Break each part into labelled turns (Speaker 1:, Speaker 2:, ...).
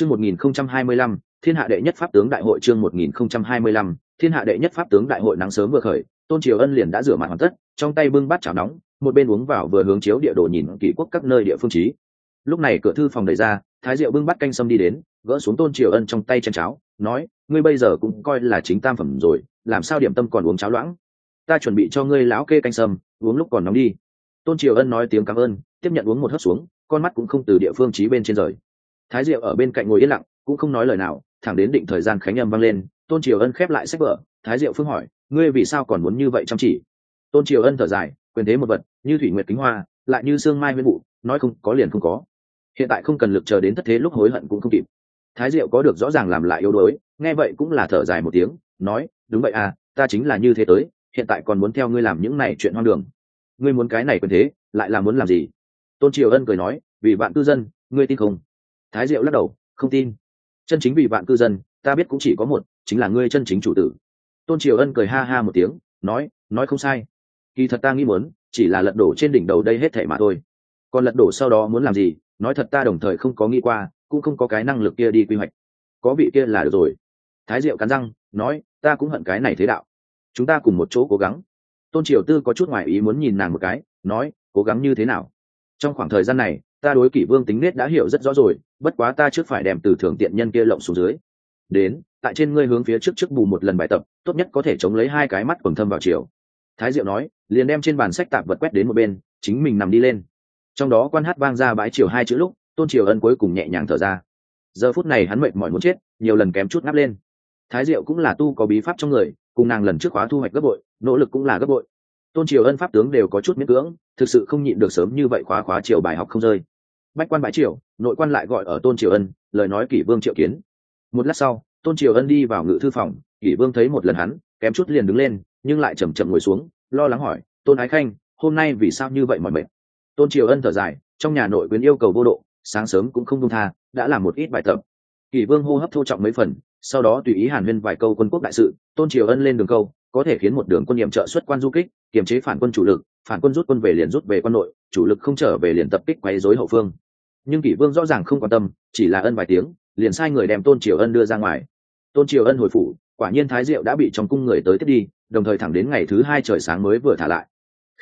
Speaker 1: chương một nghìn không trăm hai mươi lăm, thiên hạ đệ nhất pháp tướng đại hội chương một nghìn không trăm hai mươi lăm, thiên hạ đệ nhất pháp tướng đại hội nắng sớm vừa khởi, tôn triều ân liền đã rửa mặt hoàn tất, trong tay bưng bát chảo nóng, một bên uống vào vừa hướng chiếu địa đồ nhìn kỳ quốc các nơi địa phương trí. Lúc này cửa thư phòng đẩy ra, thái diệu bưng bát canh sâm đi đến, gỡ xuống tôn triều ân trong tay chén cháo, nói, ngươi bây giờ cũng coi là chính tam phẩm rồi, làm sao điểm tâm còn uống cháo loãng? Ta chuẩn bị cho ngươi lão kê canh sâm, uống lúc còn nóng đi. Tôn triều ân nói tiếng cảm ơn, tiếp nhận uống một hớp xuống, con mắt cũng không từ địa phương trí bên trên rời thái diệu ở bên cạnh ngồi yên lặng, cũng không nói lời nào, thẳng đến định thời gian khánh âm vang lên, tôn triều ân khép lại sách vở. Thái diệu phương hỏi, ngươi vì sao còn muốn như vậy chăm chỉ? Tôn triều ân thở dài, quyền thế một vật, như thủy nguyệt kính hoa, lại như sương mai nguyên vụ, nói không, có liền không có. Hiện tại không cần lực chờ đến thất thế lúc hối hận cũng không kịp. Thái diệu có được rõ ràng làm lại yếu đuối, nghe vậy cũng là thở dài một tiếng, nói, đúng vậy à ta chính là như thế tới, hiện tại còn muốn theo ngươi làm những này chuyện hoang đường. Ngươi muốn cái này quyền thế, lại là muốn làm gì? Tôn triều ân cười nói, vì bạn cư dân, ngươi tin không? Thái diệu lắc đầu, không tin. Chân chính vì vạn cư dân, ta biết cũng chỉ có một, chính là ngươi chân chính chủ tử. Tôn triều ân cười ha ha một tiếng, nói nói không sai. Kỳ thật ta nghĩ muốn, chỉ là lật đổ trên đỉnh đầu đây hết thể mà thôi. Còn lật đổ sau đó muốn làm gì? Nói thật ta đồng thời không có nghĩ qua, cũng không có cái năng lực kia đi quy hoạch. Có vị kia là được rồi. Thái diệu cắn răng, nói, ta cũng hận cái này thế đạo. Chúng ta cùng một chỗ cố gắng. Tôn triều tư có chút ngoài ý muốn nhìn nàng một cái, nói, cố gắng như thế nào? Trong khoảng thời gian này ta đối kỷ vương tính nết đã hiểu rất rõ rồi, bất quá ta trước phải đem từ thưởng tiện nhân kia lộng xuống dưới. Đến, tại trên ngươi hướng phía trước trước bù một lần bài tập, tốt nhất có thể chống lấy hai cái mắt quần thâm vào chiều. Thái diệu nói, liền đem trên bàn sách tạp vật quét đến một bên, chính mình nằm đi lên. Trong đó quan hát vang ra bãi chiều hai chữ lúc, tôn triều ân cuối cùng nhẹ nhàng thở ra. Giờ phút này hắn mệt mỏi muốn chết, nhiều lần kém chút ngáp lên. Thái diệu cũng là tu có bí pháp trong người, cùng nàng lần trước khóa thu hoạch gấp bội, nỗ lực cũng là gấp bội tôn triều ân pháp tướng đều có chút miễn cưỡng, thực sự không nhịn được sớm như vậy khóa khóa triều bài học không rơi. Bách quan bãi triều, nội quan lại gọi ở tôn triều ân, lời nói kỷ vương triệu kiến. Một lát sau, tôn triều ân đi vào ngự thư phòng, kỷ vương thấy một lần hắn, kém chút liền đứng lên, nhưng lại chầm chậm ngồi xuống, lo lắng hỏi, tôn ái khanh, hôm nay vì sao như vậy mọi mệt? Tôn triều ân thở dài, trong nhà nội quyến yêu cầu vô độ, sáng sớm cũng không công tha, đã làm một ít bài tập. Kỷ vương hô hấp thô trọng mấy phần, sau đó tùy ý hàn huyên vài câu quân quốc đại sự, tôn triều ân lên đường câu có thể khiến một đường quân nhiệm trợ xuất quan du kích, kiềm chế phản quân chủ lực, phản quân rút quân về liền rút về quân nội, chủ lực không trở về liền tập kích quấy rối hậu phương. Nhưng kỷ vương rõ ràng không quan tâm, chỉ là ân vài tiếng, liền sai người đem tôn triều ân đưa ra ngoài. Tôn triều ân hồi phủ, quả nhiên thái diệu đã bị trong cung người tới tiếp đi, đồng thời thẳng đến ngày thứ hai trời sáng mới vừa thả lại.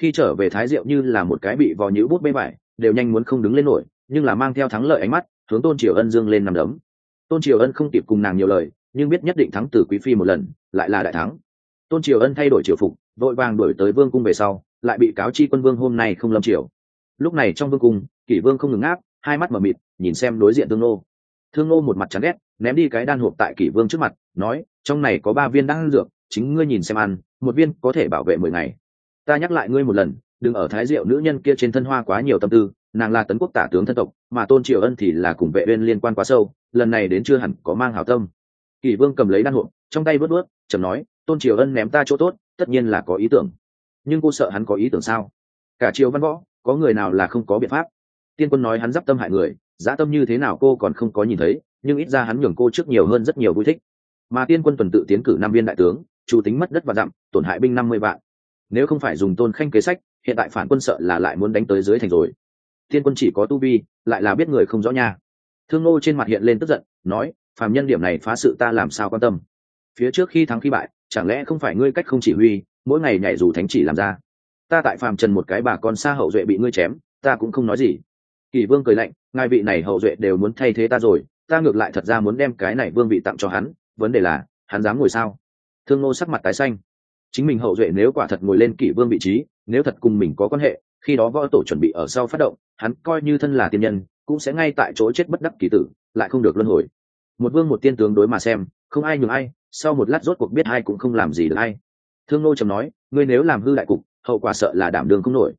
Speaker 1: Khi trở về thái diệu như là một cái bị vò nhữ bút bê vải đều nhanh muốn không đứng lên nổi, nhưng là mang theo thắng lợi ánh mắt, hướng tôn triều ân dương lên nằm đấm. Tôn triều ân không kịp cùng nàng nhiều lời, nhưng biết nhất định thắng từ quý phi một lần, lại là đại thắng tôn triều ân thay đổi triều phục, vội vàng đổi tới vương cung về sau, lại bị cáo chi quân vương hôm nay không lâm triều. Lúc này trong vương cung, kỷ vương không ngừng áp hai mắt mở mịt, nhìn xem đối diện thương nô. Thương nô một mặt chán ghét, ném đi cái đan hộp tại kỷ vương trước mặt, nói, trong này có ba viên đan dược, chính ngươi nhìn xem ăn, một viên có thể bảo vệ mười ngày. Ta nhắc lại ngươi một lần, đừng ở thái diệu nữ nhân kia trên thân hoa quá nhiều tâm tư, nàng là tấn quốc tả tướng thân tộc, mà tôn triều ân thì là cùng vệ bên liên quan quá sâu, lần này đến chưa hẳn có mang hảo tâm. Kỷ vương cầm lấy đan hộp, trong tay vớt vớt trầm nói tôn triều ân ném ta chỗ tốt, tất nhiên là có ý tưởng. Nhưng cô sợ hắn có ý tưởng sao? Cả triều văn võ, có người nào là không có biện pháp? Tiên quân nói hắn d tâm hại người, dã tâm như thế nào cô còn không có nhìn thấy, nhưng ít ra hắn nhường cô trước nhiều hơn rất nhiều vui thích. Mà tiên quân tuần tự tiến cử năm viên đại tướng, chủ tính mất đất và dặm, tổn hại binh năm mươi vạn. Nếu không phải dùng tôn khanh kế sách, hiện tại phản quân sợ là lại muốn đánh tới dưới thành rồi. Tiên quân chỉ có tu vi, lại là biết người không rõ nha. Thương Ngô trên mặt hiện lên tức giận, nói, phàm nhân điểm này phá sự ta làm sao quan tâm? Phía trước khi thắng khi bại chẳng lẽ không phải ngươi cách không chỉ huy, mỗi ngày nhảy dù thánh chỉ làm ra? Ta tại phàm trần một cái bà con xa hậu duệ bị ngươi chém, ta cũng không nói gì. Kỷ vương cười lạnh, ngài vị này hậu duệ đều muốn thay thế ta rồi, ta ngược lại thật ra muốn đem cái này vương vị tặng cho hắn, vấn đề là, hắn dám ngồi sao? Thương ngô sắc mặt tái xanh. Chính mình hậu duệ nếu quả thật ngồi lên kỷ vương vị trí, nếu thật cùng mình có quan hệ, khi đó võ tổ chuẩn bị ở sau phát động, hắn coi như thân là tiên nhân, cũng sẽ ngay tại chỗ chết bất đắc kỳ tử, lại không được luân hồi. Một vương một tiên tướng đối mà xem không ai nhường ai, sau một lát rốt cuộc biết ai cũng không làm gì được ai. Thương nô trầm nói, ngươi nếu làm hư đại cục, hậu quả sợ là đảm đường không nổi.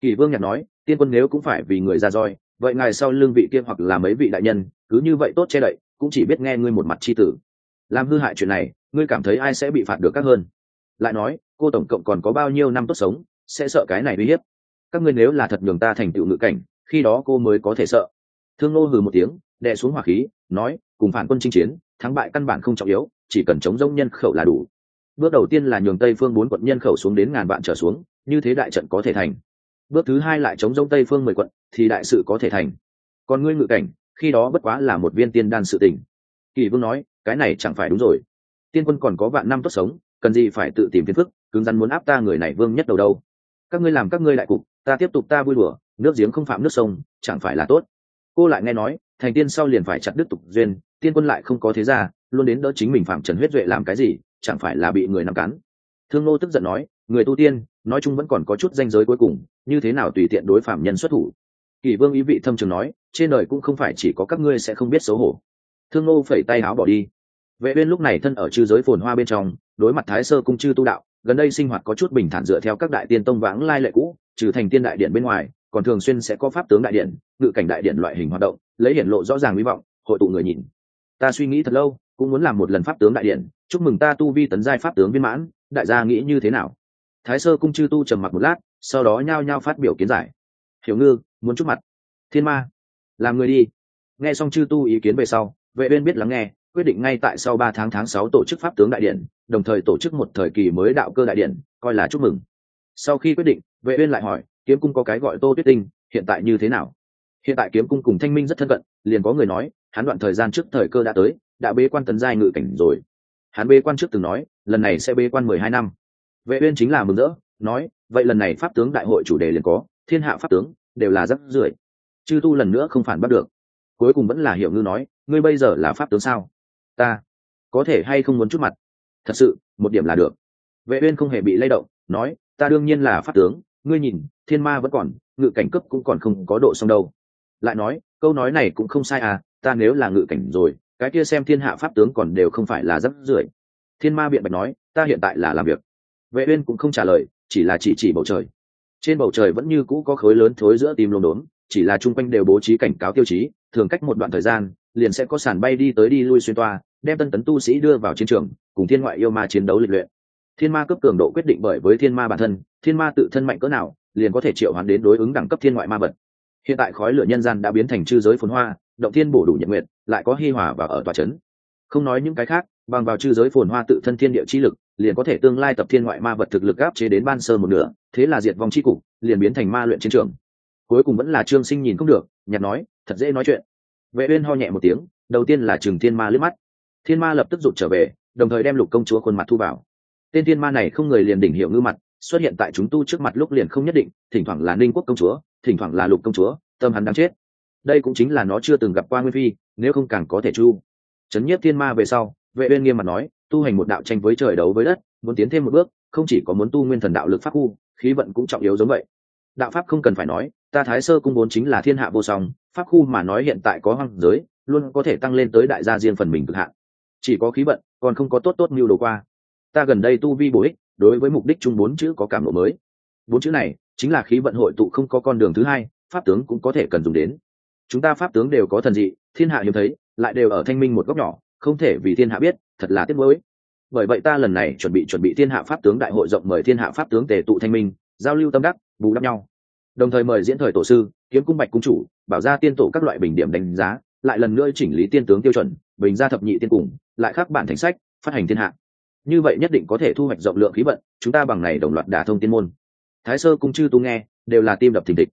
Speaker 1: Kỳ vương nhạc nói, tiên quân nếu cũng phải vì người ra roi, vậy ngài sau lương vị kia hoặc là mấy vị đại nhân, cứ như vậy tốt che đậy, cũng chỉ biết nghe ngươi một mặt c h i tử. Làm hư hại chuyện này, ngươi cảm thấy ai sẽ bị phạt được các hơn? Lại nói, cô tổng cộng còn có bao nhiêu năm tốt sống, sẽ sợ cái này uy hiếp? Các ngươi nếu là thật nhường ta thành tựu ngự cảnh, khi đó cô mới có thể sợ. Thương nô hừ một tiếng, đè xuống hỏa khí, nói, cùng phản quân chinh chiến thắng bại căn bản không trọng yếu, chỉ cần chống rông nhân khẩu là đủ. Bước đầu tiên là nhường tây phương bốn quận nhân khẩu xuống đến ngàn vạn trở xuống, như thế đại trận có thể thành. Bước thứ hai lại chống rông tây phương mười quận, thì đại sự có thể thành. Còn ngươi ngự cảnh, khi đó bất quá là một viên tiên đan sự tình. Kỳ vương nói, cái này chẳng phải đúng rồi. Tiên quân còn có vạn năm tốt sống, cần gì phải tự tìm phiền phức, cứng rắn muốn áp ta người này vương nhất đầu đâu. Các ngươi làm các ngươi đại cục, ta tiếp tục ta vui đùa, nước giếng không phạm nước sông, chẳng phải là tốt. Cô lại nghe nói thành tiên sau liền phải chặt đứt tục duyên, tiên quân lại không có thế ra luôn đến đỡ chính mình phạm trần huyết duệ làm cái gì, chẳng phải là bị người nằm cắn. Thương nô tức giận nói, người tu tiên, nói chung vẫn còn có chút danh giới cuối cùng, như thế nào tùy tiện đối phạm nhân xuất thủ? Kỷ vương ý vị thâm trường nói, trên đời cũng không phải chỉ có các ngươi sẽ không biết xấu hổ. Thương nô phẩy tay áo bỏ đi. Vệ uyên lúc này thân ở chư giới phồn hoa bên trong, đối mặt thái sơ cung chư tu đạo, gần đây sinh hoạt có chút bình thản dựa theo các đại tiên tông vãng lai lệ cũ, trừ thành tiên đại điện bên ngoài còn thường xuyên sẽ có pháp tướng đại điện, ngự cảnh đại điện loại hình hoạt động, lấy hiển lộ rõ ràng hy vọng, hội tụ người nhìn. Ta suy nghĩ thật lâu, cũng muốn làm một lần pháp tướng đại điện, chúc mừng ta tu vi tấn giai pháp tướng viên mãn, đại gia nghĩ như thế nào? Thái sơ cung chư tu trầm mặc một lát, sau đó nhao nhao phát biểu kiến giải. Hiểu ngư, muốn chúc mặt. Thiên ma, làm người đi. Nghe xong chư tu ý kiến về sau, vệ viên biết lắng nghe, quyết định ngay tại sau ba tháng tháng sáu tổ chức pháp tướng đại điện, đồng thời tổ chức một thời kỳ mới đạo cơ đại điện, coi là chúc mừng. Sau khi quyết định, vệ viên lại hỏi kiếm cung có cái gọi tô tuyết tinh, hiện tại như thế nào? Hiện tại kiếm cung cùng thanh minh rất thân cận, liền có người nói, hắn đoạn thời gian trước thời cơ đã tới, đã bế quan tấn giai ngự cảnh rồi. Hắn bế quan trước từng nói, lần này sẽ bế quan mười hai năm. Vệ uyên chính là mừng rỡ, nói, vậy lần này pháp tướng đại hội chủ đề liền có, thiên hạ pháp tướng, đều là rất rưởi chư tu lần nữa không phản bắt được. Cuối cùng vẫn là hiểu ngư nói, ngươi bây giờ là pháp tướng sao? Ta, có thể hay không muốn chút mặt? Thật sự, một điểm là được. Vệ uyên không hề bị lay động, nói, ta đương nhiên là pháp tướng ngươi nhìn, thiên ma vẫn còn, ngự cảnh cấp cũng còn không có độ xong đâu. Lại nói, câu nói này cũng không sai à ta nếu là ngự cảnh rồi, cái kia xem thiên hạ pháp tướng còn đều không phải là rất rưởi. Thiên ma biện bạch nói, ta hiện tại là làm việc. Vệ uyên cũng không trả lời, chỉ là chỉ chỉ bầu trời. Trên bầu trời vẫn như cũ có khối lớn thối giữa tim lông đốn chỉ là chung quanh đều bố trí cảnh cáo tiêu chí, thường cách một đoạn thời gian, liền sẽ có sàn bay đi tới đi lui xuyên toa, đem tân tấn tu sĩ đưa vào chiến trường, cùng thiên ngoại yêu ma chiến đấu lịch luyện thiên ma cấp cường độ quyết định bởi với thiên ma bản thân, thiên ma tự thân mạnh cỡ nào, liền có thể triệu hoán đến đối ứng đẳng cấp thiên ngoại ma vật. Hiện tại khói lửa nhân gian đã biến thành chư giới phồn hoa, động thiên bổ đủ nhật nguyện lại có hi hòa và ở tòa trấn không nói những cái khác, bằng vào chư giới phồn hoa tự thân thiên địa chi lực, liền có thể tương lai tập thiên ngoại ma vật thực lực áp chế đến ban sơ một nửa, thế là diệt vong chi cục, liền biến thành ma luyện chiến trường. Cuối cùng vẫn là trương sinh nhìn không được nhặt nói, thật dễ nói chuyện. Vệ uyên ho nhẹ một tiếng, đầu tiên là trường thiên ma lướt mắt. Thiên ma lập tức rụt trở về, đồng thời đem lục công chúa khuôn mặt thu vào tên thiên ma này không người liền đỉnh hiệu ngư mặt, xuất hiện tại chúng tu trước mặt lúc liền không nhất định, thỉnh thoảng là ninh quốc công chúa, thỉnh thoảng là lục công chúa, tâm hắn đang chết. Đây cũng chính là nó chưa từng gặp qua nguyên phi, nếu không càng có thể chu. Chấn nhiếp thiên ma về sau, vệ uyên nghiêm mặt nói, tu hành một đạo tranh với trời đấu với đất, muốn tiến thêm một bước, không chỉ có muốn tu nguyên thần đạo lực pháp khu khí vận cũng trọng yếu giống vậy. Đạo pháp không cần phải nói, ta thái sơ cung vốn chính là thiên hạ vô song, pháp khu mà nói hiện tại có hoang giới, luôn có thể tăng lên tới đại gia riêng phần mình cực hạn. Chỉ có khí vận, còn không có tốt tốt mưu đồ qua ta gần đây tu vi bổ ích, đối với mục đích chung bốn chữ có cảm lộ mới. Bốn chữ này chính là khí vận hội tụ không có con đường thứ hai, pháp tướng cũng có thể cần dùng đến. Chúng ta pháp tướng đều có thần dị, thiên hạ hiếm thấy, lại đều ở thanh minh một góc nhỏ, không thể vì thiên hạ biết, thật là tiếc nuối. Bởi vậy ta lần này chuẩn bị chuẩn bị thiên hạ pháp tướng đại hội rộng mời thiên hạ pháp tướng tề tụ thanh minh, giao lưu tâm đắc, bù đắp nhau. Đồng thời mời diễn thời tổ sư, kiếm cung bạch cung chủ, bảo ra tiên tổ các loại bình điểm đánh giá, lại lần nữa chỉnh lý tiên tướng tiêu chuẩn, bình ra thập nhị tiên cùng, lại khắc bản thành sách, phát hành thiên hạ như vậy nhất định có thể thu hoạch rộng lượng khí vận, chúng ta bằng này đồng loạt đả thông tiên môn. Thái sơ cung chư tu nghe, đều là tim đập thình thịch.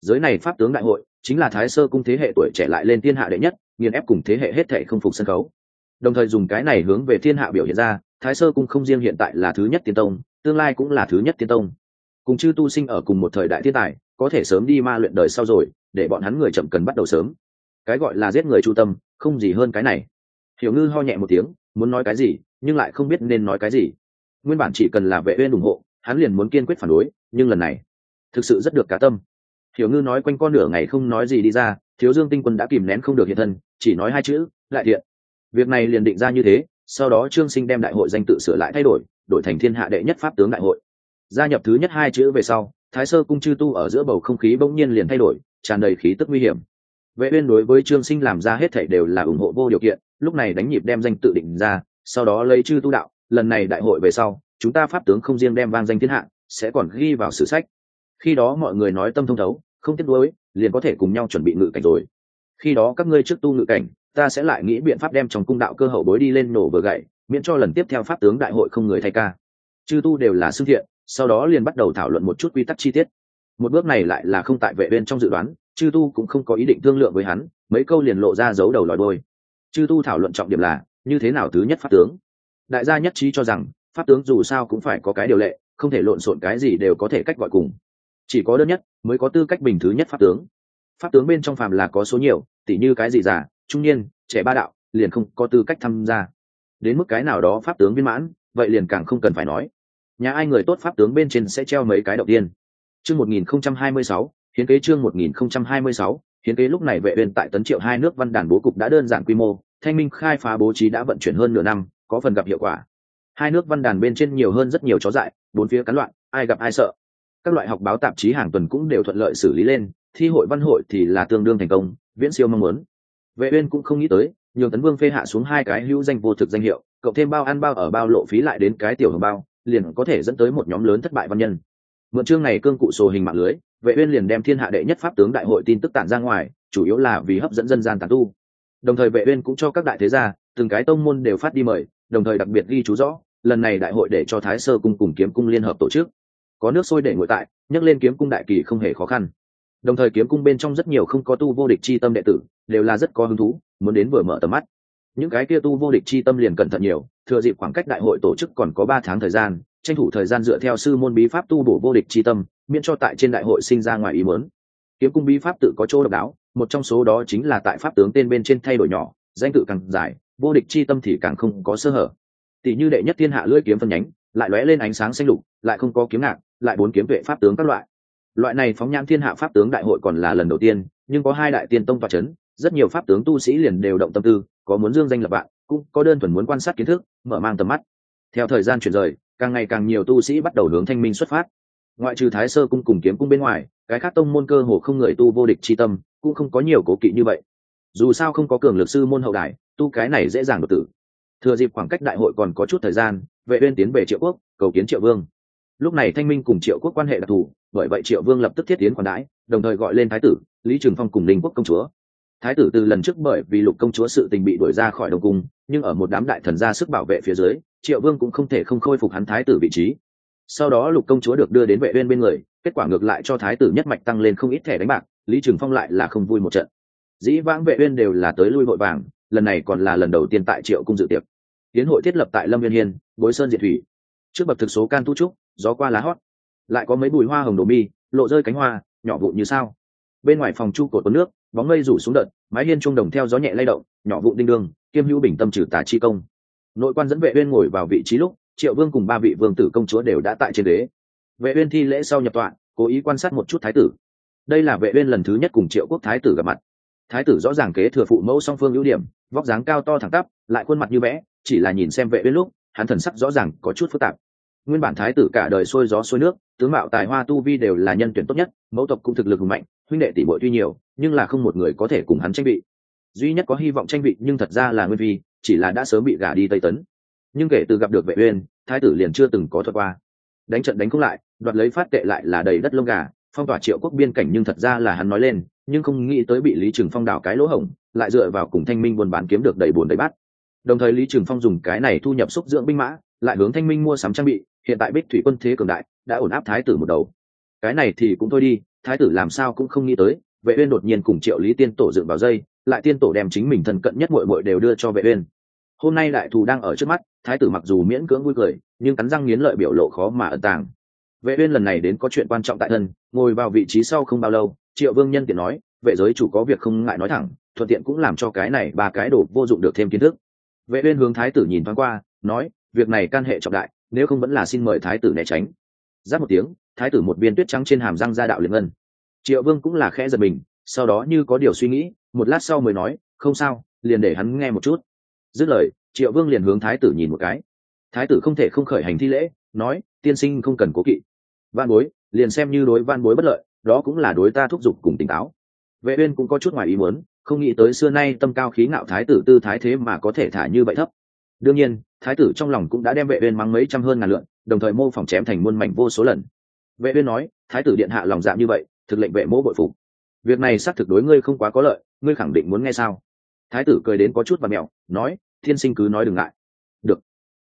Speaker 1: Giới này pháp tướng đại hội, chính là thái sơ cung thế hệ tuổi trẻ lại lên thiên hạ đệ nhất, nghiền ép cùng thế hệ hết thể không phục sân khấu. Đồng thời dùng cái này hướng về thiên hạ biểu hiện ra, thái sơ cung không riêng hiện tại là thứ nhất tiên tông, tương lai cũng là thứ nhất tiên tông. Cùng chư tu sinh ở cùng một thời đại thiên tài, có thể sớm đi ma luyện đời sau rồi, để bọn hắn người chậm cần bắt đầu sớm. Cái gọi là giết người chu tâm, không gì hơn cái này. Hiểu ngư ho nhẹ một tiếng, muốn nói cái gì? Nhưng lại không biết nên nói cái gì. Nguyên bản chỉ cần là vệ uyên ủng hộ, hắn liền muốn kiên quyết phản đối, nhưng lần này, thực sự rất được cá tâm. Hiểu ngư nói quanh con nửa ngày không nói gì đi ra, thiếu dương tinh quân đã kìm nén không được hiện thân, chỉ nói hai chữ lại thiện. Việc này liền định ra như thế, sau đó trương sinh đem đại hội danh tự sửa lại thay đổi đổi thành thiên hạ đệ nhất pháp tướng đại hội. Gia nhập thứ nhất hai chữ về sau, thái sơ cung chư tu ở giữa bầu không khí bỗng nhiên liền thay đổi, tràn đầy khí tức nguy hiểm. Vệ uyên đối với trương sinh làm ra hết thảy đều là ủng hộ vô điều kiện, lúc này đánh nhịp đem danh tự định ra sau đó lấy chư tu đạo, lần này đại hội về sau, chúng ta pháp tướng không riêng đem vang danh thiên hạ, sẽ còn ghi vào sử sách. Khi đó mọi người nói tâm thông thấu, không tiếc nuối, liền có thể cùng nhau chuẩn bị ngự cảnh rồi. Khi đó các ngươi trước tu ngự cảnh, ta sẽ lại nghĩ biện pháp đem trong cung đạo cơ hậu bối đi lên nổ vừa gậy, miễn cho lần tiếp theo pháp tướng đại hội không người thay ca. Chư tu đều là xương thiện, sau đó liền bắt đầu thảo luận một chút quy tắc chi tiết. Một bước này lại là không tại vệ bên trong dự đoán, chư tu cũng không có ý định thương lượng với hắn, mấy câu liền lộ ra dấu đầu lòi đôi chư tu thảo luận trọng điểm là như thế nào thứ nhất pháp tướng? Đại gia nhất trí cho rằng, pháp tướng dù sao cũng phải có cái điều lệ, không thể lộn xộn cái gì đều có thể cách gọi cùng. Chỉ có đơn nhất, mới có tư cách bình thứ nhất pháp tướng. Pháp tướng bên trong phàm là có số nhiều, tỉ như cái gì già, trung niên, trẻ ba đạo, liền không có tư cách tham gia. Đến mức cái nào đó pháp tướng viên mãn, vậy liền càng không cần phải nói. Nhà ai người tốt pháp tướng bên trên sẽ treo mấy cái đầu tiên? Chương một nghìn không trăm hai mươi sáu, hiến kế chương một nghìn không trăm hai mươi sáu, hiến kế lúc này vệ uyên tại tấn triệu hai nước văn đàn bố cục đã đơn giản quy mô thanh minh khai phá bố trí đã vận chuyển hơn nửa năm, có phần gặp hiệu quả. Hai nước văn đàn bên trên nhiều hơn rất nhiều chó dại, bốn phía cắn loạn, ai gặp ai sợ. Các loại học báo tạp chí hàng tuần cũng đều thuận lợi xử lý lên, thi hội văn hội thì là tương đương thành công, viễn siêu mong muốn. Vệ uyên cũng không nghĩ tới, nhường tấn vương phê hạ xuống hai cái hữu danh vô thực danh hiệu, cộng thêm bao ăn bao ở bao lộ phí lại đến cái tiểu hưởng bao, liền có thể dẫn tới một nhóm lớn thất bại văn nhân. Mượn chương này cương cụ sổ hình mạng lưới, vệ uyên liền đem thiên hạ đệ nhất pháp tướng đại hội tin tức tản ra ngoài, chủ yếu là vì hấp dẫn dân gian tán tu đồng thời vệ uyên cũng cho các đại thế gia, từng cái tông môn đều phát đi mời, đồng thời đặc biệt ghi chú rõ, lần này đại hội để cho thái sơ cung cùng kiếm cung liên hợp tổ chức. Có nước sôi để ngồi tại, nhắc lên kiếm cung đại kỳ không hề khó khăn. Đồng thời kiếm cung bên trong rất nhiều không có tu vô địch chi tâm đệ tử, đều là rất có hứng thú, muốn đến vừa mở tầm mắt. Những cái kia tu vô địch chi tâm liền cẩn thận nhiều, thừa dịp khoảng cách đại hội tổ chức còn có ba tháng thời gian, tranh thủ thời gian dựa theo sư môn bí pháp tu bổ vô địch chi tâm, miễn cho tại trên đại hội sinh ra ngoài ý muốn. Kiếm cung bí pháp tự có chỗ độc đáo một trong số đó chính là tại pháp tướng tên bên trên thay đổi nhỏ, danh tự càng dài, vô địch chi tâm thì càng không có sơ hở. Tỷ như đệ nhất thiên hạ lưỡi kiếm phân nhánh, lại lóe lên ánh sáng xanh lục, lại không có kiếm ngạc, lại bốn kiếm vệ pháp tướng các loại. Loại này phóng nhãn thiên hạ pháp tướng đại hội còn là lần đầu tiên, nhưng có hai đại tiên tông tòa c h ấ n rất nhiều pháp tướng tu sĩ liền đều động tâm tư, có muốn dương danh lập bạn, cũng có đơn thuần muốn quan sát kiến thức, mở mang tầm mắt. Theo thời gian chuyển rời, càng ngày càng nhiều tu sĩ bắt đầu hướng thanh minh xuất phát. Ngoại trừ thái sơ cung cùng kiếm cung bên ngoài cái khác tông môn cơ hồ không người tu vô địch chi tâm, cũng không có nhiều cố kỵ như vậy. Dù sao không có cường lực sư môn hậu đại tu cái này dễ dàng đột tử. Thừa dịp khoảng cách đại hội còn có chút thời gian, vệ uyên tiến về triệu quốc, cầu kiến triệu vương. Lúc này thanh minh cùng triệu quốc quan hệ đặc thù, bởi vậy triệu vương lập tức thiết tiến khoản đãi, đồng thời gọi lên thái tử, lý trường phong cùng linh quốc công chúa. Thái tử từ lần trước bởi vì lục công chúa sự tình bị đuổi ra khỏi đồng cung, nhưng ở một đám đại thần ra sức bảo vệ phía dưới, triệu vương cũng không thể không khôi phục hắn thái tử vị trí sau đó lục công chúa được đưa đến vệ uyên bên người, kết quả ngược lại cho thái tử nhất mạch tăng lên không ít thẻ đánh bạc, lý trường phong lại là không vui một trận. Dĩ vãng vệ uyên đều là tới lui vội vàng, lần này còn là lần đầu tiên tại triệu cung dự tiệc. Tiến hội thiết lập tại lâm viên hiên, bối sơn diệt thủy. Trước bậc thực số can tu trúc, gió qua lá hót. Lại có mấy bụi hoa hồng đồ mi, lộ rơi cánh hoa, nhỏ vụn như sao. Bên ngoài phòng chu cột có nước, bóng mây rủ xuống đợt, mái hiên trung đồng theo gió nhẹ lay động, nhỏ vụn đinh đương, kiêm hữu bình tâm trừ tà chi công. Nội quan dẫn vệ uyên ngồi vào vị trí lúc triệu vương cùng ba vị vương tử công chúa đều đã tại trên đế. vệ uyên thi lễ sau nhập tọa, cố ý quan sát một chút thái tử. Đây là vệ uyên lần thứ nhất cùng triệu quốc thái tử gặp mặt. Thái tử rõ ràng kế thừa phụ mẫu song phương ưu điểm, vóc dáng cao to thẳng tắp, lại khuôn mặt như vẽ, chỉ là nhìn xem vệ uyên lúc, hắn thần sắc rõ ràng có chút phức tạp. Nguyên bản thái tử cả đời xuôi gió xuôi nước, tướng mạo, tài hoa, tu vi đều là nhân tuyển tốt nhất, mẫu tộc cũng thực lực mạnh, huynh đệ tỷ muội tuy nhiều, nhưng là không một người có thể cùng hắn tranh vị. Duy nhất có hy vọng tranh vị nhưng thật ra là nguyên vi chỉ là đã sớm bị gả đi tây tấn nhưng kể từ gặp được vệ uyên, thái tử liền chưa từng có thuật qua. Đánh trận đánh cũng lại, đoạt lấy phát tệ lại là đầy đất lông gà, phong tỏa triệu quốc biên cảnh nhưng thật ra là hắn nói lên, nhưng không nghĩ tới bị lý trường phong đào cái lỗ hổng, lại dựa vào cùng thanh minh buôn bán kiếm được đầy buồn đầy bát. Đồng thời lý trường phong dùng cái này thu nhập xúc dưỡng binh mã, lại hướng thanh minh mua sắm trang bị, hiện tại bích thủy quân thế cường đại, đã ổn áp thái tử một đầu. Cái này thì cũng thôi đi, thái tử làm sao cũng không nghĩ tới, vệ uyên đột nhiên cùng triệu lý tiên tổ dựng vào dây, lại tiên tổ đem chính mình thân cận nhất muội muội đều đưa cho vệ uyên hôm nay đại thù đang ở trước mắt, thái tử mặc dù miễn cưỡng vui cười, nhưng cắn răng nghiến lợi biểu lộ khó mà ẩn tàng. Vệ uyên lần này đến có chuyện quan trọng tại thân, ngồi vào vị trí sau không bao lâu, triệu vương nhân tiện nói, vệ giới chủ có việc không ngại nói thẳng, thuận tiện cũng làm cho cái này ba cái đồ vô dụng được thêm kiến thức. Vệ uyên hướng thái tử nhìn thoáng qua, nói, việc này can hệ trọng đại, nếu không vẫn là xin mời thái tử né tránh. Giáp một tiếng, thái tử một viên tuyết trắng trên hàm răng ra đạo liền ngân. Triệu vương cũng là khẽ giật mình, sau đó như có điều suy nghĩ, một lát sau mới nói, không sao, liền để hắn nghe một chút dứt lời, triệu vương liền hướng thái tử nhìn một cái. Thái tử không thể không khởi hành thi lễ, nói, tiên sinh không cần cố kỵ. Van bối, liền xem như đối van bối bất lợi, đó cũng là đối ta thúc giục cùng tỉnh táo. Vệ uyên cũng có chút ngoài ý muốn, không nghĩ tới xưa nay tâm cao khí ngạo thái tử tư thái thế mà có thể thả như vậy thấp. Đương nhiên, thái tử trong lòng cũng đã đem vệ uyên mắng mấy trăm hơn ngàn lượng đồng thời mô phỏng chém thành muôn mảnh vô số lần. Vệ uyên nói, thái tử điện hạ lòng dạ như vậy, thực lệnh vệ mỗ bội phục. Việc này xác thực đối ngươi không quá có lợi, ngươi khẳng định muốn nghe sao? Thái tử cười đến có chút và mẹo, nói, thiên sinh cứ nói đừng ngại. Được.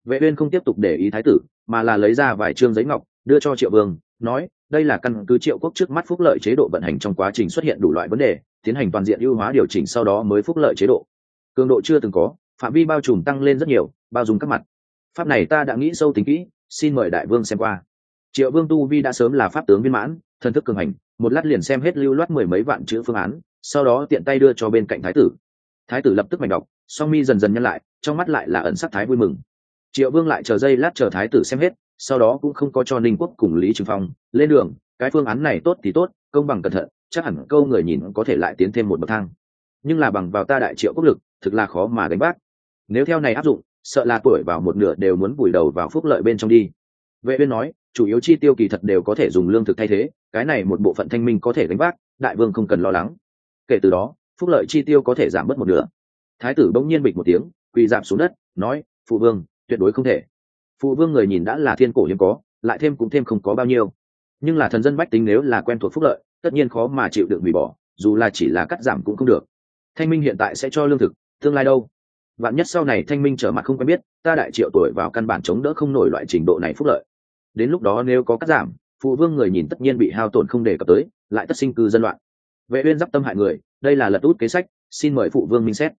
Speaker 1: Vệ uyên không tiếp tục để ý thái tử, mà là lấy ra vài trương giấy ngọc, đưa cho triệu vương, nói, đây là căn cứ triệu quốc trước mắt phúc lợi chế độ vận hành trong quá trình xuất hiện đủ loại vấn đề, tiến hành toàn diện ưu hóa điều chỉnh sau đó mới phúc lợi chế độ. Cường độ chưa từng có, phạm vi bao trùm tăng lên rất nhiều, bao dung các mặt. Pháp này ta đã nghĩ sâu tính kỹ, xin mời đại vương xem qua. Triệu vương tu vi đã sớm là pháp tướng viên mãn, thần thức cường hành, một lát liền xem hết lưu loát mười mấy vạn chữ phương án, sau đó tiện tay đưa cho bên cạnh thái tử thái tử lập tức mạnh đọc, song mi dần dần nhăn lại, trong mắt lại là ẩn sắc thái vui mừng. Triệu vương lại chờ giây lát chờ thái tử xem hết, sau đó cũng không có cho ninh quốc cùng lý trừng phong lên đường, cái phương án này tốt thì tốt, công bằng cẩn thận, chắc hẳn câu người nhìn có thể lại tiến thêm một bậc thang. Nhưng là bằng vào ta đại triệu quốc lực, thực là khó mà đánh bác nếu theo này áp dụng, sợ là tuổi vào một nửa đều muốn vùi đầu vào phúc lợi bên trong đi. Vệ uyên nói, chủ yếu chi tiêu kỳ thật đều có thể dùng lương thực thay thế, cái này một bộ phận thanh minh có thể đánh bác đại vương không cần lo lắng. Kể từ đó phúc lợi chi tiêu có thể giảm bớt một nửa. Thái tử bỗng nhiên bịch một tiếng, quỳ giảm xuống đất, nói, phụ vương, tuyệt đối không thể. Phụ vương người nhìn đã là thiên cổ hiếm có, lại thêm cũng thêm không có bao nhiêu. Nhưng là thần dân bách tính nếu là quen thuộc phúc lợi, tất nhiên khó mà chịu đựng hủy bỏ, dù là chỉ là cắt giảm cũng không được. Thanh minh hiện tại sẽ cho lương thực, tương lai đâu? Vạn nhất sau này thanh minh trở mặt không quen biết, ta đại triệu tuổi vào căn bản chống đỡ không nổi loại trình độ này phúc lợi. Đến lúc đó nếu có cắt giảm, phụ vương người nhìn tất nhiên bị hao tổn không đề cập tới, lại tất sinh cư dân loạn. Vệ uyên giáp tâm hại người đây là lật út kế sách, xin mời phụ vương minh xét.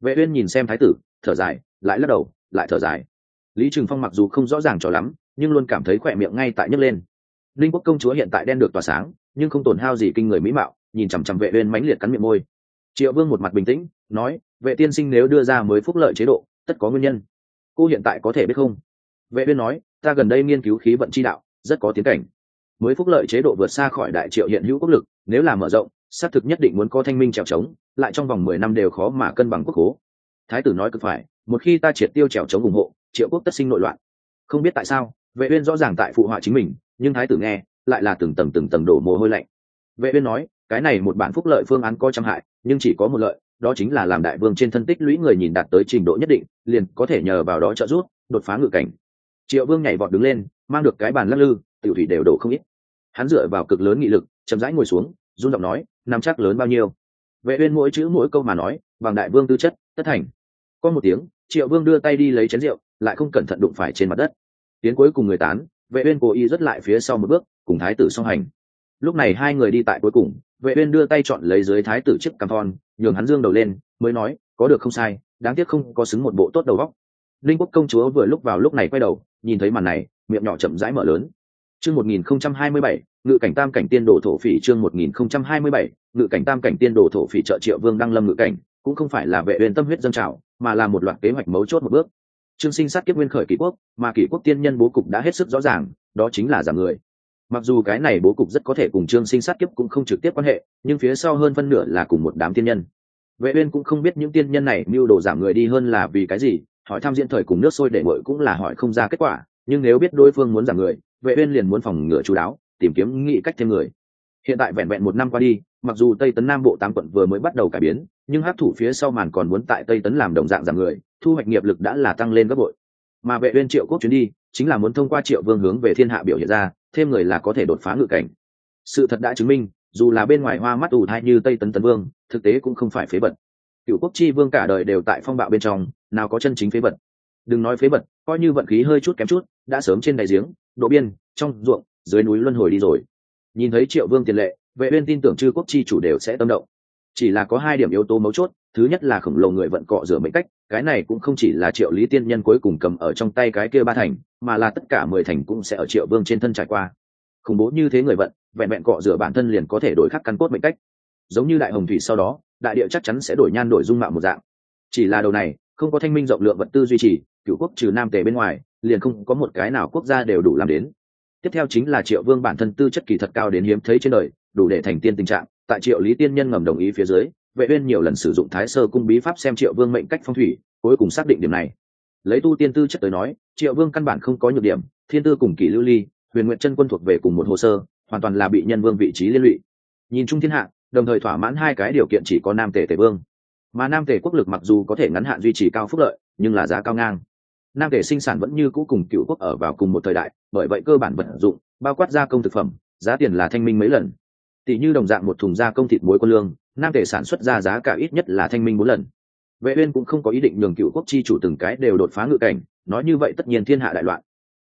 Speaker 1: Vệ uyên nhìn xem thái tử, thở dài, lại lắc đầu, lại thở dài. Lý trường phong mặc dù không rõ ràng cho lắm, nhưng luôn cảm thấy khỏe miệng ngay tại nhấc lên. Linh quốc công chúa hiện tại đen được tỏa sáng, nhưng không tổn hao gì kinh người mỹ mạo, nhìn chằm chằm vệ uyên mãnh liệt cắn miệng môi. Triệu vương một mặt bình tĩnh, nói, vệ tiên sinh nếu đưa ra mới phúc lợi chế độ, tất có nguyên nhân. Cô hiện tại có thể biết không? Vệ uyên nói, ta gần đây nghiên cứu khí vận chi đạo, rất có tiến cảnh. Mới phúc lợi chế độ vượt xa khỏi đại triệu hiện hữu quốc lực, nếu là mở rộng xác thực nhất định muốn có thanh minh trèo trống, lại trong vòng mười năm đều khó mà cân bằng quốc hố. Thái tử nói cực phải, một khi ta triệt tiêu trèo trống ủng hộ, triệu quốc tất sinh nội loạn. Không biết tại sao, vệ uyên rõ ràng tại phụ họa chính mình, nhưng thái tử nghe, lại là từng tầng từng tầng đổ mồ hôi lạnh. Vệ uyên nói, cái này một bản phúc lợi phương án có trăm hại, nhưng chỉ có một lợi, đó chính là làm đại vương trên thân tích lũy người nhìn đạt tới trình độ nhất định, liền có thể nhờ vào đó trợ giúp, đột phá ngự cảnh. Triệu vương nhảy vọt đứng lên, mang được cái bàn lắc lư, tiểu thủy đều đổ không ít. Hắn dựa vào cực lớn nghị lực, chậm rãi ngồi xuống run giọng nói, nắm chắc lớn bao nhiêu? Vệ uyên mỗi chữ mỗi câu mà nói, bằng đại vương tư chất, tất thành. Có một tiếng, triệu vương đưa tay đi lấy chén rượu, lại không cẩn thận đụng phải trên mặt đất. Tiến cuối cùng người tán, vệ uyên cố ý rất lại phía sau một bước, cùng thái tử song hành. Lúc này hai người đi tại cuối cùng, vệ uyên đưa tay chọn lấy dưới thái tử chiếc cằm thon, nhường hắn dương đầu lên, mới nói, có được không sai, đáng tiếc không có xứng một bộ tốt đầu óc. Linh quốc công chúa vừa lúc vào lúc này quay đầu, nhìn thấy màn này, miệng nhỏ chậm rãi mở lớn. Chương 1027 ngự cảnh tam cảnh tiên đồ thổ phỉ chương 1027 ngự cảnh tam cảnh tiên đồ thổ phỉ trợ triệu vương đăng lâm ngự cảnh, cũng không phải là vệ uyên tâm huyết dân trào, mà là một loạt kế hoạch mấu chốt một bước. Trương sinh sát kiếp nguyên khởi kỷ quốc, mà kỷ quốc tiên nhân bố cục đã hết sức rõ ràng, đó chính là giảm người. Mặc dù cái này bố cục rất có thể cùng trương sinh sát kiếp cũng không trực tiếp quan hệ, nhưng phía sau hơn phân nửa là cùng một đám tiên nhân. Vệ uyên cũng không biết những tiên nhân này mưu đồ giảm người đi hơn là vì cái gì, hỏi tham diễn thời cùng nước sôi để nguội cũng là hỏi không ra kết quả, nhưng nếu biết đối phương muốn giảm người, vệ uyên liền muốn phòng ngừa chú đáo tìm kiếm nghị cách thêm người. Hiện tại vẹn vẹn một năm qua đi, mặc dù tây tấn nam bộ tám quận vừa mới bắt đầu cải biến, nhưng hấp thủ phía sau màn còn muốn tại tây tấn làm đồng dạng giảm người, thu hoạch nghiệp lực đã là tăng lên gấp bội. Mà vệ uyên triệu quốc chuyến đi, chính là muốn thông qua triệu vương hướng về thiên hạ biểu hiện ra, thêm người là có thể đột phá ngự cảnh. Sự thật đã chứng minh, dù là bên ngoài hoa mắt ủ thai như tây tấn tấn vương, thực tế cũng không phải phế bật cựu quốc chi vương cả đời đều tại phong bạo bên trong, nào có chân chính phế bật đừng nói phế bật coi như vận khí hơi chút kém chút, đã sớm trên đài giếng, độ biên, trong ruộng dưới núi luân hồi đi rồi. Nhìn thấy triệu vương tiền lệ, vệ uyên tin tưởng chư quốc chi chủ đều sẽ tâm động. Chỉ là có hai điểm yếu tố mấu chốt, thứ nhất là khổng lồ người vận cọ rửa mệnh cách, cái này cũng không chỉ là triệu lý tiên nhân cuối cùng cầm ở trong tay cái kia ba thành, mà là tất cả mười thành cũng sẽ ở triệu vương trên thân trải qua. Khủng bố như thế người vận, vẹn vẹn cọ rửa bản thân liền có thể đổi khắc căn cốt mệnh cách. Giống như đại hồng thủy sau đó, đại địa chắc chắn sẽ đổi nhan đổi dung mạo một dạng. Chỉ là đầu này, không có thanh minh rộng lượng vật tư duy trì cựu quốc trừ nam tề bên ngoài, liền không có một cái nào quốc gia đều đủ làm đến tiếp theo chính là triệu vương bản thân tư chất kỳ thật cao đến hiếm thấy trên đời, đủ để thành tiên tình trạng. Tại triệu lý tiên nhân ngầm đồng ý phía dưới, vệ uyên nhiều lần sử dụng thái sơ cung bí pháp xem triệu vương mệnh cách phong thủy, cuối cùng xác định điểm này. Lấy tu tiên tư chất tới nói, triệu vương căn bản không có nhược điểm, thiên tư cùng kỳ lưu ly, huyền nguyện chân quân thuộc về cùng một hồ sơ, hoàn toàn là bị nhân vương vị trí liên lụy. Nhìn chung thiên hạ, đồng thời thỏa mãn hai cái điều kiện chỉ có nam tề tề vương. Mà nam tề quốc lực mặc dù có thể ngắn hạn duy trì cao phúc lợi, nhưng là giá cao ngang. Nam tề sinh sản vẫn như cũ cùng cựu quốc ở vào cùng một thời đại bởi vậy cơ bản vận dụng, bao quát gia công thực phẩm, giá tiền là thanh minh mấy lần. Tỷ như đồng dạng một thùng gia công thịt muối quân lương, nam thể sản xuất ra giá cả ít nhất là thanh minh bốn lần. Vệ uyên cũng không có ý định nhường cựu quốc chi chủ từng cái đều đột phá ngự cảnh, nói như vậy tất nhiên thiên hạ đại loạn.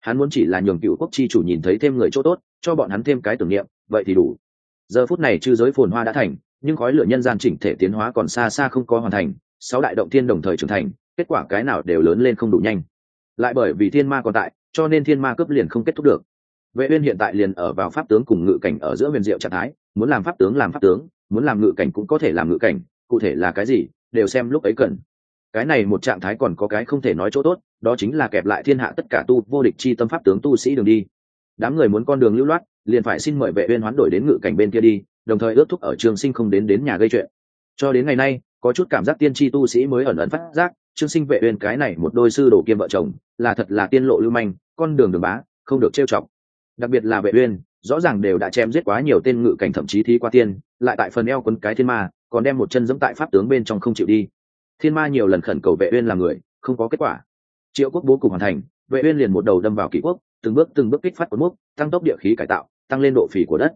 Speaker 1: Hắn muốn chỉ là nhường cựu quốc chi chủ nhìn thấy thêm người chỗ tốt, cho bọn hắn thêm cái tưởng niệm, vậy thì đủ. Giờ phút này chư giới phồn hoa đã thành, nhưng khói lửa nhân gian chỉnh thể tiến hóa còn xa xa không có hoàn thành, sáu đại động thiên đồng thời trưởng thành, kết quả cái nào đều lớn lên không đủ nhanh lại bởi vì thiên ma còn tại, cho nên thiên ma cướp liền không kết thúc được. Vệ uyên hiện tại liền ở vào pháp tướng cùng ngự cảnh ở giữa huyền diệu trạng thái, muốn làm pháp tướng làm pháp tướng, muốn làm ngự cảnh cũng có thể làm ngự cảnh, cụ thể là cái gì, đều xem lúc ấy cần. Cái này một trạng thái còn có cái không thể nói chỗ tốt, đó chính là kẹp lại thiên hạ tất cả tu vô địch chi tâm pháp tướng tu sĩ đường đi. Đám người muốn con đường lưu loát, liền phải xin mời vệ uyên hoán đổi đến ngự cảnh bên kia đi, đồng thời ước thúc ở trường sinh không đến đến nhà gây chuyện. Cho đến ngày nay, có chút cảm giác tiên tri tu sĩ mới ẩn ẩn phát giác trương sinh vệ uyên cái này một đôi sư đồ kiêm vợ chồng, là thật là tiên lộ lưu manh, con đường đường bá, không được trêu chọc. Đặc biệt là vệ uyên, rõ ràng đều đã chém giết quá nhiều tên ngự cảnh thậm chí thi qua tiên, lại tại phần eo quấn cái thiên ma, còn đem một chân giẫm tại pháp tướng bên trong không chịu đi. Thiên ma nhiều lần khẩn cầu vệ uyên làm người, không có kết quả. Triệu quốc bố cục hoàn thành, vệ uyên liền một đầu đâm vào kỷ quốc, từng bước từng bước kích phát cuốn mốc tăng tốc địa khí cải tạo, tăng lên độ phì của đất.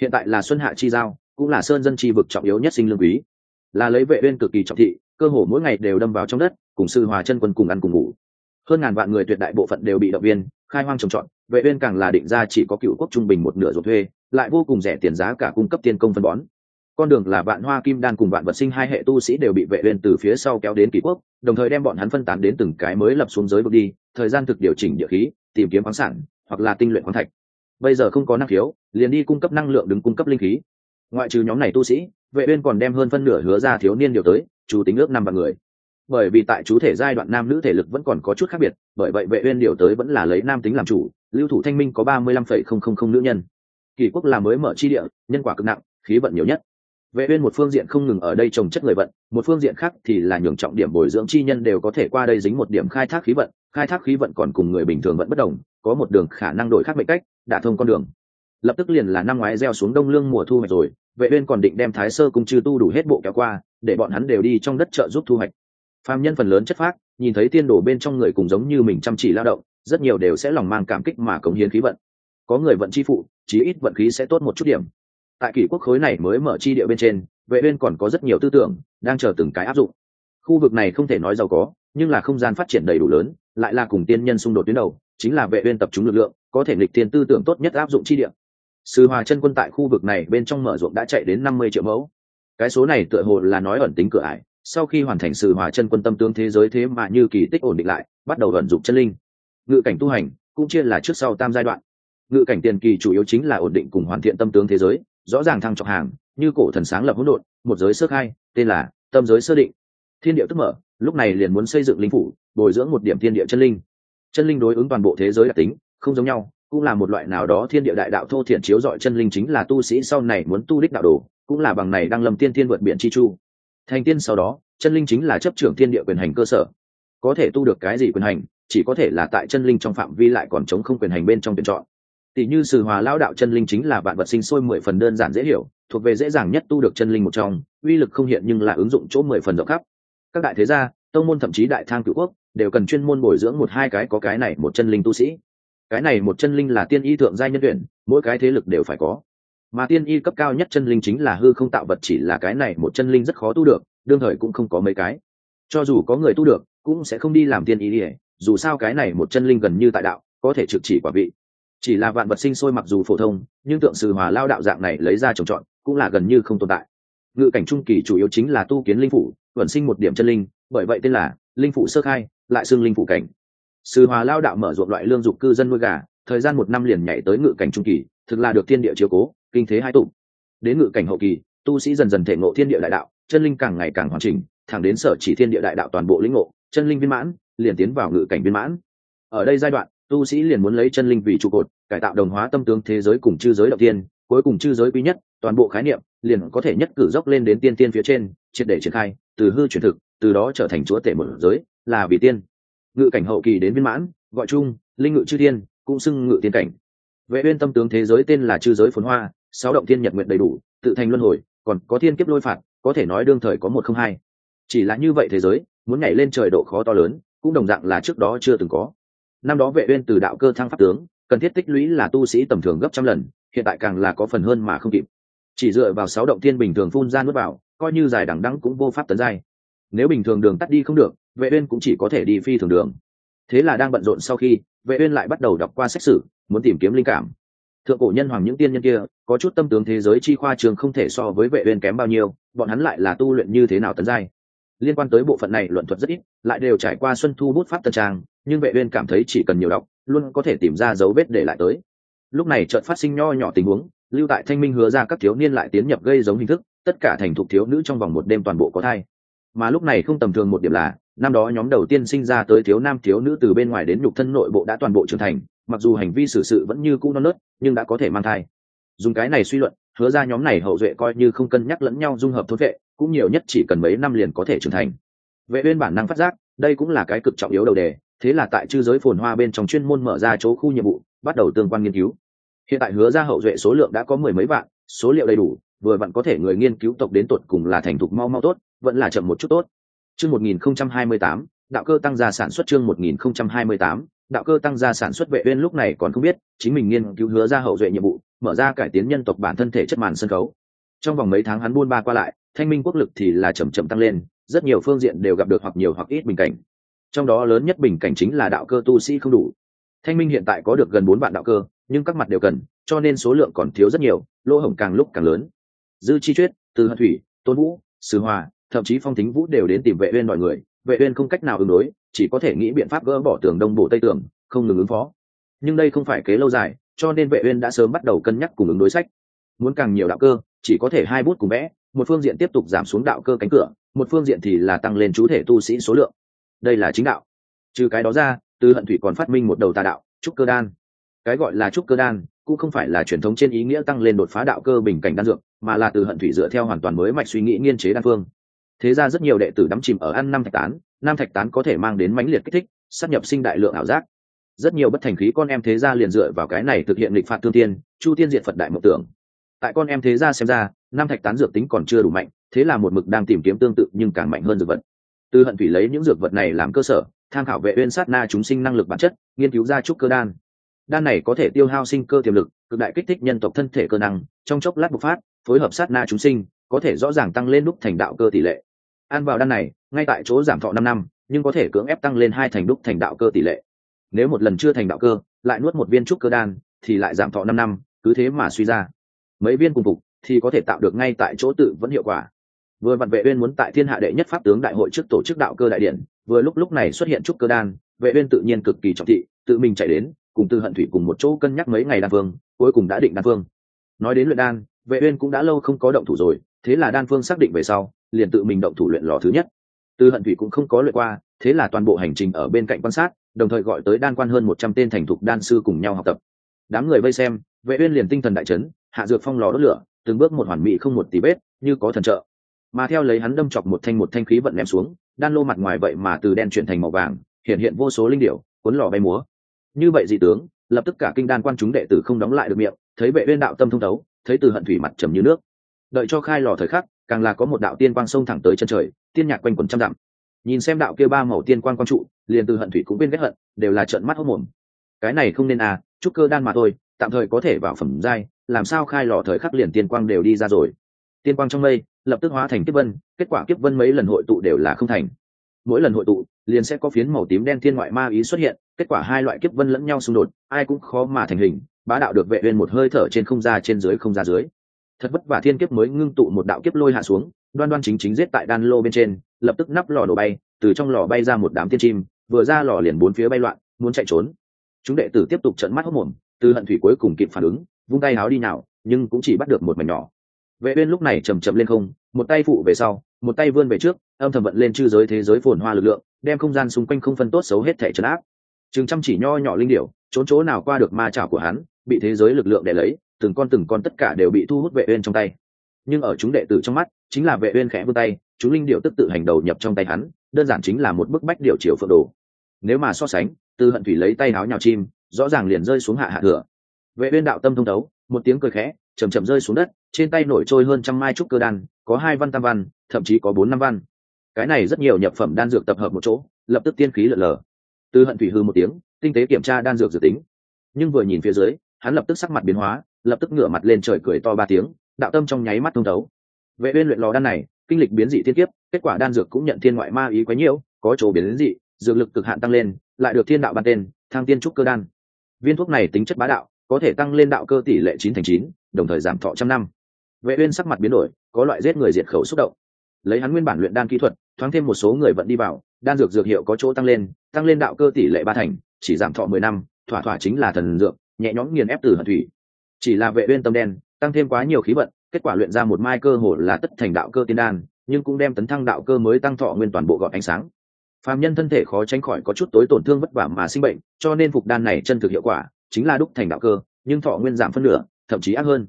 Speaker 1: Hiện tại là xuân hạ chi giao, cũng là sơn dân chi vực trọng yếu nhất sinh lương quý. Là lấy vệ uyên cực kỳ trọng thị cơ hồ mỗi ngày đều đâm vào trong đất, cùng sư hòa chân quân cùng ăn cùng ngủ. Hơn ngàn vạn người tuyệt đại bộ phận đều bị động viên, khai hoang trồng trọt, vệ uyên càng là định ra chỉ có cựu quốc trung bình một nửa ruột thuê, lại vô cùng rẻ tiền giá cả cung cấp tiền công phân bón. Con đường là vạn hoa kim đan cùng vạn vật sinh hai hệ tu sĩ đều bị vệ uyên từ phía sau kéo đến kỳ quốc, đồng thời đem bọn hắn phân tán đến từng cái mới lập xuống giới vực đi, thời gian thực điều chỉnh địa khí, tìm kiếm khoáng sản, hoặc là tinh luyện khoáng thạch. Bây giờ không có năng khiếu, liền đi cung cấp năng lượng đứng cung cấp linh khí. Ngoại trừ nhóm này tu sĩ, vệ uyên còn đem hơn phân nửa hứa ra thiếu niên điều tới chủ tính ước năm và người. Bởi vì tại chú thể giai đoạn nam nữ thể lực vẫn còn có chút khác biệt, bởi vậy vệ uyên điều tới vẫn là lấy nam tính làm chủ, lưu thủ thanh minh có ba mươi lăm phẩy không không không nữ nhân. Kỳ quốc là mới mở chi địa, nhân quả cực nặng, khí vận nhiều nhất. Vệ uyên một phương diện không ngừng ở đây trồng chất người vận, một phương diện khác thì là nhường trọng điểm bồi dưỡng chi nhân đều có thể qua đây dính một điểm khai thác khí vận, khai thác khí vận còn cùng người bình thường vẫn bất đồng, có một đường khả năng đổi khác mệnh cách, đả thông con đường. Lập tức liền là năm ngoái gieo xuống đông lương mùa thu hoạch rồi, vệ uyên còn định đem thái sơ cung chư tu đủ hết bộ kéo qua để bọn hắn đều đi trong đất trợ giúp thu hoạch. Phàm nhân phần lớn chất phác, nhìn thấy tiên đổ bên trong người cùng giống như mình chăm chỉ lao động, rất nhiều đều sẽ lòng mang cảm kích mà cống hiến khí vận. Có người vận chi phụ, chí ít vận khí sẽ tốt một chút điểm. Tại kỷ quốc khối này mới mở chi địa bên trên, vệ uyên còn có rất nhiều tư tưởng, đang chờ từng cái áp dụng. Khu vực này không thể nói giàu có, nhưng là không gian phát triển đầy đủ lớn, lại là cùng tiên nhân xung đột tuyến đầu, chính là vệ uyên tập trung lực lượng, có thể lịch tiên tư tưởng tốt nhất áp dụng chi địa. Sư hòa chân quân tại khu vực này bên trong mở ruộng đã chạy đến 50 triệu mẫu cái số này tựa hồ là nói ẩn tính cửa ải, sau khi hoàn thành sự hòa chân quân tâm tướng thế giới thế mà như kỳ tích ổn định lại, bắt đầu vận dụng chân linh. Ngự cảnh tu hành cũng chia là trước sau tam giai đoạn. Ngự cảnh tiền kỳ chủ yếu chính là ổn định cùng hoàn thiện tâm tướng thế giới, rõ ràng thăng trọng hàng, như cổ thần sáng lập hỗn độn, một giới sơ khai, tên là tâm giới sơ định. Thiên địa tức mở, lúc này liền muốn xây dựng linh phủ, bồi dưỡng một điểm thiên địa chân linh. Chân linh đối ứng toàn bộ thế giới đặc tính, không giống nhau, cũng là một loại nào đó thiên địa đại đạo thô thiện chiếu dọi chân linh chính là tu sĩ sau này muốn tu đích đạo đồ cũng là bằng này đang lâm tiên thiên vượt biển chi chu. Thành tiên sau đó, chân linh chính là chấp trưởng thiên địa quyền hành cơ sở. Có thể tu được cái gì quyền hành, chỉ có thể là tại chân linh trong phạm vi lại còn chống không quyền hành bên trong tuyển chọn. Tỷ như sử hòa lao đạo chân linh chính là vạn vật sinh sôi mười phần đơn giản dễ hiểu, thuộc về dễ dàng nhất tu được chân linh một trong, uy lực không hiện nhưng là ứng dụng chỗ mười phần rộng khắp. Các đại thế gia, tông môn thậm chí đại thang cựu quốc, đều cần chuyên môn bồi dưỡng một hai cái có cái này một chân linh tu sĩ. Cái này một chân linh là tiên y thượng giai nhân tuyển, mỗi cái thế lực đều phải có mà tiên y cấp cao nhất chân linh chính là hư không tạo vật chỉ là cái này một chân linh rất khó tu được, đương thời cũng không có mấy cái. Cho dù có người tu được, cũng sẽ không đi làm tiên y ỉa dù sao cái này một chân linh gần như tại đạo, có thể trực chỉ quả vị. Chỉ là vạn vật sinh sôi mặc dù phổ thông, nhưng tượng sử hòa lao đạo dạng này lấy ra trồng trọt, cũng là gần như không tồn tại. Ngự cảnh trung kỳ chủ yếu chính là tu kiến linh phủ, vận sinh một điểm chân linh, bởi vậy tên là linh phủ sơ khai, lại xưng linh phủ cảnh. Sư hòa lao đạo mở ruộng loại lương dục cư dân nuôi gà, thời gian một năm liền nhảy tới ngự cảnh trung kỳ thực là được thiên địa chiếu cố, kinh thế hai tụ. Đến ngự cảnh hậu kỳ, tu sĩ dần dần thể ngộ thiên địa đại đạo, chân linh càng ngày càng hoàn chỉnh, thẳng đến sở chỉ thiên địa đại đạo toàn bộ lĩnh ngộ, chân linh viên mãn, liền tiến vào ngự cảnh viên mãn. Ở đây giai đoạn, tu sĩ liền muốn lấy chân linh vì trụ cột, cải tạo đồng hóa tâm tướng thế giới cùng chư giới đầu tiên cuối cùng chư giới quý nhất, toàn bộ khái niệm liền có thể nhất cử dốc lên đến tiên tiên phía trên, triệt để triển khai, từ hư truyền thực, từ đó trở thành chúa tể một giới, là vì tiên. Ngự cảnh hậu kỳ đến viên mãn, gọi chung, linh ngự chư tiên cũng xưng ngự tiên cảnh vệ uyên tâm tướng thế giới tên là chư giới phồn hoa, sáu động thiên nhật nguyện đầy đủ, tự thành luân hồi, còn có thiên kiếp lôi phạt, có thể nói đương thời có một không hai. Chỉ là như vậy thế giới, muốn nhảy lên trời độ khó to lớn, cũng đồng dạng là trước đó chưa từng có. Năm đó vệ uyên từ đạo cơ thăng pháp tướng, cần thiết tích lũy là tu sĩ tầm thường gấp trăm lần, hiện tại càng là có phần hơn mà không kịp. Chỉ dựa vào sáu động thiên bình thường phun ra nuốt vào, coi như dài đẳng đẵng cũng vô pháp tấn giai. Nếu bình thường đường tắt đi không được, vệ uyên cũng chỉ có thể đi phi thường đường. Thế là đang bận rộn sau khi vệ uyên lại bắt đầu đọc qua sách sử, muốn tìm kiếm linh cảm. Thượng cổ nhân hoàng những tiên nhân kia, có chút tâm tướng thế giới chi khoa trường không thể so với vệ uyên kém bao nhiêu, bọn hắn lại là tu luyện như thế nào tấn giai. Liên quan tới bộ phận này luận thuật rất ít, lại đều trải qua xuân thu bút pháp tân trang, nhưng vệ uyên cảm thấy chỉ cần nhiều đọc, luôn có thể tìm ra dấu vết để lại tới. Lúc này chợt phát sinh nho nhỏ tình huống, lưu tại thanh minh hứa ra các thiếu niên lại tiến nhập gây giống hình thức, tất cả thành thục thiếu nữ trong vòng một đêm toàn bộ có thai. Mà lúc này không tầm thường một điểm là năm đó nhóm đầu tiên sinh ra tới thiếu nam thiếu nữ từ bên ngoài đến nhục thân nội bộ đã toàn bộ trưởng thành, mặc dù hành vi xử sự vẫn như cũ non nớt, nhưng đã có thể mang thai. Dùng cái này suy luận, hứa ra nhóm này hậu duệ coi như không cân nhắc lẫn nhau dung hợp thốt vệ, cũng nhiều nhất chỉ cần mấy năm liền có thể trưởng thành. Vệ uyên bản năng phát giác, đây cũng là cái cực trọng yếu đầu đề, thế là tại chư giới phồn hoa bên trong chuyên môn mở ra chỗ khu nhiệm vụ, bắt đầu tương quan nghiên cứu. Hiện tại hứa ra hậu duệ số lượng đã có mười mấy vạn, số liệu đầy đủ, vừa vặn có thể người nghiên cứu tộc đến tột cùng là thành thục mau mau tốt, vẫn là chậm một chút tốt chương 1028 đạo cơ tăng gia sản xuất chương 1028 đạo cơ tăng gia sản xuất vệ uyên lúc này còn không biết, chính mình nghiên cứu hứa ra hậu duệ nhiệm vụ, mở ra cải tiến nhân tộc bản thân thể chất màn sân khấu. Trong vòng mấy tháng hắn buôn ba qua lại, thanh minh quốc lực thì là chậm chậm tăng lên, rất nhiều phương diện đều gặp được hoặc nhiều hoặc ít bình cảnh. Trong đó lớn nhất bình cảnh chính là đạo cơ tu sĩ không đủ. Thanh minh hiện tại có được gần bốn vạn đạo cơ, nhưng các mặt đều cần, cho nên số lượng còn thiếu rất nhiều, lỗ hổng càng lúc càng lớn. Dư chi tuyết từ hận thủy, tôn vũ sư hòa thậm chí phong thính vũ đều đến tìm vệ uyên mọi người, vệ uyên không cách nào ứng đối, chỉ có thể nghĩ biện pháp gỡ bỏ tường đông bổ tây tường, không ngừng ứng phó. Nhưng đây không phải kế lâu dài, cho nên vệ uyên đã sớm bắt đầu cân nhắc cùng ứng đối sách. Muốn càng nhiều đạo cơ, chỉ có thể hai bút cùng vẽ, một phương diện tiếp tục giảm xuống đạo cơ cánh cửa, một phương diện thì là tăng lên chú thể tu sĩ số lượng. Đây là chính đạo. Trừ cái đó ra, từ hận thủy còn phát minh một đầu tà đạo, trúc cơ đan. Cái gọi là trúc cơ đan, cũng không phải là truyền thống trên ý nghĩa tăng lên đột phá đạo cơ bình cảnh đan dược, mà là từ hận thủy dựa theo hoàn toàn mới mạch suy nghĩ nghiên chế đan phương thế ra rất nhiều đệ tử đắm chìm ở ăn năm thạch tán, năm thạch tán có thể mang đến mãnh liệt kích thích, sát nhập sinh đại lượng ảo giác. Rất nhiều bất thành khí con em thế gia liền dựa vào cái này thực hiện lịch phạt thương tiên, chu tiên diện phật đại mộng tưởng. Tại con em thế gia xem ra Nam thạch tán dược tính còn chưa đủ mạnh, thế là một mực đang tìm kiếm tương tự nhưng càng mạnh hơn dược vật. Từ hận thủy lấy những dược vật này làm cơ sở, tham khảo vệ uyên sát na chúng sinh năng lực bản chất, nghiên cứu ra trúc cơ đan. Đan này có thể tiêu hao sinh cơ tiềm lực, cực đại kích thích nhân tộc thân thể cơ năng, trong chốc lát bộc phát, phối hợp sát na chúng sinh, có thể rõ ràng tăng lên đúc thành đạo cơ tỷ lệ ăn vào đan này, ngay tại chỗ giảm thọ năm năm, nhưng có thể cưỡng ép tăng lên hai thành đúc thành đạo cơ tỷ lệ. Nếu một lần chưa thành đạo cơ, lại nuốt một viên trúc cơ đan, thì lại giảm thọ năm năm, cứ thế mà suy ra. Mấy viên cùng phục thì có thể tạo được ngay tại chỗ tự vẫn hiệu quả. Vừa vặn vệ uyên muốn tại thiên hạ đệ nhất pháp tướng đại hội trước tổ chức đạo cơ đại điện, vừa lúc lúc này xuất hiện trúc cơ đan, vệ uyên tự nhiên cực kỳ trọng thị, tự mình chạy đến, cùng tư hận thủy cùng một chỗ cân nhắc mấy ngày đan phương, cuối cùng đã định đan phương. Nói đến luyện đan, vệ uyên cũng đã lâu không có động thủ rồi, thế là đan phương xác định về sau liền tự mình động thủ luyện lò thứ nhất. Tư hận thủy cũng không có luyện qua, thế là toàn bộ hành trình ở bên cạnh quan sát, đồng thời gọi tới đan quan hơn 100 tên thành thục đan sư cùng nhau học tập. Đám người vây xem, vệ uyên liền tinh thần đại chấn, hạ dược phong lò đốt lửa, từng bước một hoàn mỹ không một tí vết, như có thần trợ. Mà theo lấy hắn đâm chọc một thanh một thanh khí vận ném xuống, đan lô mặt ngoài vậy mà từ đen chuyển thành màu vàng, hiện hiện vô số linh điểu, cuốn lò bay múa. Như vậy dị tướng, lập tức cả kinh đan quan chúng đệ tử không đóng lại được miệng, thấy vệ uyên đạo tâm thông thấu, thấy từ hận thủy mặt trầm như nước. Đợi cho khai lò thời khắc càng là có một đạo tiên quang sông thẳng tới chân trời, tiên nhạc quanh quần trăm dặm. Nhìn xem đạo kia ba màu tiên quang quang trụ, liền từ hận thủy cũng viên ghét hận, đều là trợn mắt hốc mồm. Cái này không nên à chúc cơ đan mà thôi, tạm thời có thể vào phẩm giai, làm sao khai lò thời khắc liền tiên quang đều đi ra rồi. Tiên quang trong mây, lập tức hóa thành kiếp vân, kết quả kiếp vân mấy lần hội tụ đều là không thành. Mỗi lần hội tụ, liền sẽ có phiến màu tím đen thiên ngoại ma ý xuất hiện, kết quả hai loại kiếp vân lẫn nhau xung đột, ai cũng khó mà thành hình, bá đạo được vệ uyên một hơi thở trên không ra trên dưới không ra dưới thật vất vả thiên kiếp mới ngưng tụ một đạo kiếp lôi hạ xuống, đoan đoan chính chính giết tại đan lô bên trên, lập tức nắp lò đổ bay, từ trong lò bay ra một đám tiên chim, vừa ra lò liền bốn phía bay loạn, muốn chạy trốn. Chúng đệ tử tiếp tục trợn mắt hốc mồm, từ hận thủy cuối cùng kịp phản ứng, vung tay háo đi nào, nhưng cũng chỉ bắt được một mảnh nhỏ. Vệ uyên lúc này chầm chậm lên không, một tay phụ về sau, một tay vươn về trước, âm thầm vận lên chư giới thế giới phồn hoa lực lượng, đem không gian xung quanh không phân tốt xấu hết thể trấn áp. Chừng chăm chỉ nho nhỏ linh điểu, trốn chỗ nào qua được ma chảo của hắn, bị thế giới lực lượng để lấy từng con từng con tất cả đều bị thu hút vệ uyên trong tay. Nhưng ở chúng đệ tử trong mắt, chính là vệ uyên khẽ vươn tay, chúng linh điểu tức tự hành đầu nhập trong tay hắn, đơn giản chính là một bức bách điểu chiều phượng đồ. Nếu mà so sánh, tư hận thủy lấy tay áo nhào chim, rõ ràng liền rơi xuống hạ hạ thừa. Vệ uyên đạo tâm thông đấu một tiếng cười khẽ, chậm chậm rơi xuống đất, trên tay nổi trôi hơn trăm mai trúc cơ đan, có hai văn tam văn, thậm chí có bốn năm văn. Cái này rất nhiều nhập phẩm đan dược tập hợp một chỗ, lập tức tiên khí lượn lờ. tư hận thủy hư một tiếng, tinh tế kiểm tra đan dược dự tính. Nhưng vừa nhìn phía dưới, hắn lập tức sắc mặt biến hóa lập tức ngửa mặt lên trời cười to ba tiếng đạo tâm trong nháy mắt thông thấu. Vệ uyên luyện lò đan này kinh lịch biến dị thiên kiếp kết quả đan dược cũng nhận thiên ngoại ma ý quấy nhiễu, có chỗ biến dị dược lực cực hạn tăng lên lại được thiên đạo ban tên thang tiên trúc cơ đan. Viên thuốc này tính chất bá đạo có thể tăng lên đạo cơ tỷ lệ chín thành chín đồng thời giảm thọ trăm năm. Vệ uyên sắc mặt biến đổi có loại giết người diệt khẩu xúc động. Lấy hắn nguyên bản luyện đan kỹ thuật thoáng thêm một số người vận đi vào đan dược dược hiệu có chỗ tăng lên tăng lên đạo cơ tỷ lệ ba thành chỉ giảm thọ mười năm thỏa thỏa chính là thần dược nhẹ nhõm nghiền ép từ hận thủy chỉ là vệ uyên tâm đen, tăng thêm quá nhiều khí vận, kết quả luyện ra một mai cơ hồ là tất thành đạo cơ tiên đan, nhưng cũng đem tấn thăng đạo cơ mới tăng thọ nguyên toàn bộ gọn ánh sáng. Phàm nhân thân thể khó tránh khỏi có chút tối tổn thương vất vả mà sinh bệnh, cho nên phục đan này chân thực hiệu quả, chính là đúc thành đạo cơ, nhưng thọ nguyên giảm phân nửa, thậm chí ác hơn.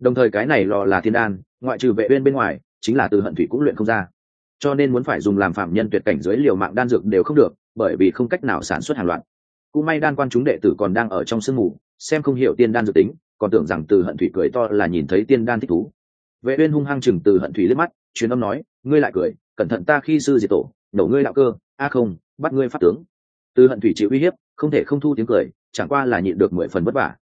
Speaker 1: Đồng thời cái này lò là thiên đan, ngoại trừ vệ uyên bên ngoài, chính là từ hận thủy cũng luyện không ra. Cho nên muốn phải dùng làm phạm nhân tuyệt cảnh dưới liều mạng đan dược đều không được, bởi vì không cách nào sản xuất hàng loạt. Cũng may đan quan chúng đệ tử còn đang ở trong sương mù, xem không hiểu tiên đan dự tính còn tưởng rằng từ hận thủy cười to là nhìn thấy tiên đan thích thú. Vệ uyên hung hăng chừng từ hận thủy liếc mắt, truyền âm nói, ngươi lại cười, cẩn thận ta khi sư diệt tổ, nổ ngươi đạo cơ, a không, bắt ngươi phát tướng. Từ hận thủy chịu uy hiếp, không thể không thu tiếng cười, chẳng qua là nhịn được mười phần vất vả.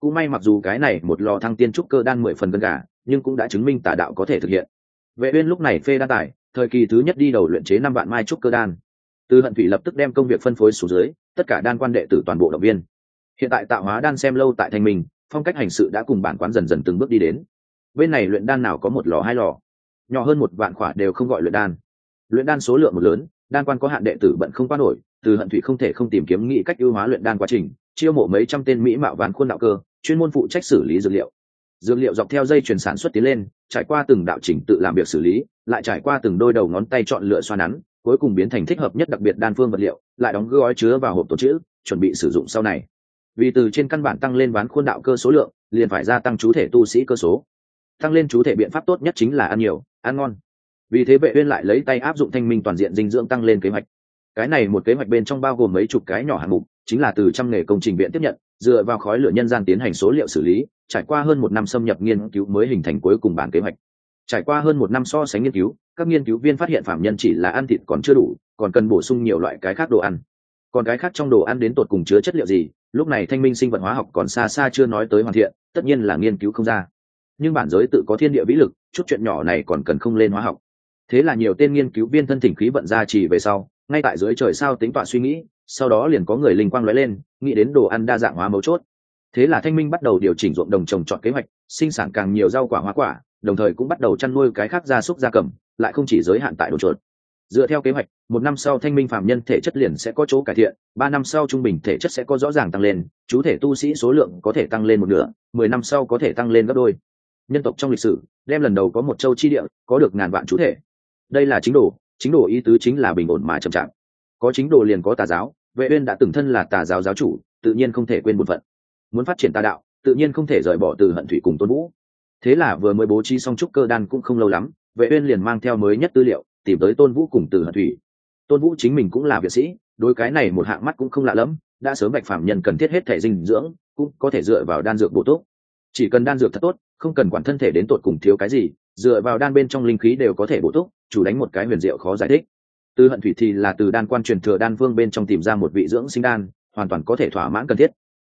Speaker 1: Cũng may mặc dù cái này một lò thăng tiên trúc cơ đan mười phần gần gà, nhưng cũng đã chứng minh tà đạo có thể thực hiện. Vệ uyên lúc này phê đa tài, thời kỳ thứ nhất đi đầu luyện chế năm vạn mai trúc cơ đan. Từ hận thủy lập tức đem công việc phân phối xuống dưới, tất cả đan quan đệ tử toàn bộ động viên. Hiện tại tạo hóa đan xem lâu tại thành mình phong cách hành sự đã cùng bản quán dần dần từng bước đi đến. Bên này luyện đan nào có một lò hai lò? Nhỏ hơn một vạn khỏa đều không gọi luyện đan. Luyện đan số lượng một lớn, đan quan có hạn đệ tử bận không qua nổi, từ hận thủy không thể không tìm kiếm nghĩ cách ưu hóa luyện đan quá trình, chiêu mộ mấy trăm tên mỹ mạo ván khuôn đạo cơ, chuyên môn phụ trách xử lý dược liệu. Dược liệu dọc theo dây chuyển sản xuất tiến lên, trải qua từng đạo chỉnh tự làm việc xử lý, lại trải qua từng đôi đầu ngón tay chọn lựa xoa nắn, cuối cùng biến thành thích hợp nhất đặc biệt đan phương vật liệu, lại đóng gói chứa vào hộp tổ chữ, chuẩn bị sử dụng sau này vì từ trên căn bản tăng lên bán khuôn đạo cơ số lượng, liền phải gia tăng chú thể tu sĩ cơ số. Tăng lên chú thể biện pháp tốt nhất chính là ăn nhiều, ăn ngon. Vì thế vệ uyên lại lấy tay áp dụng thanh minh toàn diện dinh dưỡng tăng lên kế hoạch. Cái này một kế hoạch bên trong bao gồm mấy chục cái nhỏ hạng mục, chính là từ trăm nghề công trình viện tiếp nhận, dựa vào khói lửa nhân gian tiến hành số liệu xử lý, trải qua hơn một năm xâm nhập nghiên cứu mới hình thành cuối cùng bản kế hoạch. Trải qua hơn một năm so sánh nghiên cứu, các nghiên cứu viên phát hiện phạm nhân chỉ là ăn thịt còn chưa đủ, còn cần bổ sung nhiều loại cái khác đồ ăn. Còn cái khác trong đồ ăn đến tột cùng chứa chất liệu gì lúc này thanh minh sinh vật hóa học còn xa xa chưa nói tới hoàn thiện, tất nhiên là nghiên cứu không ra. Nhưng bản giới tự có thiên địa vĩ lực, chút chuyện nhỏ này còn cần không lên hóa học. Thế là nhiều tên nghiên cứu viên thân thỉnh khí vận ra chỉ về sau, ngay tại dưới trời sao tính tọa suy nghĩ, sau đó liền có người linh quang lóe lên, nghĩ đến đồ ăn đa dạng hóa mấu chốt. Thế là thanh minh bắt đầu điều chỉnh ruộng đồng trồng trọt kế hoạch, sinh sản càng nhiều rau quả hoa quả, đồng thời cũng bắt đầu chăn nuôi cái khác gia súc gia cầm, lại không chỉ giới hạn tại đồ chuột dựa theo kế hoạch, một năm sau thanh minh phạm nhân thể chất liền sẽ có chỗ cải thiện, ba năm sau trung bình thể chất sẽ có rõ ràng tăng lên, chú thể tu sĩ số lượng có thể tăng lên một nửa, mười năm sau có thể tăng lên gấp đôi. Nhân tộc trong lịch sử, đem lần đầu có một châu chi địa, có được ngàn vạn chú thể. Đây là chính đồ chính đồ ý tứ chính là bình ổn mà chậm chạp. Có chính đồ liền có tà giáo, vệ uyên đã từng thân là tà giáo giáo chủ, tự nhiên không thể quên một phận. Muốn phát triển tà đạo, tự nhiên không thể rời bỏ từ hận thủy cùng tôn vũ. Thế là vừa mới bố trí xong trúc cơ đan cũng không lâu lắm, vệ uyên liền mang theo mới nhất tư liệu tìm tới tôn vũ cùng từ hận thủy. Tôn vũ chính mình cũng là viện sĩ, đối cái này một hạng mắt cũng không lạ lắm đã sớm bạch phạm nhân cần thiết hết thể dinh dưỡng, cũng có thể dựa vào đan dược bổ túc. Chỉ cần đan dược thật tốt, không cần quản thân thể đến tột cùng thiếu cái gì, dựa vào đan bên trong linh khí đều có thể bổ túc, chủ đánh một cái huyền diệu khó giải thích. Từ hận thủy thì là từ đan quan truyền thừa đan vương bên trong tìm ra một vị dưỡng sinh đan, hoàn toàn có thể thỏa mãn cần thiết.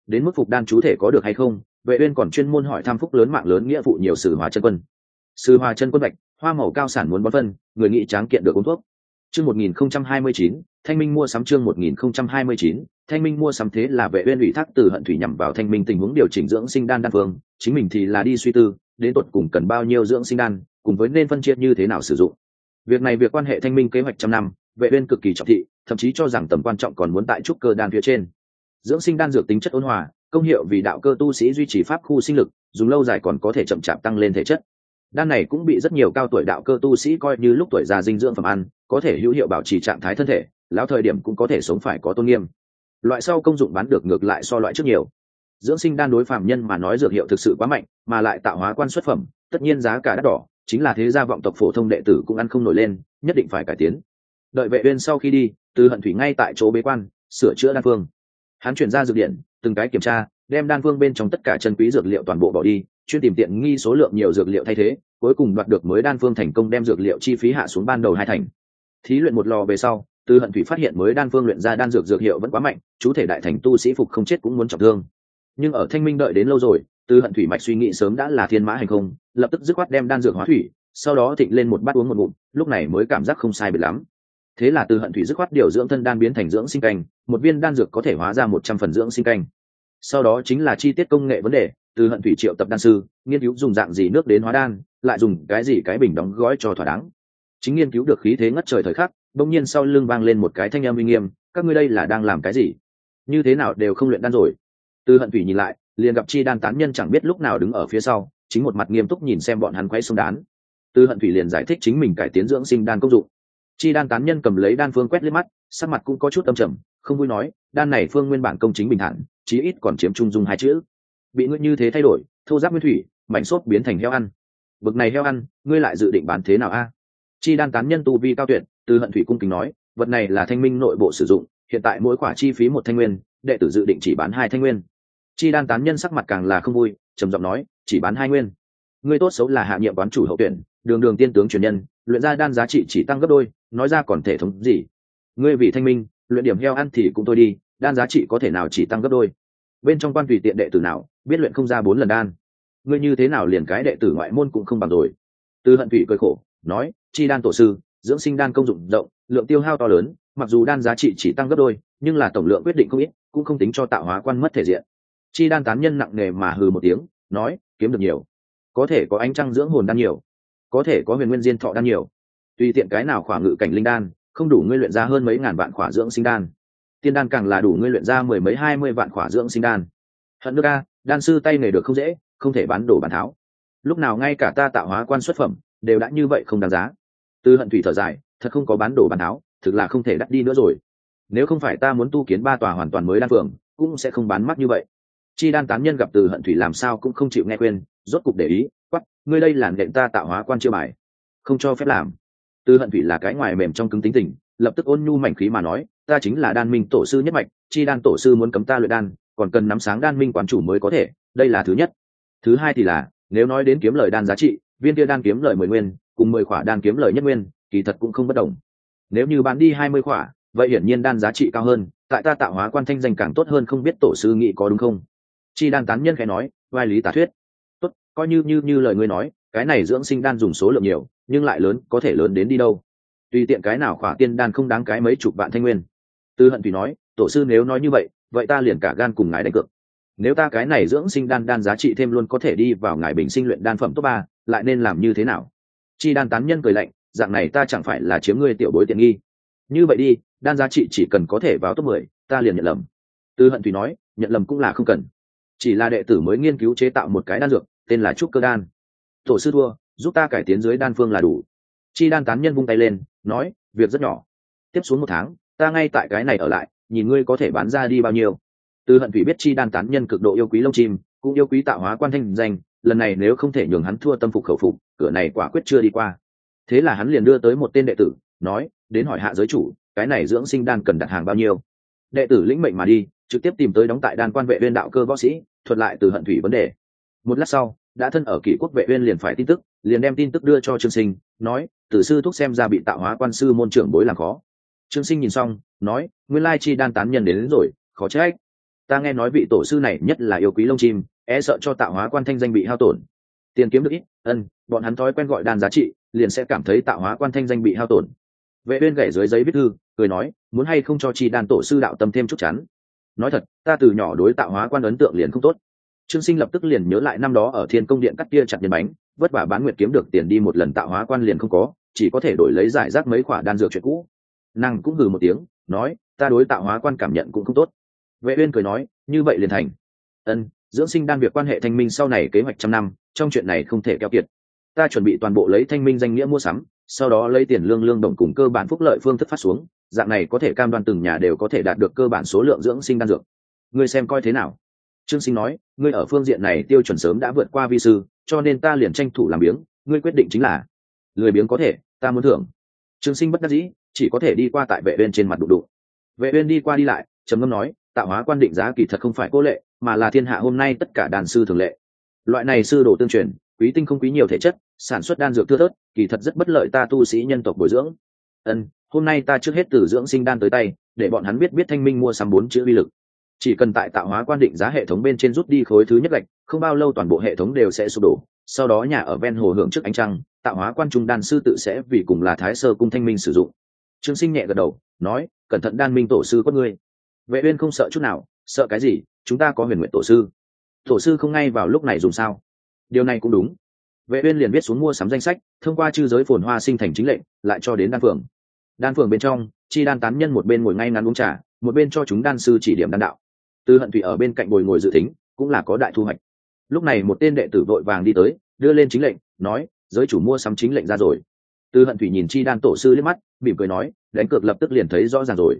Speaker 1: Đến mức phục đan chú thể có được hay không, vệ uyên còn chuyên môn hỏi tham phúc lớn mạng lớn nghĩa vụ nhiều sử hòa chân quân. Sư hòa chân quân bạch hoa màu cao sản muốn bón phân, người nghĩ tráng kiện được uống thuốc. Chương 1029 thanh minh mua sắm chương 1029 thanh minh mua sắm thế là vệ uyên ủy thác từ hận thủy nhằm vào thanh minh tình huống điều chỉnh dưỡng sinh đan đan phương, chính mình thì là đi suy tư, đến tuột cùng cần bao nhiêu dưỡng sinh đan, cùng với nên phân chia như thế nào sử dụng. Việc này việc quan hệ thanh minh kế hoạch trăm năm, vệ uyên cực kỳ trọng thị, thậm chí cho rằng tầm quan trọng còn muốn tại trúc cơ đan phía trên. Dưỡng sinh đan dược tính chất ôn hòa, công hiệu vì đạo cơ tu sĩ duy trì pháp khu sinh lực, dùng lâu dài còn có thể chậm chạp tăng lên thể chất đan này cũng bị rất nhiều cao tuổi đạo cơ tu sĩ coi như lúc tuổi già dinh dưỡng phẩm ăn, có thể hữu hiệu bảo trì trạng thái thân thể, lão thời điểm cũng có thể sống phải có tôn nghiêm. Loại sau công dụng bán được ngược lại so loại trước nhiều. Dưỡng sinh đan đối phạm nhân mà nói dược hiệu thực sự quá mạnh, mà lại tạo hóa quan xuất phẩm, tất nhiên giá cả đắt đỏ, chính là thế gia vọng tộc phổ thông đệ tử cũng ăn không nổi lên, nhất định phải cải tiến. Đợi vệ uyên sau khi đi, từ hận thủy ngay tại chỗ bế quan, sửa chữa đan phương. Hắn chuyển ra dược điện, từng cái kiểm tra đem đan phương bên trong tất cả chân quý dược liệu toàn bộ bỏ đi, chuyên tìm tiện nghi số lượng nhiều dược liệu thay thế, cuối cùng đoạt được mới đan phương thành công đem dược liệu chi phí hạ xuống ban đầu hai thành. Thí luyện một lò về sau, từ hận thủy phát hiện mới đan phương luyện ra đan dược dược hiệu vẫn quá mạnh, chú thể đại thành tu sĩ phục không chết cũng muốn trọng thương. Nhưng ở thanh minh đợi đến lâu rồi, từ hận thủy mạch suy nghĩ sớm đã là thiên mã hành không, lập tức dứt khoát đem đan dược hóa thủy, sau đó thịnh lên một bát uống một ngụm, lúc này mới cảm giác không sai biệt lắm. Thế là từ hận thủy dứt khoát điều dưỡng thân đan biến thành dưỡng sinh canh, một viên đan dược có thể hóa ra một trăm phần dưỡng sinh canh sau đó chính là chi tiết công nghệ vấn đề, từ hận thủy triệu tập đan sư, nghiên cứu dùng dạng gì nước đến hóa đan, lại dùng cái gì cái bình đóng gói cho thỏa đáng. Chính nghiên cứu được khí thế ngất trời thời khắc, bỗng nhiên sau lưng vang lên một cái thanh âm uy nghiêm, các ngươi đây là đang làm cái gì? Như thế nào đều không luyện đan rồi? Từ hận thủy nhìn lại, liền gặp chi đan tán nhân chẳng biết lúc nào đứng ở phía sau, chính một mặt nghiêm túc nhìn xem bọn hắn quay xuống đán. Từ hận thủy liền giải thích chính mình cải tiến dưỡng sinh đan công dụng. Chi đan tán nhân cầm lấy đan phương quét lên mắt, sắc mặt cũng có chút âm trầm, không vui nói, đan này phương nguyên bản công chính bình thản chí ít còn chiếm trung dung hai chữ. Bị ngươi như thế thay đổi thâu giáp nguyên thủy, mảnh sốt biến thành heo ăn. Bực này heo ăn, ngươi lại dự định bán thế nào a? Chi đan tán nhân tu vi cao tuyệt, từ hận thủy cung kính nói, vật này là thanh minh nội bộ sử dụng, hiện tại mỗi quả chi phí một thanh nguyên, đệ tử dự định chỉ bán hai thanh nguyên. Chi đan tán nhân sắc mặt càng là không vui, trầm giọng nói, chỉ bán hai nguyên. Ngươi tốt xấu là hạ nhiệm quán chủ hậu tuyển, đường đường tiên tướng truyền nhân, luyện ra đan giá trị chỉ tăng gấp đôi, nói ra còn thể thống gì? Ngươi vì thanh minh, luyện điểm heo ăn thì cũng thôi đi đan giá trị có thể nào chỉ tăng gấp đôi? Bên trong quan tùy tiện đệ tử nào biết luyện không ra bốn lần đan? Ngươi như thế nào liền cái đệ tử ngoại môn cũng không bằng rồi? Tư hận thủy cười khổ, nói, chi đan tổ sư, dưỡng sinh đan công dụng rộng, lượng tiêu hao to lớn, mặc dù đan giá trị chỉ tăng gấp đôi, nhưng là tổng lượng quyết định không ít, cũng không tính cho tạo hóa quan mất thể diện. Chi đan tán nhân nặng nề mà hừ một tiếng, nói, kiếm được nhiều, có thể có ánh trăng dưỡng hồn đan nhiều, có thể có huyền nguyên diên thọ đan nhiều. Tùy tiện cái nào khỏa ngự cảnh linh đan, không đủ ngươi luyện ra hơn mấy ngàn vạn khỏa dưỡng sinh đan tiên đan càng là đủ ngươi luyện ra mười mấy hai mươi vạn khỏa dưỡng sinh đan. Hận nước a đan sư tay nghề được không dễ không thể bán đồ bán tháo. Lúc nào ngay cả ta tạo hóa quan xuất phẩm đều đã như vậy không đáng giá. Tư hận thủy thở dài thật không có bán đồ bán tháo thực là không thể đắt đi nữa rồi. Nếu không phải ta muốn tu kiến ba tòa hoàn toàn mới đan phường cũng sẽ không bán mắt như vậy. Chi đan tán nhân gặp từ hận thủy làm sao cũng không chịu nghe khuyên, rốt cục để ý quắp ngươi đây là nệm ta tạo hóa quan chưa bài. Không cho phép làm. Từ hận thủy là cái ngoài mềm trong cứng tính tình lập tức ôn nhu mảnh khí mà nói, ta chính là đan minh tổ sư nhất mạch, chi đan tổ sư muốn cấm ta luyện đan, còn cần nắm sáng đan minh quán chủ mới có thể, đây là thứ nhất. Thứ hai thì là, nếu nói đến kiếm lời đan giá trị, viên kia đan kiếm lời mười nguyên, cùng mười khỏa đan kiếm lời nhất nguyên, kỳ thật cũng không bất đồng. Nếu như bán đi hai mươi khỏa, vậy hiển nhiên đan giá trị cao hơn, tại ta tạo hóa quan thanh danh càng tốt hơn không biết tổ sư nghĩ có đúng không? Chi đan tán nhân khẽ nói, vai lý tả thuyết. Tốt, coi như như như lời ngươi nói, cái này dưỡng sinh đan dùng số lượng nhiều, nhưng lại lớn, có thể lớn đến đi đâu? Tùy tiện cái nào khỏa tiên đan không đáng cái mấy chục vạn thanh nguyên. Tư hận thủy nói, tổ sư nếu nói như vậy vậy ta liền cả gan cùng ngài đánh cược. Nếu ta cái này dưỡng sinh đan đan giá trị thêm luôn có thể đi vào ngài bình sinh luyện đan phẩm top ba, lại nên làm như thế nào? Chi đan tán nhân cười lạnh, dạng này ta chẳng phải là chiếm ngươi tiểu bối tiện nghi. Như vậy đi, đan giá trị chỉ cần có thể vào top mười, ta liền nhận lầm. Tư hận thủy nói, nhận lầm cũng là không cần. Chỉ là đệ tử mới nghiên cứu chế tạo một cái đan dược, tên là trúc cơ đan. Tổ sư thua, giúp ta cải tiến dưới đan phương là đủ. Chi đan tán nhân vung tay lên nói, việc rất nhỏ. Tiếp xuống một tháng, ta ngay tại cái này ở lại, nhìn ngươi có thể bán ra đi bao nhiêu. Từ hận thủy biết chi đan tán nhân cực độ yêu quý lông chim, cũng yêu quý tạo hóa quan thanh danh, lần này nếu không thể nhường hắn thua tâm phục khẩu phục, cửa này quả quyết chưa đi qua. Thế là hắn liền đưa tới một tên đệ tử, nói, đến hỏi hạ giới chủ, cái này dưỡng sinh đan cần đặt hàng bao nhiêu? Đệ tử lĩnh mệnh mà đi, trực tiếp tìm tới đóng tại đan quan vệ viên đạo cơ võ sĩ, thuật lại từ hận thủy vấn đề. Một lát sau, đã thân ở kỷ quốc vệ viên liền phải tin tức liền đem tin tức đưa cho trương sinh nói tử sư thúc xem ra bị tạo hóa quan sư môn trưởng bối làm khó. Trương sinh nhìn xong nói nguyên lai chi đan tán nhân đến, đến rồi khó trách. Ta nghe nói vị tổ sư này nhất là yêu quý lông chim e sợ cho tạo hóa quan thanh danh bị hao tổn. Tiền kiếm được ít ân bọn hắn thói quen gọi đan giá trị liền sẽ cảm thấy tạo hóa quan thanh danh bị hao tổn. Vệ uyên gảy dưới giấy viết thư cười nói muốn hay không cho chi đan tổ sư đạo tâm thêm chút chắn nói thật ta từ nhỏ đối tạo hóa quan ấn tượng liền không tốt. Trương sinh lập tức liền nhớ lại năm đó ở thiên công điện cắt kia chặt nhân bánh vất vả bán nguyệt kiếm được tiền đi một lần tạo hóa quan liền không có, chỉ có thể đổi lấy giải rác mấy khoản đan dược chuyện cũ. Nàng cũng hừ một tiếng, nói, ta đối tạo hóa quan cảm nhận cũng không tốt. Vệ uyên cười nói, như vậy liền thành. Ân, dưỡng sinh đan việc quan hệ thanh minh sau này kế hoạch trăm năm, trong chuyện này không thể keo kiệt. Ta chuẩn bị toàn bộ lấy thanh minh danh nghĩa mua sắm, sau đó lấy tiền lương lương đồng cùng cơ bản phúc lợi phương thức phát xuống, dạng này có thể cam đoan từng nhà đều có thể đạt được cơ bản số lượng dưỡng sinh đan dược. Ngươi xem coi thế nào. Trương sinh nói, ngươi ở phương diện này tiêu chuẩn sớm đã vượt qua vi sư cho nên ta liền tranh thủ làm biếng, ngươi quyết định chính là, lười biếng có thể, ta muốn thưởng. Trường sinh bất đắc dĩ, chỉ có thể đi qua tại vệ uyên trên mặt đụng đụng. Vệ uyên đi qua đi lại, trầm ngâm nói, tạo hóa quan định giá kỳ thật không phải cô lệ, mà là thiên hạ hôm nay tất cả đàn sư thường lệ. Loại này sư đồ tương truyền, quý tinh không quý nhiều thể chất, sản xuất đan dược thưa thớt, kỳ thật rất bất lợi ta tu sĩ nhân tộc bồi dưỡng. Ân, hôm nay ta trước hết từ dưỡng sinh đan tới tay, để bọn hắn biết biết thanh minh mua sắm bốn chữ vi lực. Chỉ cần tại tạo hóa quan định giá hệ thống bên trên rút đi khối thứ nhất lệch không bao lâu toàn bộ hệ thống đều sẽ sụp đổ, sau đó nhà ở ven hồ hưởng trước ánh trăng, tạo hóa quan trung đan sư tự sẽ vì cùng là thái sơ cung thanh minh sử dụng. Trương sinh nhẹ gật đầu, nói, cẩn thận đan minh tổ sư có ngươi. Vệ uyên không sợ chút nào, sợ cái gì? Chúng ta có huyền nguyện tổ sư. Tổ sư không ngay vào lúc này dùng sao? Điều này cũng đúng. Vệ uyên liền viết xuống mua sắm danh sách, thông qua chư giới phồn hoa sinh thành chính lệnh, lại cho đến đan phường đan phường bên trong, chi đan tán nhân một bên ngồi ngay ngắn uống trà, một bên cho chúng đan sư chỉ điểm đan đạo. Từ hận thủy ở bên cạnh ngồi ngồi dự tính, cũng là có đại thu hoạch lúc này một tên đệ tử vội vàng đi tới, đưa lên chính lệnh, nói, giới chủ mua sắm chính lệnh ra rồi. Từ hận thủy nhìn chi đan tổ sư liếc mắt, mỉm cười nói, đánh cược lập tức liền thấy rõ ràng rồi.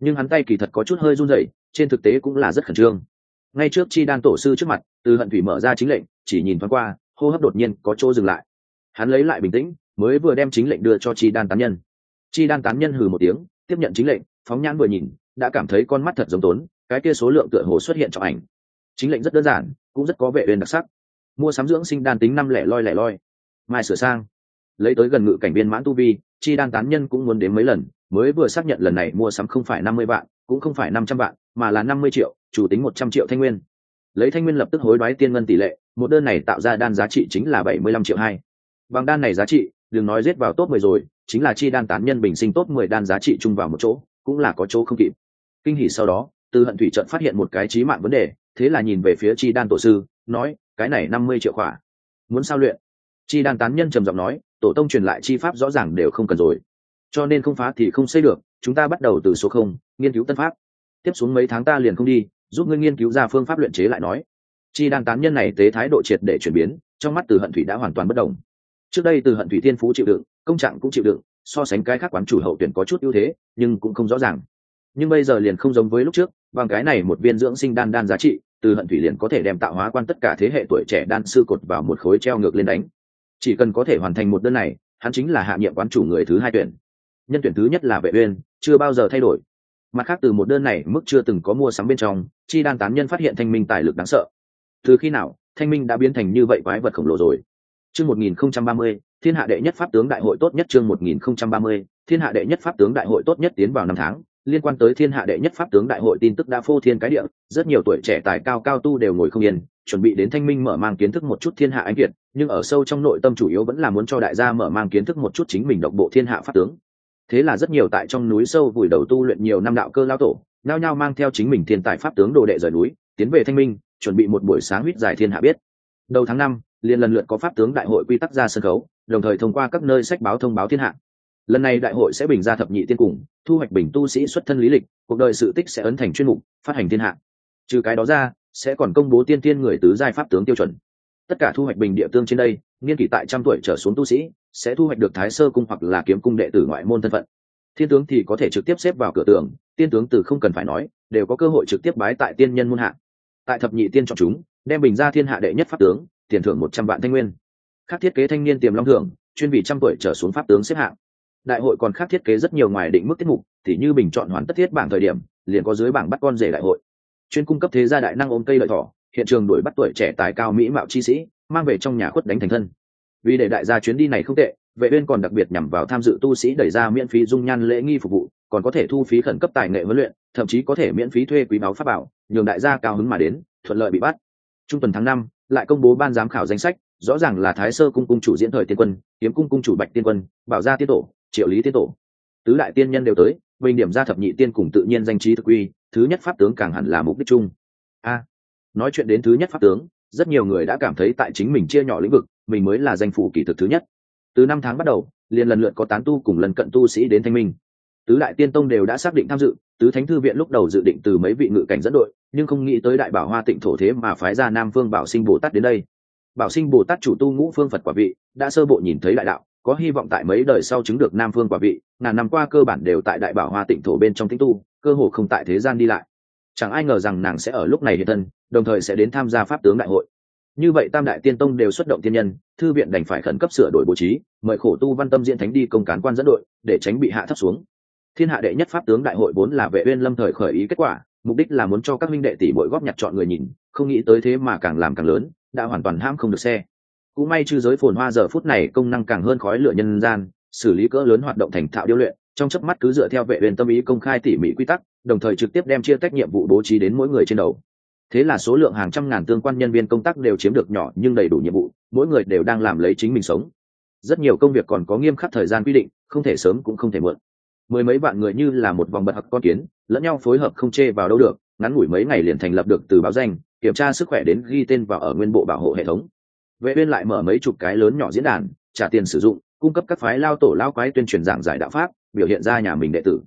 Speaker 1: Nhưng hắn tay kỳ thật có chút hơi run rẩy, trên thực tế cũng là rất khẩn trương. Ngay trước chi đan tổ sư trước mặt từ hận thủy mở ra chính lệnh, chỉ nhìn thoáng qua, hô hấp đột nhiên có chỗ dừng lại. Hắn lấy lại bình tĩnh, mới vừa đem chính lệnh đưa cho chi đan tán nhân. Chi đan tán nhân hừ một tiếng, tiếp nhận chính lệnh, phóng nhãn vừa nhìn, đã cảm thấy con mắt thật giống tốn, cái kia số lượng tựa hồ xuất hiện trong ảnh. Chính lệnh rất đơn giản cũng rất có vệ uyên đặc sắc. Mua sắm dưỡng sinh đan tính năm lẻ loi lẻ loi. Mai sửa sang. Lấy tới gần ngự cảnh viên mãn tu vi, chi đan tán nhân cũng muốn đến mấy lần, mới vừa xác nhận lần này mua sắm không phải năm mươi vạn, cũng không phải năm trăm vạn, mà là năm mươi triệu, chủ tính một trăm triệu thanh nguyên. Lấy thanh nguyên lập tức hối đoái tiên ngân tỷ lệ, một đơn này tạo ra đan giá trị chính là bảy mươi lăm triệu hai. Bằng đan này giá trị, đừng nói giết vào top mười rồi, chính là chi đan tán nhân bình sinh top mười đan giá trị chung vào một chỗ, cũng là có chỗ không kịp. Kinh hỉ sau đó từ hận thủy trận phát hiện một cái trí mạng vấn đề, thế là nhìn về phía chi đan tổ sư, nói, cái này năm mươi triệu khỏa, muốn sao luyện? Chi đan tán nhân trầm giọng nói, tổ tông truyền lại chi pháp rõ ràng đều không cần rồi. Cho nên không phá thì không xây được, chúng ta bắt đầu từ số không, nghiên cứu tân pháp. Tiếp xuống mấy tháng ta liền không đi, giúp ngươi nghiên cứu ra phương pháp luyện chế lại nói. Chi đan tán nhân này tế thái độ triệt để chuyển biến, trong mắt từ hận thủy đã hoàn toàn bất đồng trước đây từ hận thủy thiên phú chịu đựng, công trạng cũng chịu đựng, so sánh cái khác quán chủ hậu tuyển có chút ưu thế, nhưng cũng không rõ ràng. Nhưng bây giờ liền không giống với lúc trước bằng cái này một viên dưỡng sinh đan đan giá trị, từ hận thủy liền có thể đem tạo hóa quan tất cả thế hệ tuổi trẻ đan sư cột vào một khối treo ngược lên đánh. Chỉ cần có thể hoàn thành một đơn này, hắn chính là hạ nhiệm quán chủ người thứ hai tuyển. Nhân tuyển thứ nhất là vệ uyên, chưa bao giờ thay đổi. Mặt khác, từ một đơn này, mức chưa từng có mua sắm bên trong, chi đan tán nhân phát hiện thanh minh tài lực đáng sợ. Từ khi nào, thanh minh đã biến thành như vậy quái vật khổng lồ rồi. Chương 1030 thiên hạ đệ nhất pháp tướng đại hội tốt nhất chương 1030 thiên hạ đệ nhất pháp tướng đại hội tốt nhất tiến vào năm tháng liên quan tới thiên hạ đệ nhất pháp tướng đại hội tin tức đã phô thiên cái địa, rất nhiều tuổi trẻ tài cao cao tu đều ngồi không yên, chuẩn bị đến thanh minh mở mang kiến thức một chút thiên hạ anh kiệt, nhưng ở sâu trong nội tâm chủ yếu vẫn là muốn cho đại gia mở mang kiến thức một chút chính mình độc bộ thiên hạ pháp tướng. Thế là rất nhiều tại trong núi sâu vùi đầu tu luyện nhiều năm đạo cơ lao tổ nao nhao mang theo chính mình thiên tài pháp tướng đồ đệ rời núi, tiến về thanh minh, chuẩn bị một buổi sáng huyết giải thiên hạ biết. Đầu tháng năm, liền lần lượt có pháp tướng đại hội quy tắc ra sân khấu, đồng thời thông qua các nơi sách báo thông báo thiên hạ lần này đại hội sẽ bình ra thập nhị tiên cùng, thu hoạch bình tu sĩ xuất thân lý lịch, cuộc đời sự tích sẽ ấn thành chuyên mục, phát hành thiên hạ. Trừ cái đó ra, sẽ còn công bố tiên tiên người tứ giai pháp tướng tiêu chuẩn. Tất cả thu hoạch bình địa tương trên đây, niên kỷ tại trăm tuổi trở xuống tu sĩ, sẽ thu hoạch được thái sơ cung hoặc là kiếm cung đệ tử ngoại môn thân phận. Thiên tướng thì có thể trực tiếp xếp vào cửa tường, tiên tướng từ không cần phải nói, đều có cơ hội trực tiếp bái tại tiên nhân môn hạ. Tại thập nhị tiên chọn chúng, đem bình ra thiên hạ đệ nhất pháp tướng, tiền thưởng một trăm vạn thanh nguyên. Khác thiết kế thanh niên tiềm long thưởng, chuyên vị trăm tuổi trở xuống pháp tướng xếp hạng đại hội còn khác thiết kế rất nhiều ngoài định mức tiết mục, thì như bình chọn hoàn tất thiết bảng thời điểm, liền có dưới bảng bắt con rể đại hội. Chuyên cung cấp thế gia đại năng ôm cây lợi thỏ, hiện trường đuổi bắt tuổi trẻ tài cao mỹ mạo chi sĩ, mang về trong nhà khuất đánh thành thân. Vì để đại gia chuyến đi này không tệ, vệ uyên còn đặc biệt nhằm vào tham dự tu sĩ đẩy ra miễn phí dung nhan lễ nghi phục vụ, còn có thể thu phí khẩn cấp tài nghệ huấn luyện, thậm chí có thể miễn phí thuê quý báu pháp bảo, nhường đại gia cao hứng mà đến, thuận lợi bị bắt. Trung tuần tháng năm, lại công bố ban giám khảo danh sách, rõ ràng là thái sơ cung cung chủ diễn thời tiên quân, kiếm cung cung chủ bạch tiên quân, bảo gia tiên tổ triệu lý tiên tổ. Tứ đại tiên nhân đều tới, bình điểm ra thập nhị tiên cùng tự nhiên danh trí thực uy, thứ nhất pháp tướng càng hẳn là mục đích chung. A, nói chuyện đến thứ nhất pháp tướng, rất nhiều người đã cảm thấy tại chính mình chia nhỏ lĩnh vực, mình mới là danh phủ kỳ thực thứ nhất. Từ năm tháng bắt đầu, liền lần lượt có tán tu cùng lần cận tu sĩ đến thanh minh. Tứ đại tiên tông đều đã xác định tham dự, tứ thánh thư viện lúc đầu dự định từ mấy vị ngự cảnh dẫn đội, nhưng không nghĩ tới đại bảo hoa tịnh thổ thế mà phái ra nam phương bảo sinh bồ tát đến đây. Bảo sinh bồ tát chủ tu ngũ phương phật quả vị, đã sơ bộ nhìn thấy đại đạo có hy vọng tại mấy đời sau chứng được nam phương quả vị, ngàn năm qua cơ bản đều tại đại bảo hoa tịnh thổ bên trong tĩnh tu, cơ hồ không tại thế gian đi lại. Chẳng ai ngờ rằng nàng sẽ ở lúc này hiện thân, đồng thời sẽ đến tham gia pháp tướng đại hội. Như vậy tam đại tiên tông đều xuất động tiên nhân, thư viện đành phải khẩn cấp sửa đổi bố trí, mời khổ tu văn tâm diễn thánh đi công cán quan dẫn đội, để tránh bị hạ thấp xuống. Thiên hạ đệ nhất pháp tướng đại hội vốn là vệ uyên lâm thời khởi ý kết quả, mục đích là muốn cho các minh đệ tỷ mỗi góp nhặt chọn người nhìn, không nghĩ tới thế mà càng làm càng lớn, đã hoàn toàn ham không được xe cũng may trừ giới phồn hoa giờ phút này công năng càng hơn khói lửa nhân gian, xử lý cỡ lớn hoạt động thành thạo điêu luyện, trong chớp mắt cứ dựa theo vệ uyên tâm ý công khai tỉ mỉ quy tắc, đồng thời trực tiếp đem chia tách nhiệm vụ bố trí đến mỗi người trên đầu. Thế là số lượng hàng trăm ngàn tương quan nhân viên công tác đều chiếm được nhỏ nhưng đầy đủ nhiệm vụ, mỗi người đều đang làm lấy chính mình sống. Rất nhiều công việc còn có nghiêm khắc thời gian quy định, không thể sớm cũng không thể muộn. Mười mấy vạn người như là một vòng bật hặc con kiến, lẫn nhau phối hợp không chê vào đâu được, ngắn ngủi mấy ngày liền thành lập được từ báo danh, kiểm tra sức khỏe đến ghi tên vào ở nguyên bộ bảo hộ hệ thống vệ uyên lại mở mấy chục cái lớn nhỏ diễn đàn, trả tiền sử dụng, cung cấp các phái lao tổ lao quái tuyên truyền giảng giải đạo pháp, biểu hiện ra nhà mình đệ tử.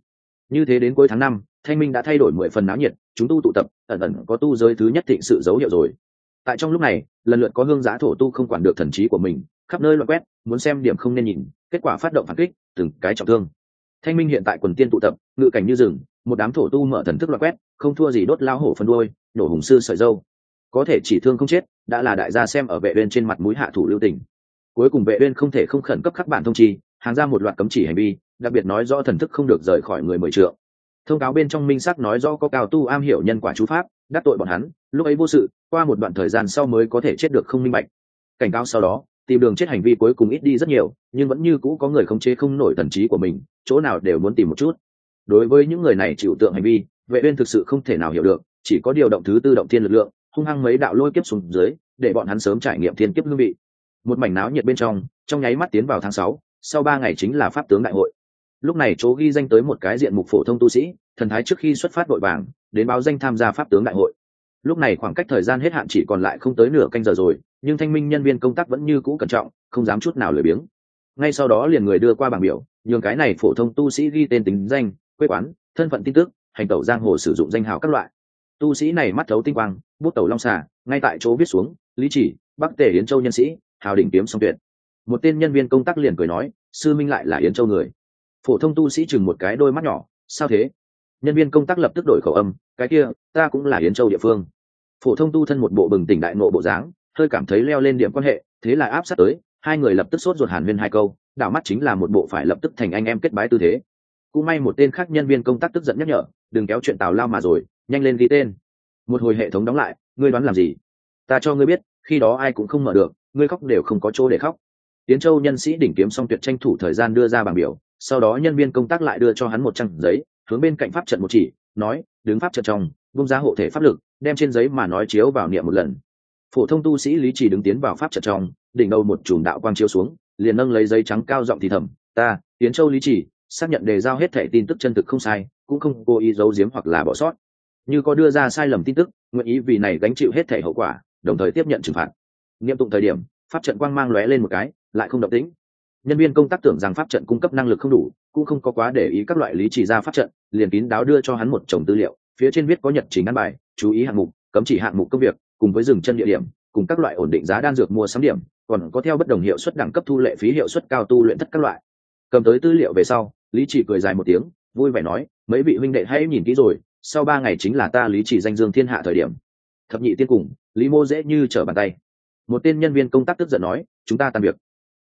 Speaker 1: Như thế đến cuối tháng năm, thanh minh đã thay đổi mười phần náo nhiệt, chúng tu tụ tập, ẩn ẩn có tu giới thứ nhất thịnh sự dấu hiệu rồi. Tại trong lúc này, lần lượt có hương giá thổ tu không quản được thần trí của mình, khắp nơi loạn quét, muốn xem điểm không nên nhìn, kết quả phát động phản kích, từng cái trọng thương. Thanh minh hiện tại quần tiên tụ tập, ngự cảnh như rừng, một đám thổ tu mở thần thức loạn quét, không thua gì đốt lao hổ phân đuôi, nổ hùng sư sợi dâu. Có thể chỉ thương không chết đã là đại gia xem ở vệ uyên trên mặt mũi hạ thủ lưu tình. Cuối cùng vệ uyên không thể không khẩn cấp các bản thông chi, hàng ra một loạt cấm chỉ hành vi, đặc biệt nói rõ thần thức không được rời khỏi người mười trượng. Thông cáo bên trong minh xác nói rõ có cao tu am hiểu nhân quả chú pháp, đắc tội bọn hắn, lúc ấy vô sự, qua một đoạn thời gian sau mới có thể chết được không minh bạch. Cảnh cáo sau đó, tìm đường chết hành vi cuối cùng ít đi rất nhiều, nhưng vẫn như cũ có người không chế không nổi thần trí của mình, chỗ nào đều muốn tìm một chút. Đối với những người này chịu tượng hành vi, vệ uyên thực sự không thể nào hiểu được, chỉ có điều động thứ tư động thiên lực lượng hung hăng mấy đạo lôi kiếp xuống dưới để bọn hắn sớm trải nghiệm thiên kiếp hương vị. Một mảnh náo nhiệt bên trong trong nháy mắt tiến vào tháng sáu, sau ba ngày chính là pháp tướng đại hội. Lúc này chỗ ghi danh tới một cái diện mục phổ thông tu sĩ thần thái trước khi xuất phát vội vàng đến báo danh tham gia pháp tướng đại hội. Lúc này khoảng cách thời gian hết hạn chỉ còn lại không tới nửa canh giờ rồi nhưng thanh minh nhân viên công tác vẫn như cũ cẩn trọng không dám chút nào lười biếng. Ngay sau đó liền người đưa qua bảng biểu nhường cái này phổ thông tu sĩ ghi tên tính danh quê quán thân phận tin tức hành tẩu giang hồ sử dụng danh hào các loại tu sĩ này mắt thấu tinh quang, bút tẩu long xà, ngay tại chỗ viết xuống, lý chỉ, bắc tề yến châu nhân sĩ, hào đỉnh kiếm song tuyệt. Một tên nhân viên công tác liền cười nói, sư minh lại là yến châu người. Phổ thông tu sĩ chừng một cái đôi mắt nhỏ, sao thế? Nhân viên công tác lập tức đổi khẩu âm, cái kia, ta cũng là yến châu địa phương. Phổ thông tu thân một bộ bừng tỉnh đại nộ bộ dáng, hơi cảm thấy leo lên điểm quan hệ, thế là áp sát tới, hai người lập tức sốt ruột hàn huyên hai câu, đảo mắt chính là một bộ phải lập tức thành anh em kết bái tư thế. Cũng may một tên khác nhân viên công tác tức giận nhắc nhở đừng kéo chuyện tào lao mà rồi, nhanh lên ghi tên. Một hồi hệ thống đóng lại, ngươi đoán làm gì? Ta cho ngươi biết, khi đó ai cũng không mở được, ngươi khóc đều không có chỗ để khóc. Tiến châu nhân sĩ đỉnh kiếm xong tuyệt tranh thủ thời gian đưa ra bảng biểu, sau đó nhân viên công tác lại đưa cho hắn một trang giấy, hướng bên cạnh pháp trận một chỉ, nói, đứng pháp trận trong, bung ra hộ thể pháp lực, đem trên giấy mà nói chiếu vào niệm một lần. Phổ thông tu sĩ lý chỉ đứng tiến vào pháp trận trong, đỉnh đầu một chùm đạo quang chiếu xuống, liền nâng lấy giấy trắng cao giọng thì thầm, ta, tiến châu lý chỉ xác nhận đề giao hết thẻ tin tức chân thực không sai, cũng không cố ý giấu giếm hoặc là bỏ sót. Như có đưa ra sai lầm tin tức, nguyện ý vì này gánh chịu hết thẻ hậu quả, đồng thời tiếp nhận trừng phạt. Nghiệm tụng thời điểm, pháp trận quang mang lóe lên một cái, lại không động tĩnh. Nhân viên công tác tưởng rằng pháp trận cung cấp năng lực không đủ, cũng không có quá để ý các loại lý chỉ ra pháp trận, liền kín đáo đưa cho hắn một chồng tư liệu, phía trên viết có nhật trình ăn bài, chú ý hạng mục, cấm chỉ hạng mục công việc, cùng với dừng chân địa điểm, cùng các loại ổn định giá đan dược mua sắm điểm, còn có theo bất đồng hiệu suất đẳng cấp thu lệ phí hiệu suất cao tu luyện tất các loại. Cầm tới tư liệu về sau lý chỉ cười dài một tiếng, vui vẻ nói, mấy vị huynh đệ hãy nhìn kỹ rồi, sau ba ngày chính là ta lý chỉ danh dương thiên hạ thời điểm. Thập nhị tiên cùng, lý mô dễ như trở bàn tay. Một tên nhân viên công tác tức giận nói, chúng ta tan việc.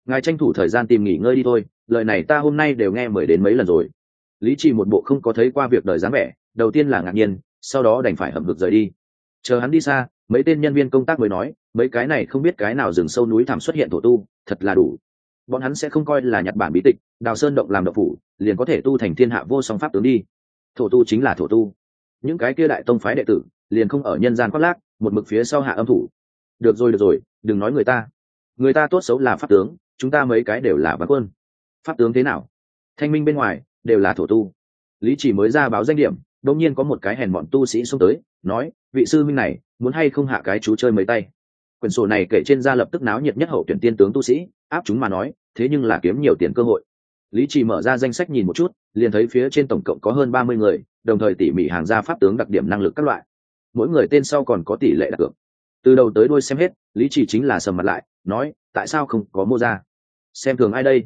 Speaker 1: Ngài tranh thủ thời gian tìm nghỉ ngơi đi thôi, lời này ta hôm nay đều nghe mời đến mấy lần rồi. Lý chỉ một bộ không có thấy qua việc đời dáng vẻ, đầu tiên là ngạc nhiên, sau đó đành phải hậm hực rời đi. Chờ hắn đi xa, mấy tên nhân viên công tác mới nói, mấy cái này không biết cái nào rừng sâu núi thảm xuất hiện thổ tu, thật là đủ. Bọn hắn sẽ không coi là nhặt bản bí tịch, đào sơn động làm độc phủ liền có thể tu thành thiên hạ vô song pháp tướng đi. Thổ tu chính là thổ tu. Những cái kia đại tông phái đệ tử liền không ở nhân gian khoác lác, một mực phía sau hạ âm thủ. Được rồi được rồi, đừng nói người ta. Người ta tốt xấu là pháp tướng, chúng ta mấy cái đều là bá quân. Pháp tướng thế nào? Thanh minh bên ngoài đều là thổ tu. Lý chỉ mới ra báo danh điểm, đột nhiên có một cái hèn bọn tu sĩ xông tới, nói, vị sư minh này, muốn hay không hạ cái chú chơi mấy tay? Quyển sổ này kể trên ra lập tức náo nhiệt nhất hậu tuyển tiên tướng tu sĩ, áp chúng mà nói, thế nhưng là kiếm nhiều tiền cơ hội lý trì mở ra danh sách nhìn một chút, liền thấy phía trên tổng cộng có hơn ba mươi người, đồng thời tỉ mỉ hàng ra pháp tướng đặc điểm năng lực các loại. Mỗi người tên sau còn có tỷ lệ đặc cược. Từ đầu tới đuôi xem hết, lý trì chính là sầm mặt lại, nói, tại sao không có mua ra xem thường ai đây?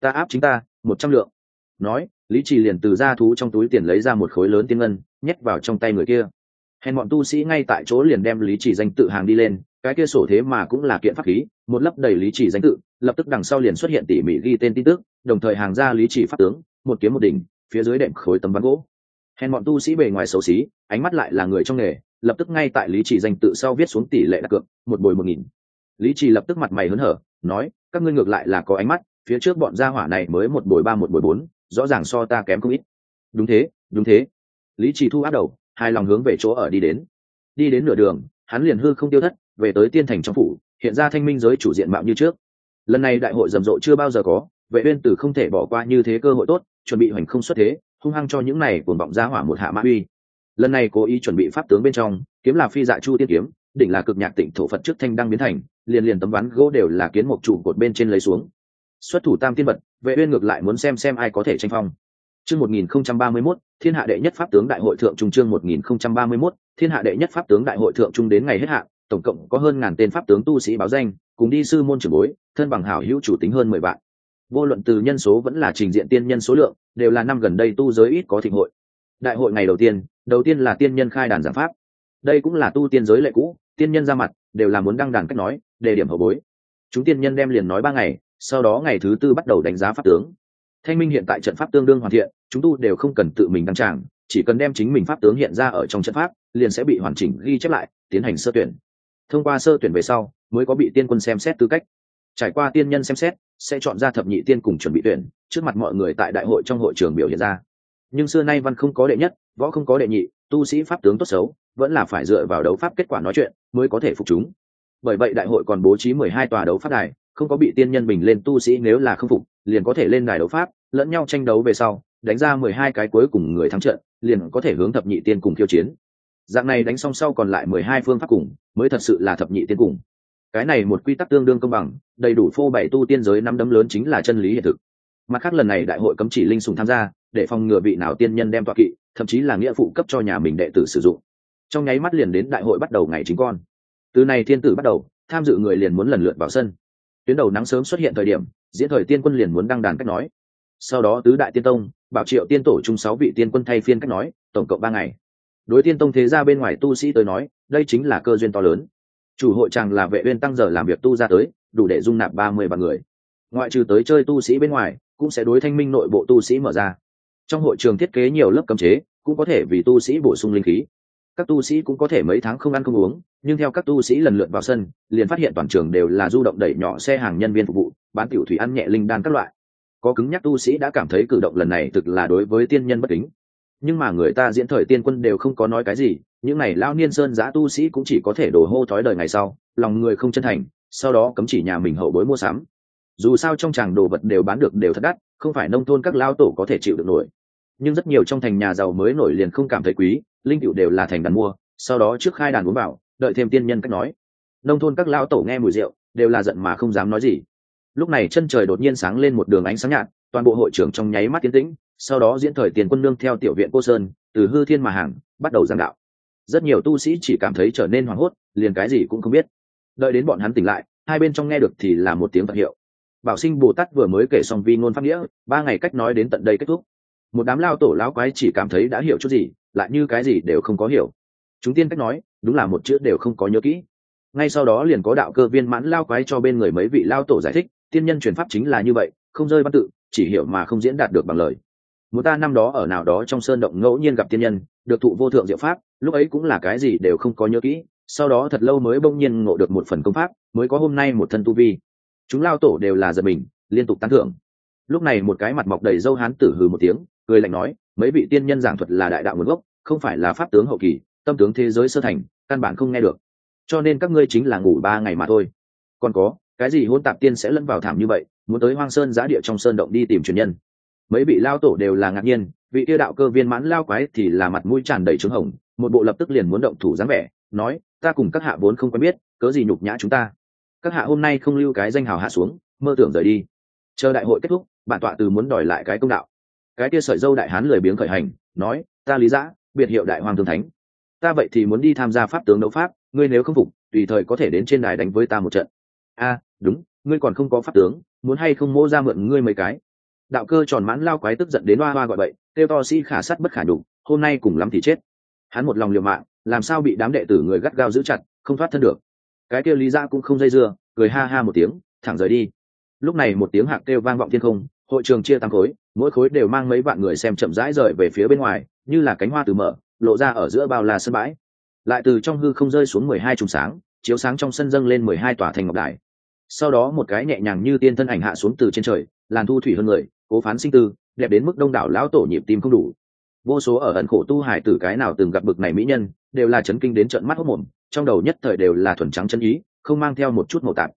Speaker 1: Ta áp chính ta, một trăm lượng. Nói, lý trì liền từ ra thú trong túi tiền lấy ra một khối lớn tiên ngân, nhét vào trong tay người kia. Hèn bọn tu sĩ ngay tại chỗ liền đem lý trì danh tự hàng đi lên, cái kia sổ thế mà cũng là kiện pháp khí, một lấp đầy lý trì danh tự, lập tức đằng sau liền xuất hiện tỉ mỉ ghi tên tin tức đồng thời hàng ra lý chỉ pháp tướng, một kiếm một đỉnh, phía dưới đệm khối tấm ván gỗ. Hèn bọn tu sĩ bề ngoài xấu xí, ánh mắt lại là người trong nghề, lập tức ngay tại lý chỉ danh tự sau viết xuống tỷ lệ đặt cược, một bồi một nghìn. Lý chỉ lập tức mặt mày hớn hở, nói, các ngươi ngược lại là có ánh mắt, phía trước bọn gia hỏa này mới một bồi ba, một bồi bốn, rõ ràng so ta kém không ít. Đúng thế đúng thế. Lý chỉ thu áp đầu hai lòng hướng về chỗ ở đi đến. Đi đến nửa đường, hắn liền hư không tiêu thất, về tới tiên thành trong phủ, hiện ra thanh minh giới chủ diện mạo như trước. Lần này đại hội rầm rộ chưa bao giờ có vệ uyên tử không thể bỏ qua như thế cơ hội tốt, chuẩn bị hoành không xuất thế, hung hăng cho những này cuồng vọng ra hỏa một hạ mã uy. Lần này cố ý chuẩn bị pháp tướng bên trong, kiếm là phi dạ chu tiên kiếm, đỉnh là cực nhạc tịnh thổ phật trước thanh đăng biến thành, liền liền tấm ván gỗ đều là kiến một trụ cột bên trên lấy xuống. Xuất thủ tam tiên vật vệ uyên ngược lại muốn xem xem ai có thể tranh phong. Chương 1031 thiên hạ đệ nhất pháp tướng đại hội thượng trung chương 1031 thiên hạ đệ nhất pháp tướng đại hội thượng trung đến ngày hết hạn, tổng cộng có hơn ngàn tên pháp tướng tu sĩ báo danh, cùng đi sư môn trưởng bối, thân bằng hảo hữu chủ tính hơn mười vạn vô luận từ nhân số vẫn là trình diện tiên nhân số lượng, đều là năm gần đây tu giới ít có thịnh hội. Đại hội ngày đầu tiên đầu tiên là tiên nhân khai đàn giảng pháp. Đây cũng là tu tiên giới lệ cũ, tiên nhân ra mặt, đều là muốn đăng đàn cách nói, đề điểm hậu bối. Chúng tiên nhân đem liền nói ba ngày, sau đó ngày thứ tư bắt đầu đánh giá pháp tướng. Thanh minh hiện tại trận pháp tương đương hoàn thiện, chúng tu đều không cần tự mình đăng tràng, chỉ cần đem chính mình pháp tướng hiện ra ở trong trận pháp, liền sẽ bị hoàn chỉnh ghi chép lại, tiến hành sơ tuyển. Thông qua sơ tuyển về sau, mới có bị tiên quân xem xét tư cách. Trải qua tiên nhân xem xét sẽ chọn ra thập nhị tiên cùng chuẩn bị tuyển, trước mặt mọi người tại đại hội trong hội trường biểu hiện ra. Nhưng xưa nay văn không có đệ nhất, võ không có đệ nhị, tu sĩ pháp tướng tốt xấu, vẫn là phải dựa vào đấu pháp kết quả nói chuyện mới có thể phục chúng. Bởi vậy đại hội còn bố trí mười hai tòa đấu pháp đài, không có bị tiên nhân bình lên tu sĩ nếu là không phục, liền có thể lên đài đấu pháp, lẫn nhau tranh đấu về sau, đánh ra mười hai cái cuối cùng người thắng trận, liền có thể hướng thập nhị tiên cùng khiêu chiến. Dạng này đánh xong sau còn lại mười hai phương pháp cùng, mới thật sự là thập nhị tiên cùng cái này một quy tắc tương đương công bằng, đầy đủ phô bày tu tiên giới năm đấm lớn chính là chân lý hiện thực. Mặt khác lần này đại hội cấm chỉ linh sùng tham gia, để phòng ngừa vị nào tiên nhân đem tọa kỵ, thậm chí là nghĩa phụ cấp cho nhà mình đệ tử sử dụng. Trong nháy mắt liền đến đại hội bắt đầu ngày chính con. Từ này thiên tử bắt đầu, tham dự người liền muốn lần lượt vào sân. Tuyến đầu nắng sớm xuất hiện thời điểm, diễn thời tiên quân liền muốn đăng đàn cách nói. Sau đó tứ đại tiên tông, bảo triệu tiên tổ chung sáu vị tiên quân thay phiên cách nói, tổng cộng ba ngày. Đối tiên tông thế ra bên ngoài tu sĩ tới nói, đây chính là cơ duyên to lớn chủ hội chàng là vệ uyên tăng giờ làm việc tu ra tới, đủ để dung nạp ba mươi vạn người. Ngoại trừ tới chơi tu sĩ bên ngoài, cũng sẽ đối thanh minh nội bộ tu sĩ mở ra. Trong hội trường thiết kế nhiều lớp cấm chế, cũng có thể vì tu sĩ bổ sung linh khí. Các tu sĩ cũng có thể mấy tháng không ăn không uống, nhưng theo các tu sĩ lần lượt vào sân, liền phát hiện toàn trường đều là du động đẩy nhỏ xe hàng nhân viên phục vụ, bán tiểu thủy ăn nhẹ linh đan các loại. Có cứng nhắc tu sĩ đã cảm thấy cử động lần này thực là đối với tiên nhân bất kính nhưng mà người ta diễn thời tiên quân đều không có nói cái gì, những này lao niên sơn giã tu sĩ cũng chỉ có thể đổ hô thói đời ngày sau, lòng người không chân thành, sau đó cấm chỉ nhà mình hậu bối mua sắm. Dù sao trong tràng đồ vật đều bán được đều thật đắt, không phải nông thôn các lao tổ có thể chịu được nổi. Nhưng rất nhiều trong thành nhà giàu mới nổi liền không cảm thấy quý, linh cựu đều là thành đàn mua, sau đó trước khai đàn uống vào, đợi thêm tiên nhân cách nói. Nông thôn các lao tổ nghe mùi rượu, đều là giận mà không dám nói gì. Lúc này chân trời đột nhiên sáng lên một đường ánh sáng nhạt toàn bộ hội trưởng trong nháy mắt tiến tĩnh, sau đó diễn thời tiền quân nương theo tiểu viện cô sơn, từ hư thiên mà hàng, bắt đầu giảng đạo. Rất nhiều tu sĩ chỉ cảm thấy trở nên hoảng hốt, liền cái gì cũng không biết. Đợi đến bọn hắn tỉnh lại, hai bên trong nghe được thì là một tiếng phật hiệu. Bảo sinh bồ tát vừa mới kể xong vi ngôn pháp nghĩa, ba ngày cách nói đến tận đây kết thúc. Một đám lao tổ lao quái chỉ cảm thấy đã hiểu chút gì, lại như cái gì đều không có hiểu. Chúng tiên cách nói, đúng là một chữ đều không có nhớ kỹ. Ngay sau đó liền có đạo cơ viên mãn lao quái cho bên người mấy vị lao tổ giải thích, tiên nhân truyền pháp chính là như vậy, không rơi văn tự chỉ hiểu mà không diễn đạt được bằng lời. Một ta năm đó ở nào đó trong sơn động ngẫu nhiên gặp tiên nhân, được thụ vô thượng diệu pháp, lúc ấy cũng là cái gì đều không có nhớ kỹ, sau đó thật lâu mới bỗng nhiên ngộ được một phần công pháp, mới có hôm nay một thân tu vi. Chúng lao tổ đều là giật mình, liên tục tán thưởng. Lúc này một cái mặt mọc đầy dâu hán tử hừ một tiếng, cười lạnh nói, mấy vị tiên nhân giảng thuật là đại đạo nguồn gốc, không phải là pháp tướng hậu kỳ, tâm tướng thế giới sơ thành, căn bản không nghe được. Cho nên các ngươi chính là ngủ ba ngày mà thôi. Còn có cái gì hôn tạp tiên sẽ lẫn vào thảm như vậy, muốn tới hoang sơn giá địa trong sơn động đi tìm truyền nhân. Mấy vị lao tổ đều là ngạc nhiên, vị tiêu đạo cơ viên mãn lao quái thì là mặt mũi tràn đầy trứng hồng một bộ lập tức liền muốn động thủ dáng vẻ, nói, ta cùng các hạ vốn không quen biết, cớ gì nhục nhã chúng ta? Các hạ hôm nay không lưu cái danh hào hạ xuống, mơ tưởng rời đi. Chờ đại hội kết thúc, bản tọa từ muốn đòi lại cái công đạo. Cái kia sợi dâu đại hán lười biếng khởi hành, nói, ta lý giã, biệt hiệu đại hoàng thương thánh. Ta vậy thì muốn đi tham gia pháp tướng đấu pháp, ngươi nếu không phục, tùy thời có thể đến trên đài đánh với ta một trận a đúng, ngươi còn không có pháp tướng, muốn hay không mô ra mượn ngươi mấy cái? Đạo cơ tròn mãn lao quái tức giận đến hoa hoa gọi bậy, kêu to sĩ khả sắt bất khả đủ hôm nay cùng lắm thì chết. Hắn một lòng liều mạng, làm sao bị đám đệ tử người gắt gao giữ chặt, không thoát thân được. Cái kêu lý ra cũng không dây dưa, cười ha ha một tiếng, thẳng rời đi. Lúc này một tiếng hạc kêu vang vọng thiên không, hội trường chia tám khối, mỗi khối đều mang mấy vạn người xem chậm rãi rời về phía bên ngoài, như là cánh hoa từ mở, lộ ra ở giữa bao là sân bãi. Lại từ trong hư không rơi xuống mười hai trùng sáng chiếu sáng trong sân dâng lên mười hai tòa thành ngọc đài. Sau đó một cái nhẹ nhàng như tiên thân ảnh hạ xuống từ trên trời, làn thu thủy hơn người, cố phán sinh tư, đẹp đến mức đông đảo lão tổ nhịp tim không đủ. Vô số ở ẩn khổ tu hải tử cái nào từng gặp bực này mỹ nhân, đều là chấn kinh đến trận mắt hốc mồm, trong đầu nhất thời đều là thuần trắng chân ý, không mang theo một chút màu tạp.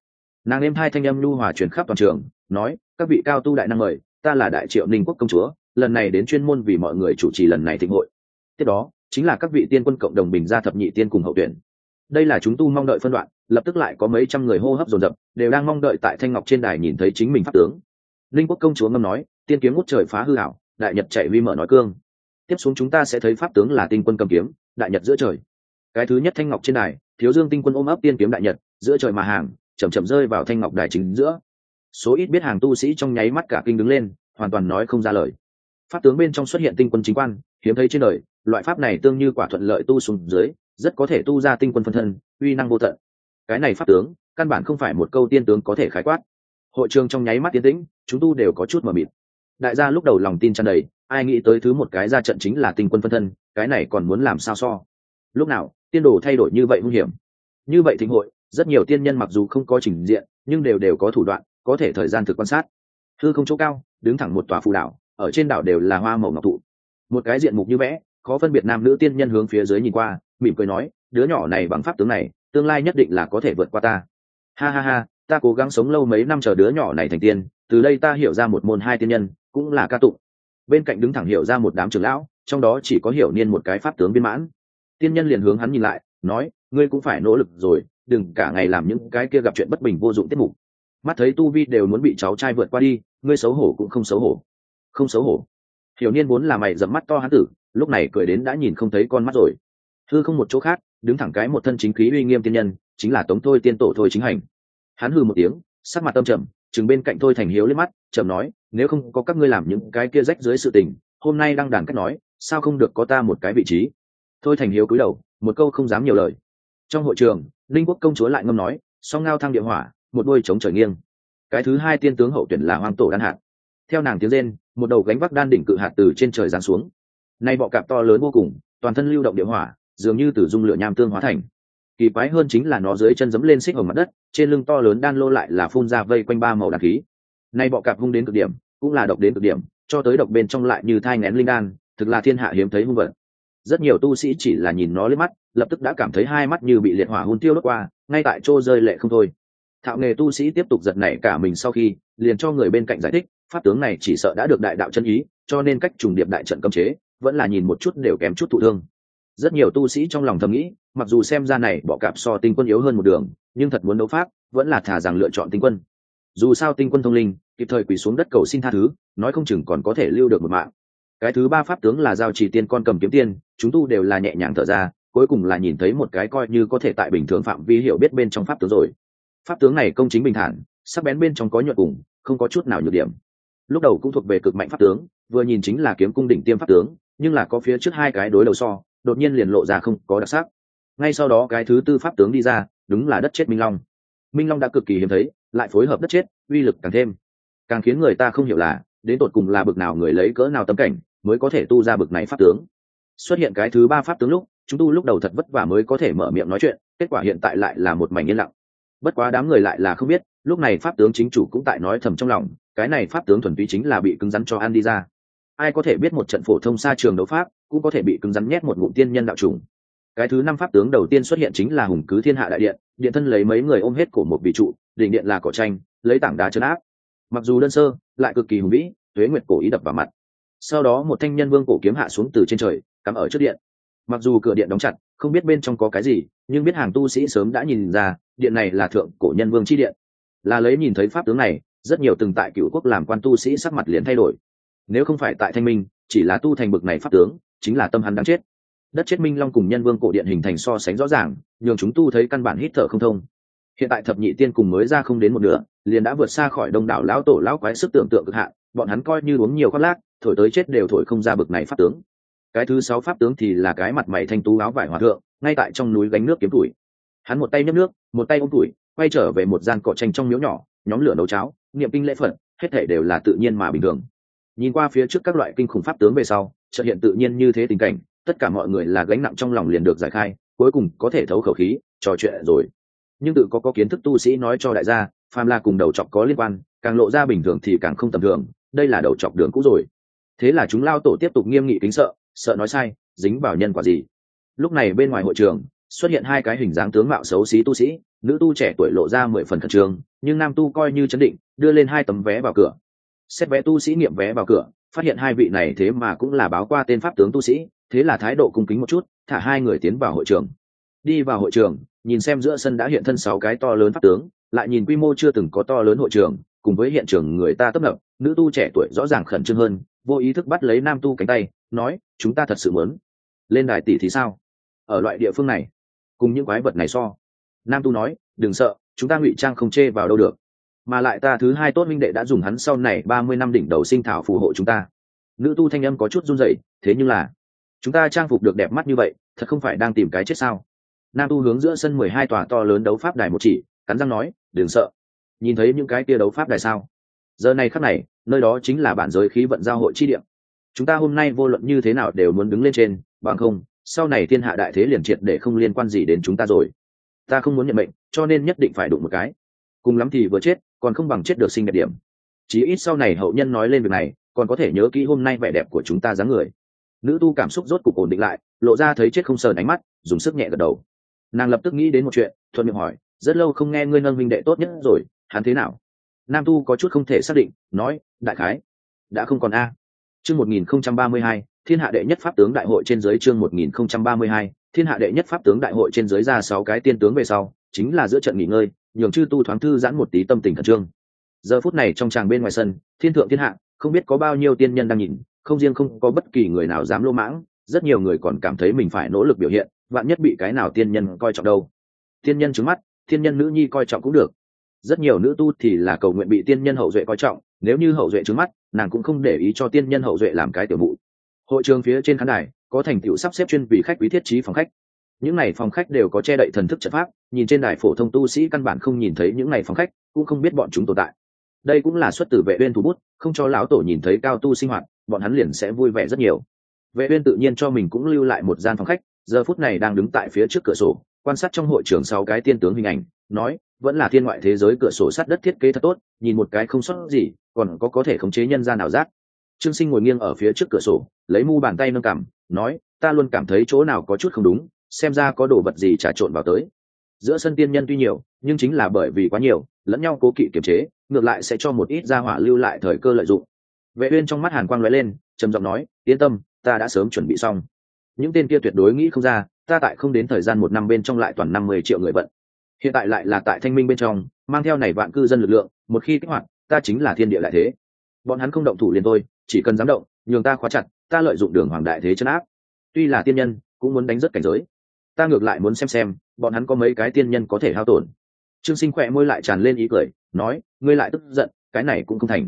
Speaker 1: Nàng êm hai thanh âm lưu hòa truyền khắp toàn trường, nói, các vị cao tu đại năng mời, ta là đại triệu ninh quốc công chúa, lần này đến chuyên môn vì mọi người chủ trì lần này thịnh hội. Tiếp đó, chính là các vị tiên quân cộng đồng bình gia thập nhị tiên cùng hậu tuyển đây là chúng tu mong đợi phân đoạn, lập tức lại có mấy trăm người hô hấp dồn dập, đều đang mong đợi tại thanh ngọc trên đài nhìn thấy chính mình pháp tướng. Linh quốc công chúa ngâm nói, tiên kiếm ngút trời phá hư hảo đại nhật chạy vi mở nói cương. Tiếp xuống chúng ta sẽ thấy pháp tướng là tinh quân cầm kiếm, đại nhật giữa trời. Cái thứ nhất thanh ngọc trên đài, thiếu dương tinh quân ôm ấp tiên kiếm đại nhật, giữa trời mà hàng, chậm chậm rơi vào thanh ngọc đài chính giữa. Số ít biết hàng tu sĩ trong nháy mắt cả kinh đứng lên, hoàn toàn nói không ra lời. Pháp tướng bên trong xuất hiện tinh quân chính quan, hiếm thấy trên đời, loại pháp này tương như quả thuận lợi tu xuống dưới rất có thể tu ra tinh quân phân thân, uy năng vô tận. Cái này pháp tướng, căn bản không phải một câu tiên tướng có thể khái quát. Hội trường trong nháy mắt tiến tĩnh, chúng tu đều có chút mờ mịt. Đại gia lúc đầu lòng tin tràn đầy, ai nghĩ tới thứ một cái ra trận chính là tinh quân phân thân, cái này còn muốn làm sao so? Lúc nào, tiên đồ thay đổi như vậy nguy hiểm? Như vậy thịnh hội, rất nhiều tiên nhân mặc dù không có trình diện, nhưng đều đều có thủ đoạn, có thể thời gian thực quan sát. Thư không chỗ cao, đứng thẳng một tòa phù đảo, ở trên đảo đều là hoa màu ngọc thụ. Một cái diện mục như vẽ, khó phân biệt nam nữ tiên nhân hướng phía dưới nhìn qua mỉm cười nói, đứa nhỏ này bằng pháp tướng này, tương lai nhất định là có thể vượt qua ta. Ha ha ha, ta cố gắng sống lâu mấy năm chờ đứa nhỏ này thành tiên, từ đây ta hiểu ra một môn hai tiên nhân, cũng là ca tụng. Bên cạnh đứng thẳng hiểu ra một đám trưởng lão, trong đó chỉ có hiểu niên một cái pháp tướng viên mãn. Tiên nhân liền hướng hắn nhìn lại, nói, ngươi cũng phải nỗ lực rồi, đừng cả ngày làm những cái kia gặp chuyện bất bình vô dụng tiết mục. Mắt thấy tu vi đều muốn bị cháu trai vượt qua đi, ngươi xấu hổ cũng không xấu hổ. Không xấu hổ. Hiểu niên vốn là mày dẫm mắt to hắn tử, lúc này cười đến đã nhìn không thấy con mắt rồi hư không một chỗ khác, đứng thẳng cái một thân chính khí uy nghiêm tiên nhân, chính là tống thôi tiên tổ thôi chính hành. Hắn hư một tiếng, sắc mặt tâm trầm, chừng bên cạnh thôi thành hiếu lên mắt, trầm nói, nếu không có các ngươi làm những cái kia rách dưới sự tình, hôm nay đang đàn cách nói, sao không được có ta một cái vị trí? Thôi thành hiếu cúi đầu, một câu không dám nhiều lời. Trong hội trường, linh quốc công chúa lại ngâm nói, song ngao thăng địa hỏa, một đôi chống trời nghiêng. Cái thứ hai tiên tướng hậu tuyển là hoàng tổ đan hạt theo nàng tiếng rên, một đầu gánh vác đan đỉnh cự hạt từ trên trời giáng xuống. Nay bọ cạp to lớn vô cùng, toàn thân lưu động địa hỏa dường như từ dung lửa nham tương hóa thành. Kỳ quái hơn chính là nó dưới chân dẫm lên xích ở mặt đất, trên lưng to lớn đan lô lại là phun ra vây quanh ba màu đàn khí. Nay bọ cạp hung đến cực điểm, cũng là độc đến cực điểm, cho tới độc bên trong lại như thai ngén linh đan, thực là thiên hạ hiếm thấy hung vật. Rất nhiều tu sĩ chỉ là nhìn nó lên mắt, lập tức đã cảm thấy hai mắt như bị liệt hỏa hôn tiêu đốt qua, ngay tại chỗ rơi lệ không thôi. Thạo nghề tu sĩ tiếp tục giật nảy cả mình sau khi, liền cho người bên cạnh giải thích, pháp tướng này chỉ sợ đã được đại đạo chân ý, cho nên cách trùng điệp đại trận cấm chế, vẫn là nhìn một chút đều kém chút thụ thương rất nhiều tu sĩ trong lòng thầm nghĩ, mặc dù xem ra này bỏ cạp so tinh quân yếu hơn một đường, nhưng thật muốn đấu pháp, vẫn là thả rằng lựa chọn tinh quân. Dù sao tinh quân thông linh, kịp thời quỳ xuống đất cầu xin tha thứ, nói không chừng còn có thể lưu được một mạng. Cái thứ ba pháp tướng là giao trì tiên con cầm kiếm tiên, chúng tu đều là nhẹ nhàng thở ra, cuối cùng là nhìn thấy một cái coi như có thể tại bình thường phạm vi hiểu biết bên trong pháp tướng rồi. Pháp tướng này công chính bình thản, sắc bén bên trong có nhuận cùng, không có chút nào nhược điểm. Lúc đầu cũng thuộc về cực mạnh pháp tướng, vừa nhìn chính là kiếm cung đỉnh tiêm pháp tướng, nhưng là có phía trước hai cái đối đầu so đột nhiên liền lộ ra không có đặc sắc. Ngay sau đó cái thứ tư pháp tướng đi ra, đúng là đất chết minh long. Minh long đã cực kỳ hiếm thấy, lại phối hợp đất chết, uy lực càng thêm. Càng khiến người ta không hiểu là, đến tột cùng là bực nào người lấy cỡ nào tâm cảnh, mới có thể tu ra bực này pháp tướng. Xuất hiện cái thứ ba pháp tướng lúc, chúng tu lúc đầu thật vất vả mới có thể mở miệng nói chuyện, kết quả hiện tại lại là một mảnh yên lặng. Bất quá đám người lại là không biết, lúc này pháp tướng chính chủ cũng tại nói thầm trong lòng, cái này pháp tướng thuần túy chính là bị cứng rắn cho ăn đi ra ai có thể biết một trận phổ thông xa trường đấu pháp, cũng có thể bị cứng rắn nhét một ngụm tiên nhân đạo trùng. Cái thứ năm pháp tướng đầu tiên xuất hiện chính là hùng cứ thiên hạ đại điện điện thân lấy mấy người ôm hết cổ một vị trụ, đỉnh điện là cỏ tranh, lấy tảng đá chấn áp. Mặc dù đơn sơ, lại cực kỳ hùng vĩ, tuế nguyệt cổ ý đập vào mặt. Sau đó một thanh nhân vương cổ kiếm hạ xuống từ trên trời, cắm ở trước điện. Mặc dù cửa điện đóng chặt, không biết bên trong có cái gì, nhưng biết hàng tu sĩ sớm đã nhìn ra, điện này là thượng cổ nhân vương chi điện. Là lấy nhìn thấy pháp tướng này, rất nhiều từng tại cựu quốc làm quan tu sĩ sắc mặt liền thay đổi nếu không phải tại thanh minh, chỉ là tu thành bực này pháp tướng, chính là tâm hắn đáng chết. Đất chết minh long cùng nhân vương cổ điện hình thành so sánh rõ ràng, nhường chúng tu thấy căn bản hít thở không thông. Hiện tại thập nhị tiên cùng mới ra không đến một nửa, liền đã vượt xa khỏi đông đảo lão tổ lão quái sức tưởng tượng cực hạn, bọn hắn coi như uống nhiều khoác lác, thổi tới chết đều thổi không ra bực này pháp tướng. Cái thứ sáu pháp tướng thì là cái mặt mày thanh tú áo vải hòa thượng, ngay tại trong núi gánh nước kiếm tuổi. Hắn một tay nhấp nước, một tay ôm tuổi, quay trở về một gian cỏ tranh trong miếu nhỏ, nhóm lửa nấu cháo, niệm kinh lễ phật, hết thể đều là tự nhiên mà bình thường nhìn qua phía trước các loại kinh khủng pháp tướng về sau trợ hiện tự nhiên như thế tình cảnh, tất cả mọi người là gánh nặng trong lòng liền được giải khai, cuối cùng có thể thấu khẩu khí, trò chuyện rồi. Nhưng tự có có kiến thức tu sĩ nói cho đại gia, phàm là cùng đầu chọc có liên quan, càng lộ ra bình thường thì càng không tầm thường, đây là đầu chọc đường cũ rồi. Thế là chúng lao tổ tiếp tục nghiêm nghị kính sợ sợ nói sai, dính vào nhân quả gì? Lúc này bên ngoài hội trường, xuất hiện hai cái hình dáng tướng mạo xấu xí tu sĩ, nữ tu trẻ tuổi lộ ra mười phần khẩn trương, nhưng nam tu coi như chấn định, đưa lên hai tấm vé vào cửa xét vé tu sĩ nghiệm vé vào cửa, phát hiện hai vị này thế mà cũng là báo qua tên pháp tướng tu sĩ, thế là thái độ cung kính một chút, thả hai người tiến vào hội trường. Đi vào hội trường, nhìn xem giữa sân đã hiện thân sáu cái to lớn pháp tướng, lại nhìn quy mô chưa từng có to lớn hội trường, cùng với hiện trường người ta tấp nập, nữ tu trẻ tuổi rõ ràng khẩn trương hơn, vô ý thức bắt lấy nam tu cánh tay, nói, chúng ta thật sự muốn lên đài tỷ thì sao? Ở loại địa phương này, cùng những quái vật này so. Nam tu nói, đừng sợ, chúng ta ngụy trang không chê vào đâu được mà lại ta thứ hai tốt minh đệ đã dùng hắn sau này ba mươi năm đỉnh đầu sinh thảo phù hộ chúng ta. Nữ tu thanh âm có chút run rẩy, thế nhưng là, chúng ta trang phục được đẹp mắt như vậy, thật không phải đang tìm cái chết sao? Nam tu hướng giữa sân mười hai tòa to lớn đấu pháp đài một chỉ, cắn răng nói, đừng sợ. Nhìn thấy những cái kia đấu pháp đài sao? Giờ này khắc này, nơi đó chính là bản giới khí vận giao hội chi điểm chúng ta hôm nay vô luận như thế nào đều muốn đứng lên trên, bằng không, sau này thiên hạ đại thế liền triệt để không liên quan gì đến chúng ta rồi. Ta không muốn nhận mệnh, cho nên nhất định phải đụng một cái. Cùng lắm thì vừa chết còn không bằng chết được sinh đẹp điểm. Chí ít sau này hậu nhân nói lên việc này, còn có thể nhớ kỹ hôm nay vẻ đẹp của chúng ta dáng người. Nữ tu cảm xúc rốt cục ổn định lại, lộ ra thấy chết không sờn ánh mắt, dùng sức nhẹ gật đầu. Nàng lập tức nghĩ đến một chuyện, thuận miệng hỏi, rất lâu không nghe ngươi nâng minh đệ tốt nhất rồi, hắn thế nào? Nam tu có chút không thể xác định, nói, đại khái, đã không còn a. Chương một nghìn không trăm ba mươi hai, thiên hạ đệ nhất pháp tướng đại hội trên dưới chương một nghìn không trăm ba mươi hai, thiên hạ đệ nhất pháp tướng đại hội trên dưới ra sáu cái tiên tướng về sau, chính là giữa trận nghỉ ngơi nhường chư tu thoáng thư giãn một tí tâm tình khẩn trương. Giờ phút này trong tràng bên ngoài sân, thiên thượng thiên hạ, không biết có bao nhiêu tiên nhân đang nhìn, không riêng không có bất kỳ người nào dám lô mãng, rất nhiều người còn cảm thấy mình phải nỗ lực biểu hiện, vạn nhất bị cái nào tiên nhân coi trọng đâu. Tiên nhân trứng mắt, tiên nhân nữ nhi coi trọng cũng được. Rất nhiều nữ tu thì là cầu nguyện bị tiên nhân hậu duệ coi trọng, nếu như hậu duệ trứng mắt, nàng cũng không để ý cho tiên nhân hậu duệ làm cái tiểu vụ hội trường phía trên khán đài, có thành tựu sắp xếp chuyên vị khách quý thiết trí phòng khách. Những n à y phòng khách đều có che đậy thần thức trận pháp nhìn trên đài phổ thông tu sĩ căn bản không nhìn thấy những ngày phòng khách, cũng không biết bọn chúng tồn tại. Đây cũng là xuất từ vệ uyên thủ bút, không cho lão tổ nhìn thấy cao tu sinh hoạt, bọn hắn liền sẽ vui vẻ rất nhiều. Vệ uyên tự nhiên cho mình cũng lưu lại một gian phòng khách, giờ phút này đang đứng tại phía trước cửa sổ, quan sát trong hội trường sau cái tiên tướng hình ảnh, nói, vẫn là thiên ngoại thế giới cửa sổ sắt đất thiết kế thật tốt, nhìn một cái không sót gì, còn có có thể khống chế nhân gian nào giác. Trương sinh ngồi nghiêng ở phía trước cửa sổ, lấy mu bàn tay nâng cằm, nói, ta luôn cảm thấy chỗ nào có chút không đúng, xem ra có đồ vật gì trà trộn vào tới giữa sân tiên nhân tuy nhiều, nhưng chính là bởi vì quá nhiều, lẫn nhau cố kỵ kiềm chế, ngược lại sẽ cho một ít gia hỏa lưu lại thời cơ lợi dụng. Vệ uyên trong mắt hàn quang lóe lên, trầm giọng nói, yên tâm, ta đã sớm chuẩn bị xong. Những tên kia tuyệt đối nghĩ không ra, ta tại không đến thời gian một năm bên trong lại toàn năm mươi triệu người vận. Hiện tại lại là tại thanh minh bên trong, mang theo này vạn cư dân lực lượng, một khi kích hoạt, ta chính là thiên địa lại thế. Bọn hắn không động thủ liền thôi, chỉ cần dám động, nhường ta khóa chặt, ta lợi dụng đường hoàng đại thế chân áp. Tuy là tiên nhân, cũng muốn đánh rất cảnh giới. Ta ngược lại muốn xem xem bọn hắn có mấy cái tiên nhân có thể hao tổn. Trương sinh khỏe môi lại tràn lên ý cười, nói, ngươi lại tức giận, cái này cũng không thành.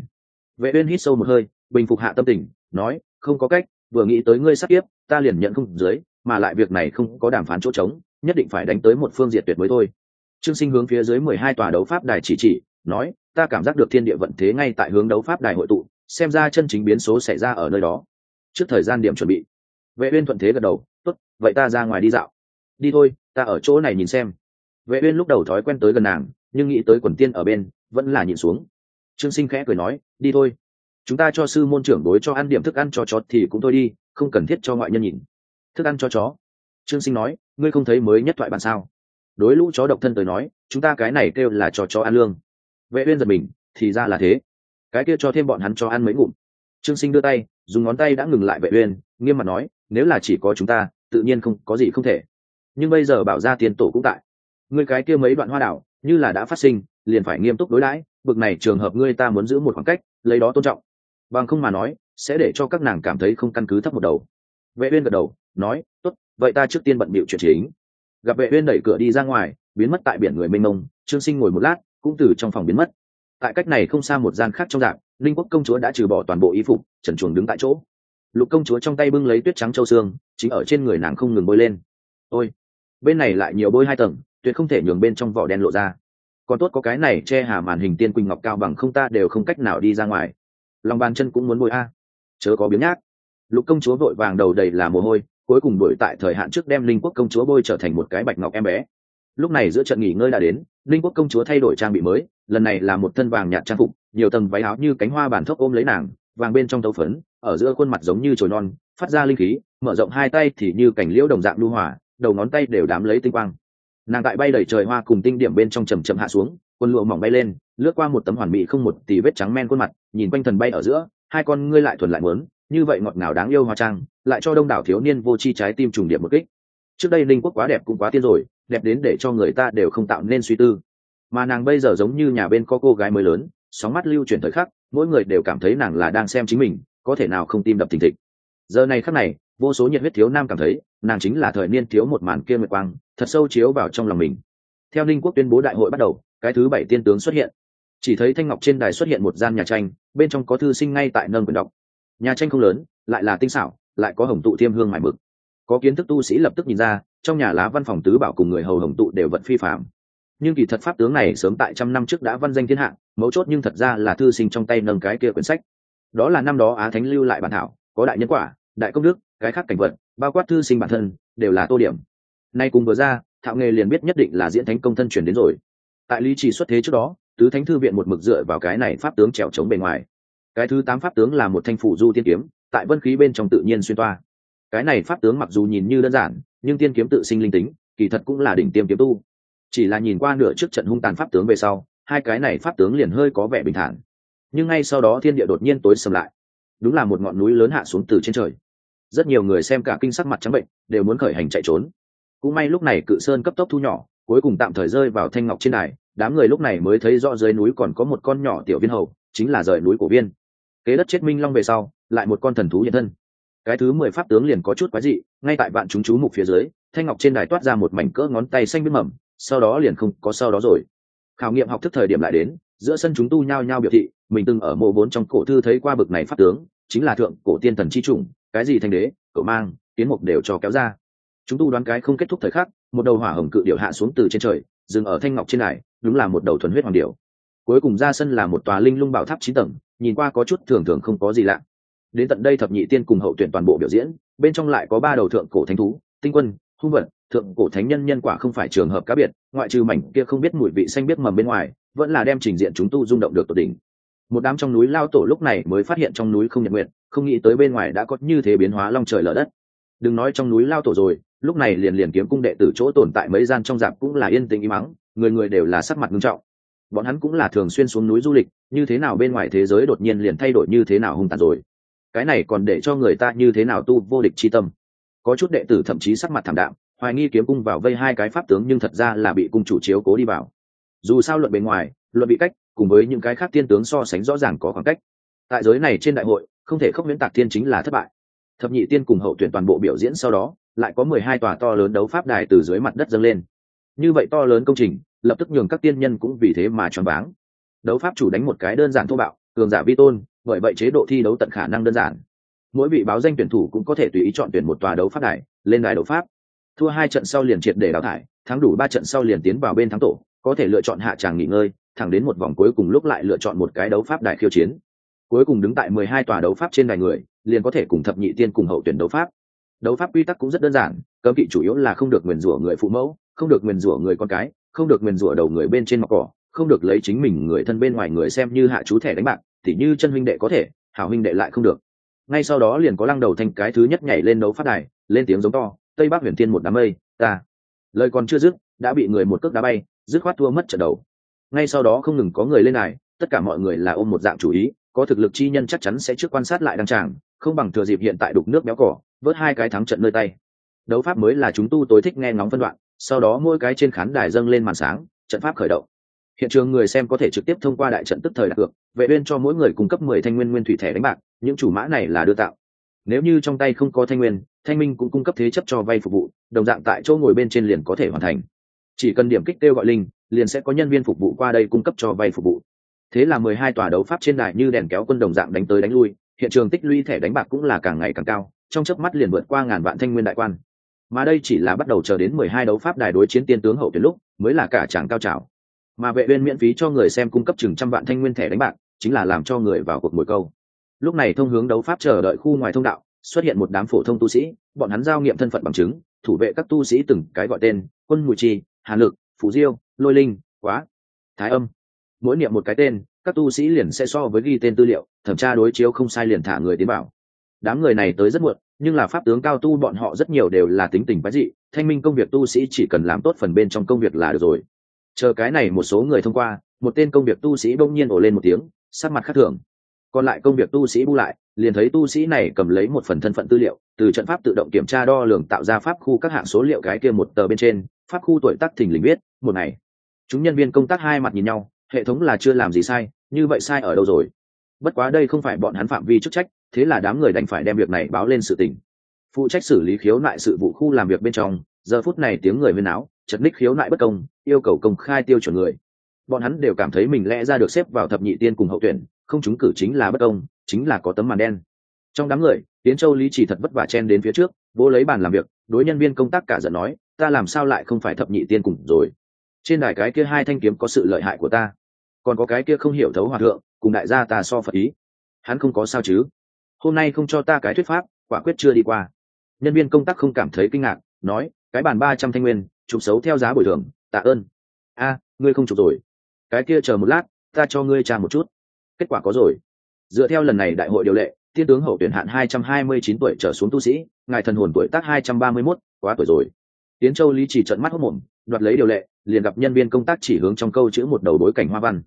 Speaker 1: Vệ uyên hít sâu một hơi, bình phục hạ tâm tình, nói, không có cách, vừa nghĩ tới ngươi sắp tiếp, ta liền nhận không dưới, mà lại việc này không có đàm phán chỗ trống, nhất định phải đánh tới một phương diệt tuyệt mới thôi. Trương sinh hướng phía dưới mười hai tòa đấu pháp đài chỉ chỉ, nói, ta cảm giác được thiên địa vận thế ngay tại hướng đấu pháp đài hội tụ, xem ra chân chính biến số xảy ra ở nơi đó. Trước thời gian điểm chuẩn bị, vệ uyên thuận thế gật đầu, tốt, vậy ta ra ngoài đi dạo. Đi thôi ta ở chỗ này nhìn xem. Vệ uyên lúc đầu thói quen tới gần nàng, nhưng nghĩ tới quần tiên ở bên, vẫn là nhìn xuống. Trương sinh khẽ cười nói, đi thôi. Chúng ta cho sư môn trưởng đối cho ăn điểm thức ăn cho chó thì cũng thôi đi, không cần thiết cho ngoại nhân nhìn. Thức ăn cho chó? Trương sinh nói, ngươi không thấy mới nhất thoại bản sao? Đối lũ chó độc thân tới nói, chúng ta cái này kêu là cho chó ăn lương. Vệ uyên giật mình, thì ra là thế. Cái kia cho thêm bọn hắn cho ăn mấy ngụm. Trương sinh đưa tay, dùng ngón tay đã ngừng lại vệ uyên, nghiêm mặt nói, nếu là chỉ có chúng ta, tự nhiên không, có gì không thể nhưng bây giờ bảo ra tiền tổ cũng tại. Ngươi cái kia mấy đoạn hoa đảo, như là đã phát sinh, liền phải nghiêm túc đối đãi, bực này trường hợp ngươi ta muốn giữ một khoảng cách, lấy đó tôn trọng. Bằng không mà nói, sẽ để cho các nàng cảm thấy không căn cứ thấp một đầu. Vệ uyên gật đầu, nói, tốt, vậy ta trước tiên bận bịu chuyện chính. Gặp vệ uyên đẩy cửa đi ra ngoài, biến mất tại biển người mênh mông, trương sinh ngồi một lát, cũng từ trong phòng biến mất. Tại cách này không xa một gian khác trong dạng, linh quốc công chúa đã trừ bỏ toàn bộ y phục, trần chuồng đứng tại chỗ. Lục công chúa trong tay bưng lấy tuyết trắng châu xương, chính ở trên người nàng không ngừng bôi lên. Ôi bên này lại nhiều bôi hai tầng, tuyệt không thể nhường bên trong vỏ đen lộ ra. Còn tốt có cái này che hà màn hình tiên quỳnh ngọc cao bằng không ta đều không cách nào đi ra ngoài. Lòng bàn chân cũng muốn bôi a. Chớ có biếng nhác. Lục công chúa vội vàng đầu đầy là mồ hôi, cuối cùng đuổi tại thời hạn trước đem linh quốc công chúa bôi trở thành một cái bạch ngọc em bé. Lúc này giữa trận nghỉ ngơi đã đến, linh quốc công chúa thay đổi trang bị mới, lần này là một thân vàng nhạt trang phục, nhiều tầng váy áo như cánh hoa bản thốc ôm lấy nàng, vàng bên trong tấu phấn, ở giữa khuôn mặt giống như chồi non, phát ra linh khí, mở rộng hai tay thì như cảnh liễu đồng dạng lưu hỏa đầu ngón tay đều đám lấy tinh quang. Nàng tại bay đẩy trời hoa cùng tinh điểm bên trong chầm chậm hạ xuống, quân lụa mỏng bay lên, lướt qua một tấm hoàn mỹ không một tì vết trắng men khuôn mặt, nhìn quanh thần bay ở giữa, hai con ngươi lại thuần lại muốn như vậy ngọt ngào đáng yêu hoa trang, lại cho đông đảo thiếu niên vô chi trái tim trùng điểm một kích. Trước đây linh quốc quá đẹp cũng quá tiên rồi, đẹp đến để cho người ta đều không tạo nên suy tư. Mà nàng bây giờ giống như nhà bên có cô gái mới lớn, sóng mắt lưu chuyển thời khắc, mỗi người đều cảm thấy nàng là đang xem chính mình, có thể nào không tim đập thình thịch. Giờ này khắc này, vô số nhiệt huyết thiếu nam cảm thấy nàng chính là thời niên thiếu một màn kia nguyệt quang, thật sâu chiếu vào trong lòng mình. Theo ninh quốc tuyên bố đại hội bắt đầu, cái thứ bảy tiên tướng xuất hiện. Chỉ thấy thanh ngọc trên đài xuất hiện một gian nhà tranh, bên trong có thư sinh ngay tại nâng quyền đọc. Nhà tranh không lớn, lại là tinh xảo, lại có hồng tụ thiêm hương mải mực. Có kiến thức tu sĩ lập tức nhìn ra, trong nhà lá văn phòng tứ bảo cùng người hầu hồng tụ đều vật phi phạm nhưng kỳ thật pháp tướng này sớm tại trăm năm trước đã văn danh thiên hạ, mấu chốt nhưng thật ra là thư sinh trong tay nâng cái kia quyển sách. Đó là năm đó á thánh lưu lại bản thảo, có đại nhân quả, đại công đức, cái khác cảnh vật bao quát thư sinh bản thân, đều là tô điểm. Nay cùng vừa ra, thạo nghề liền biết nhất định là diễn thánh công thân chuyển đến rồi. Tại lý trì xuất thế trước đó, tứ thánh thư viện một mực dựa vào cái này pháp tướng trèo trống bề ngoài. Cái thứ tám pháp tướng là một thanh phủ du tiên kiếm, tại vân khí bên trong tự nhiên xuyên toa. Cái này pháp tướng mặc dù nhìn như đơn giản, nhưng tiên kiếm tự sinh linh tính, kỳ thật cũng là đỉnh tiêm kiếm tu. Chỉ là nhìn qua nửa trước trận hung tàn pháp tướng về sau, hai cái này pháp tướng liền hơi có vẻ bình thản. Nhưng ngay sau đó thiên địa đột nhiên tối sầm lại. Đúng là một ngọn núi lớn hạ xuống từ trên trời rất nhiều người xem cả kinh sắc mặt trắng bệnh, đều muốn khởi hành chạy trốn. Cũng may lúc này cự sơn cấp tốc thu nhỏ, cuối cùng tạm thời rơi vào thanh ngọc trên đài, đám người lúc này mới thấy rõ dưới núi còn có một con nhỏ tiểu viên hầu, chính là rời núi của viên. Kế đất chết minh long về sau, lại một con thần thú hiện thân. Cái thứ mười pháp tướng liền có chút quái dị, ngay tại bạn chúng chú mục phía dưới, thanh ngọc trên đài toát ra một mảnh cỡ ngón tay xanh biết mầm, sau đó liền không có sau đó rồi. Khảo nghiệm học thức thời điểm lại đến, giữa sân chúng tu nhao nhao biểu thị, mình từng ở mộ vốn trong cổ thư thấy qua bực này pháp tướng chính là thượng cổ tiên thần chi chủng, cái gì thanh đế cậu mang tiến mục đều cho kéo ra. Chúng tu đoán cái không kết thúc thời khắc, một đầu hỏa hồng cự điểu hạ xuống từ trên trời, dừng ở thanh ngọc trên này đúng là một đầu thuần huyết hoàng điểu. Cuối cùng ra sân là một tòa linh lung bảo tháp chín tầng, nhìn qua có chút thường thường không có gì lạ. Đến tận đây thập nhị tiên cùng hậu tuyển toàn bộ biểu diễn, bên trong lại có ba đầu thượng cổ thánh thú, tinh quân, hung vật, thượng cổ thánh nhân nhân quả không phải trường hợp cá biệt, ngoại trừ mảnh kia không biết mùi vị xanh biết mầm bên ngoài, vẫn là đem trình diện chúng tu rung động được tột đỉnh một đám trong núi lao tổ lúc này mới phát hiện trong núi không nhật nguyện không nghĩ tới bên ngoài đã có như thế biến hóa long trời lở đất. Đừng nói trong núi lao tổ rồi, lúc này liền liền kiếm cung đệ tử chỗ tồn tại mấy gian trong dạp cũng là yên tĩnh im mắng người người đều là sắc mặt nghiêm trọng. Bọn hắn cũng là thường xuyên xuống núi du lịch, như thế nào bên ngoài thế giới đột nhiên liền thay đổi như thế nào hung tàn rồi. Cái này còn để cho người ta như thế nào tu vô địch chi tâm. Có chút đệ tử thậm chí sắc mặt thảm đạm, hoài nghi kiếm cung vào vây hai cái pháp tướng nhưng thật ra là bị cung chủ chiếu cố đi vào. Dù sao luận bề ngoài, luận bị cách cùng với những cái khác tiên tướng so sánh rõ ràng có khoảng cách. Tại giới này trên đại hội, không thể khốc miễn tạc tiên chính là thất bại. Thập nhị tiên cùng hậu tuyển toàn bộ biểu diễn sau đó, lại có mười hai tòa to lớn đấu pháp đài từ dưới mặt đất dâng lên. Như vậy to lớn công trình, lập tức nhường các tiên nhân cũng vì thế mà choáng váng. Đấu pháp chủ đánh một cái đơn giản thô bạo, cường giả vi tôn, bởi vậy chế độ thi đấu tận khả năng đơn giản. Mỗi vị báo danh tuyển thủ cũng có thể tùy ý chọn tuyển một tòa đấu pháp đài, lên đài đấu pháp. Thua hai trận sau liền triệt để đào thải, thắng đủ ba trận sau liền tiến vào bên thắng tổ, có thể lựa chọn hạ tràng nghỉ ngơi thẳng đến một vòng cuối cùng lúc lại lựa chọn một cái đấu pháp đài khiêu chiến. Cuối cùng đứng tại mười hai tòa đấu pháp trên đài người, liền có thể cùng thập nhị tiên cùng hậu tuyển đấu pháp. Đấu pháp quy tắc cũng rất đơn giản, cấm kỵ chủ yếu là không được nguyền rủa người phụ mẫu, không được nguyền rủa người con cái, không được nguyền rủa đầu người bên trên mặt cỏ, không được lấy chính mình người thân bên ngoài người xem như hạ chú thẻ đánh bạc thì như chân huynh đệ có thể, hảo huynh đệ lại không được. Ngay sau đó liền có lăng đầu thành cái thứ nhất nhảy lên đấu phát đài, lên tiếng giống to, tây bắc huyền thiên một đám mây, ta. Lời còn chưa dứt, đã bị người một cước đá bay, dứt khoát thua mất trận đầu ngay sau đó không ngừng có người lên đài, tất cả mọi người là ôm một dạng chủ ý, có thực lực chi nhân chắc chắn sẽ trước quan sát lại đăng tràng, không bằng thừa dịp hiện tại đục nước béo cỏ, vớt hai cái thắng trận nơi tay. Đấu pháp mới là chúng tu tối thích nghe ngóng phân đoạn, sau đó mỗi cái trên khán đài dâng lên màn sáng, trận pháp khởi động. Hiện trường người xem có thể trực tiếp thông qua đại trận tức thời đặt cược, vệ bên cho mỗi người cung cấp mười thanh nguyên nguyên thủy thẻ đánh bạc, những chủ mã này là đưa tạo. Nếu như trong tay không có thanh nguyên, thanh minh cũng cung cấp thế chấp cho vay phục vụ, đồng dạng tại chỗ ngồi bên trên liền có thể hoàn thành. Chỉ cần điểm kích kêu gọi linh liền sẽ có nhân viên phục vụ qua đây cung cấp cho vay phục vụ. Thế là mười hai tòa đấu pháp trên đài như đèn kéo quân đồng dạng đánh tới đánh lui, hiện trường tích lũy thẻ đánh bạc cũng là càng ngày càng cao, trong chớp mắt liền vượt qua ngàn vạn thanh nguyên đại quan. Mà đây chỉ là bắt đầu chờ đến mười hai đấu pháp đài đối chiến tiên tướng hậu tuyển lúc, mới là cả tràng cao trào. Mà vệ viên miễn phí cho người xem cung cấp chừng trăm vạn thanh nguyên thẻ đánh bạc, chính là làm cho người vào cuộc mồi câu. Lúc này thông hướng đấu pháp chờ đợi khu ngoài thông đạo, xuất hiện một đám phổ thông tu sĩ, bọn hắn giao nghiệm thân phận bằng chứng, thủ vệ các tu sĩ từng cái gọi tên, quân mùi trì hà lực phú diêu, lôi linh, quá, thái âm. Mỗi niệm một cái tên, các tu sĩ liền sẽ so với ghi tên tư liệu, thẩm tra đối chiếu không sai liền thả người tiến bảo đám người này tới rất muộn, nhưng là pháp tướng cao tu bọn họ rất nhiều đều là tính tình quái dị, thanh minh công việc tu sĩ chỉ cần làm tốt phần bên trong công việc là được rồi. Chờ cái này một số người thông qua, một tên công việc tu sĩ bỗng nhiên ổ lên một tiếng, sắc mặt khác thường. Còn lại công việc tu sĩ bu lại, liền thấy tu sĩ này cầm lấy một phần thân phận tư liệu, từ trận pháp tự động kiểm tra đo lường tạo ra pháp khu các hạng số liệu cái kia một tờ bên trên pháp khu tuổi tác thình lình biết một ngày, chúng nhân viên công tác hai mặt nhìn nhau, hệ thống là chưa làm gì sai, như vậy sai ở đâu rồi? Bất quá đây không phải bọn hắn phạm vi chức trách, thế là đám người đành phải đem việc này báo lên sự tình. Phụ trách xử lý khiếu nại sự vụ khu làm việc bên trong, giờ phút này tiếng người huyên áo chật ních khiếu nại bất công, yêu cầu công khai tiêu chuẩn người. Bọn hắn đều cảm thấy mình lẽ ra được xếp vào thập nhị tiên cùng hậu tuyển, không chúng cử chính là bất công, chính là có tấm màn đen. Trong đám người tiến châu lý chỉ thật vất vả chen đến phía trước vô lấy bàn làm việc, đối nhân viên công tác cả giận nói ta làm sao lại không phải thập nhị tiên cùng rồi? Trên đài cái kia hai thanh kiếm có sự lợi hại của ta. Còn có cái kia không hiểu thấu hòa thượng, cùng đại gia ta so phật ý. Hắn không có sao chứ? Hôm nay không cho ta cái thuyết pháp, quả quyết chưa đi qua. Nhân viên công tác không cảm thấy kinh ngạc, nói, cái bàn ba trăm thanh nguyên, chụp xấu theo giá bồi thường, tạ ơn. A, ngươi không chụp rồi. Cái kia chờ một lát, ta cho ngươi trả một chút. Kết quả có rồi. Dựa theo lần này đại hội điều lệ, tiên tướng hậu tuyển hạn hai trăm hai mươi chín tuổi trở xuống tu sĩ, ngài thần hồn tuổi tác hai trăm ba mươi mốt, quá tuổi rồi tiến châu lý chỉ trận mắt hốc mồm, đoạt lấy điều lệ, liền gặp nhân viên công tác chỉ hướng trong câu chữ một đầu bối cảnh hoa văn.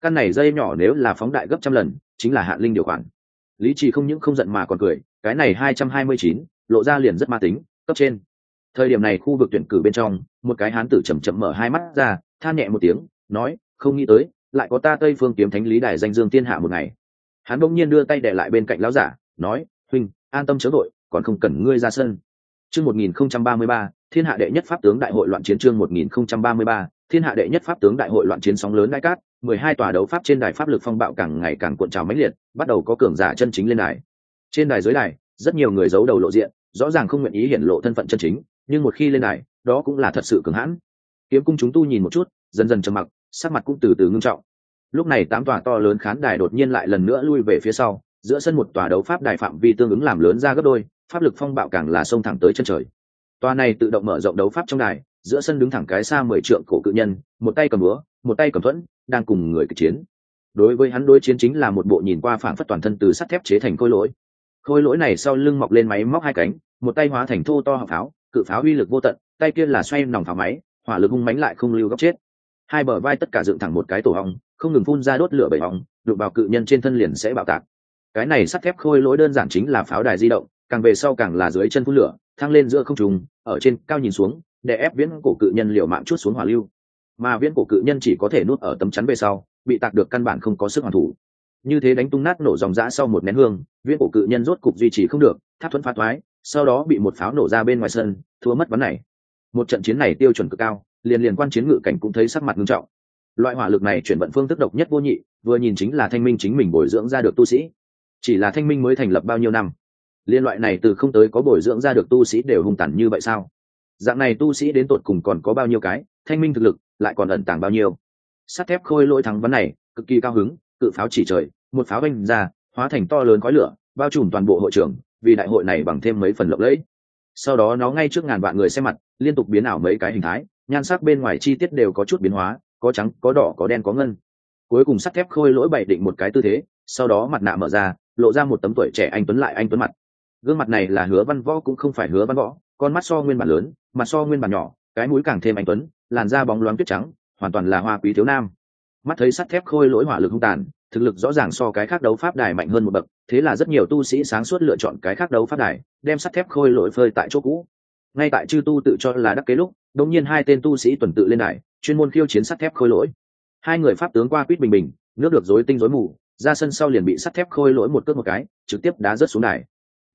Speaker 1: Căn này dây nhỏ nếu là phóng đại gấp trăm lần, chính là hạn linh điều khoản. Lý chỉ không những không giận mà còn cười, cái này hai trăm hai mươi chín, lộ ra liền rất ma tính, cấp trên. Thời điểm này khu vực tuyển cử bên trong, một cái hán tử chầm chậm mở hai mắt ra, than nhẹ một tiếng, nói, không nghĩ tới, lại có ta tây phương kiếm thánh lý đài danh dương thiên hạ một ngày. Hắn bỗng nhiên đưa tay để lại bên cạnh lão giả, nói, huynh, an tâm chớ đội còn không cần ngươi ra sân chương một nghìn không trăm ba mươi ba, thiên hạ đệ nhất pháp tướng đại hội loạn chiến chương một nghìn không trăm ba mươi ba, thiên hạ đệ nhất pháp tướng đại hội loạn chiến sóng lớn đại cát, mười hai tòa đấu pháp trên đài pháp lực phong bạo càng ngày càng cuộn trào mãnh liệt, bắt đầu có cường giả chân chính lên đài. Trên đài dưới đài, rất nhiều người giấu đầu lộ diện, rõ ràng không nguyện ý hiển lộ thân phận chân chính, nhưng một khi lên đài, đó cũng là thật sự cường hãn. Kiếm cung chúng tu nhìn một chút, dần dần trầm mặc, sắc mặt cũng từ từ ngưng trọng. Lúc này tám tòa to lớn khán đài đột nhiên lại lần nữa lui về phía sau, giữa sân một tòa đấu pháp đài phạm vi tương ứng làm lớn ra gấp đôi pháp lực phong bạo càng là sông thẳng tới chân trời. Tòa này tự động mở rộng đấu pháp trong đài, giữa sân đứng thẳng cái xa mười trượng cổ cự nhân, một tay cầm búa, một tay cầm thuẫn, đang cùng người kịch chiến. Đối với hắn đối chiến chính là một bộ nhìn qua phảng phất toàn thân từ sắt thép chế thành khôi lỗi. Khôi lỗi này sau lưng mọc lên máy móc hai cánh, một tay hóa thành thô to họng pháo, cự pháo uy lực vô tận, tay kia là xoay nòng pháo máy, hỏa lực hung mánh lại không lưu góc chết. Hai bờ vai tất cả dựng thẳng một cái tổ hong không ngừng phun ra đốt lửa bầy hong đụng vào cự nhân trên thân liền sẽ bạo tạc. Cái này sắt thép khôi lỗi đơn giản chính là pháo đài di động càng về sau càng là dưới chân phun lửa, thăng lên giữa không trùng ở trên cao nhìn xuống, để ép viễn cổ cự nhân liều mạng chút xuống hỏa lưu. Mà viễn cổ cự nhân chỉ có thể nuốt ở tấm chắn về sau, bị tạc được căn bản không có sức hoàn thủ. Như thế đánh tung nát nổ dòng dã sau một nén hương, viễn cổ cự nhân rốt cục duy trì không được, tháp thuẫn phá thoái, sau đó bị một pháo nổ ra bên ngoài sân, thua mất ván này. Một trận chiến này tiêu chuẩn cực cao, liền liền quan chiến ngự cảnh cũng thấy sắc mặt nghiêm trọng. Loại hỏa lực này chuyển vận phương tức độc nhất vô nhị, vừa nhìn chính là thanh minh chính mình bồi dưỡng ra được tu sĩ. Chỉ là thanh minh mới thành lập bao nhiêu năm? Liên loại này từ không tới có bồi dưỡng ra được tu sĩ đều hung tàn như vậy sao? Dạng này tu sĩ đến tột cùng còn có bao nhiêu cái, thanh minh thực lực lại còn ẩn tàng bao nhiêu? Sắt thép khôi lỗi thắng vấn này, cực kỳ cao hứng, cự pháo chỉ trời, một pháo banh ra, hóa thành to lớn khói lửa, bao trùm toàn bộ hội trường, vì đại hội này bằng thêm mấy phần lộng lẫy. Sau đó nó ngay trước ngàn vạn người xem mặt, liên tục biến ảo mấy cái hình thái, nhan sắc bên ngoài chi tiết đều có chút biến hóa, có trắng, có đỏ, có đen, có ngân. Cuối cùng sắt thép khôi lỗi bày định một cái tư thế, sau đó mặt nạ mở ra, lộ ra một tấm tuổi trẻ anh tuấn lại anh tuấn mặt gương mặt này là hứa văn võ cũng không phải hứa văn võ, con mắt so nguyên bản lớn mặt so nguyên bản nhỏ, cái mũi càng thêm anh tuấn, làn da bóng loáng tuyết trắng, hoàn toàn là hoa quý thiếu nam. Mắt thấy sắt thép khôi lỗi hỏa lực hung tàn, thực lực rõ ràng so cái khác đấu pháp đài mạnh hơn một bậc, thế là rất nhiều tu sĩ sáng suốt lựa chọn cái khác đấu pháp đài, đem sắt thép khôi lỗi phơi tại chỗ cũ. Ngay tại chư tu tự cho là đắc kế lúc, đột nhiên hai tên tu sĩ tuần tự lên đài, chuyên môn khiêu chiến sắt thép khôi lỗi. Hai người pháp tướng qua quýt bình bình, nước được rối tinh rối mù, ra sân sau liền bị sắt thép khôi lỗi một cước một cái, trực tiếp đá rớt xuống đài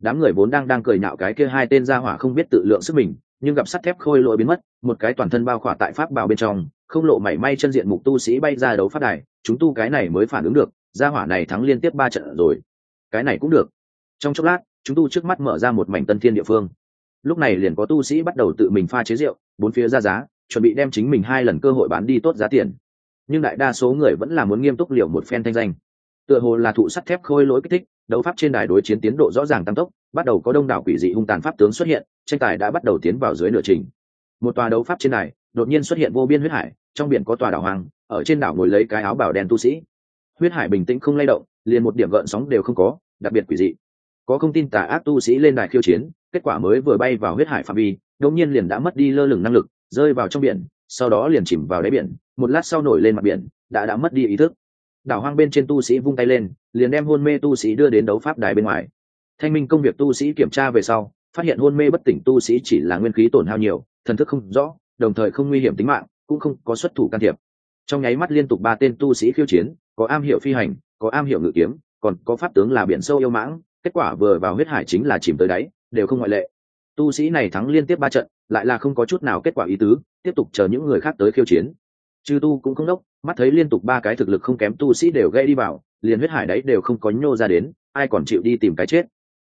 Speaker 1: đám người vốn đang đang cười nhạo cái kia hai tên gia hỏa không biết tự lượng sức mình, nhưng gặp sắt thép khôi lỗi biến mất, một cái toàn thân bao khỏa tại pháp bào bên trong, không lộ mảy may chân diện mục tu sĩ bay ra đấu pháp đài, chúng tu cái này mới phản ứng được, gia hỏa này thắng liên tiếp ba trận rồi. Cái này cũng được. Trong chốc lát, chúng tu trước mắt mở ra một mảnh tân thiên địa phương. Lúc này liền có tu sĩ bắt đầu tự mình pha chế rượu, bốn phía ra giá, chuẩn bị đem chính mình hai lần cơ hội bán đi tốt giá tiền. Nhưng đại đa số người vẫn là muốn nghiêm túc liều một phen thanh danh. Tựa hồ là thụ sắt thép khôi lỗi kích thích đấu pháp trên đài đối chiến tiến độ rõ ràng tăng tốc, bắt đầu có đông đảo quỷ dị hung tàn pháp tướng xuất hiện, tranh tài đã bắt đầu tiến vào dưới nửa trình. Một tòa đấu pháp trên đài, đột nhiên xuất hiện vô biên huyết hải, trong biển có tòa đảo hoàng ở trên đảo ngồi lấy cái áo bảo đen tu sĩ. Huyết hải bình tĩnh không lay động, liền một điểm gợn sóng đều không có, đặc biệt quỷ dị. Có không tin tà ác tu sĩ lên đài khiêu chiến, kết quả mới vừa bay vào huyết hải phạm vi, đột nhiên liền đã mất đi lơ lửng năng lực, rơi vào trong biển, sau đó liền chìm vào đáy biển, một lát sau nổi lên mặt biển, đã đã mất đi ý thức đảo hoang bên trên tu sĩ vung tay lên, liền đem hôn mê tu sĩ đưa đến đấu pháp đài bên ngoài. Thanh minh công việc tu sĩ kiểm tra về sau, phát hiện hôn mê bất tỉnh tu sĩ chỉ là nguyên khí tổn hao nhiều, thần thức không rõ, đồng thời không nguy hiểm tính mạng, cũng không có xuất thủ can thiệp. Trong nháy mắt liên tục ba tên tu sĩ khiêu chiến, có am hiểu phi hành, có am hiểu ngự kiếm, còn có pháp tướng là biển sâu yêu mãng, kết quả vừa vào huyết hải chính là chìm tới đáy, đều không ngoại lệ. Tu sĩ này thắng liên tiếp ba trận, lại là không có chút nào kết quả ý tứ, tiếp tục chờ những người khác tới khiêu chiến. Chư tu cũng không đốc mắt thấy liên tục ba cái thực lực không kém tu sĩ đều gây đi vào, liền huyết hải đấy đều không có nhô ra đến, ai còn chịu đi tìm cái chết.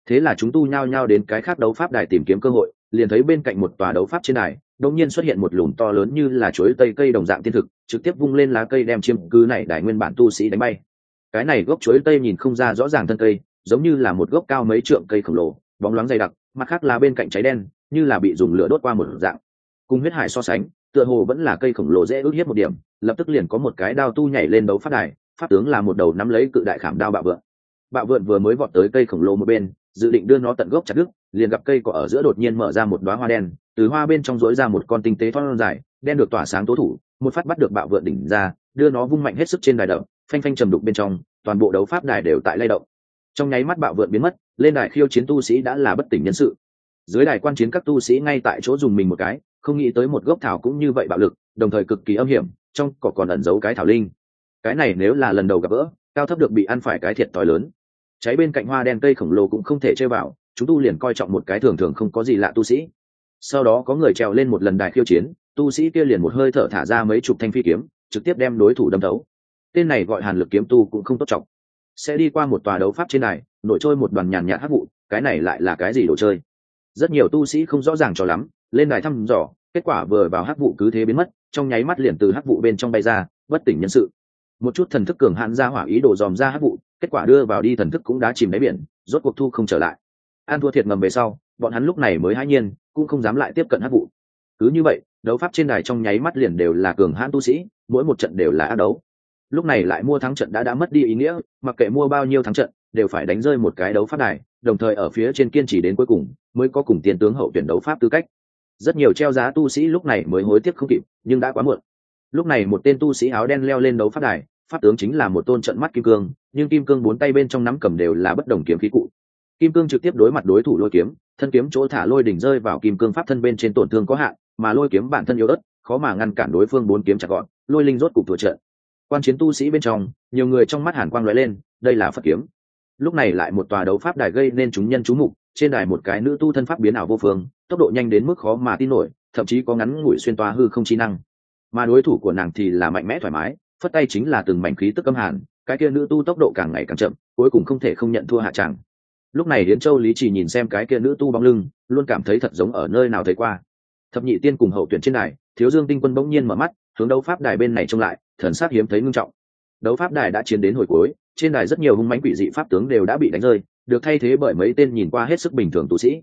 Speaker 1: Thế là chúng tu nhao nhao đến cái khác đấu pháp đài tìm kiếm cơ hội, liền thấy bên cạnh một tòa đấu pháp trên đài, đột nhiên xuất hiện một lùm to lớn như là chuối tây cây đồng dạng tiên thực, trực tiếp vung lên lá cây đem chiêm cư này đài nguyên bản tu sĩ đánh bay. Cái này gốc chuối tây nhìn không ra rõ ràng thân cây, giống như là một gốc cao mấy trượng cây khổng lồ, bóng loáng dày đặc, mặt khác là bên cạnh cháy đen, như là bị dùng lửa đốt qua một dạng. Cùng huyết hải so sánh tựa hồ vẫn là cây khổng lồ dễ ước hiếp một điểm, lập tức liền có một cái đao tu nhảy lên đấu phát đài, pháp tướng là một đầu nắm lấy cự đại khảm đao bạo vượn. Bạo vượn vừa mới vọt tới cây khổng lồ một bên, dự định đưa nó tận gốc chặt đứt, liền gặp cây cỏ ở giữa đột nhiên mở ra một đoá hoa đen, từ hoa bên trong rối ra một con tinh tế thon dài, đen được tỏa sáng tố thủ, một phát bắt được bạo vượn đỉnh ra, đưa nó vung mạnh hết sức trên đài đập phanh phanh trầm đục bên trong, toàn bộ đấu pháp đài đều tại lay động. Trong nháy mắt bạo vượn biến mất, lên đài khiêu chiến tu sĩ đã là bất tỉnh nhân sự. Dưới đài quan chiến các tu sĩ ngay tại chỗ dùng mình một cái không nghĩ tới một gốc thảo cũng như vậy bạo lực, đồng thời cực kỳ âm hiểm, trong cỏ còn ẩn giấu cái thảo linh. Cái này nếu là lần đầu gặp gỡ, cao thấp được bị ăn phải cái thiệt t lớn. Cháy bên cạnh hoa đen cây khổng lồ cũng không thể chơi vào, chúng tu liền coi trọng một cái thường thường không có gì lạ tu sĩ. Sau đó có người trèo lên một lần đài khiêu chiến, tu sĩ kia liền một hơi thở thả ra mấy chục thanh phi kiếm, trực tiếp đem đối thủ đâm thấu. Tên này gọi hàn lực kiếm tu cũng không tốt trọng sẽ đi qua một tòa đấu pháp trên đài nổi trôi một đoàn nhàn nhạt hát vụ, cái này lại là cái gì đồ chơi? Rất nhiều tu sĩ không rõ ràng cho lắm, lên đài thăm dò kết quả vừa vào hắc vụ cứ thế biến mất, trong nháy mắt liền từ hắc vụ bên trong bay ra, bất tỉnh nhân sự. Một chút thần thức cường hãn ra hỏa ý đồ dòm ra hắc vụ, kết quả đưa vào đi thần thức cũng đã chìm đáy biển, rốt cuộc thu không trở lại. An thua thiệt ngầm về sau, bọn hắn lúc này mới hãi nhiên, cũng không dám lại tiếp cận hắc vụ. Cứ như vậy, đấu pháp trên đài trong nháy mắt liền đều là cường hãn tu sĩ, mỗi một trận đều là ác đấu. Lúc này lại mua thắng trận đã đã mất đi ý nghĩa, mặc kệ mua bao nhiêu thắng trận, đều phải đánh rơi một cái đấu pháp đài, đồng thời ở phía trên kiên trì đến cuối cùng, mới có cùng tiền tướng hậu tuyển đấu pháp tư cách rất nhiều treo giá tu sĩ lúc này mới hối tiếc không kịp, nhưng đã quá muộn. Lúc này một tên tu sĩ áo đen leo lên đấu pháp đài, pháp tướng chính là một tôn trận mắt kim cương, nhưng kim cương bốn tay bên trong nắm cầm đều là bất đồng kiếm khí cụ. Kim cương trực tiếp đối mặt đối thủ lôi kiếm, thân kiếm chỗ thả lôi đỉnh rơi vào kim cương pháp thân bên trên tổn thương có hạn, mà lôi kiếm bản thân yếu ớt, khó mà ngăn cản đối phương bốn kiếm chặt gọn, lôi linh rốt cục thừa trận. Quan chiến tu sĩ bên trong, nhiều người trong mắt hàn quang lóe lên, đây là phật kiếm. Lúc này lại một tòa đấu pháp đài gây nên chúng nhân chú mục trên đài một cái nữ tu thân pháp biến ảo vô phương, tốc độ nhanh đến mức khó mà tin nổi, thậm chí có ngắn ngủi xuyên toa hư không chi năng. Mà đối thủ của nàng thì là mạnh mẽ thoải mái, phất tay chính là từng mảnh khí tức âm hàn, cái kia nữ tu tốc độ càng ngày càng chậm, cuối cùng không thể không nhận thua hạ tràng lúc này hiến châu lý chỉ nhìn xem cái kia nữ tu bóng lưng, luôn cảm thấy thật giống ở nơi nào thấy qua. Thập nhị tiên cùng hậu tuyển trên đài, thiếu dương tinh quân bỗng nhiên mở mắt, hướng đấu pháp đài bên này trông lại, thần sát hiếm thấy ngưng trọng. Đấu pháp đài đã chiến đến hồi cuối, trên đài rất nhiều hung mãnh quỷ dị pháp tướng đều đã bị đánh rơi được thay thế bởi mấy tên nhìn qua hết sức bình thường tu sĩ.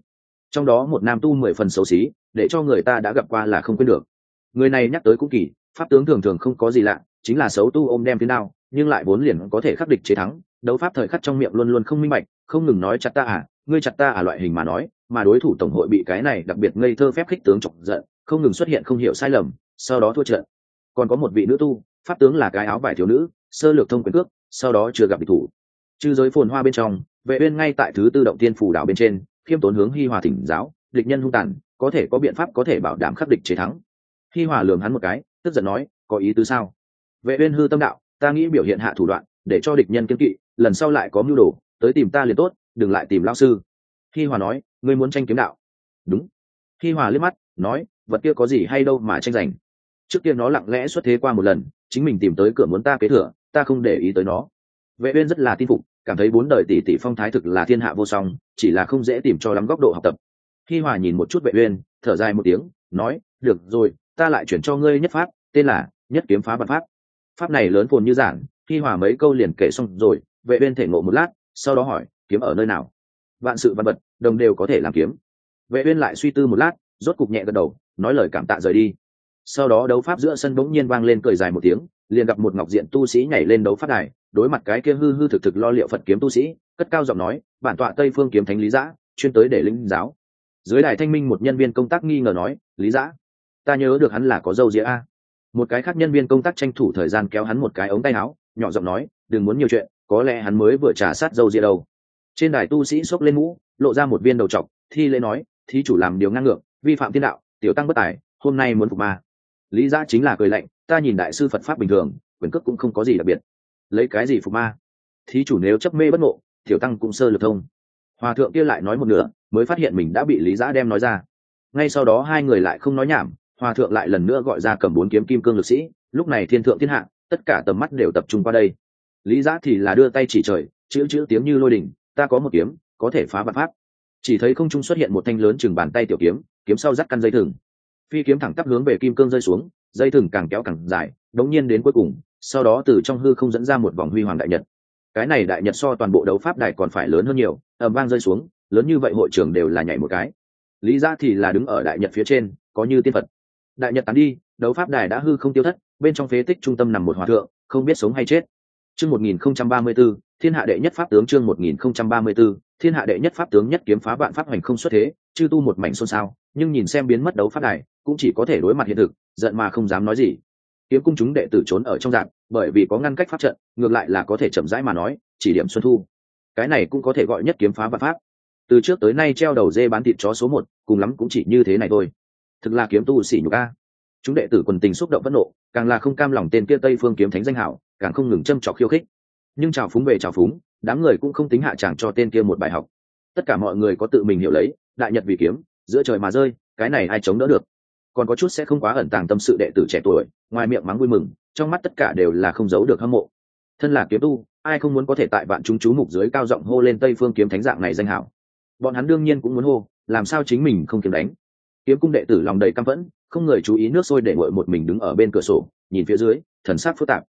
Speaker 1: Trong đó một nam tu mười phần xấu xí, để cho người ta đã gặp qua là không quên được. Người này nhắc tới cũng kỳ, pháp tướng thường thường không có gì lạ, chính là xấu tu ôm đem thế nào nhưng lại vốn liền có thể khắc địch chế thắng, đấu pháp thời khắc trong miệng luôn luôn không minh bạch, không ngừng nói chặt ta à ngươi chặt ta à loại hình mà nói, mà đối thủ tổng hội bị cái này đặc biệt ngây thơ phép khích tướng chọc giận, không ngừng xuất hiện không hiểu sai lầm, sau đó thua trận. Còn có một vị nữ tu, pháp tướng là cái áo vải thiếu nữ, sơ lược thông quyền cước, sau đó chưa gặp địch thủ. Chư giới phồn hoa bên trong vệ uyên ngay tại thứ tư động tiên phủ đảo bên trên, khiêm tốn hướng hi hòa thỉnh giáo, địch nhân hung tàn, có thể có biện pháp có thể bảo đảm khắc địch chế thắng. Hi hòa lườm hắn một cái, tức giận nói, có ý tứ sao? Vệ uyên hư tâm đạo, ta nghĩ biểu hiện hạ thủ đoạn, để cho địch nhân kiên kỵ, lần sau lại có mưu đồ, tới tìm ta liền tốt, đừng lại tìm lão sư. Hi hòa nói, ngươi muốn tranh kiếm đạo? Đúng. Hi hòa liếc mắt, nói, vật kia có gì hay đâu mà tranh giành. Trước kia nó lặng lẽ xuất thế qua một lần, chính mình tìm tới cửa muốn ta kế thừa, ta không để ý tới nó. Vệ uyên rất là tin phục cảm thấy bốn đời tỷ tỷ phong thái thực là thiên hạ vô song, chỉ là không dễ tìm cho lắm góc độ học tập. Hi hòa nhìn một chút vệ uyên, thở dài một tiếng, nói, được rồi, ta lại chuyển cho ngươi nhất pháp, tên là nhất kiếm phá bản pháp. Pháp này lớn phồn như giản hi hòa mấy câu liền kể xong rồi, vệ uyên thể ngộ một lát, sau đó hỏi, kiếm ở nơi nào? Vạn sự văn vật, đồng đều có thể làm kiếm. Vệ uyên lại suy tư một lát, rốt cục nhẹ gật đầu, nói lời cảm tạ rời đi. Sau đó đấu pháp giữa sân bỗng nhiên vang lên cười dài một tiếng liền gặp một ngọc diện tu sĩ nhảy lên đấu phát đài, đối mặt cái kia hư hư thực thực lo liệu phật kiếm tu sĩ, cất cao giọng nói, bản tọa tây phương kiếm thánh lý giã, chuyên tới để lĩnh giáo. Dưới đài thanh minh một nhân viên công tác nghi ngờ nói, lý giã, ta nhớ được hắn là có dâu dĩa a. Một cái khác nhân viên công tác tranh thủ thời gian kéo hắn một cái ống tay áo, nhỏ giọng nói, đừng muốn nhiều chuyện, có lẽ hắn mới vừa trả sát dâu dĩa đâu. Trên đài tu sĩ xốc lên mũ, lộ ra một viên đầu trọc, thi lễ nói, thí chủ làm điều ngang ngược, vi phạm thiên đạo, tiểu tăng bất tài, hôm nay muốn phục ma lý giã chính là cười lạnh, ta nhìn đại sư phật pháp bình thường, quyền cước cũng không có gì đặc biệt. Lấy cái gì phục ma? Thí chủ nếu chấp mê bất ngộ, tiểu tăng cũng sơ lược thông. Hòa thượng kia lại nói một nửa, mới phát hiện mình đã bị lý giã đem nói ra. Ngay sau đó hai người lại không nói nhảm, hòa thượng lại lần nữa gọi ra cầm bốn kiếm kim cương lực sĩ, lúc này thiên thượng thiên hạ, tất cả tầm mắt đều tập trung qua đây. Lý giã thì là đưa tay chỉ trời, chữ chữ tiếng như lôi đình ta có một kiếm, có thể phá vạn pháp. Chỉ thấy không trung xuất hiện một thanh lớn chừng bàn tay tiểu kiếm kiếm sau dắt căn dây thừng phi kiếm thẳng tắp hướng về kim cương rơi xuống, dây thừng càng kéo càng dài, đống nhiên đến cuối cùng, sau đó từ trong hư không dẫn ra một vòng huy hoàng đại nhật. Cái này đại nhật so toàn bộ đấu pháp đài còn phải lớn hơn nhiều ẩm vang rơi xuống, lớn như vậy hội trưởng đều là nhảy một cái. Lý ra thì là đứng ở đại nhật phía trên, có như tiên phật. Đại nhật tán đi, đấu pháp đài đã hư không tiêu thất, bên trong phế tích trung tâm nằm một hòa thượng, không biết sống hay chết. Chương một nghìn không trăm ba mươi b ố thiên hạ đệ nhất pháp tướng chương một nghìn không trăm ba mươi b ố thiên hạ đệ nhất pháp tướng nhất kiếm phá vạn pháp hoành không xuất thế, chư tu một mảnh xôn xao, nhưng nhìn xem biến mất đấu pháp đài cũng chỉ có thể đối mặt hiện thực, giận mà không dám nói gì. Kiếm cung chúng đệ tử trốn ở trong dạng, bởi vì có ngăn cách pháp trận, ngược lại là có thể chậm rãi mà nói, chỉ điểm xuân thu. Cái này cũng có thể gọi nhất kiếm phá vạn pháp. Từ trước tới nay treo đầu dê bán thịt chó số một, cùng lắm cũng chỉ như thế này thôi. Thực là kiếm tu xỉ nhục a. Chúng đệ tử quần tình xúc động phẫn nộ, càng là không cam lòng tên kia tây phương kiếm thánh danh hảo, càng không ngừng châm trọc khiêu khích. Nhưng trào phúng về trào phúng, đám người cũng không tính hạ tràng cho tên kia một bài học. Tất cả mọi người có tự mình hiểu lấy, đại nhật vì kiếm, giữa trời mà rơi, cái này ai chống đỡ được? Còn có chút sẽ không quá ẩn tàng tâm sự đệ tử trẻ tuổi, ngoài miệng mắng vui mừng, trong mắt tất cả đều là không giấu được hâm mộ. Thân là kiếm tu, ai không muốn có thể tại bạn chúng chú mục dưới cao giọng hô lên tây phương kiếm thánh dạng này danh hảo? Bọn hắn đương nhiên cũng muốn hô, làm sao chính mình không kiếm đánh? Kiếm cung đệ tử lòng đầy căm phẫn, không người chú ý nước sôi để ngội một mình đứng ở bên cửa sổ, nhìn phía dưới, thần sắc phức tạp.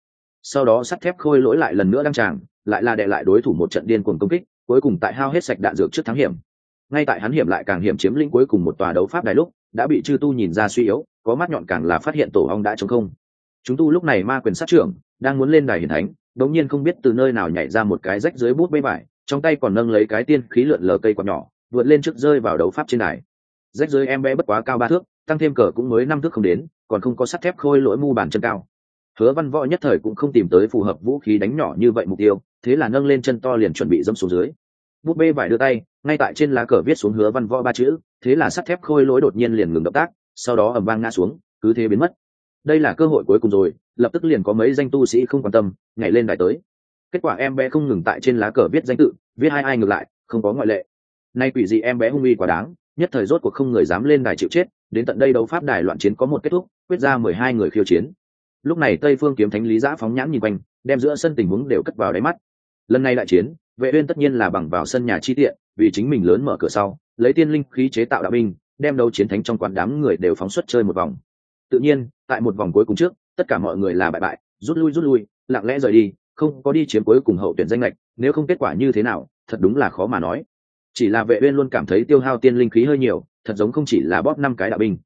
Speaker 1: Sau đó sắt thép khôi lỗi lại lần nữa đăng tràng, lại là đệ lại đối thủ một trận điên cuồng công kích, cuối cùng tại hao hết sạch đạn dược trước thắng hiểm. Ngay tại hắn hiểm lại càng hiểm chiếm lĩnh cuối cùng một tòa đấu pháp đài lúc đã bị chư tu nhìn ra suy yếu, có mắt nhọn càng là phát hiện tổ ong đã chống không. Chúng tu lúc này ma quyền sát trưởng, đang muốn lên đài hiển thánh, đống nhiên không biết từ nơi nào nhảy ra một cái rách dưới bút bê vải, trong tay còn nâng lấy cái tiên khí lượn lờ cây quạt nhỏ, vượt lên trước rơi vào đấu pháp trên đài. Rách dưới em bé bất quá cao ba thước, tăng thêm cờ cũng mới năm thước không đến, còn không có sắt thép khôi lỗi mu bàn chân cao. Hứa văn võ nhất thời cũng không tìm tới phù hợp vũ khí đánh nhỏ như vậy mục tiêu, thế là nâng lên chân to liền chuẩn bị dâm xuống dưới bút bê vải đưa tay, ngay tại trên lá cờ viết xuống hứa văn võ ba chữ, thế là sắt thép khôi lối đột nhiên liền ngừng động tác, sau đó ầm vang ngã xuống, cứ thế biến mất. Đây là cơ hội cuối cùng rồi, lập tức liền có mấy danh tu sĩ không quan tâm, nhảy lên đài tới. Kết quả em bé không ngừng tại trên lá cờ viết danh tự, viết hai ai ngược lại, không có ngoại lệ. Nay quỷ dị em bé hung uy quá đáng, nhất thời rốt cuộc không người dám lên đài chịu chết, đến tận đây đấu pháp đài loạn chiến có một kết thúc, quyết ra mười hai người khiêu chiến. Lúc này tây phương kiếm thánh lý giã phóng nhãn nhìn quanh, đem giữa sân tình huống đều cất vào đáy mắt lần này đại chiến, vệ uyên tất nhiên là bằng vào sân nhà chi tiện, vì chính mình lớn mở cửa sau, lấy tiên linh khí chế tạo đạo binh, đem đấu chiến thánh trong quán đám người đều phóng xuất chơi một vòng. Tự nhiên, tại một vòng cuối cùng trước, tất cả mọi người là bại bại, rút lui rút lui, lặng lẽ rời đi, không có đi chiếm cuối cùng hậu tuyển danh lệch, nếu không kết quả như thế nào, thật đúng là khó mà nói. Chỉ là vệ uyên luôn cảm thấy tiêu hao tiên linh khí hơi nhiều, thật giống không chỉ là bóp năm cái đạo binh.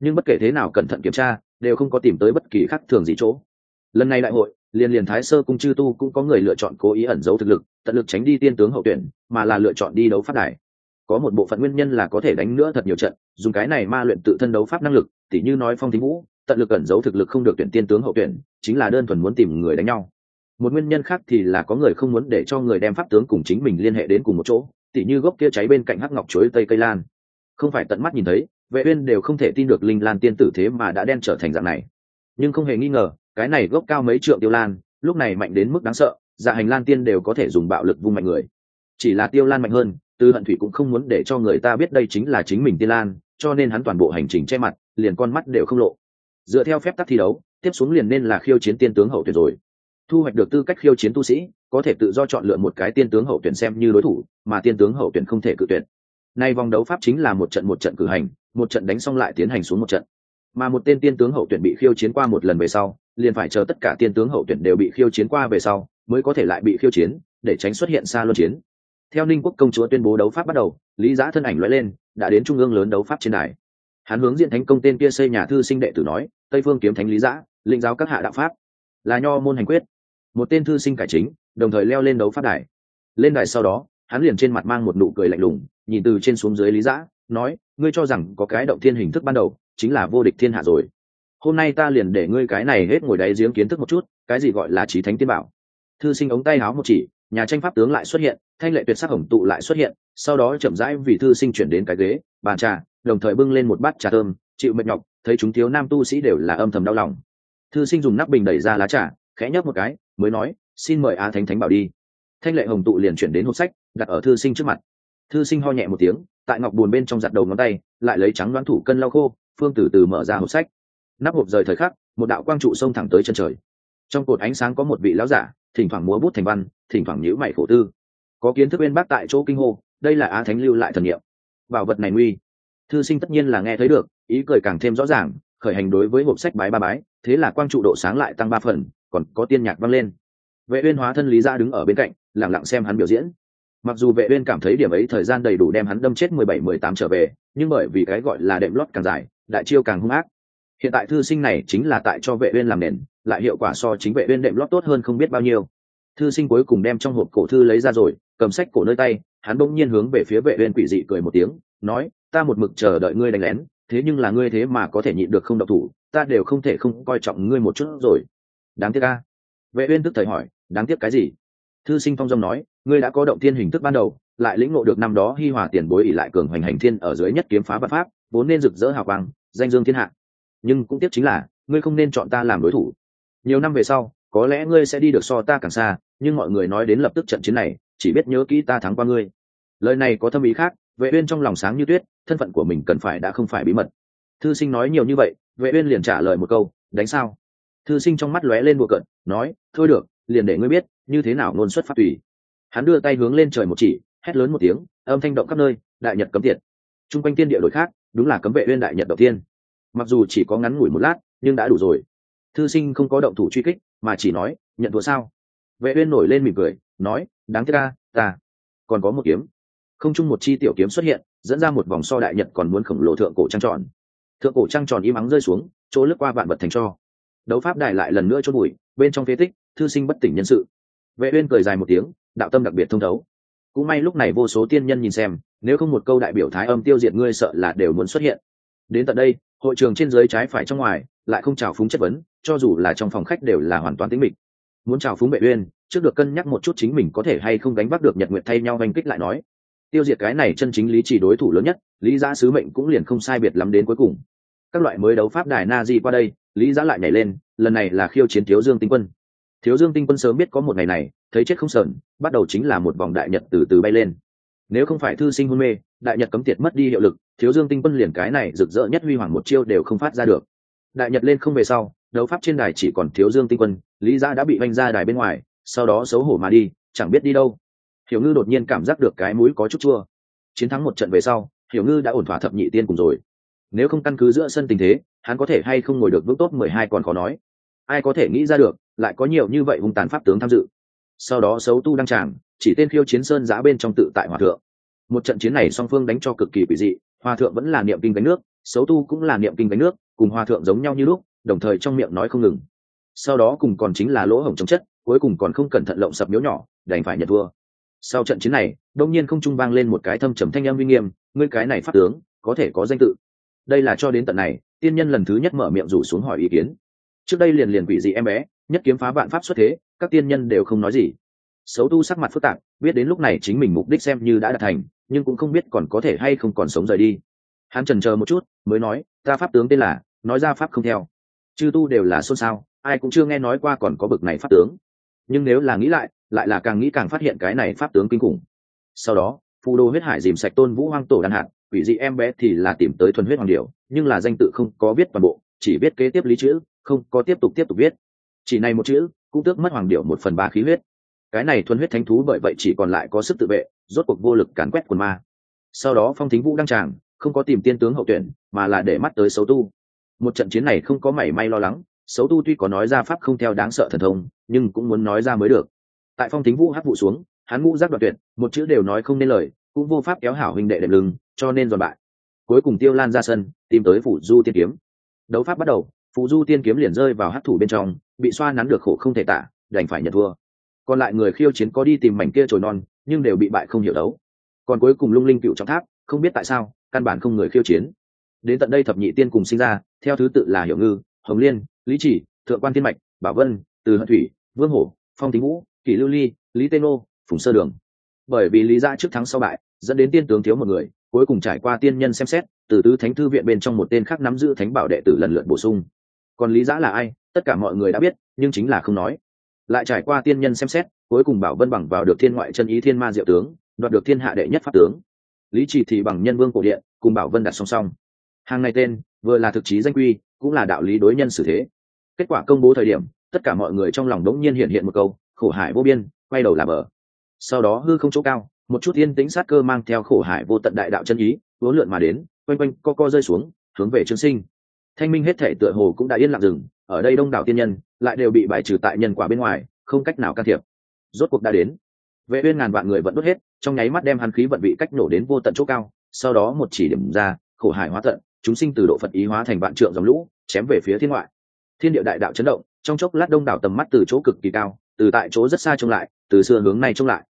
Speaker 1: Nhưng bất kể thế nào cẩn thận kiểm tra, đều không có tìm tới bất kỳ khác thường gì chỗ. Lần này đại hội liên liền thái sơ cung chư tu cũng có người lựa chọn cố ý ẩn giấu thực lực, tận lực tránh đi tiên tướng hậu tuyển, mà là lựa chọn đi đấu pháp đài. Có một bộ phận nguyên nhân là có thể đánh nữa thật nhiều trận, dùng cái này ma luyện tự thân đấu pháp năng lực, tỉ như nói phong thính vũ, tận lực ẩn giấu thực lực không được tuyển tiên tướng hậu tuyển, chính là đơn thuần muốn tìm người đánh nhau. Một nguyên nhân khác thì là có người không muốn để cho người đem pháp tướng cùng chính mình liên hệ đến cùng một chỗ, tỉ như gốc kia cháy bên cạnh hắc ngọc chuối tây cây lan. Không phải tận mắt nhìn thấy, vệ uyên đều không thể tin được linh lan tiên tử thế mà đã đen trở thành dạng này nhưng không hề nghi ngờ, cái này gốc cao mấy trượng tiêu lan, lúc này mạnh đến mức đáng sợ dạ hành lan tiên đều có thể dùng bạo lực vung mạnh người. Chỉ là tiêu lan mạnh hơn, tư hận thủy cũng không muốn để cho người ta biết đây chính là chính mình tiên lan, cho nên hắn toàn bộ hành trình che mặt, liền con mắt đều không lộ. Dựa theo phép tắc thi đấu, tiếp xuống liền nên là khiêu chiến tiên tướng hậu tuyển rồi. Thu hoạch được tư cách khiêu chiến tu sĩ, có thể tự do chọn lựa một cái tiên tướng hậu tuyển xem như đối thủ, mà tiên tướng hậu tuyển không thể cự tuyển nay vòng đấu pháp chính là một trận một trận cử hành, một trận đánh xong lại tiến hành xuống một trận mà một tên tiên tướng hậu tuyển bị khiêu chiến qua một lần về sau, liền phải chờ tất cả tiên tướng hậu tuyển đều bị khiêu chiến qua về sau, mới có thể lại bị khiêu chiến, để tránh xuất hiện xa luân chiến. Theo ninh quốc công chúa tuyên bố đấu pháp bắt đầu, lý giã thân ảnh loại lên, đã đến trung ương lớn đấu pháp trên đài. Hắn hướng diện thánh công tên kia xây nhà thư sinh đệ tử nói, tây phương kiếm thánh lý giã linh giáo các hạ đạo pháp. Là nho môn hành quyết. Một tên thư sinh cải chính, đồng thời leo lên đấu pháp đài. Lên đài sau đó, hắn liền trên mặt mang một nụ cười lạnh lùng, nhìn từ trên xuống dưới lý giã, nói, ngươi cho rằng có cái động thiên hình thức ban đầu chính là vô địch thiên hạ rồi. Hôm nay ta liền để ngươi cái này hết ngồi đáy giếng kiến thức một chút, cái gì gọi là trí thánh tiên bảo. Thư sinh ống tay áo một chỉ, nhà tranh pháp tướng lại xuất hiện, thanh lệ tuyệt sắc hồng tụ lại xuất hiện, sau đó chậm rãi vì thư sinh chuyển đến cái ghế, bàn trà, đồng thời bưng lên một bát trà thơm, chịu mệt nhọc, thấy chúng thiếu nam tu sĩ đều là âm thầm đau lòng. Thư sinh dùng nắp bình đẩy ra lá trà, khẽ nhấp một cái, mới nói, xin mời á thánh thánh bảo đi. Thanh lệ hồng tụ liền chuyển đến hộp sách, đặt ở thư sinh trước mặt. Thư sinh ho nhẹ một tiếng, tại ngọc bùn bên trong giặt đầu ngón tay, lại lấy trắng đoán thủ cân lau khô phương từ từ mở ra hộp sách. Nắp hộp rời thời khắc, một đạo quang trụ xông thẳng tới chân trời. Trong cột ánh sáng có một vị lão giả, thỉnh thoảng múa bút thành văn, thỉnh thoảng nhữ mày khổ tư. Có kiến thức bên bác tại chỗ kinh hô, đây là á thánh lưu lại thần nghiệm bảo vật này nguy. Thư sinh tất nhiên là nghe thấy được, ý cười càng thêm rõ ràng, khởi hành đối với hộp sách bái ba bái, thế là quang trụ độ sáng lại tăng ba phần, còn có tiên nhạc vang lên. Vệ uyên hóa thân lý gia đứng ở bên cạnh, lặng lặng xem hắn biểu diễn mặc dù vệ uyên cảm thấy điểm ấy thời gian đầy đủ đem hắn đâm chết mười bảy, mười tám trở về, nhưng bởi vì cái gọi là đệm lót càng dài, đại chiêu càng hung ác. Hiện tại thư sinh này chính là tại cho vệ uyên làm nền, lại hiệu quả so chính vệ uyên đệm lót tốt hơn không biết bao nhiêu. Thư sinh cuối cùng đem trong hộp cổ thư lấy ra rồi, cầm sách cổ nơi tay, hắn bỗng nhiên hướng về phía vệ uyên quỷ dị cười một tiếng, nói, ta một mực chờ đợi ngươi đánh lén, thế nhưng là ngươi thế mà có thể nhịn được không động thủ, ta đều không thể không coi trọng ngươi một chút rồi. Đáng tiếc a. Vệ uyên tức thời hỏi, đáng tiếc cái gì? Thư sinh phong dong nói, ngươi đã có động thiên hình thức ban đầu, lại lĩnh ngộ được năm đó hi hòa tiền bối ỉ lại cường hoành hành thiên ở dưới nhất kiếm phá vật pháp, vốn nên rực rỡ hào quang, danh dương thiên hạ. Nhưng cũng tiếc chính là, ngươi không nên chọn ta làm đối thủ. Nhiều năm về sau, có lẽ ngươi sẽ đi được so ta càng xa, nhưng mọi người nói đến lập tức trận chiến này, chỉ biết nhớ kỹ ta thắng qua ngươi. Lời này có thâm ý khác, vệ uyên trong lòng sáng như tuyết, thân phận của mình cần phải đã không phải bí mật. Thư sinh nói nhiều như vậy, vệ uyên liền trả lời một câu, đánh sao? Thư sinh trong mắt lóe lên bùa cận nói, thôi được liền để ngươi biết như thế nào ngôn xuất pháp tùy. Hắn đưa tay hướng lên trời một chỉ, hét lớn một tiếng, âm thanh động khắp nơi, đại nhật cấm tiệt. Trung quanh tiên địa đổi khác, đúng là cấm vệ uyên đại nhật đầu tiên. Mặc dù chỉ có ngắn ngủi một lát, nhưng đã đủ rồi. Thư sinh không có động thủ truy kích, mà chỉ nói, nhận thua sao? Vệ uyên nổi lên mỉm cười, nói, đáng tiếc ta ta còn có một kiếm. Không chung một chi tiểu kiếm xuất hiện, dẫn ra một vòng so đại nhật còn muốn khổng lồ thượng cổ trăng tròn. Thượng cổ trăng tròn im ắng rơi xuống, chỗ lướt qua vạn vật thành cho đấu pháp đài lại lần nữa chôn bụi, bên trong phế tích thư sinh bất tỉnh nhân sự. Vệ uyên cười dài một tiếng, đạo tâm đặc biệt thông thấu. Cũng may lúc này vô số tiên nhân nhìn xem, nếu không một câu đại biểu thái âm tiêu diệt ngươi sợ là đều muốn xuất hiện. Đến tận đây, hội trường trên dưới trái phải trong ngoài, lại không chào phúng chất vấn, cho dù là trong phòng khách đều là hoàn toàn tĩnh mịch. Muốn chào phúng vệ uyên, trước được cân nhắc một chút chính mình có thể hay không đánh bắt được nhật nguyện thay nhau hành kích lại nói. Tiêu diệt cái này chân chính lý chỉ đối thủ lớn nhất, lý giã sứ mệnh cũng liền không sai biệt lắm đến cuối cùng. Các loại mới đấu pháp đài na di qua đây, lý giã lại nhảy lên, lần này là khiêu chiến thiếu dương tinh quân thiếu dương tinh quân sớm biết có một ngày này, thấy chết không sờn, bắt đầu chính là một vòng đại nhật từ từ bay lên. Nếu không phải thư sinh hôn mê, đại nhật cấm tiệt mất đi hiệu lực, thiếu dương tinh quân liền cái này rực rỡ nhất huy hoàng một chiêu đều không phát ra được. Đại nhật lên không về sau, đấu pháp trên đài chỉ còn thiếu dương tinh quân, lý gia đã bị vanh ra đài bên ngoài, sau đó xấu hổ mà đi, chẳng biết đi đâu. Hiểu ngư đột nhiên cảm giác được cái mũi có chút chua. Chiến thắng một trận về sau, hiểu ngư đã ổn thỏa thập nhị tiên cùng rồi. Nếu không căn cứ giữa sân tình thế, hắn có thể hay không ngồi được vững tốt mười hai còn khó nói ai có thể nghĩ ra được, lại có nhiều như vậy hung tàn pháp tướng tham dự. Sau đó xấu tu đăng tràng, chỉ tên khiêu chiến sơn giã bên trong tự tại hòa thượng. Một trận chiến này song phương đánh cho cực kỳ quỷ dị, hòa thượng vẫn là niệm kinh gánh nước, xấu tu cũng là niệm kinh gánh nước, cùng hòa thượng giống nhau như lúc, đồng thời trong miệng nói không ngừng. Sau đó cùng còn chính là lỗ hổng chống chất, cuối cùng còn không cẩn thận lộng sập miếu nhỏ, đành phải nhận thua. Sau trận chiến này, đông nhiên không trung vang lên một cái thâm trầm thanh âm uy nghiêm, ngươi cái này pháp tướng, có thể có danh tự. Đây là cho đến tận này, tiên nhân lần thứ nhất mở miệng rủ xuống hỏi ý kiến trước đây liền liền quỷ dị em bé, nhất kiếm phá vạn pháp xuất thế, các tiên nhân đều không nói gì. Xấu tu sắc mặt phức tạp, biết đến lúc này chính mình mục đích xem như đã đạt thành, nhưng cũng không biết còn có thể hay không còn sống rời đi. Hắn trần chờ một chút, mới nói, ta pháp tướng tên là, nói ra pháp không theo. Chư tu đều là xôn xao, ai cũng chưa nghe nói qua còn có bực này pháp tướng. Nhưng nếu là nghĩ lại lại là càng nghĩ càng phát hiện cái này pháp tướng kinh khủng. Sau đó, phù đô huyết hải dìm sạch tôn vũ hoang tổ đan hạt, quỷ dị em bé thì là tìm tới thuần huyết hoàng điệu nhưng là danh tự không có biết toàn bộ, chỉ biết kế tiếp lý chữ không có tiếp tục tiếp tục viết. Chỉ này một chữ, cũng tước mất hoàng điệu một phần ba khí huyết. Cái này thuần huyết thánh thú bởi vậy chỉ còn lại có sức tự vệ, rốt cuộc vô lực càn quét quần ma. Sau đó phong thính vũ đăng tràng, không có tìm tiên tướng hậu tuyển, mà là để mắt tới xấu tu. Một trận chiến này không có mảy may lo lắng, xấu tu tuy có nói ra pháp không theo đáng sợ thần thông, nhưng cũng muốn nói ra mới được. Tại phong thính vũ hát vụ xuống, hắn ngũ giác đoạt tuyệt, một chữ đều nói không nên lời, cũng vô pháp kéo hảo huynh đệ đệm lưng, cho nên dọn bại. Cuối cùng tiêu lan ra sân, tìm tới phủ du tiên kiếm. Đấu pháp bắt đầu phù du tiên kiếm liền rơi vào hát thủ bên trong, bị xoa nắn được khổ không thể tả, đành phải nhận thua. Còn lại người khiêu chiến có đi tìm mảnh kia trồi non, nhưng đều bị bại không hiểu đấu. Còn cuối cùng lung linh cựu trong tháp, không biết tại sao, căn bản không người khiêu chiến. Đến tận đây thập nhị tiên cùng sinh ra, theo thứ tự là hiểu ngư, hồng liên, lý chỉ, thượng quan tiên mạch, bảo vân, từ hận thủy, vương hổ, phong tính vũ, kỷ lưu ly, lý tê nô, phùng sơ đường. Bởi vì lý gia trước thắng sau bại, dẫn đến tiên tướng thiếu một người, cuối cùng trải qua tiên nhân xem xét, từ tứ thánh thư viện bên trong một tên khác nắm giữ thánh bảo đệ tử lần lượt bổ sung còn lý giã là ai, tất cả mọi người đã biết, nhưng chính là không nói. Lại trải qua tiên nhân xem xét, cuối cùng bảo vân bằng vào được thiên ngoại chân ý thiên ma diệu tướng, đoạt được thiên hạ đệ nhất pháp tướng. Lý trì thì bằng nhân vương cổ điện, cùng bảo vân đặt song song. Hàng này tên, vừa là thực chí danh quy, cũng là đạo lý đối nhân xử thế. Kết quả công bố thời điểm, tất cả mọi người trong lòng đống nhiên hiện hiện một câu, khổ hải vô biên, quay đầu là bờ. Sau đó hư không chỗ cao, một chút yên tĩnh sát cơ mang theo khổ hải vô tận đại đạo chân ý, uốn lượn mà đến, quanh quanh co co rơi xuống, hướng về trương sinh thanh minh hết thể tựa hồ cũng đã yên lặng dừng, ở đây đông đảo tiên nhân lại đều bị bài trừ tại nhân quả bên ngoài, không cách nào can thiệp. Rốt cuộc đã đến. Vệ uyên ngàn vạn người vẫn đốt hết, trong nháy mắt đem hàn khí vận vị cách nổ đến vô tận chỗ cao, sau đó một chỉ điểm ra, khổ hải hóa tận, chúng sinh từ độ phật ý hóa thành vạn trượng dòng lũ, chém về phía thiên ngoại. Thiên địa đại đạo chấn động, trong chốc lát đông đảo tầm mắt từ chỗ cực kỳ cao, từ tại chỗ rất xa trông lại, từ xưa hướng này trông lại.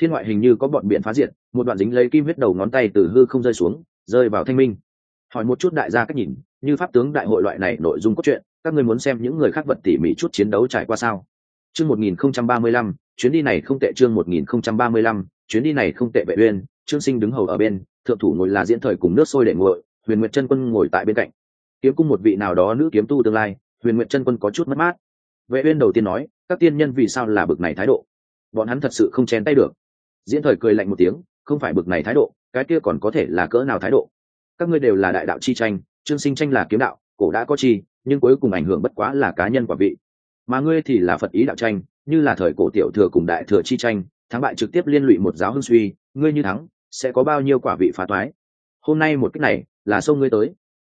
Speaker 1: Thiên ngoại hình như có bọn biển phá diệt, một đoạn dính lấy kim huyết đầu ngón tay từ hư không rơi xuống, rơi vào thanh minh hỏi một chút đại gia cách nhìn, như pháp tướng đại hội loại này nội dung cốt truyện, các ngươi muốn xem những người khác vật tỉ mỉ chút chiến đấu trải qua sao? Chương một nghìn không trăm ba mươi lăm, chuyến đi này không tệ chương một nghìn không trăm ba mươi lăm, chuyến đi này không tệ vệ uyên, trương sinh đứng hầu ở bên, thượng thủ ngồi là diễn thời cùng nước sôi để nguội huyền nguyệt chân quân ngồi tại bên cạnh. Kiếm cung một vị nào đó nữ kiếm tu tương lai, huyền nguyệt chân quân có chút mất mát. Vệ uyên đầu tiên nói, các tiên nhân vì sao là bực này thái độ? Bọn hắn thật sự không chen tay được. Diễn thời cười lạnh một tiếng, không phải bực này thái độ, cái kia còn có thể là cỡ nào thái độ? Các ngươi đều là đại đạo chi tranh, trương sinh tranh là kiếm đạo, cổ đã có chi, nhưng cuối cùng ảnh hưởng bất quá là cá nhân quả vị. Mà ngươi thì là phật ý đạo tranh, như là thời cổ tiểu thừa cùng đại thừa chi tranh, thắng bại trực tiếp liên lụy một giáo hưng suy, ngươi như thắng, sẽ có bao nhiêu quả vị phá toái? Hôm nay một cách này, là sông ngươi tới.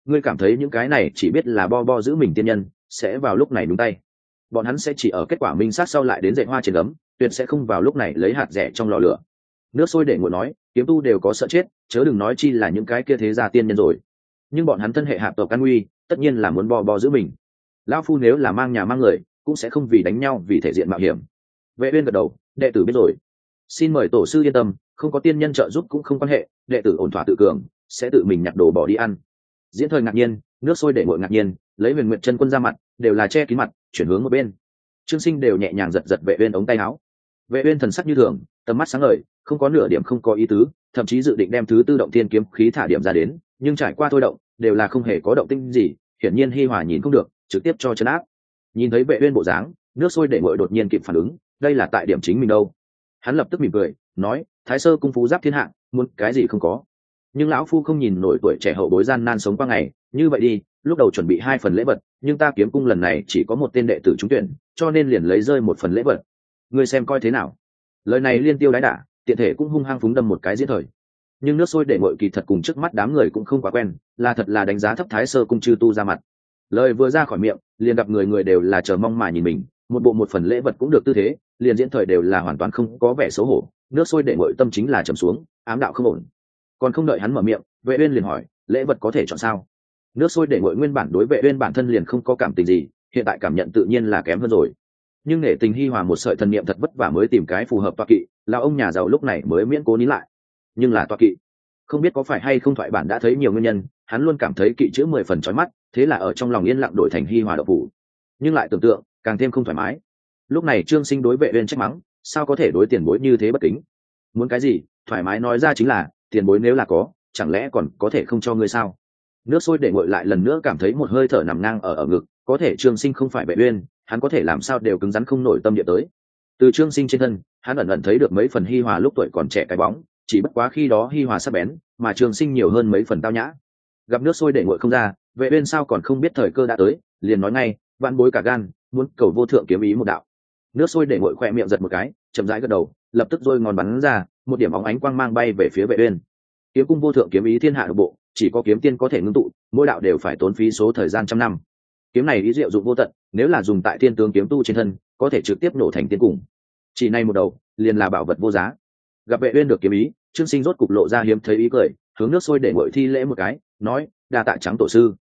Speaker 1: Ngươi cảm thấy những cái này chỉ biết là bo bo giữ mình tiên nhân, sẽ vào lúc này đúng tay. Bọn hắn sẽ chỉ ở kết quả minh sát sau lại đến dạy hoa trên ấm tuyệt sẽ không vào lúc này lấy hạt rẻ trong lò lửa nước sôi để ngồi nói, kiếm tu đều có sợ chết, chớ đừng nói chi là những cái kia thế gia tiên nhân rồi. Nhưng bọn hắn thân hệ hạ tộc căn nguy tất nhiên là muốn bò bò giữ mình. Lão phu nếu là mang nhà mang người, cũng sẽ không vì đánh nhau vì thể diện mạo hiểm. Vệ uyên gật đầu, đệ tử biết rồi. Xin mời tổ sư yên tâm, không có tiên nhân trợ giúp cũng không quan hệ, đệ tử ổn thỏa tự cường, sẽ tự mình nhặt đồ bỏ đi ăn. Diễn thời ngạc nhiên, nước sôi để nguội ngạc nhiên, lấy huyền nguyện chân quân ra mặt, đều là che kín mặt, chuyển hướng một bên. Trương sinh đều nhẹ nhàng giật giật vệ uyên ống tay áo. Vệ uyên thần sắc như thường, tầm mắt sáng ngời không có nửa điểm không có ý tứ, thậm chí dự định đem thứ tư động thiên kiếm khí thả điểm ra đến, nhưng trải qua thôi động, đều là không hề có động tinh gì, hiển nhiên hi hòa nhìn không được, trực tiếp cho chấn áp. Nhìn thấy vệ uyên bộ dáng, nước sôi để nguội đột nhiên kịp phản ứng, đây là tại điểm chính mình đâu. Hắn lập tức mỉm cười, nói, thái sơ cung phú giáp thiên hạ, muốn cái gì không có. Nhưng lão phu không nhìn nổi tuổi trẻ hậu bối gian nan sống qua ngày, như vậy đi, lúc đầu chuẩn bị hai phần lễ vật, nhưng ta kiếm cung lần này chỉ có một tên đệ tử trúng tuyển, cho nên liền lấy rơi một phần lễ vật. Ngươi xem coi thế nào. Lời này liên tiêu đái đả tiện thể cũng hung hăng phúng đâm một cái diễn thời. Nhưng nước sôi để ngội kỳ thật cùng trước mắt đám người cũng không quá quen, là thật là đánh giá thấp thái sơ cung chư tu ra mặt. Lời vừa ra khỏi miệng, liền gặp người người đều là chờ mong mà nhìn mình, một bộ một phần lễ vật cũng được tư thế, liền diễn thời đều là hoàn toàn không có vẻ xấu hổ, nước sôi để ngội tâm chính là trầm xuống, ám đạo không ổn. Còn không đợi hắn mở miệng, vệ uyên liền hỏi, lễ vật có thể chọn sao? Nước sôi để ngội nguyên bản đối vệ uyên bản thân liền không có cảm tình gì, hiện tại cảm nhận tự nhiên là kém hơn rồi nhưng nể tình hi hòa một sợi thần niệm thật vất vả mới tìm cái phù hợp toa kỵ, là ông nhà giàu lúc này mới miễn cố nín lại. Nhưng là toa kỵ, không biết có phải hay không thoại bản đã thấy nhiều nguyên nhân, hắn luôn cảm thấy kỵ chữ mười phần chói mắt, thế là ở trong lòng yên lặng đổi thành hi hòa độc phủ nhưng lại tưởng tượng, càng thêm không thoải mái. Lúc này trương sinh đối vệ uyên trách mắng, sao có thể đối tiền bối như thế bất kính? Muốn cái gì? Thoải mái nói ra chính là, tiền bối nếu là có, chẳng lẽ còn có thể không cho ngươi sao? Nước sôi để nguội lại lần nữa cảm thấy một hơi thở nằm ngang ở ở ngực, có thể trương sinh không phải vệ uyên hắn có thể làm sao đều cứng rắn không nổi tâm địa tới. Từ trương sinh trên thân, hắn ẩn ẩn thấy được mấy phần hi hòa lúc tuổi còn trẻ cái bóng, chỉ bất quá khi đó hi hòa sắp bén, mà trương sinh nhiều hơn mấy phần tao nhã. Gặp nước sôi để nguội không ra, vệ uyên sao còn không biết thời cơ đã tới, liền nói ngay, vạn bối cả gan, muốn cầu vô thượng kiếm ý một đạo. Nước sôi để nguội khoe miệng giật một cái, chậm rãi gật đầu, lập tức rôi ngòn bắn ra, một điểm óng ánh quang mang bay về phía vệ uyên kiếm cung vô thượng kiếm ý thiên hạ độc bộ, chỉ có kiếm tiên có thể ngưng tụ, mỗi đạo đều phải tốn phí số thời gian trăm năm. Kiếm này ý diệu dụng vô tận nếu là dùng tại thiên tướng kiếm tu trên thân, có thể trực tiếp nổ thành tiên cùng. Chỉ này một đầu, liền là bảo vật vô giá. Gặp vệ uyên được kiếm ý, trương sinh rốt cục lộ ra hiếm thấy ý cười, hướng nước sôi để nguội thi lễ một cái, nói, đa tạ trắng tổ sư.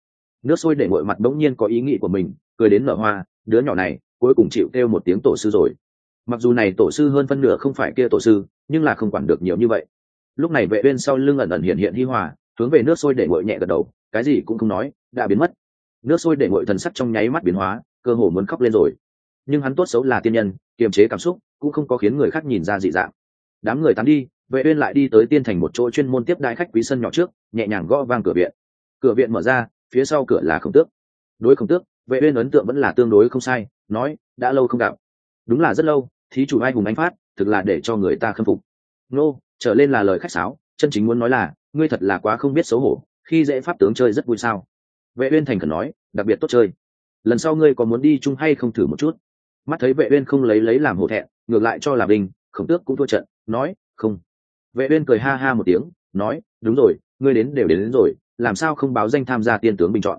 Speaker 1: Nước sôi để nguội mặt bỗng nhiên có ý nghĩ của mình, cười đến nở hoa, đứa nhỏ này, cuối cùng chịu kêu một tiếng tổ sư rồi. Mặc dù này tổ sư hơn phân nửa không phải kia tổ sư, nhưng là không quản được nhiều như vậy. Lúc này vệ uyên sau lưng ẩn ẩn hiện hiện hi hòa, hướng về nước sôi để nguội nhẹ gật đầu, cái gì cũng không nói, đã biến mất. Nước sôi để nguội thần sắc trong nháy mắt biến hóa cơ hồ muốn khóc lên rồi. Nhưng hắn tốt xấu là tiên nhân, kiềm chế cảm xúc, cũng không có khiến người khác nhìn ra dị dạng. Đám người tán đi, vệ uyên lại đi tới tiên thành một chỗ chuyên môn tiếp đại khách quý sân nhỏ trước, nhẹ nhàng gõ vang cửa viện. Cửa viện mở ra, phía sau cửa là khổng tước. Đối khổng tước, vệ uyên ấn tượng vẫn là tương đối không sai, nói, đã lâu không gặp. Đúng là rất lâu, thí chủ ai hùng anh phát, thực là để cho người ta khâm phục. Nô, trở lên là lời khách sáo, chân chính muốn nói là, ngươi thật là quá không biết xấu hổ, khi dễ pháp tướng chơi rất vui sao? Vệ uyên thành khẩn nói, đặc biệt tốt chơi lần sau ngươi có muốn đi chung hay không thử một chút? Mắt thấy vệ uyên không lấy lấy làm hổ thẹn ngược lại cho là bình khổng tước cũng thua trận nói không. Vệ uyên cười ha ha một tiếng nói đúng rồi ngươi đến đều đến, đến rồi làm sao không báo danh tham gia tiên tướng bình chọn?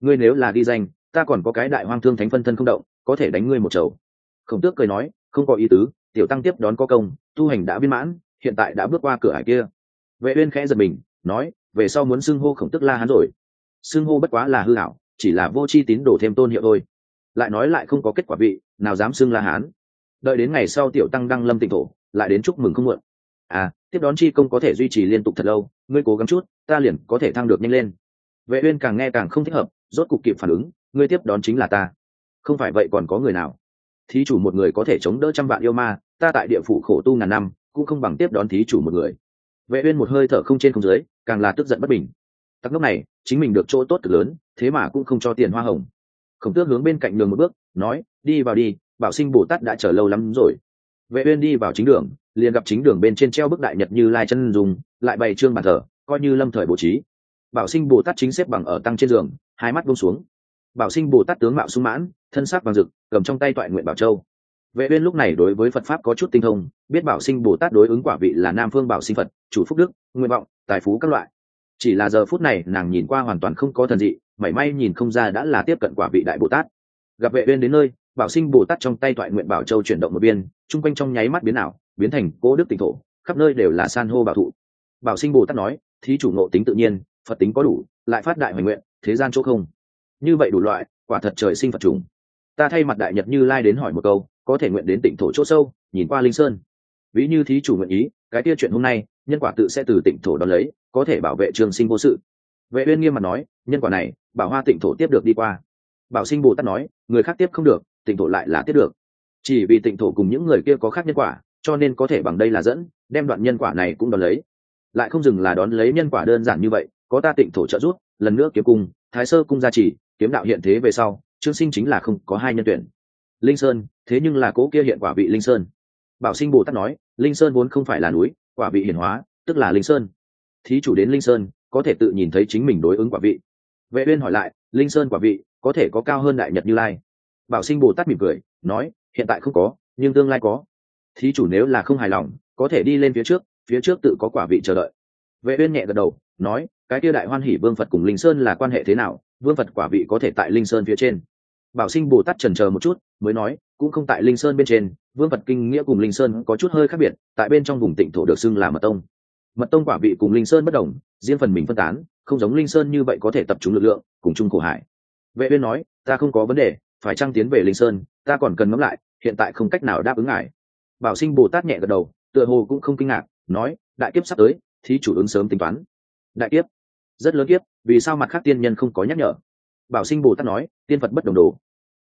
Speaker 1: Ngươi nếu là đi danh ta còn có cái đại hoang thương thánh phân thân không động có thể đánh ngươi một chầu. Khổng tước cười nói không có ý tứ tiểu tăng tiếp đón có công tu hành đã viên mãn hiện tại đã bước qua cửa hải kia. Vệ uyên khẽ giật mình nói về sau muốn xưng hô khổng tước la hán rồi. Xưng hô bất quá là hư hảo chỉ là vô chi tín đổ thêm tôn hiệu thôi. Lại nói lại không có kết quả vị, nào dám xưng la hán. Đợi đến ngày sau tiểu tăng đăng lâm tịnh thổ, lại đến chúc mừng không muộn. À tiếp đón chi công có thể duy trì liên tục thật lâu, ngươi cố gắng chút, ta liền có thể thăng được nhanh lên. Vệ uyên càng nghe càng không thích hợp, rốt cục kịp phản ứng, ngươi tiếp đón chính là ta. Không phải vậy còn có người nào? Thí chủ một người có thể chống đỡ trăm vạn yêu ma, ta tại địa phủ khổ tu ngàn năm, cũng không bằng tiếp đón thí chủ một người. Vệ uyên một hơi thở không trên không dưới, càng là tức giận bất bình. Tắc lúc này, chính mình được chỗ tốt cực lớn thế mà cũng không cho tiền hoa hồng. Khổng tước hướng bên cạnh đường một bước, nói, đi vào đi, bảo sinh bồ tát đã chờ lâu lắm rồi. Vệ uyên đi vào chính đường, liền gặp chính đường bên trên treo bức đại nhật như lai chân dùng lại bày trương bàn thờ, coi như lâm thời bố trí. Bảo sinh bồ tát chính xếp bằng ở tăng trên giường, hai mắt buông xuống. Bảo sinh bồ tát tướng mạo sung mãn, thân sắc vàng rực, cầm trong tay toại nguyện bảo châu. Vệ uyên lúc này đối với phật pháp có chút tinh thông, biết bảo sinh bồ tát đối ứng quả vị là nam phương bảo sinh phật, chủ phúc đức, nguyện vọng, tài phú các loại. Chỉ là giờ phút này nàng nhìn qua hoàn toàn không có thần dị mảy may nhìn không ra đã là tiếp cận quả vị đại bồ tát. Gặp vệ uyên đến nơi, bảo sinh bồ tát trong tay toại nguyện bảo châu chuyển động một biên trung quanh trong nháy mắt biến ảo, biến thành cố đức tịnh thổ, khắp nơi đều là san hô bảo thụ. Bảo sinh bồ tát nói, thí chủ ngộ tính tự nhiên, phật tính có đủ, lại phát đại hoành nguyện, thế gian chỗ không. Như vậy đủ loại, quả thật trời sinh phật trùng ta thay mặt đại nhật như lai đến hỏi một câu, có thể nguyện đến tỉnh thổ chỗ sâu? Nhìn qua linh sơn. Ví như thí chủ nguyện ý, cái kia chuyện hôm nay, nhân quả tự sẽ từ tỉnh thổ đón lấy, có thể bảo vệ trường sinh vô sự vệ uyên nghiêm mặt nói, nhân quả này, bảo hoa tịnh thổ tiếp được đi qua. Bảo sinh bồ tát nói, người khác tiếp không được, tịnh thổ lại là tiếp được. Chỉ vì tịnh thổ cùng những người kia có khác nhân quả, cho nên có thể bằng đây là dẫn, đem đoạn nhân quả này cũng đón lấy. Lại không dừng là đón lấy nhân quả đơn giản như vậy, có ta tịnh thổ trợ giúp, lần nữa kiếm cung, thái sơ cung gia trì, kiếm đạo hiện thế về sau, trương sinh chính là không có hai nhân tuyển. Linh sơn, thế nhưng là cố kia hiện quả vị linh sơn. Bảo sinh bồ tát nói, linh sơn vốn không phải là núi, quả vị hiển hóa, tức là linh sơn. Thí chủ đến linh sơn có thể tự nhìn thấy chính mình đối ứng quả vị. Vệ uyên hỏi lại, linh sơn quả vị có thể có cao hơn đại nhật như lai? Bảo sinh bồ tát mỉm cười, nói, hiện tại không có, nhưng tương lai có. Thí chủ nếu là không hài lòng, có thể đi lên phía trước phía trước tự có quả vị chờ đợi. Vệ uyên nhẹ gật đầu, nói, cái kia đại hoan hỷ vương phật cùng linh sơn là quan hệ thế nào? Vương phật quả vị có thể tại linh sơn phía trên. Bảo sinh bồ tát chần chờ một chút, mới nói, cũng không tại linh sơn bên trên, vương phật kinh nghĩa cùng linh sơn có chút hơi khác biệt, tại bên trong vùng tịnh thổ được xưng là mật tông. Mật tông quả vị cùng linh sơn bất đồng riêng phần mình phân tán không giống linh sơn như vậy có thể tập trung lực lượng cùng chung khổ hải. Vệ uyên nói ta không có vấn đề phải trăng tiến về linh sơn ta còn cần ngẫm lại hiện tại không cách nào đáp ứng ngài. Bảo sinh bồ tát nhẹ gật đầu tựa hồ cũng không kinh ngạc nói đại kiếp sắp tới thì chủ ứng sớm tính toán. Đại kiếp? Rất lớn kiếp vì sao mặt khác tiên nhân không có nhắc nhở? Bảo sinh bồ tát nói tiên phật bất đồng đồ.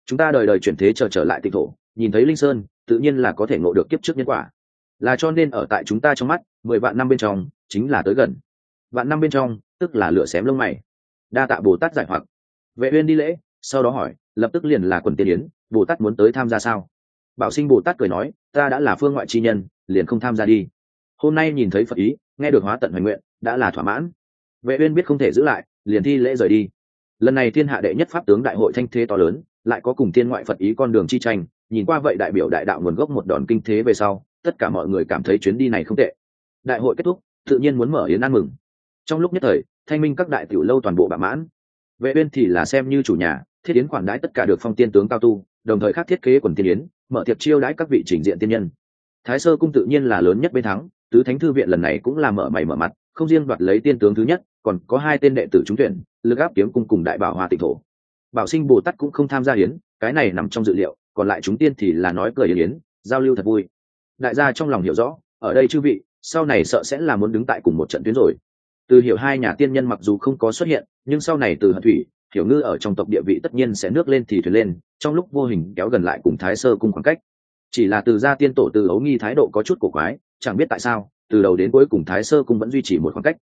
Speaker 1: Chúng ta đời đời chuyển thế chờ trở, trở lại tịnh thổ nhìn thấy linh sơn tự nhiên là có thể ngộ được kiếp trước nhân quả. Là cho nên ở tại chúng ta trong mắt mười vạn năm bên trong chính là tới gần vạn năm bên trong, tức là lửa xém lông mày. Đa tạ bồ tát giải hoặc. Vệ uyên đi lễ, sau đó hỏi, lập tức liền là quần tiên yến, bồ tát muốn tới tham gia sao? Bảo sinh bồ tát cười nói, ta đã là phương ngoại chi nhân, liền không tham gia đi. Hôm nay nhìn thấy phật ý, nghe được hóa tận hoài nguyện, đã là thỏa mãn. Vệ uyên biết không thể giữ lại, liền thi lễ rời đi. Lần này thiên hạ đệ nhất pháp tướng đại hội thanh thế to lớn, lại có cùng thiên ngoại phật ý con đường chi tranh, nhìn qua vậy đại biểu đại đạo nguồn gốc một đòn kinh thế về sau, tất cả mọi người cảm thấy chuyến đi này không tệ. Đại hội kết thúc, tự nhiên muốn mở yến ăn mừng trong lúc nhất thời, thanh minh các đại tiểu lâu toàn bộ bạ mãn. Vệ uyên thì là xem như chủ nhà, thiết yến khoản đãi tất cả được phong tiên tướng cao tu, đồng thời khác thiết kế quần tiên yến, mở tiệc chiêu đãi các vị trình diện tiên nhân. Thái sơ cung tự nhiên là lớn nhất bên thắng, tứ thánh thư viện lần này cũng là mở mày mở mặt, không riêng đoạt lấy tiên tướng thứ nhất, còn có hai tên đệ tử trúng tuyển, lực áp kiếm cung cùng đại bảo hòa tịnh thổ. Bảo sinh bồ tát cũng không tham gia yến, cái này nằm trong dự liệu, còn lại chúng tiên thì là nói cười yến yến, giao lưu thật vui. Đại gia trong lòng hiểu rõ, ở đây chư vị, sau này sợ sẽ là muốn đứng tại cùng một trận tuyến rồi từ hiểu hai nhà tiên nhân mặc dù không có xuất hiện, nhưng sau này từ hận thủy, hiểu ngư ở trong tộc địa vị tất nhiên sẽ nước lên thì thuyền lên, trong lúc vô hình kéo gần lại cùng thái sơ cùng khoảng cách. Chỉ là từ gia tiên tổ từ ấu nghi thái độ có chút cổ quái, chẳng biết tại sao, từ đầu đến cuối cùng thái sơ cũng vẫn duy trì một khoảng cách.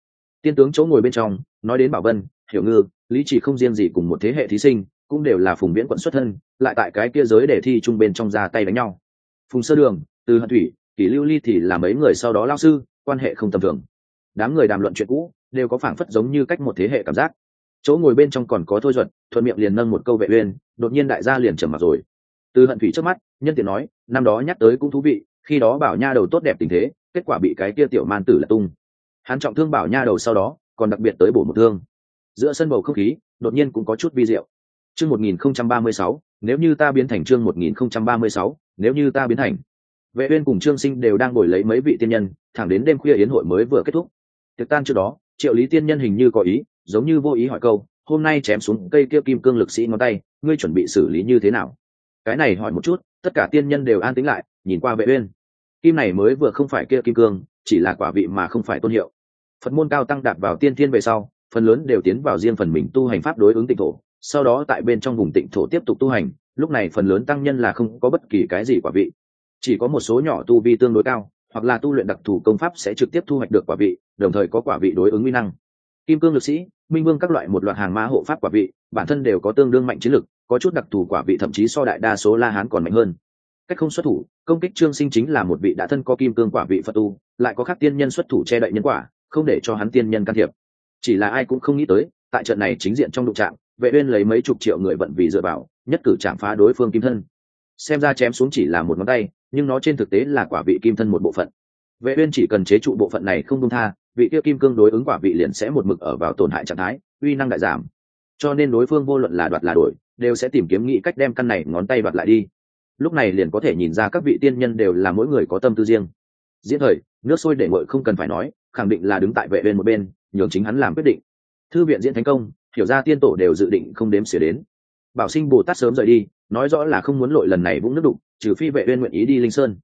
Speaker 1: Tiên tướng chỗ ngồi bên trong, nói đến bảo vân, hiểu ngư, lý chỉ không riêng gì cùng một thế hệ thí sinh, cũng đều là phùng viễn quận xuất thân, lại tại cái kia giới để thi chung bên trong ra tay đánh nhau. Phùng sơ đường, từ hận thủy, kỷ lưu ly thì là mấy người sau đó lao sư, quan hệ không tầm thường. Đám người đàm luận chuyện cũ đều có phảng phất giống như cách một thế hệ cảm giác. Chỗ ngồi bên trong còn có thôi duật, thuận miệng liền nâng một câu vệ uyên, đột nhiên đại gia liền trầm mặt rồi. Từ hận thủy trước mắt, nhân tiện nói, năm đó nhắc tới cũng thú vị, khi đó bảo nha đầu tốt đẹp tình thế, kết quả bị cái kia tiểu man tử là tung. Hắn trọng thương bảo nha đầu sau đó, còn đặc biệt tới bổ một thương. Giữa sân bầu không khí, đột nhiên cũng có chút vi diệu. Chương 1036 nếu như ta biến thành chương 1036 nếu như ta biến thành. Vệ uyên cùng trương sinh đều đang ngồi lấy mấy vị tiên nhân, thẳng đến đêm khuya yến hội mới vừa kết thúc. Tiệc tan trước đó triệu lý tiên nhân hình như có ý, giống như vô ý hỏi câu, hôm nay chém xuống cây kia kim cương lực sĩ ngón tay, ngươi chuẩn bị xử lý như thế nào? Cái này hỏi một chút, tất cả tiên nhân đều an tĩnh lại, nhìn qua vệ uyên. Kim này mới vừa không phải kia kim cương, chỉ là quả vị mà không phải tôn hiệu. Phật môn cao tăng đạt vào tiên thiên về sau, phần lớn đều tiến vào riêng phần mình tu hành pháp đối ứng tịnh thổ, sau đó tại bên trong vùng tịnh thổ tiếp tục tu hành, lúc này phần lớn tăng nhân là không có bất kỳ cái gì quả vị. Chỉ có một số nhỏ tu vi tương đối cao hoặc là tu luyện đặc thù công pháp sẽ trực tiếp thu hoạch được quả vị đồng thời có quả vị đối ứng nguy năng. Kim cương lực sĩ minh vương các loại một loạt hàng ma hộ pháp quả vị bản thân đều có tương đương mạnh chiến lực có chút đặc thù quả vị thậm chí so đại đa số la hán còn mạnh hơn. Cách không xuất thủ công kích trương sinh chính là một vị đã thân có kim cương quả vị phật tu lại có các tiên nhân xuất thủ che đậy nhân quả không để cho hắn tiên nhân can thiệp. Chỉ là ai cũng không nghĩ tới tại trận này chính diện trong đụng chạm, vệ uyên lấy mấy chục triệu người vận vì dựa vào nhất cử chạm phá đối phương kim thân xem ra chém xuống chỉ là một ngón tay, nhưng nó trên thực tế là quả vị kim thân một bộ phận. Vệ uyên chỉ cần chế trụ bộ phận này không dung tha, vị kia kim cương đối ứng quả vị liền sẽ một mực ở vào tổn hại trạng thái, uy năng đại giảm. Cho nên đối phương vô luận là đoạt là đổi, đều sẽ tìm kiếm nghĩ cách đem căn này ngón tay đoạt lại đi. Lúc này liền có thể nhìn ra các vị tiên nhân đều là mỗi người có tâm tư riêng. Diễn thời, nước sôi để nguội không cần phải nói, khẳng định là đứng tại vệ bên một bên, nhường chính hắn làm quyết định. Thư viện diễn thành công, hiểu ra tiên tổ đều dự định không đếm xỉa đến. Bảo sinh bồ tát sớm rời đi nói rõ là không muốn lội lần này vũng nước đục, trừ phi vệ uyên nguyện ý đi linh sơn.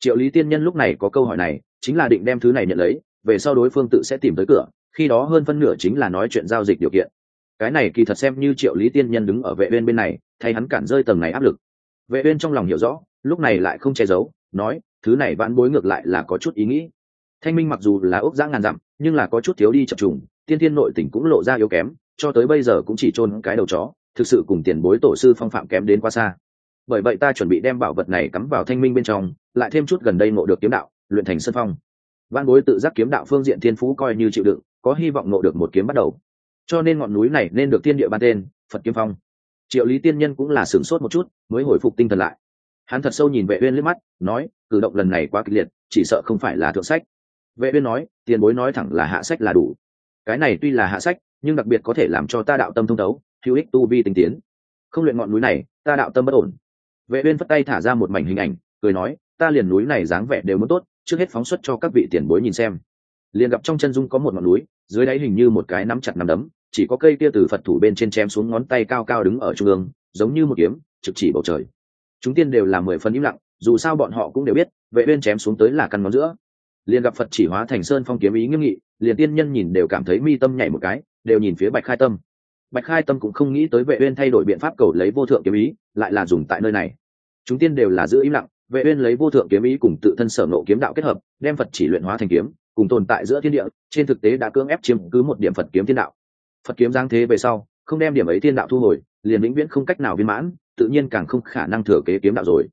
Speaker 1: Triệu lý tiên nhân lúc này có câu hỏi này, chính là định đem thứ này nhận lấy, về sau đối phương tự sẽ tìm tới cửa, khi đó hơn phân nửa chính là nói chuyện giao dịch điều kiện. Cái này kỳ thật xem như triệu lý tiên nhân đứng ở vệ uyên bên này, thay hắn cản rơi tầng này áp lực. Vệ uyên trong lòng hiểu rõ, lúc này lại không che giấu, nói, thứ này vãn bối ngược lại là có chút ý nghĩ. Thanh minh mặc dù là ốc giã ngàn dặm, nhưng là có chút thiếu đi chập trùng, tiên thiên nội tỉnh cũng lộ ra yếu kém, cho tới bây giờ cũng chỉ trôn cái đầu chó thực sự cùng tiền bối tổ sư phong phạm kém đến quá xa. Bởi vậy ta chuẩn bị đem bảo vật này cắm vào thanh minh bên trong, lại thêm chút gần đây ngộ được kiếm đạo, luyện thành sân phong. Văn bối tự giác kiếm đạo phương diện thiên phú coi như chịu đựng, có hy vọng ngộ được một kiếm bắt đầu. Cho nên ngọn núi này nên được tiên địa ban tên, phật kiếm phong. Triệu lý tiên nhân cũng là sửng sốt một chút, mới hồi phục tinh thần lại. Hắn thật sâu nhìn vệ uyên liếc mắt, nói, cử động lần này quá kịch liệt, chỉ sợ không phải là thượng sách. Vệ uyên nói, tiền bối nói thẳng là hạ sách là đủ. Cái này tuy là hạ sách, nhưng đặc biệt có thể làm cho ta đạo tâm thông đấu hữu ích tu vi tinh tiến. Không luyện ngọn núi này, ta đạo tâm bất ổn. Vệ uyên phất tay thả ra một mảnh hình ảnh, cười nói, ta liền núi này dáng vẻ đều muốn tốt, trước hết phóng xuất cho các vị tiền bối nhìn xem. Liền gặp trong chân dung có một ngọn núi, dưới đáy hình như một cái nắm chặt nắm đấm, chỉ có cây kia từ phật thủ bên trên chém xuống ngón tay cao cao đứng ở trung ương, giống như một kiếm, trực chỉ bầu trời. Chúng tiên đều là mười phần im lặng, dù sao bọn họ cũng đều biết, vệ uyên chém xuống tới là căn ngón giữa. Liền gặp phật chỉ hóa thành sơn phong kiếm ý nghiêm nghị, liền tiên nhân nhìn đều cảm thấy mi tâm nhảy một cái, đều nhìn phía bạch khai tâm bạch khai tâm cũng không nghĩ tới vệ uyên thay đổi biện pháp cầu lấy vô thượng kiếm ý, lại là dùng tại nơi này. Chúng tiên đều là giữ im lặng, vệ uyên lấy vô thượng kiếm ý cùng tự thân sở nộ kiếm đạo kết hợp, đem phật chỉ luyện hóa thành kiếm, cùng tồn tại giữa thiên địa, trên thực tế đã cưỡng ép chiếm cứ một điểm phật kiếm thiên đạo. Phật kiếm giáng thế về sau, không đem điểm ấy thiên đạo thu hồi, liền vĩnh viễn không cách nào viên mãn, tự nhiên càng không khả năng thừa kế kiếm đạo rồi.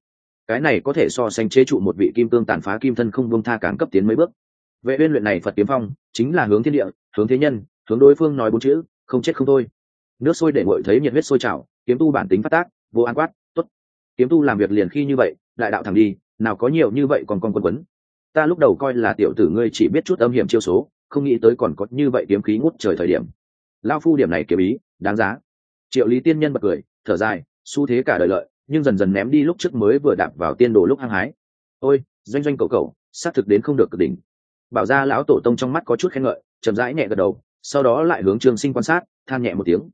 Speaker 1: Cái này có thể so sánh chế trụ một vị kim cương tàn phá kim thân không vương tha càng cấp tiến mấy bước. Vệ uyên luyện này phật kiếm phong, chính là hướng thiên địa, hướng thế nhân, hướng đối phương nói bốn chữ, không chết không thôi nước sôi để nguội thấy nhiệt huyết sôi trào, kiếm tu bản tính phát tác, vô an quát, tốt, kiếm tu làm việc liền khi như vậy, đại đạo thẳng đi, nào có nhiều như vậy còn con quân quấn. Ta lúc đầu coi là tiểu tử ngươi chỉ biết chút âm hiểm chiêu số, không nghĩ tới còn có như vậy kiếm khí ngút trời thời điểm. Lao phu điểm này kiếm ý, đáng giá. Triệu lý tiên nhân bật cười, thở dài, xu thế cả đời lợi, nhưng dần dần ném đi lúc trước mới vừa đạp vào tiên đồ lúc hăng hái. Ôi, doanh doanh cậu cậu, xác thực đến không được cực đỉnh. Bảo ra lão tổ tông trong mắt có chút khen ngợi, chậm rãi nhẹ gật đầu, sau đó lại hướng trường sinh quan sát, than nhẹ một tiếng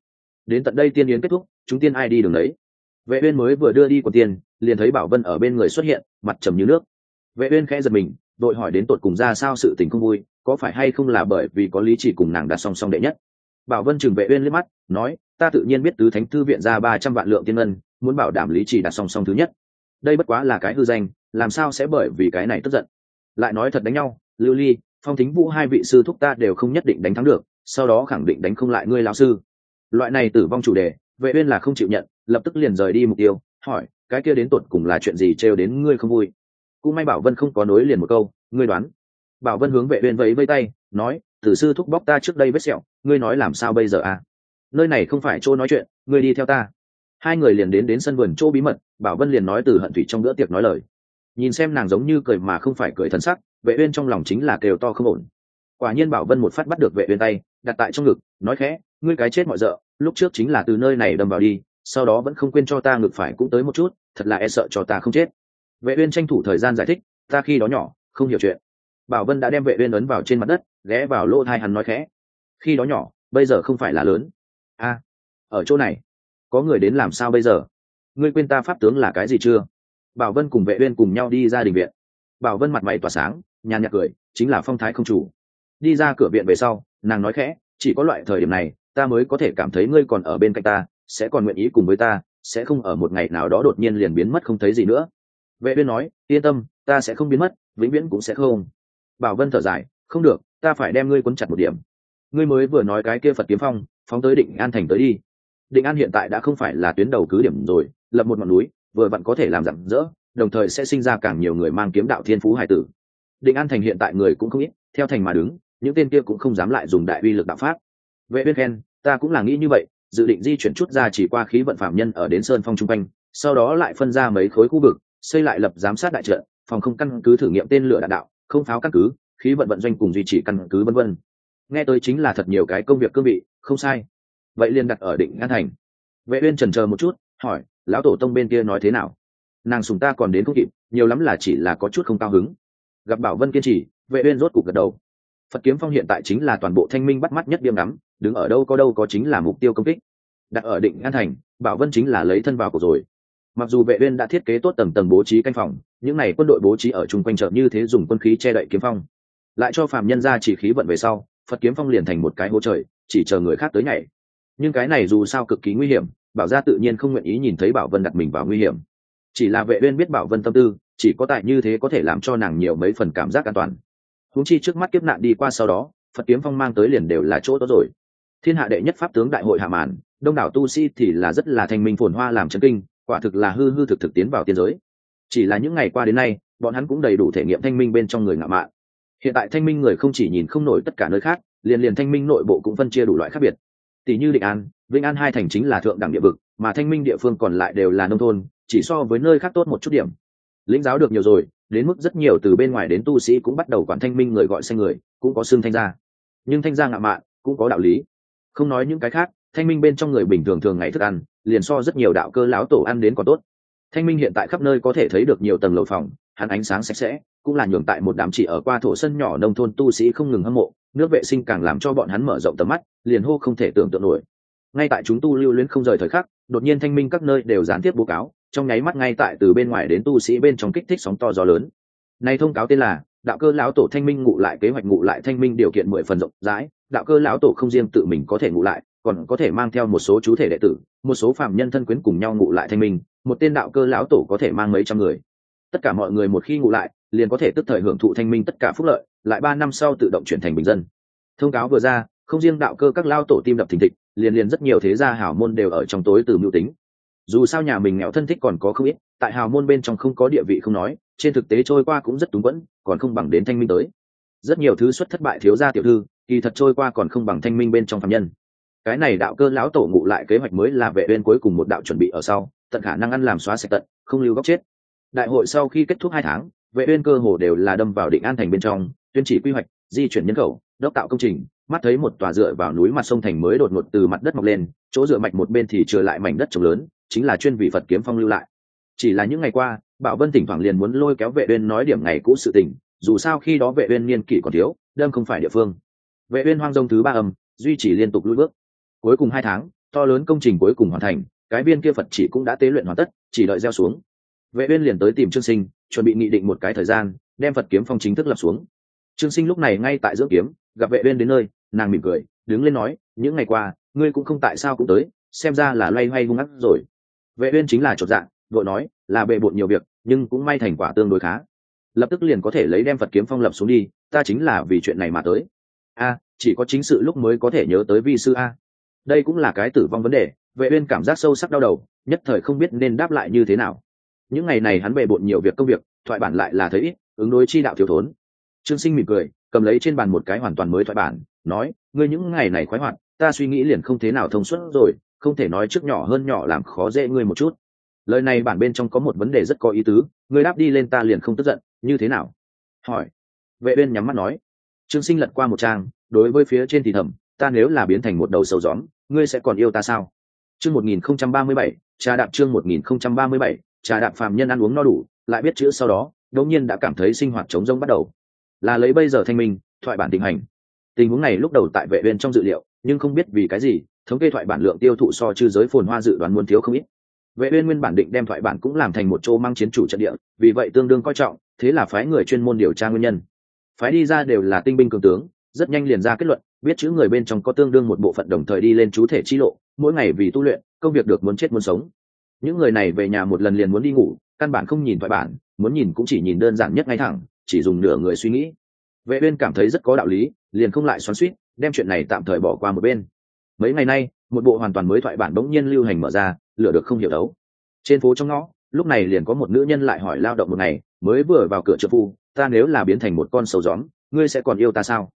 Speaker 1: đến tận đây tiên yến kết thúc, chúng tiên ai đi đường đấy vệ uyên mới vừa đưa đi của tiên liền thấy bảo vân ở bên người xuất hiện, mặt trầm như nước. Vệ uyên khẽ giật mình, đội hỏi đến tột cùng ra sao sự tình không vui, có phải hay không là bởi vì có lý chỉ cùng nàng đặt song song đệ nhất? Bảo vân chừng vệ uyên liếc mắt, nói, ta tự nhiên biết tứ thánh thư viện ra ba trăm vạn lượng tiên ngân, muốn bảo đảm lý chỉ đặt song song thứ nhất. Đây bất quá là cái hư danh, làm sao sẽ bởi vì cái này tức giận? Lại nói thật đánh nhau, lưu ly, phong thính vũ hai vị sư thúc ta đều không nhất định đánh thắng được, sau đó khẳng định đánh không lại ngươi lão sư loại này tử vong chủ đề, vệ uyên là không chịu nhận, lập tức liền rời đi mục tiêu, hỏi, cái kia đến tột cùng là chuyện gì trêu đến ngươi không vui? Cũng may bảo vân không có nối liền một câu, ngươi đoán. Bảo vân hướng vệ uyên vẫy vẫy tay, nói, tử sư thúc bóc ta trước đây vết sẹo, ngươi nói làm sao bây giờ à? Nơi này không phải chỗ nói chuyện, ngươi đi theo ta. Hai người liền đến đến sân vườn chỗ bí mật, bảo vân liền nói từ hận thủy trong bữa tiệc nói lời. Nhìn xem nàng giống như cười mà không phải cười thần sắc, vệ uyên trong lòng chính là kêu to không ổn. Quả nhiên bảo vân một phát bắt được vệ uyên tay, đặt tại trong ngực, nói khẽ ngươi cái chết mọi dợ, lúc trước chính là từ nơi này đâm vào đi, sau đó vẫn không quên cho ta ngược phải cũng tới một chút, thật là e sợ cho ta không chết. Vệ uyên tranh thủ thời gian giải thích, ta khi đó nhỏ, không hiểu chuyện. Bảo vân đã đem vệ uyên ấn vào trên mặt đất, ghé vào lỗ tai hắn nói khẽ. Khi đó nhỏ, bây giờ không phải là lớn. A, ở chỗ này, có người đến làm sao bây giờ? Ngươi quên ta pháp tướng là cái gì chưa? Bảo vân cùng vệ uyên cùng nhau đi ra đình viện. Bảo vân mặt mày tỏa sáng, nhàn nhạt cười, chính là phong thái không chủ. Đi ra cửa viện về sau, nàng nói khẽ, chỉ có loại thời điểm này ta mới có thể cảm thấy ngươi còn ở bên cạnh ta, sẽ còn nguyện ý cùng với ta, sẽ không ở một ngày nào đó đột nhiên liền biến mất không thấy gì nữa. Vệ uyên nói, yên tâm, ta sẽ không biến mất, vĩnh viễn cũng sẽ không. Bảo vân thở dài, không được, ta phải đem ngươi cuốn chặt một điểm. Ngươi mới vừa nói cái kia phật kiếm phong, phóng tới định an thành tới đi. Định an hiện tại đã không phải là tuyến đầu cứ điểm rồi, lập một ngọn núi, vừa vặn có thể làm rạng rỡ, đồng thời sẽ sinh ra càng nhiều người mang kiếm đạo thiên phú hải tử. Định an thành hiện tại người cũng không ít, theo thành mà đứng, những tên kia cũng không dám lại dùng đại uy lực đạo pháp. Vệ uyên khen ta cũng là nghĩ như vậy, dự định di chuyển chút ra chỉ qua khí vận phạm nhân ở đến sơn phong trung quanh, sau đó lại phân ra mấy khối khu vực, xây lại lập giám sát đại trận, phòng không căn cứ thử nghiệm tên lửa đạn đạo, không pháo căn cứ, khí vận vận doanh cùng duy trì căn cứ vân vân. Nghe tới chính là thật nhiều cái công việc cương vị, không sai. Vậy liền đặt ở định ngăn thành. Vệ uyên chần chờ một chút, hỏi, lão tổ tông bên kia nói thế nào? Nàng sùng ta còn đến không kịp, nhiều lắm là chỉ là có chút không cao hứng. Gặp bảo vân kiên trì, vệ uyên rốt cục gật đầu. Phật kiếm phong hiện tại chính là toàn bộ thanh minh bắt mắt nhất điểm đắm đứng ở đâu có đâu có chính là mục tiêu công kích. Đặt ở định an thành, bảo vân chính là lấy thân vào của rồi. Mặc dù vệ uyên đã thiết kế tốt tầng tầng bố trí canh phòng, những này quân đội bố trí ở chung quanh chợ như thế dùng quân khí che đậy kiếm phong. Lại cho phàm nhân ra chỉ khí vận về sau, phật kiếm phong liền thành một cái hố trời, chỉ chờ người khác tới nhảy. Nhưng cái này dù sao cực kỳ nguy hiểm, bảo gia tự nhiên không nguyện ý nhìn thấy bảo vân đặt mình vào nguy hiểm. Chỉ là vệ uyên biết bảo vân tâm tư, chỉ có tại như thế có thể làm cho nàng nhiều mấy phần cảm giác an toàn. Huống chi trước mắt kiếp nạn đi qua sau đó, phật kiếm phong mang tới liền đều là chỗ đó rồi thiên hạ đệ nhất pháp tướng đại hội hạ màn, đông đảo tu sĩ thì là rất là thanh minh phồn hoa làm chân kinh, quả thực là hư hư thực thực tiến vào tiên giới. Chỉ là những ngày qua đến nay, bọn hắn cũng đầy đủ thể nghiệm thanh minh bên trong người ngạo mạn. Hiện tại thanh minh người không chỉ nhìn không nổi tất cả nơi khác, liền liền thanh minh nội bộ cũng phân chia đủ loại khác biệt. Tỷ như định an, vĩnh an hai thành chính là thượng đẳng địa vực, mà thanh minh địa phương còn lại đều là nông thôn, chỉ so với nơi khác tốt một chút điểm. Lĩnh giáo được nhiều rồi, đến mức rất nhiều từ bên ngoài đến tu sĩ cũng bắt đầu quản thanh minh người gọi xanh người, cũng có xương thanh gia. Nhưng thanh gia ngạo mạn, cũng có đạo lý không nói những cái khác, thanh minh bên trong người bình thường thường ngày thức ăn, liền so rất nhiều đạo cơ lão tổ ăn đến còn tốt. Thanh minh hiện tại khắp nơi có thể thấy được nhiều tầng lầu phòng, hắn ánh sáng sạch sẽ, cũng là nhường tại một đám chỉ ở qua thổ sân nhỏ nông thôn tu sĩ không ngừng hâm mộ, nước vệ sinh càng làm cho bọn hắn mở rộng tầm mắt, liền hô không thể tưởng tượng nổi. Ngay tại chúng tu lưu luyến không rời thời khắc, đột nhiên thanh minh các nơi đều gián tiếp bố cáo, trong nháy mắt ngay tại từ bên ngoài đến tu sĩ bên trong kích thích sóng to gió lớn. Này thông cáo tên là, đạo cơ lão tổ thanh minh ngụ lại kế hoạch ngụ lại thanh minh điều kiện mười phần rộng rãi đạo cơ lão tổ không riêng tự mình có thể ngụ lại, còn có thể mang theo một số chú thể đệ tử, một số phạm nhân thân quyến cùng nhau ngụ lại thanh minh, một tên đạo cơ lão tổ có thể mang mấy trăm người. Tất cả mọi người một khi ngụ lại, liền có thể tức thời hưởng thụ thanh minh tất cả phúc lợi, lại ba năm sau tự động chuyển thành bình dân. Thông cáo vừa ra, không riêng đạo cơ các lao tổ tim đập thình thịch, liền liền rất nhiều thế gia hảo môn đều ở trong tối từ mưu tính. Dù sao nhà mình nghèo thân thích còn có không ít, tại hào môn bên trong không có địa vị không nói, trên thực tế trôi qua cũng rất túng quẫn, còn không bằng đến thanh minh tới. Rất nhiều thứ xuất thất bại thiếu gia tiểu thư kỳ thật trôi qua còn không bằng thanh minh bên trong phạm nhân. Cái này đạo cơ lão tổ ngụ lại kế hoạch mới là vệ uyên cuối cùng một đạo chuẩn bị ở sau, tận khả năng ăn làm xóa sạch tận, không lưu góc chết. Đại hội sau khi kết thúc hai tháng, vệ uyên cơ hồ đều là đâm vào định an thành bên trong, tuyên chỉ quy hoạch, di chuyển nhân khẩu, đốc tạo công trình, mắt thấy một tòa dựa vào núi mặt sông thành mới đột ngột từ mặt đất mọc lên, chỗ dựa mạch một bên thì trở lại mảnh đất trồng lớn, chính là chuyên vị phật kiếm phong lưu lại. Chỉ là những ngày qua, bảo vân thỉnh thoảng liền muốn lôi kéo vệ uyên nói điểm ngày cũ sự tình, dù sao khi đó vệ uyên niên kỷ còn thiếu, đâm không phải địa phương vệ uyên hoang dông thứ ba âm, duy trì liên tục lùi bước. Cuối cùng hai tháng, to lớn công trình cuối cùng hoàn thành, cái viên kia phật chỉ cũng đã tế luyện hoàn tất, chỉ đợi gieo xuống. Vệ uyên liền tới tìm trương sinh, chuẩn bị nghị định một cái thời gian, đem phật kiếm phong chính thức lập xuống. Trương sinh lúc này ngay tại dưỡng kiếm, gặp vệ uyên đến nơi, nàng mỉm cười, đứng lên nói, những ngày qua, ngươi cũng không tại sao cũng tới, xem ra là loay hoay hung ác rồi. Vệ uyên chính là chột dạ vội nói, là bệ bộn nhiều việc, nhưng cũng may thành quả tương đối khá. Lập tức liền có thể lấy đem phật kiếm phong lập xuống đi, ta chính là vì chuyện này mà tới a, chỉ có chính sự lúc mới có thể nhớ tới vi sư a. Đây cũng là cái tử vong vấn đề, vệ uyên cảm giác sâu sắc đau đầu, nhất thời không biết nên đáp lại như thế nào. Những ngày này hắn bề bộn nhiều việc công việc, thoại bản lại là thấy ít, ứng đối chi đạo thiếu thốn. Trương sinh mỉm cười, cầm lấy trên bàn một cái hoàn toàn mới thoại bản, nói, ngươi những ngày này khoái hoạt, ta suy nghĩ liền không thế nào thông suốt rồi, không thể nói trước nhỏ hơn nhỏ làm khó dễ ngươi một chút. Lời này bản bên trong có một vấn đề rất có ý tứ, ngươi đáp đi lên ta liền không tức giận, như thế nào? Hỏi. Vệ uyên nhắm mắt nói trương sinh lật qua một trang, đối với phía trên thì thầm, ta nếu là biến thành một đầu sầu gióm ngươi sẽ còn yêu ta sao? Chương 1037 trà đạp chương 1037 trà đạp phàm nhân ăn uống no đủ, lại biết chữ sau đó, đống nhiên đã cảm thấy sinh hoạt chống rông bắt đầu. Là lấy bây giờ thanh minh, thoại bản tình hành. Tình huống này lúc đầu tại vệ viên trong dự liệu, nhưng không biết vì cái gì, thống kê thoại bản lượng tiêu thụ so chư giới phồn hoa dự đoán muốn thiếu không ít. Vệ uyên nguyên bản định đem thoại bản cũng làm thành một chỗ mang chiến chủ trận địa, vì vậy tương đương coi trọng, thế là phái người chuyên môn điều tra nguyên nhân phái đi ra đều là tinh binh cường tướng, rất nhanh liền ra kết luận, biết chữ người bên trong có tương đương một bộ phận đồng thời đi lên chú thể chi lộ, mỗi ngày vì tu luyện, công việc được muốn chết muốn sống. Những người này về nhà một lần liền muốn đi ngủ, căn bản không nhìn thoại bản, muốn nhìn cũng chỉ nhìn đơn giản nhất ngay thẳng, chỉ dùng nửa người suy nghĩ. Vệ uyên cảm thấy rất có đạo lý, liền không lại xoắn xuýt, đem chuyện này tạm thời bỏ qua một bên. Mấy ngày nay, một bộ hoàn toàn mới thoại bản bỗng nhiên lưu hành mở ra lựa được không hiểu đấu. Trên phố trong ngõ, lúc này liền có một nữ nhân lại hỏi lao động một ngày, mới vừa vào cửa trợ phu ta nếu là biến thành một con sầu gióm ngươi sẽ còn yêu ta sao?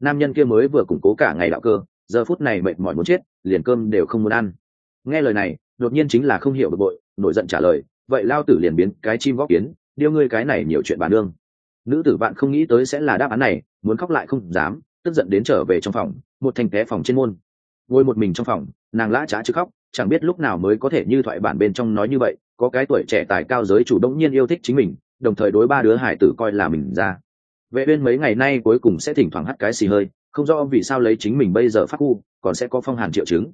Speaker 1: Nam nhân kia mới vừa củng cố cả ngày đạo cơ, giờ phút này mệt mỏi muốn chết, liền cơm đều không muốn ăn. Nghe lời này, đột nhiên chính là không hiểu bực bội, nổi giận trả lời, vậy lao tử liền biến cái chim góp kiến, điêu ngươi cái này nhiều chuyện bà nương nữ tử bạn không nghĩ tới sẽ là đáp án này, muốn khóc lại không dám, tức giận đến trở về trong phòng, một thành té phòng trên môn. Ngồi một mình trong phòng, nàng lã trá chứ khóc, chẳng biết lúc nào mới có thể như thoại bản bên trong nói như vậy, có cái tuổi trẻ tài cao giới chủ động nhiên yêu thích chính mình đồng thời đối ba đứa hải tử coi là mình ra. Vệ uyên mấy ngày nay cuối cùng sẽ thỉnh thoảng hắt cái xì hơi, không rõ vì sao lấy chính mình bây giờ phát khu còn sẽ có phong hàn triệu chứng.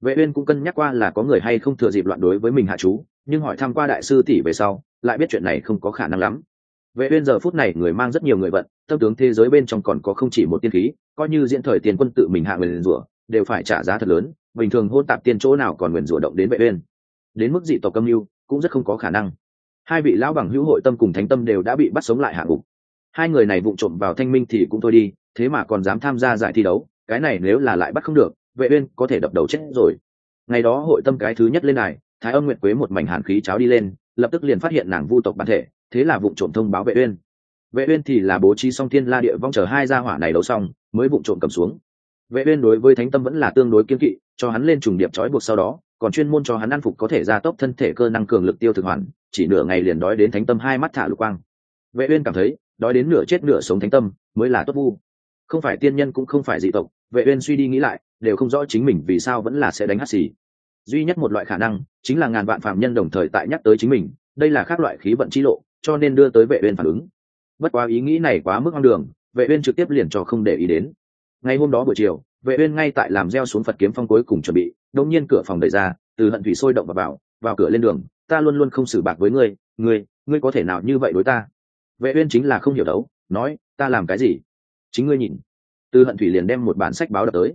Speaker 1: Vệ uyên cũng cân nhắc qua là có người hay không thừa dịp loạn đối với mình hạ chú, nhưng hỏi thăm qua đại sư tỷ về sau, lại biết chuyện này không có khả năng lắm. Vệ uyên giờ phút này người mang rất nhiều người vận, tâm tướng thế giới bên trong còn có không chỉ một tiên khí, coi như diễn thời tiền quân tự mình hạ người rủa, đều phải trả giá thật lớn, bình thường hôn tạp tiên chỗ nào còn nguyền rủa động đến vệ uyên. Đến mức dị tộc âm lưu cũng rất không có khả năng hai vị lão bằng hữu hội tâm cùng thánh tâm đều đã bị bắt sống lại hạ ngục. Hai người này vụng trộm vào thanh minh thì cũng thôi đi, thế mà còn dám tham gia giải thi đấu, cái này nếu là lại bắt không được, vệ uyên có thể đập đầu chết rồi. Ngày đó hội tâm cái thứ nhất lên này thái âm nguyệt quế một mảnh hàn khí cháo đi lên, lập tức liền phát hiện nàng vu tộc bản thể, thế là vụng trộm thông báo vệ uyên. Vệ uyên thì là bố trí song thiên la địa vong chờ hai gia hỏa này đấu xong, mới vụng trộm cầm xuống. Vệ uyên đối với thánh tâm vẫn là tương đối kiên kỵ, cho hắn lên trùng điệp trói buộc sau đó, còn chuyên môn cho hắn ăn phục có thể gia tốc thân thể cơ năng cường lực tiêu thực hoàn chỉ nửa ngày liền đói đến thánh tâm hai mắt thả lục quang. Vệ uyên cảm thấy, đói đến nửa chết nửa sống thánh tâm mới là tốt vu. Không phải tiên nhân cũng không phải dị tộc, vệ uyên suy đi nghĩ lại, đều không rõ chính mình vì sao vẫn là sẽ đánh hắt xì. Duy nhất một loại khả năng chính là ngàn vạn phạm nhân đồng thời tại nhắc tới chính mình, đây là khác loại khí vận chi lộ, cho nên đưa tới vệ uyên phản ứng. Bất quá ý nghĩ này quá mức hoang đường, vệ uyên trực tiếp liền cho không để ý đến. Ngày hôm đó buổi chiều, vệ uyên ngay tại làm gieo xuống phật kiếm phong cuối cùng chuẩn bị, đột nhiên cửa phòng đẩy ra, từ hận thủy sôi động và vào vào cửa lên đường ta luôn luôn không xử bạc với ngươi ngươi ngươi có thể nào như vậy đối ta? Vệ uyên chính là không hiểu đấu, nói, ta làm cái gì? Chính ngươi nhìn. Từ hận thủy liền đem một bản sách báo đập tới.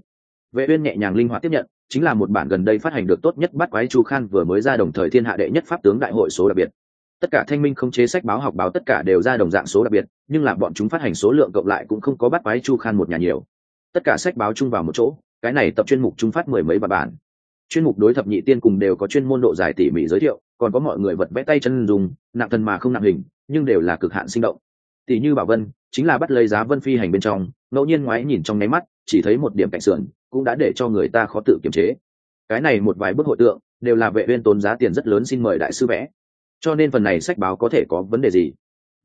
Speaker 1: Vệ uyên nhẹ nhàng linh hoạt tiếp nhận, chính là một bản gần đây phát hành được tốt nhất bắt quái chu khan vừa mới ra đồng thời thiên hạ đệ nhất pháp tướng đại hội số đặc biệt. Tất cả thanh minh không chế sách báo học báo tất cả đều ra đồng dạng số đặc biệt, nhưng là bọn chúng phát hành số lượng cộng lại cũng không có bắt quái chu khan một nhà nhiều. Tất cả sách báo chung vào một chỗ, cái này tập chuyên mục chúng phát mười mấy bản bản. Chuyên mục đối thập nhị tiên cùng đều có chuyên môn độ dài tỉ mỉ giới thiệu còn có mọi người vật vẽ tay chân dùng, nặng thân mà không nặng hình, nhưng đều là cực hạn sinh động. Tỷ như bảo vân, chính là bắt lấy giá vân phi hành bên trong, ngẫu nhiên ngoái nhìn trong nháy mắt, chỉ thấy một điểm cạnh sườn, cũng đã để cho người ta khó tự kiềm chế. Cái này một vài bức hội tượng, đều là vệ uyên tốn giá tiền rất lớn xin mời đại sư vẽ. Cho nên phần này sách báo có thể có vấn đề gì?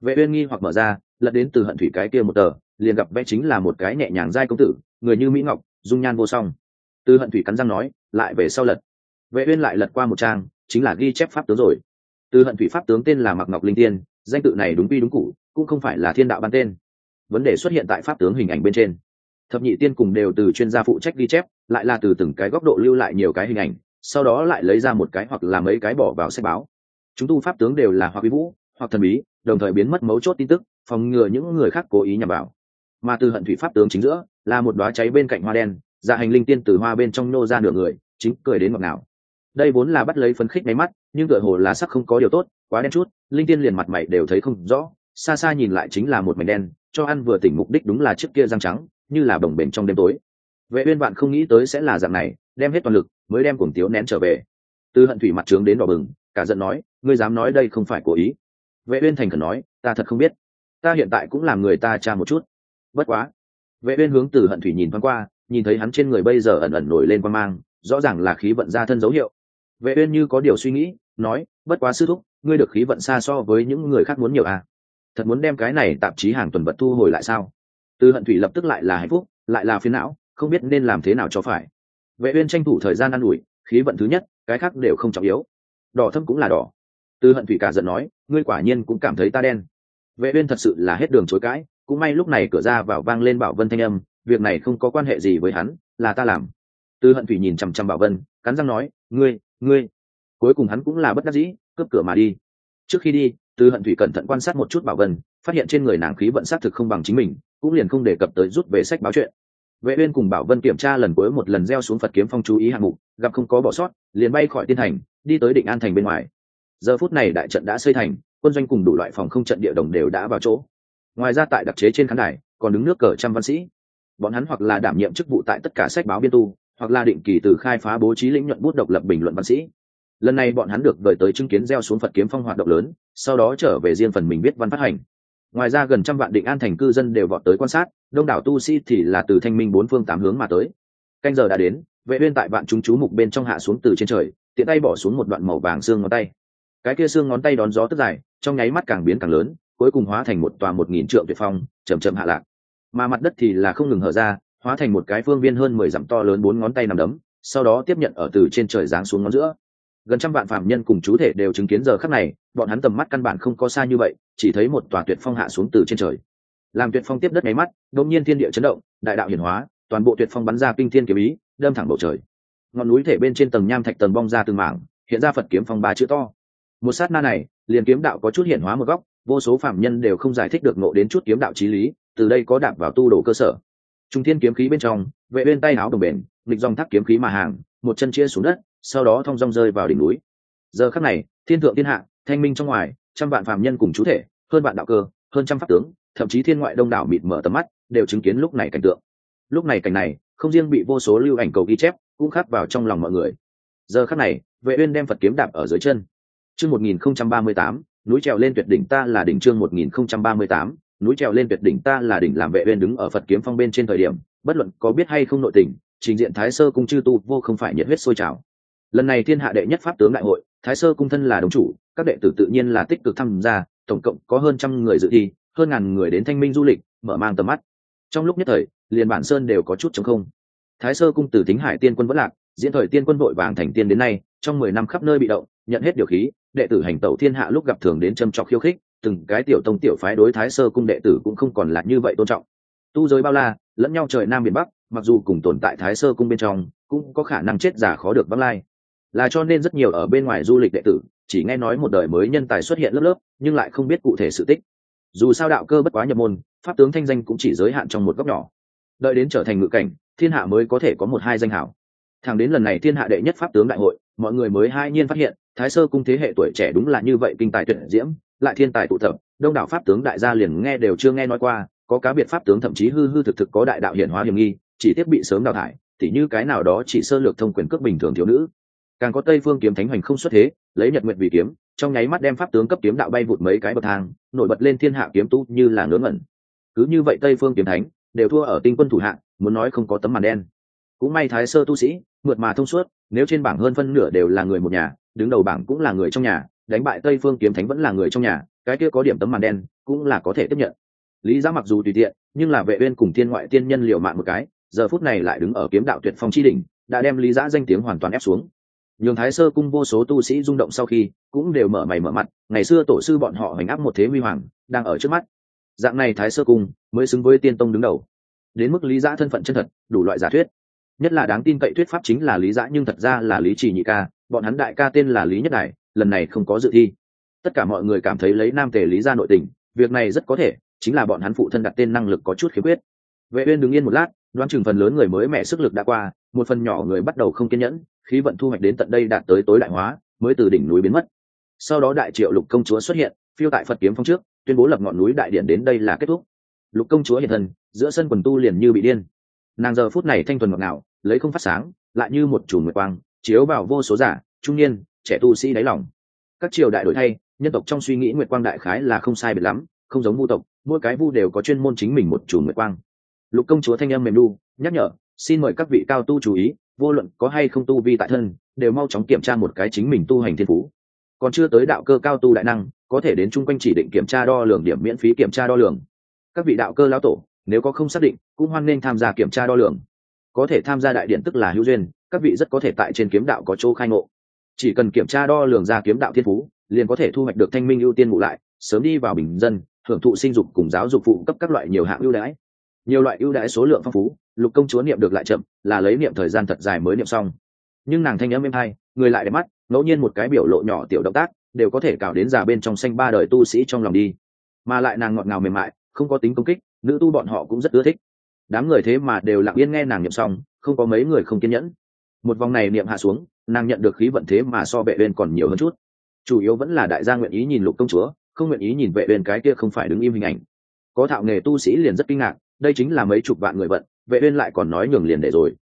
Speaker 1: Vệ uyên nghi hoặc mở ra, lật đến từ hận thủy cái kia một tờ, liền gặp vẽ chính là một cái nhẹ nhàng giai công tử, người như mỹ ngọc, dung nhan vô song. Từ hận thủy cắn răng nói, lại về sau lật. Vệ uyên lại lật qua một trang chính là ghi chép pháp tướng rồi. Từ hận thủy pháp tướng tên là mặc ngọc linh tiên, danh tự này đúng quy đúng cụ cũng không phải là thiên đạo ban tên. Vấn đề xuất hiện tại pháp tướng hình ảnh bên trên. Thập nhị tiên cùng đều từ chuyên gia phụ trách ghi chép, lại là từ từng cái góc độ lưu lại nhiều cái hình ảnh, sau đó lại lấy ra một cái hoặc là mấy cái bỏ vào sách báo. Chúng tu pháp tướng đều là hoặc bí vũ, hoặc thần bí, đồng thời biến mất mấu chốt tin tức, phòng ngừa những người khác cố ý nhằm vào. Mà từ hận thủy pháp tướng chính giữa, là một đoá cháy bên cạnh hoa đen dạ hành linh tiên từ hoa bên trong nô ra nửa người, chính cười đến ngọt nào đây vốn là bắt lấy phấn khích máy mắt, nhưng tựa hồ là sắc không có điều tốt, quá đen chút, linh tiên liền mặt mày đều thấy không rõ, xa xa nhìn lại chính là một mảnh đen, cho ăn vừa tỉnh mục đích đúng là trước kia răng trắng, như là bồng bềnh trong đêm tối. Vệ uyên bạn không nghĩ tới sẽ là dạng này, đem hết toàn lực, mới đem cuồng tiếu nén trở về. Từ hận thủy mặt trướng đến đỏ bừng, cả giận nói, ngươi dám nói đây không phải cố ý. Vệ uyên thành khẩn nói, ta thật không biết. Ta hiện tại cũng làm người ta tra một chút. Bất quá. Vệ uyên hướng từ hận thủy nhìn thoáng qua, nhìn thấy hắn trên người bây giờ ẩn ẩn nổi lên quan mang, rõ ràng là khí vận ra thân dấu hiệu vệ uyên như có điều suy nghĩ, nói, bất quá sư thúc, ngươi được khí vận xa so với những người khác muốn nhiều à? Thật muốn đem cái này tạp chí hàng tuần vật thu hồi lại sao? Từ hận thủy lập tức lại là hạnh phúc, lại là phiền não, không biết nên làm thế nào cho phải. Vệ uyên tranh thủ thời gian ăn ủi, khí vận thứ nhất, cái khác đều không trọng yếu. Đỏ thâm cũng là đỏ. Từ hận thủy cả giận nói, ngươi quả nhiên cũng cảm thấy ta đen. Vệ uyên thật sự là hết đường chối cãi, cũng may lúc này cửa ra vào vang lên bảo vân thanh âm, việc này không có quan hệ gì với hắn, là ta làm. Từ hận thủy nhìn chăm chăm bảo vân, cắn răng nói, ngươi ngươi, cuối cùng hắn cũng là bất đắc dĩ, cướp cửa mà đi. Trước khi đi, từ hận thủy cẩn thận quan sát một chút bảo vân, phát hiện trên người nàng khí vận sát thực không bằng chính mình, cũng liền không đề cập tới rút về sách báo chuyện. Vệ uyên cùng bảo vân kiểm tra lần cuối một lần gieo xuống phật kiếm phong chú ý hạng mục, gặp không có bỏ sót, liền bay khỏi tiên thành, đi tới định an thành bên ngoài. Giờ phút này đại trận đã xây thành, quân doanh cùng đủ loại phòng không trận địa đồng đều đã vào chỗ. Ngoài ra tại đặc chế trên khán đài, còn đứng nước cờ trăm văn sĩ. Bọn hắn hoặc là đảm nhiệm chức vụ tại tất cả sách báo biên tu hoặc là định kỳ từ khai phá bố trí lĩnh nhuận bút độc lập bình luận văn sĩ. Lần này bọn hắn được đợi tới chứng kiến gieo xuống phật kiếm phong hoạt động lớn, sau đó trở về riêng phần mình viết văn phát hành. Ngoài ra gần trăm vạn định an thành cư dân đều vọt tới quan sát, đông đảo tu sĩ thì là từ thanh minh bốn phương tám hướng mà tới. Canh giờ đã đến, vệ uyên tại vạn chúng chú mục bên trong hạ xuống từ trên trời, tiện tay bỏ xuống một đoạn màu vàng xương ngón tay. Cái kia xương ngón tay đón gió tức dài, trong nháy mắt càng biến càng lớn, cuối cùng hóa thành một tòa một nghìn trượng tuyệt phong, chậm chậm hạ lạc. Mà mặt đất thì là không ngừng hở ra hóa thành một cái phương viên hơn mười dặm to lớn bốn ngón tay nằm đấm, sau đó tiếp nhận ở từ trên trời giáng xuống ngón giữa. Gần trăm vạn phạm nhân cùng chú thể đều chứng kiến giờ khắc này, bọn hắn tầm mắt căn bản không có xa như vậy, chỉ thấy một tòa tuyệt phong hạ xuống từ trên trời. Làm tuyệt phong tiếp đất nháy mắt, đột nhiên thiên địa chấn động, đại đạo hiển hóa, toàn bộ tuyệt phong bắn ra kinh thiên kiếm ý, đâm thẳng bầu trời. Ngọn núi thể bên trên tầng nham thạch tầng bong ra từng mảng, hiện ra phật kiếm phong ba chữ to. Một sát na này, liền kiếm đạo có chút hiển hóa một góc, vô số phạm nhân đều không giải thích được ngộ đến chút kiếm đạo trí lý, từ đây có đạp vào tu đồ cơ sở trung thiên kiếm khí bên trong, vệ bên tay áo đồng bền lịch dòng thác kiếm khí mà hàng, một chân chia xuống đất, sau đó thong dong rơi vào đỉnh núi. Giờ khắc này, thiên thượng thiên hạ, thanh minh trong ngoài, trăm vạn phạm nhân cùng chú thể, hơn vạn đạo cơ, hơn trăm pháp tướng, thậm chí thiên ngoại đông đảo mịt mở tầm mắt, đều chứng kiến lúc này cảnh tượng. Lúc này cảnh này, không riêng bị vô số lưu ảnh cầu ghi chép, cũng khắc vào trong lòng mọi người. Giờ khắc này, vệ uyên đem phật kiếm đạp ở dưới chân. Chương 1038 núi trèo lên tuyệt đỉnh ta là đỉnh chương 1038 núi trèo lên tuyệt đỉnh ta là đỉnh làm vệ uyên đứng ở phật kiếm phong bên trên thời điểm, bất luận có biết hay không nội tình, trình diện thái sơ cung chư tu vô không phải nhiệt huyết sôi trào. Lần này thiên hạ đệ nhất pháp tướng đại hội, thái sơ cung thân là đồng chủ, các đệ tử tự nhiên là tích cực tham gia, tổng cộng có hơn trăm người dự thi, hơn ngàn người đến thanh minh du lịch, mở mang tầm mắt. Trong lúc nhất thời, liền bản sơn đều có chút chống không. Thái sơ cung từ tính hải tiên quân vẫn lạc, diễn thời tiên quân vội vàng thành tiên đến nay, trong mười năm khắp nơi bị động, nhận hết điều khí, đệ tử hành tẩu thiên hạ lúc gặp thường đến châm trọc khiêu khích từng cái tiểu tông tiểu phái đối thái sơ cung đệ tử cũng không còn là như vậy tôn trọng. Tu giới bao la, lẫn nhau trời nam miền bắc, mặc dù cùng tồn tại thái sơ cung bên trong, cũng có khả năng chết giả khó được vắng lai. Là cho nên rất nhiều ở bên ngoài du lịch đệ tử, chỉ nghe nói một đời mới nhân tài xuất hiện lớp lớp, nhưng lại không biết cụ thể sự tích. Dù sao đạo cơ bất quá nhập môn, pháp tướng thanh danh cũng chỉ giới hạn trong một góc nhỏ. Đợi đến trở thành ngự cảnh, thiên hạ mới có thể có một hai danh hảo. Thẳng đến lần này thiên hạ đệ nhất pháp tướng đại hội, mọi người mới hai nhiên phát hiện, thái sơ cung thế hệ tuổi trẻ đúng là như vậy kinh tài tuyển diễm lại thiên tài tụ tập, đông đảo pháp tướng đại gia liền nghe đều chưa nghe nói qua, có cá biệt pháp tướng thậm chí hư hư thực thực có đại đạo hiển hóa hiểm nghi, chỉ tiếp bị sớm đào thải thì như cái nào đó chỉ sơ lược thông quyền cước bình thường thiếu nữ. Càng có tây phương kiếm thánh hoành không xuất thế, lấy nhật nguyện vì kiếm, trong nháy mắt đem pháp tướng cấp kiếm đạo bay vụt mấy cái bậc thang, nổi bật lên thiên hạ kiếm tu như là ngớ ngẩn. Cứ như vậy tây phương kiếm thánh đều thua ở tinh quân thủ hạng, muốn nói không có tấm màn đen. Cũng may thái sơ tu sĩ, mượt mà thông suốt, nếu trên bảng hơn phân nửa đều là người một nhà, đứng đầu bảng cũng là người trong nhà đánh bại tây phương kiếm thánh vẫn là người trong nhà, cái kia có điểm tấm màn đen cũng là có thể tiếp nhận. Lý giá mặc dù tùy tiện, nhưng là vệ uyên cùng thiên ngoại tiên nhân liều mạng một cái, giờ phút này lại đứng ở kiếm đạo tuyệt phong chi đỉnh, đã đem lý giá danh tiếng hoàn toàn ép xuống. Nhường thái sơ cung vô số tu sĩ rung động sau khi, cũng đều mở mày mở mặt, ngày xưa tổ sư bọn họ hành áp một thế huy hoàng, đang ở trước mắt. Dạng này thái sơ cung mới xứng với tiên tông đứng đầu. Đến mức lý giã thân phận chân thật, đủ loại giả thuyết. Nhất là đáng tin cậy thuyết pháp chính là lý giã, nhưng thật ra là lý trì nhị ca bọn hắn đại ca tên là lý nhất đại lần này không có dự thi. Tất cả mọi người cảm thấy lấy nam tề lý ra nội tình, việc này rất có thể chính là bọn hắn phụ thân đặt tên năng lực có chút khiếm khuyết. Vệ uyên đứng yên một lát, đoán chừng phần lớn người mới mẹ sức lực đã qua, một phần nhỏ người bắt đầu không kiên nhẫn, khí vận thu hoạch đến tận đây đạt tới tối đại hóa, mới từ đỉnh núi biến mất. Sau đó đại triệu lục công chúa xuất hiện, phiêu tại phật kiếm phong trước, tuyên bố lập ngọn núi đại điện đến đây là kết thúc. Lục công chúa hiện thân, giữa sân quần tu liền như bị điên. Nàng giờ phút này thanh thuần ngọt ngào, lấy không phát sáng, lại như một chùm nguyệt quang chiếu vào vô số giả, trung niên, trẻ tu sĩ đáy lòng. Các triều đại đổi thay, nhân tộc trong suy nghĩ nguyệt quang đại khái là không sai biệt lắm, không giống vu tộc, mỗi cái vu đều có chuyên môn chính mình một chùm nguyệt quang. Lục công chúa thanh âm mềm đu nhắc nhở, xin mời các vị cao tu chú ý, vô luận có hay không tu vi tại thân, đều mau chóng kiểm tra một cái chính mình tu hành thiên phú. Còn chưa tới đạo cơ cao tu đại năng, có thể đến chung quanh chỉ định kiểm tra đo lường điểm miễn phí kiểm tra đo lường. Các vị đạo cơ lão tổ, nếu có không xác định, cũng hoan nên tham gia kiểm tra đo lường có thể tham gia đại điện tức là hữu duyên, các vị rất có thể tại trên kiếm đạo có chỗ khai ngộ. Chỉ cần kiểm tra đo lường ra kiếm đạo thiên phú, liền có thể thu hoạch được thanh minh ưu tiên ngụ lại, sớm đi vào bình dân hưởng thụ sinh dục cùng giáo dục phụ cấp các loại nhiều hạng ưu đãi. Nhiều loại ưu đãi số lượng phong phú, lục công chúa niệm được lại chậm, là lấy niệm thời gian thật dài mới niệm xong. Nhưng nàng thanh âm êm hay, người lại đẹp mắt, ngẫu nhiên một cái biểu lộ nhỏ tiểu động tác, đều có thể cào đến già bên trong xanh ba đời tu sĩ trong lòng đi. Mà lại nàng ngọt ngào mềm mại, không có tính công kích, nữ tu bọn họ cũng rất ưa thích đám người thế mà đều lặng yên nghe nàng niệm xong, không có mấy người không kiên nhẫn. Một vòng này niệm hạ xuống, nàng nhận được khí vận thế mà so vệ bên còn nhiều hơn chút. Chủ yếu vẫn là đại gia nguyện ý nhìn lục công chúa, không nguyện ý nhìn vệ bên cái kia không phải đứng im hình ảnh. Có thạo nghề tu sĩ liền rất kinh ngạc, đây chính là mấy chục vạn người vận, vệ uyên lại còn nói nhường liền để rồi.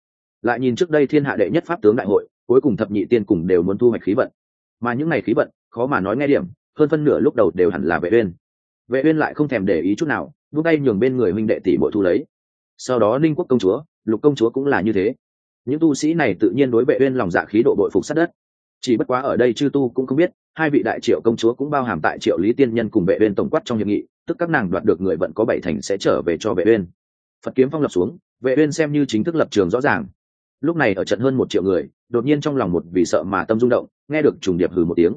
Speaker 1: Lại nhìn trước đây thiên hạ đệ nhất pháp tướng đại hội, cuối cùng thập nhị tiên cùng đều muốn thu hoạch khí vận. Mà những ngày khí vận, khó mà nói nghe điểm, hơn phân nửa lúc đầu đều hẳn là vệ uyên. Vệ uyên lại không thèm để ý chút nào buông tay nhường bên người huynh đệ tỷ muội thu lấy sau đó ninh quốc công chúa, lục công chúa cũng là như thế. Những tu sĩ này tự nhiên đối vệ uyên lòng dạ khí độ bội phục sát đất. Chỉ bất quá ở đây chư tu cũng không biết, hai vị đại triệu công chúa cũng bao hàm tại triệu lý tiên nhân cùng vệ uyên tổng quát trong hiệp nghị, tức các nàng đoạt được người vận có bảy thành sẽ trở về cho vệ uyên. Phật kiếm phong lập xuống, vệ uyên xem như chính thức lập trường rõ ràng. Lúc này ở trận hơn một triệu người, đột nhiên trong lòng một vì sợ mà tâm rung động, nghe được trùng điệp hừ một tiếng.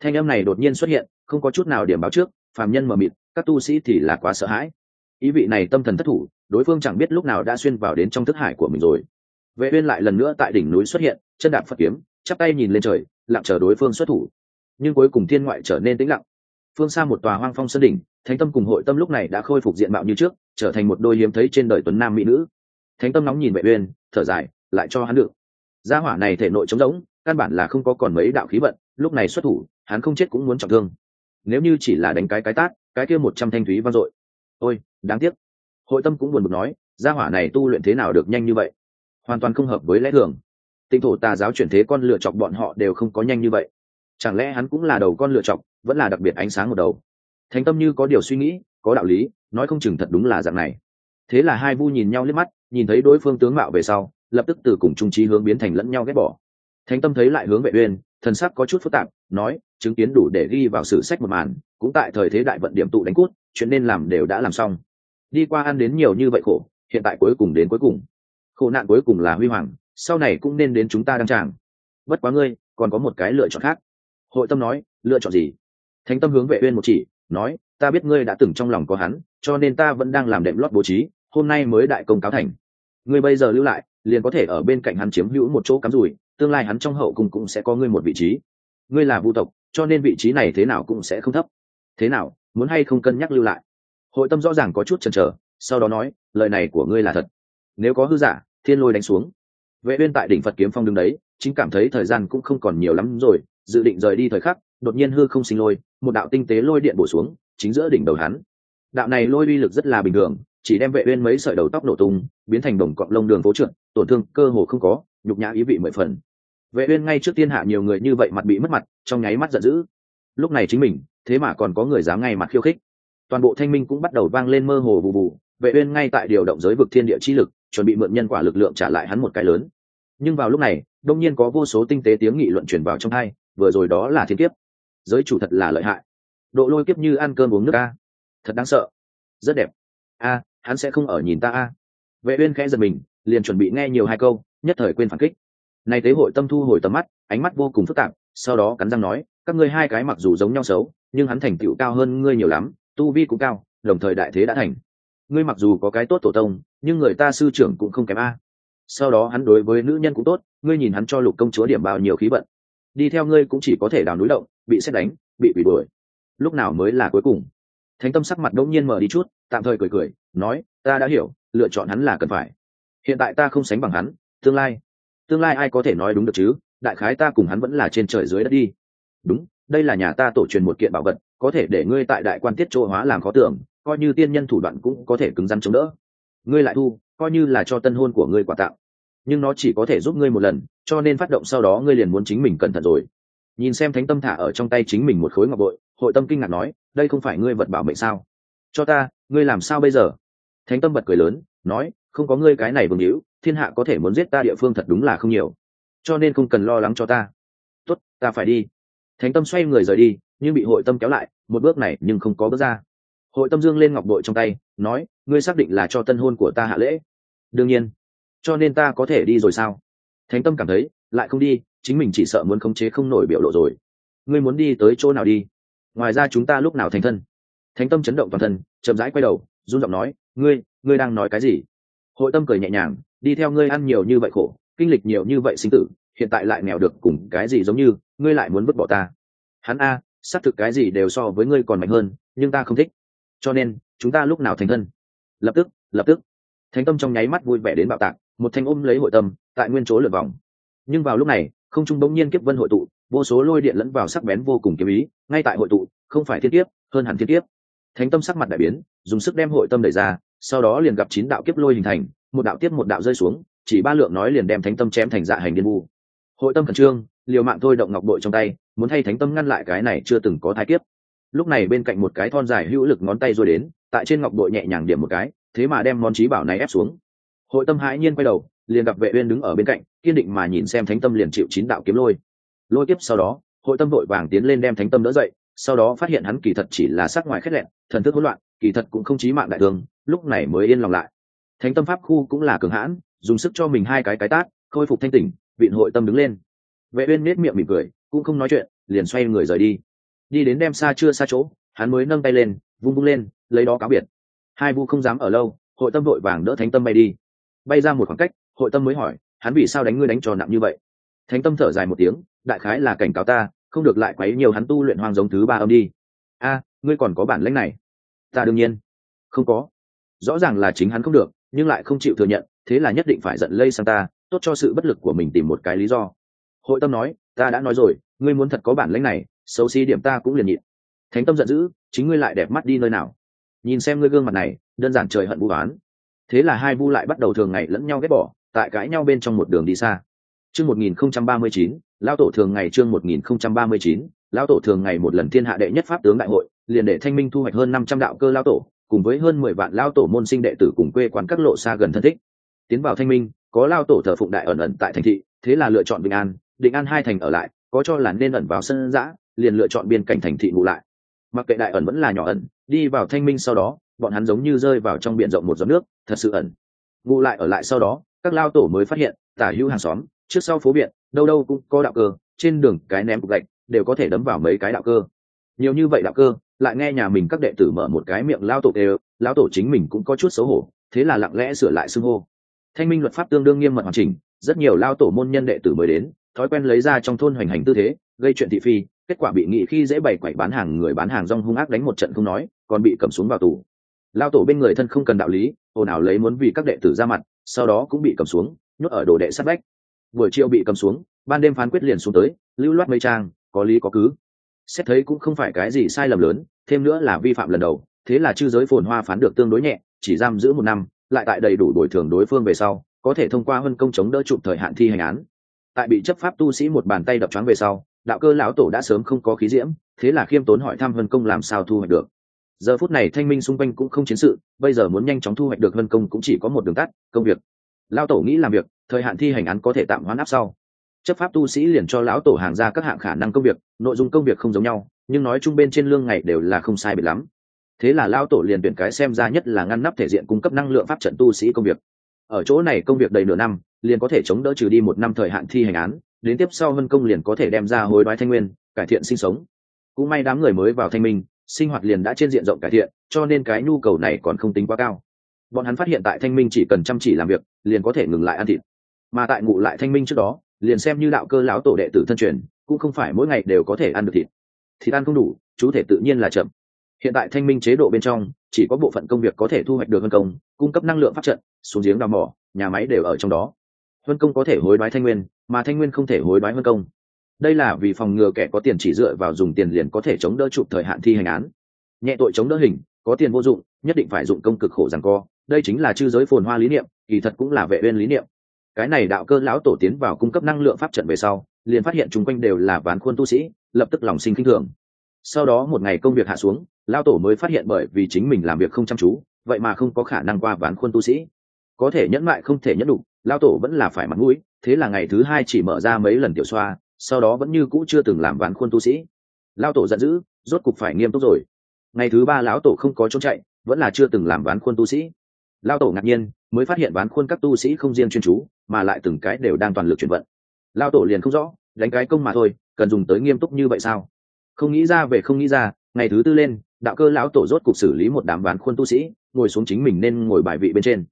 Speaker 1: Thanh âm này đột nhiên xuất hiện, không có chút nào điểm báo trước, phàm nhân mờ mịt, các tu sĩ thì là quá sợ hãi. Ý vị này tâm thần thất thủ đối phương chẳng biết lúc nào đã xuyên vào đến trong thức hải của mình rồi. Vệ uyên lại lần nữa tại đỉnh núi xuất hiện, chân đạp phật kiếm, chắp tay nhìn lên trời, lặng chờ đối phương xuất thủ. Nhưng cuối cùng thiên ngoại trở nên tĩnh lặng. Phương xa một tòa hoang phong sơn đỉnh, thánh tâm cùng hội tâm lúc này đã khôi phục diện mạo như trước, trở thành một đôi hiếm thấy trên đời tuấn nam mỹ nữ. Thánh tâm nóng nhìn vệ uyên, thở dài, lại cho hắn được. Gia hỏa này thể nội trống rỗng, căn bản là không có còn mấy đạo khí vận, lúc này xuất thủ, hắn không chết cũng muốn trọng thương. Nếu như chỉ là đánh cái cái tát, cái kia một trăm thanh thúy vang dội. Ôi, đáng tiếc hội tâm cũng buồn bực nói, gia hỏa này tu luyện thế nào được nhanh như vậy? Hoàn toàn không hợp với lẽ thường. Tinh thổ tà giáo chuyển thế con lựa chọc bọn họ đều không có nhanh như vậy. Chẳng lẽ hắn cũng là đầu con lựa chọc, vẫn là đặc biệt ánh sáng một đầu? Thánh tâm như có điều suy nghĩ, có đạo lý, nói không chừng thật đúng là dạng này. Thế là hai vu nhìn nhau liếc mắt, nhìn thấy đối phương tướng mạo về sau, lập tức từ cùng trung trí hướng biến thành lẫn nhau ghét bỏ. Thánh tâm thấy lại hướng vệ uyên thần sắc có chút phức tạp, nói, chứng kiến đủ để ghi vào sử sách một màn, cũng tại thời thế đại vận điểm tụ đánh cút, chuyện nên làm đều đã làm xong đi qua ăn đến nhiều như vậy khổ, hiện tại cuối cùng đến cuối cùng. Khổ nạn cuối cùng là huy hoàng, sau này cũng nên đến chúng ta đăng tràng. Bất quá ngươi, còn có một cái lựa chọn khác. Hội tâm nói, lựa chọn gì? Thánh tâm hướng vệ uyên một chỉ, nói, ta biết ngươi đã từng trong lòng có hắn, cho nên ta vẫn đang làm đệm lót bố trí, hôm nay mới đại công cáo thành. Ngươi bây giờ lưu lại, liền có thể ở bên cạnh hắn chiếm hữu một chỗ cắm rủi, tương lai hắn trong hậu cung cũng sẽ có ngươi một vị trí. Ngươi là vu tộc, cho nên vị trí này thế nào cũng sẽ không thấp. Thế nào, muốn hay không cân nhắc lưu lại? Hội tâm rõ ràng có chút chần chờ, sau đó nói, lời này của ngươi là thật. Nếu có hư giả, thiên lôi đánh xuống. Vệ uyên tại đỉnh phật kiếm phong đứng đấy, chính cảm thấy thời gian cũng không còn nhiều lắm rồi, dự định rời đi thời khắc, đột nhiên hư không sinh lôi, một đạo tinh tế lôi điện bổ xuống, chính giữa đỉnh đầu hắn. Đạo này lôi uy lực rất là bình thường, chỉ đem vệ uyên mấy sợi đầu tóc nổ tung, biến thành đồng cọng lông đường phố trượt, tổn thương cơ hồ không có, nhục nhã ý vị mười phần. Vệ uyên ngay trước tiên hạ nhiều người như vậy mặt bị mất mặt, trong nháy mắt giận dữ. Lúc này chính mình, thế mà còn có người dám ngay mặt khiêu khích toàn bộ thanh minh cũng bắt đầu vang lên mơ hồ bù bù vệ uyên ngay tại điều động giới vực thiên địa chi lực, chuẩn bị mượn nhân quả lực lượng trả lại hắn một cái lớn. Nhưng vào lúc này, đông nhiên có vô số tinh tế tiếng nghị luận truyền vào trong hai, vừa rồi đó là thiên kiếp. Giới chủ thật là lợi hại. Độ lôi kiếp như ăn cơm uống nước a. Thật đáng sợ. Rất đẹp. A, hắn sẽ không ở nhìn ta a. Vệ uyên khẽ giật mình, liền chuẩn bị nghe nhiều hai câu, nhất thời quên phản kích. Nay tế hội tâm thu hồi tầm mắt, ánh mắt vô cùng phức tạp, sau đó cắn răng nói, các ngươi hai cái mặc dù giống nhau xấu, nhưng hắn thành tựu cao hơn ngươi nhiều lắm tu vi cũng cao, đồng thời đại thế đã thành. Ngươi mặc dù có cái tốt tổ tông, nhưng người ta sư trưởng cũng không kém a. Sau đó hắn đối với nữ nhân cũng tốt, ngươi nhìn hắn cho lục công chúa điểm bao nhiêu khí vận. Đi theo ngươi cũng chỉ có thể đào núi động, bị xét đánh, bị bị đuổi. Lúc nào mới là cuối cùng? Thánh tâm sắc mặt đông nhiên mở đi chút, tạm thời cười cười, nói, ta đã hiểu, lựa chọn hắn là cần phải. Hiện tại ta không sánh bằng hắn, tương lai. Tương lai ai có thể nói đúng được chứ? Đại khái ta cùng hắn vẫn là trên trời dưới đất đi. Đúng, đây là nhà ta tổ truyền một kiện bảo vật có thể để ngươi tại đại quan tiết chỗ hóa làm khó tưởng, coi như tiên nhân thủ đoạn cũng có thể cứng rắn chống đỡ. Ngươi lại thu, coi như là cho tân hôn của ngươi quà tặng. Nhưng nó chỉ có thể giúp ngươi một lần, cho nên phát động sau đó ngươi liền muốn chính mình cẩn thận rồi. Nhìn xem thánh tâm thả ở trong tay chính mình một khối ngọc bội, hội tâm kinh ngạc nói, đây không phải ngươi vật bảo mệnh sao? Cho ta, ngươi làm sao bây giờ? Thánh tâm bật cười lớn, nói, không có ngươi cái này vương hữu, thiên hạ có thể muốn giết ta địa phương thật đúng là không nhiều. Cho nên không cần lo lắng cho ta. Tốt, ta phải đi. Thánh tâm xoay người rời đi nhưng bị hội tâm kéo lại, một bước này nhưng không có bước ra. Hội tâm dương lên ngọc bội trong tay, nói, ngươi xác định là cho tân hôn của ta hạ lễ. Đương nhiên. Cho nên ta có thể đi rồi sao? Thánh tâm cảm thấy, lại không đi, chính mình chỉ sợ muốn khống chế không nổi biểu lộ rồi. Ngươi muốn đi tới chỗ nào đi? Ngoài ra chúng ta lúc nào thành thân? Thánh tâm chấn động toàn thân, chậm rãi quay đầu, run giọng nói, ngươi ngươi đang nói cái gì? Hội tâm cười nhẹ nhàng, đi theo ngươi ăn nhiều như vậy khổ, kinh lịch nhiều như vậy sinh tử, hiện tại lại nghèo được cùng cái gì giống như, ngươi lại muốn vứt bỏ ta? Hắn a xác thực cái gì đều so với ngươi còn mạnh hơn, nhưng ta không thích. Cho nên, chúng ta lúc nào thành thân? Lập tức lập tức. Thánh tâm trong nháy mắt vui vẻ đến bạo tạc, một thanh ôm lấy hội tâm, tại nguyên chỗ lượt vòng. Nhưng vào lúc này, không trung bỗng nhiên kiếp vân hội tụ, vô số lôi điện lẫn vào sắc bén vô cùng kiếm ý, ngay tại hội tụ, không phải thiên kiếp, hơn hẳn thiên kiếp. Thánh tâm sắc mặt đại biến, dùng sức đem hội tâm đẩy ra, sau đó liền gặp chín đạo kiếp lôi hình thành, một đạo tiếp một đạo rơi xuống, chỉ ba lượng nói liền đem thánh tâm chém thành dạ hành điên vu. Hội tâm khẩn trương, liều mạng thôi động ngọc bội trong tay muốn thay thánh tâm ngăn lại cái này chưa từng có thái kiếp. Lúc này bên cạnh một cái thon dài hữu lực ngón tay rồi đến, tại trên ngọc bội nhẹ nhàng điểm một cái, thế mà đem món trí bảo này ép xuống. Hội tâm hãi nhiên quay đầu, liền gặp vệ uyên đứng ở bên cạnh, kiên định mà nhìn xem thánh tâm liền chịu chín đạo kiếm lôi. Lôi tiếp sau đó, hội tâm vội vàng tiến lên đem thánh tâm đỡ dậy, sau đó phát hiện hắn kỳ thật chỉ là sắc ngoài khét lẹn, thần thức hỗn loạn, kỳ thật cũng không chí mạng đại thương, lúc này mới yên lòng lại. Thánh tâm pháp khu cũng là cường hãn, dùng sức cho mình hai cái cái tát, khôi phục thanh tỉnh, vịn hội tâm đứng lên. Vệ uyên nét miệng mỉm cười cũng không nói chuyện, liền xoay người rời đi. Đi đến đem xa chưa xa chỗ, hắn mới nâng tay lên, vung vung lên, lấy đó cáo biệt. Hai vu không dám ở lâu, hội tâm vội vàng đỡ thánh tâm bay đi. Bay ra một khoảng cách, hội tâm mới hỏi, hắn vì sao đánh ngươi đánh trò nặng như vậy? Thánh tâm thở dài một tiếng, đại khái là cảnh cáo ta, không được lại quấy nhiều hắn tu luyện hoang giống thứ ba âm đi. A, ngươi còn có bản lĩnh này. Ta đương nhiên. Không có. Rõ ràng là chính hắn không được, nhưng lại không chịu thừa nhận, thế là nhất định phải giận lây sang ta, tốt cho sự bất lực của mình tìm một cái lý do. Hội tâm nói ta đã nói rồi, ngươi muốn thật có bản lĩnh này, xấu xí điểm ta cũng liền nhịn. Thánh tâm giận dữ, chính ngươi lại đẹp mắt đi nơi nào? Nhìn xem ngươi gương mặt này, đơn giản trời hận vu oán. Thế là hai vu lại bắt đầu thường ngày lẫn nhau ghét bỏ, tại cãi nhau bên trong một đường đi xa. Chương một nghìn không trăm ba mươi chín lao tổ thường ngày chương một nghìn không trăm ba mươi chín lao tổ thường ngày một lần thiên hạ đệ nhất pháp tướng đại hội, liền để thanh minh thu hoạch hơn năm trăm đạo cơ lao tổ, cùng với hơn mười vạn lao tổ môn sinh đệ tử cùng quê quán các lộ xa gần thân thích. Tiến vào thanh minh, có lao tổ thờ phụng đại ẩn ẩn tại thành thị, thế là lựa chọn bình an định an hai thành ở lại, có cho là nên ẩn vào sân giã, liền lựa chọn biên cảnh thành thị ngủ lại. Mặc kệ đại ẩn vẫn là nhỏ ẩn, đi vào thanh minh sau đó, bọn hắn giống như rơi vào trong biển rộng một giọt nước, thật sự ẩn. Ngủ lại ở lại sau đó, các lao tổ mới phát hiện, tả hữu hàng xóm, trước sau phố biện đâu đâu cũng có đạo cơ, trên đường cái ném cục gạch, đều có thể đấm vào mấy cái đạo cơ. Nhiều như vậy đạo cơ, lại nghe nhà mình các đệ tử mở một cái miệng lao tổ đều lao tổ chính mình cũng có chút xấu hổ, thế là lặng lẽ sửa lại xưng hô. Thanh minh luật pháp tương đương nghiêm mật hoàn chỉnh, rất nhiều lao tổ môn nhân đệ tử mới đến thói quen lấy ra trong thôn hoành hành tư thế, gây chuyện thị phi, kết quả bị nghị khi dễ bày quậy bán hàng, người bán hàng rong hung ác đánh một trận không nói, còn bị cầm xuống vào tù. Lao tổ bên người thân không cần đạo lý, ồn ào lấy muốn vì các đệ tử ra mặt, sau đó cũng bị cầm xuống, nhốt ở đồ đệ sát bách. buổi chiều bị cầm xuống, ban đêm phán quyết liền xuống tới, lưu loát mây trang, có lý có cứ. Xét thấy cũng không phải cái gì sai lầm lớn, thêm nữa là vi phạm lần đầu, thế là chư giới phồn hoa phán được tương đối nhẹ, chỉ giam giữ một năm, lại tại đầy đủ bồi thường đối phương về sau, có thể thông qua huân công chống đỡ chụp thời hạn thi hành án tại bị chấp pháp tu sĩ một bàn tay đập choáng về sau, đạo cơ lão tổ đã sớm không có khí diễm, thế là khiêm tốn hỏi thăm vân công làm sao thu hoạch được. Giờ phút này thanh minh xung quanh cũng không chiến sự, bây giờ muốn nhanh chóng thu hoạch được vân công cũng chỉ có một đường tắt, công việc. Lao tổ nghĩ làm việc, thời hạn thi hành án có thể tạm hoãn áp sau. Chấp pháp tu sĩ liền cho lão tổ hàng ra các hạng khả năng công việc, nội dung công việc không giống nhau, nhưng nói chung bên trên lương ngày đều là không sai biệt lắm. Thế là lão tổ liền tuyển cái xem ra nhất là ngăn nắp thể diện cung cấp năng lượng pháp trận tu sĩ công việc ở chỗ này công việc đầy nửa năm, liền có thể chống đỡ trừ đi một năm thời hạn thi hành án, đến tiếp sau vân công liền có thể đem ra hối đoái thanh nguyên, cải thiện sinh sống. Cũng may đám người mới vào thanh minh, sinh hoạt liền đã trên diện rộng cải thiện, cho nên cái nhu cầu này còn không tính quá cao. Bọn hắn phát hiện tại thanh minh chỉ cần chăm chỉ làm việc, liền có thể ngừng lại ăn thịt. Mà tại ngụ lại thanh minh trước đó, liền xem như đạo cơ lão tổ đệ tử thân truyền, cũng không phải mỗi ngày đều có thể ăn được thịt. Thịt ăn không đủ, chú thể tự nhiên là chậm hiện tại thanh minh chế độ bên trong, chỉ có bộ phận công việc có thể thu hoạch được huân công, cung cấp năng lượng phát trận, xuống giếng đào mỏ, nhà máy đều ở trong đó. Huân công có thể hối đoái thanh nguyên, mà thanh nguyên không thể hối đoái hơn công. Đây là vì phòng ngừa kẻ có tiền chỉ dựa vào dùng tiền liền có thể chống đỡ chụp thời hạn thi hành án. Nhẹ tội chống đỡ hình, có tiền vô dụng, nhất định phải dụng công cực khổ rằng co. Đây chính là chư giới phồn hoa lý niệm, kỳ thật cũng là vệ bên lý niệm. Cái này đạo cơ lão tổ tiến vào cung cấp năng lượng pháp trận về sau, liền phát hiện chung quanh đều là ván khuôn tu sĩ, lập tức lòng sinh kinh thường. Sau đó một ngày công việc hạ xuống lão tổ mới phát hiện bởi vì chính mình làm việc không chăm chú, vậy mà không có khả năng qua ván khuôn tu sĩ. Có thể nhẫn mại không thể nhẫn đủ, lão tổ vẫn là phải mặt mũi, thế là ngày thứ hai chỉ mở ra mấy lần tiểu xoa, sau đó vẫn như cũ chưa từng làm ván khuôn tu sĩ. Lão tổ giận dữ, rốt cục phải nghiêm túc rồi. Ngày thứ ba lão tổ không có trốn chạy, vẫn là chưa từng làm ván khuôn tu sĩ. Lão tổ ngạc nhiên, mới phát hiện ván khuôn các tu sĩ không riêng chuyên chú, mà lại từng cái đều đang toàn lực chuyển vận. Lão tổ liền không rõ, đánh cái công mà thôi, cần dùng tới nghiêm túc như vậy sao? Không nghĩ ra về không nghĩ ra, ngày thứ tư lên đạo cơ lão tổ rốt cục xử lý một đám ván khuôn tu sĩ, ngồi xuống chính mình nên ngồi bài vị bên trên.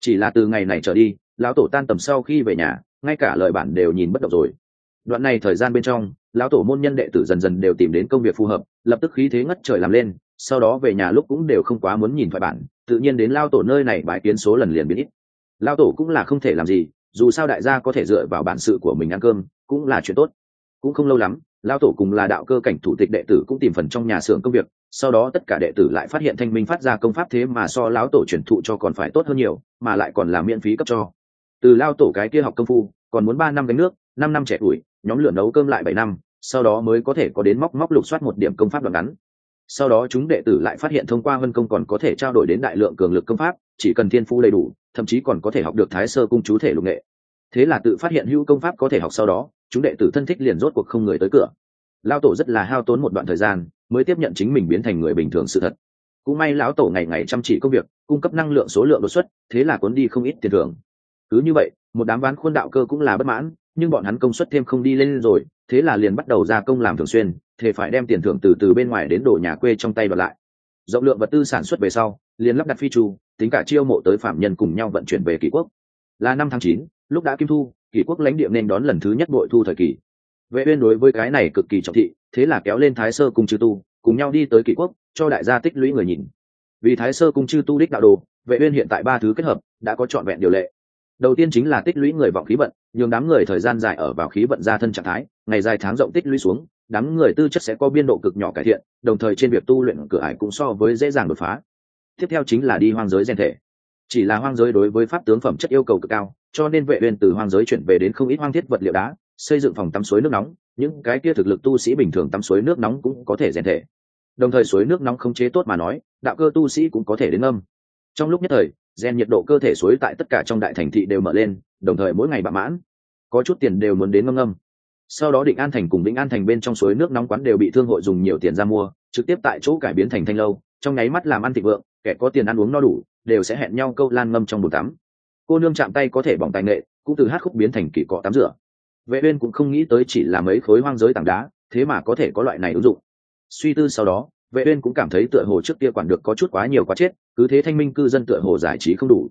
Speaker 1: Chỉ là từ ngày này trở đi, lão tổ tan tầm sau khi về nhà, ngay cả lời bản đều nhìn bất động rồi. Đoạn này thời gian bên trong, lão tổ môn nhân đệ tử dần dần đều tìm đến công việc phù hợp, lập tức khí thế ngất trời làm lên, sau đó về nhà lúc cũng đều không quá muốn nhìn thoại bản, tự nhiên đến lao tổ nơi này bài kiến số lần liền biến ít. Lao tổ cũng là không thể làm gì, dù sao đại gia có thể dựa vào bản sự của mình ăn cơm, cũng là chuyện tốt. Cũng không lâu lắm lao tổ cùng là đạo cơ cảnh thủ tịch đệ tử cũng tìm phần trong nhà xưởng công việc, sau đó tất cả đệ tử lại phát hiện thanh minh phát ra công pháp thế mà so lão tổ truyền thụ cho còn phải tốt hơn nhiều, mà lại còn là miễn phí cấp cho. Từ lao tổ cái kia học công phu, còn muốn ba năm gánh nước, năm năm trẻ tuổi, nhóm lửa nấu cơm lại bảy năm, sau đó mới có thể có đến móc móc lục soát một điểm công pháp đoạn ngắn. Sau đó chúng đệ tử lại phát hiện thông qua vân công còn có thể trao đổi đến đại lượng cường lực công pháp, chỉ cần thiên phú đầy đủ, thậm chí còn có thể học được thái sơ cung chú thể lục nghệ. Thế là tự phát hiện hữu công pháp có thể học sau đó chúng đệ tử thân thích liền rốt cuộc không người tới cửa. Lao tổ rất là hao tốn một đoạn thời gian, mới tiếp nhận chính mình biến thành người bình thường sự thật. Cũng may lão tổ ngày ngày chăm chỉ công việc, cung cấp năng lượng số lượng đột xuất, thế là cuốn đi không ít tiền thưởng. Cứ như vậy, một đám ván khuôn đạo cơ cũng là bất mãn, nhưng bọn hắn công suất thêm không đi lên rồi, thế là liền bắt đầu ra công làm thường xuyên thế phải đem tiền thưởng từ từ bên ngoài đến đổ nhà quê trong tay đoạt lại. Rộng lượng vật tư sản xuất về sau, liền lắp đặt phi chu, tính cả chiêu mộ tới phạm nhân cùng nhau vận chuyển về kỷ quốc. Là năm tháng chín, lúc đã kim thu kỷ quốc lãnh địa nên đón lần thứ nhất bội thu thời kỳ. Vệ uyên đối với cái này cực kỳ trọng thị, thế là kéo lên thái sơ cùng chư tu, cùng nhau đi tới kỷ quốc, cho đại gia tích lũy người nhìn. Vì thái sơ cung chư tu đích đạo đồ, vệ uyên hiện tại ba thứ kết hợp, đã có chọn vẹn điều lệ. Đầu tiên chính là tích lũy người vọng khí vận, nhường đám người thời gian dài ở vào khí vận ra thân trạng thái, ngày dài tháng rộng tích lũy xuống, đám người tư chất sẽ có biên độ cực nhỏ cải thiện, đồng thời trên việc tu luyện cửa ải cũng so với dễ dàng đột phá. Tiếp theo chính là đi hoang giới gen thể. Chỉ là hoang giới đối với pháp tướng phẩm chất yêu cầu cực cao cho nên vệ uyên từ hoang giới chuyển về đến không ít hoang thiết vật liệu đá, xây dựng phòng tắm suối nước nóng, những cái kia thực lực tu sĩ bình thường tắm suối nước nóng cũng có thể rèn thể. Đồng thời suối nước nóng không chế tốt mà nói, đạo cơ tu sĩ cũng có thể đến âm. Trong lúc nhất thời, gen nhiệt độ cơ thể suối tại tất cả trong đại thành thị đều mở lên, đồng thời mỗi ngày bạ mãn. Có chút tiền đều muốn đến ngâm ngâm. Sau đó định an thành cùng định an thành bên trong suối nước nóng quán đều bị thương hội dùng nhiều tiền ra mua, trực tiếp tại chỗ cải biến thành thanh lâu, trong nháy mắt làm ăn thịnh vượng, kẻ có tiền ăn uống no đủ, đều sẽ hẹn nhau câu lan ngâm trong bồn tắm cô nương chạm tay có thể bỏng tài nghệ cũng từ hát khúc biến thành kỳ cọ tắm rửa. Vệ uyên cũng không nghĩ tới chỉ là mấy khối hoang giới tảng đá thế mà có thể có loại này ứng dụng. Suy tư sau đó vệ uyên cũng cảm thấy tựa hồ trước kia quản được có chút quá nhiều quá chết cứ thế thanh minh cư dân tựa hồ giải trí không đủ.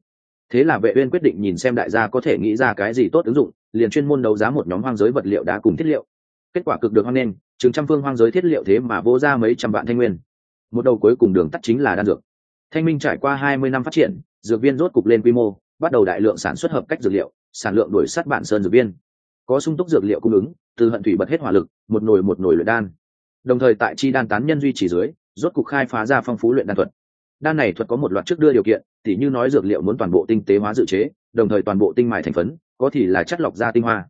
Speaker 1: Thế là vệ uyên quyết định nhìn xem đại gia có thể nghĩ ra cái gì tốt ứng dụng liền chuyên môn đấu giá một nhóm hoang giới vật liệu đá cùng thiết liệu. Kết quả cực được hoang nên, chừng trăm phương hoang giới thiết liệu thế mà vô ra mấy trăm vạn thanh nguyên. Một đầu cuối cùng đường tắt chính là đan dược. Thanh minh trải qua 20 năm phát triển dược viên rốt cục lên quy mô bắt đầu đại lượng sản xuất hợp cách dược liệu, sản lượng đuổi sát bản sơn dược viên. Có sung túc dược liệu cung ứng, từ hận thủy bật hết hỏa lực, một nồi một nồi luyện đan. Đồng thời tại chi đan tán nhân duy trì dưới, rốt cục khai phá ra phong phú luyện đan thuật. Đan này thuật có một loạt trước đưa điều kiện, tỉ như nói dược liệu muốn toàn bộ tinh tế hóa dự chế, đồng thời toàn bộ tinh mài thành phấn, có thì là chất lọc ra tinh hoa.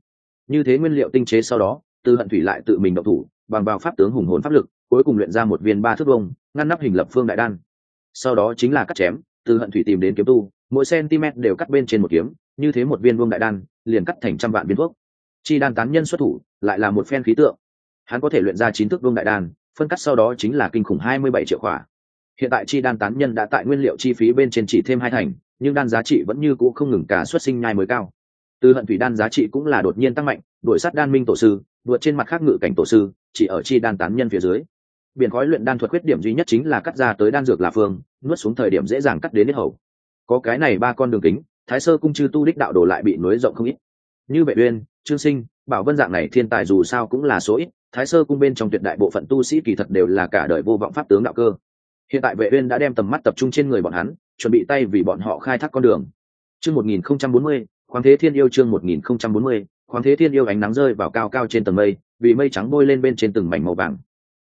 Speaker 1: Như thế nguyên liệu tinh chế sau đó, từ hận thủy lại tự mình động thủ, bằng vào pháp tướng hùng hồn pháp lực, cuối cùng luyện ra một viên ba thước vông ngăn nắp hình lập phương đại đan. Sau đó chính là cắt chém, từ hận thủy tìm đến kiếm tu mỗi cm đều cắt bên trên một kiếm, như thế một viên vương đại đan, liền cắt thành trăm vạn viên thuốc. Chi đan tán nhân xuất thủ, lại là một phen khí tượng. Hắn có thể luyện ra chín thước vương đại đan, phân cắt sau đó chính là kinh khủng hai mươi bảy triệu khỏa. Hiện tại chi đan tán nhân đã tại nguyên liệu chi phí bên trên chỉ thêm hai thành, nhưng đan giá trị vẫn như cũ không ngừng cả xuất sinh nhai mới cao. Từ hận thủy đan giá trị cũng là đột nhiên tăng mạnh đuổi sát đan minh tổ sư, vượt trên mặt khác ngự cảnh tổ sư, chỉ ở chi đan tán nhân phía dưới. Biển khói luyện đan thuật khuyết điểm duy nhất chính là cắt ra tới đan dược là phương, nuốt xuống thời điểm dễ dàng cắt đến hết hầu có cái này ba con đường kính, thái sơ cung chư tu đích đạo đồ lại bị nối rộng không ít. Như vệ uyên, trương sinh, bảo vân dạng này thiên tài dù sao cũng là số ít, thái sơ cung bên trong tuyệt đại bộ phận tu sĩ kỳ thật đều là cả đời vô vọng pháp tướng đạo cơ. Hiện tại vệ uyên đã đem tầm mắt tập trung trên người bọn hắn, chuẩn bị tay vì bọn họ khai thác con đường. Chương 1040 khoáng thế thiên yêu chương 1040 khoáng thế thiên yêu ánh nắng rơi vào cao cao trên tầng mây, vì mây trắng bôi lên bên trên từng mảnh màu vàng.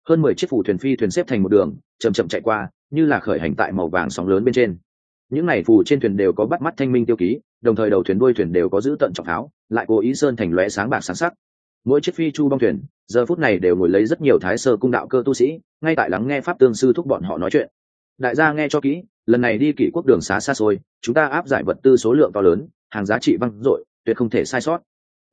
Speaker 1: Hơn mười chiếc phù thuyền phi thuyền xếp thành một đường, chậm chậm chạy qua, như là khởi hành tại màu vàng sóng lớn bên trên những này phù trên thuyền đều có bắt mắt thanh minh tiêu ký, đồng thời đầu thuyền đuôi thuyền đều có giữ tận trọng tháo lại cố ý sơn thành lóe sáng bạc sáng sắc. Mỗi chiếc phi chu bong thuyền, giờ phút này đều ngồi lấy rất nhiều thái sơ cung đạo cơ tu sĩ, ngay tại lắng nghe pháp tương sư thúc bọn họ nói chuyện. Đại gia nghe cho kỹ, lần này đi kỷ quốc đường xá xa xôi, chúng ta áp giải vật tư số lượng to lớn, hàng giá trị văng dội, tuyệt không thể sai sót.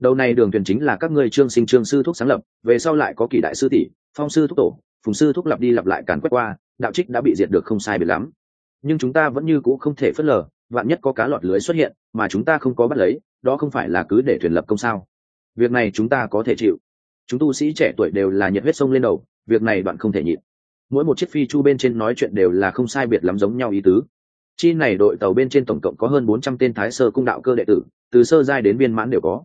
Speaker 1: Đầu này đường thuyền chính là các ngươi trương sinh trương sư thúc sáng lập, về sau lại có kỷ đại sư tỷ, phong sư thúc tổ, phùng sư thúc lặp đi lặp lại càn quét qua, đạo trích đã bị diệt được không sai biệt lắm nhưng chúng ta vẫn như cũ không thể phớt lờ, vạn nhất có cá lọt lưới xuất hiện, mà chúng ta không có bắt lấy, đó không phải là cứ để thuyền lập công sao? Việc này chúng ta có thể chịu. Chúng tu sĩ trẻ tuổi đều là nhiệt huyết sông lên đầu, việc này bạn không thể nhịn. Mỗi một chiếc phi chu bên trên nói chuyện đều là không sai biệt lắm giống nhau ý tứ. Chi này đội tàu bên trên tổng cộng có hơn bốn trăm tên thái sơ cung đạo cơ đệ tử, từ sơ giai đến viên mãn đều có.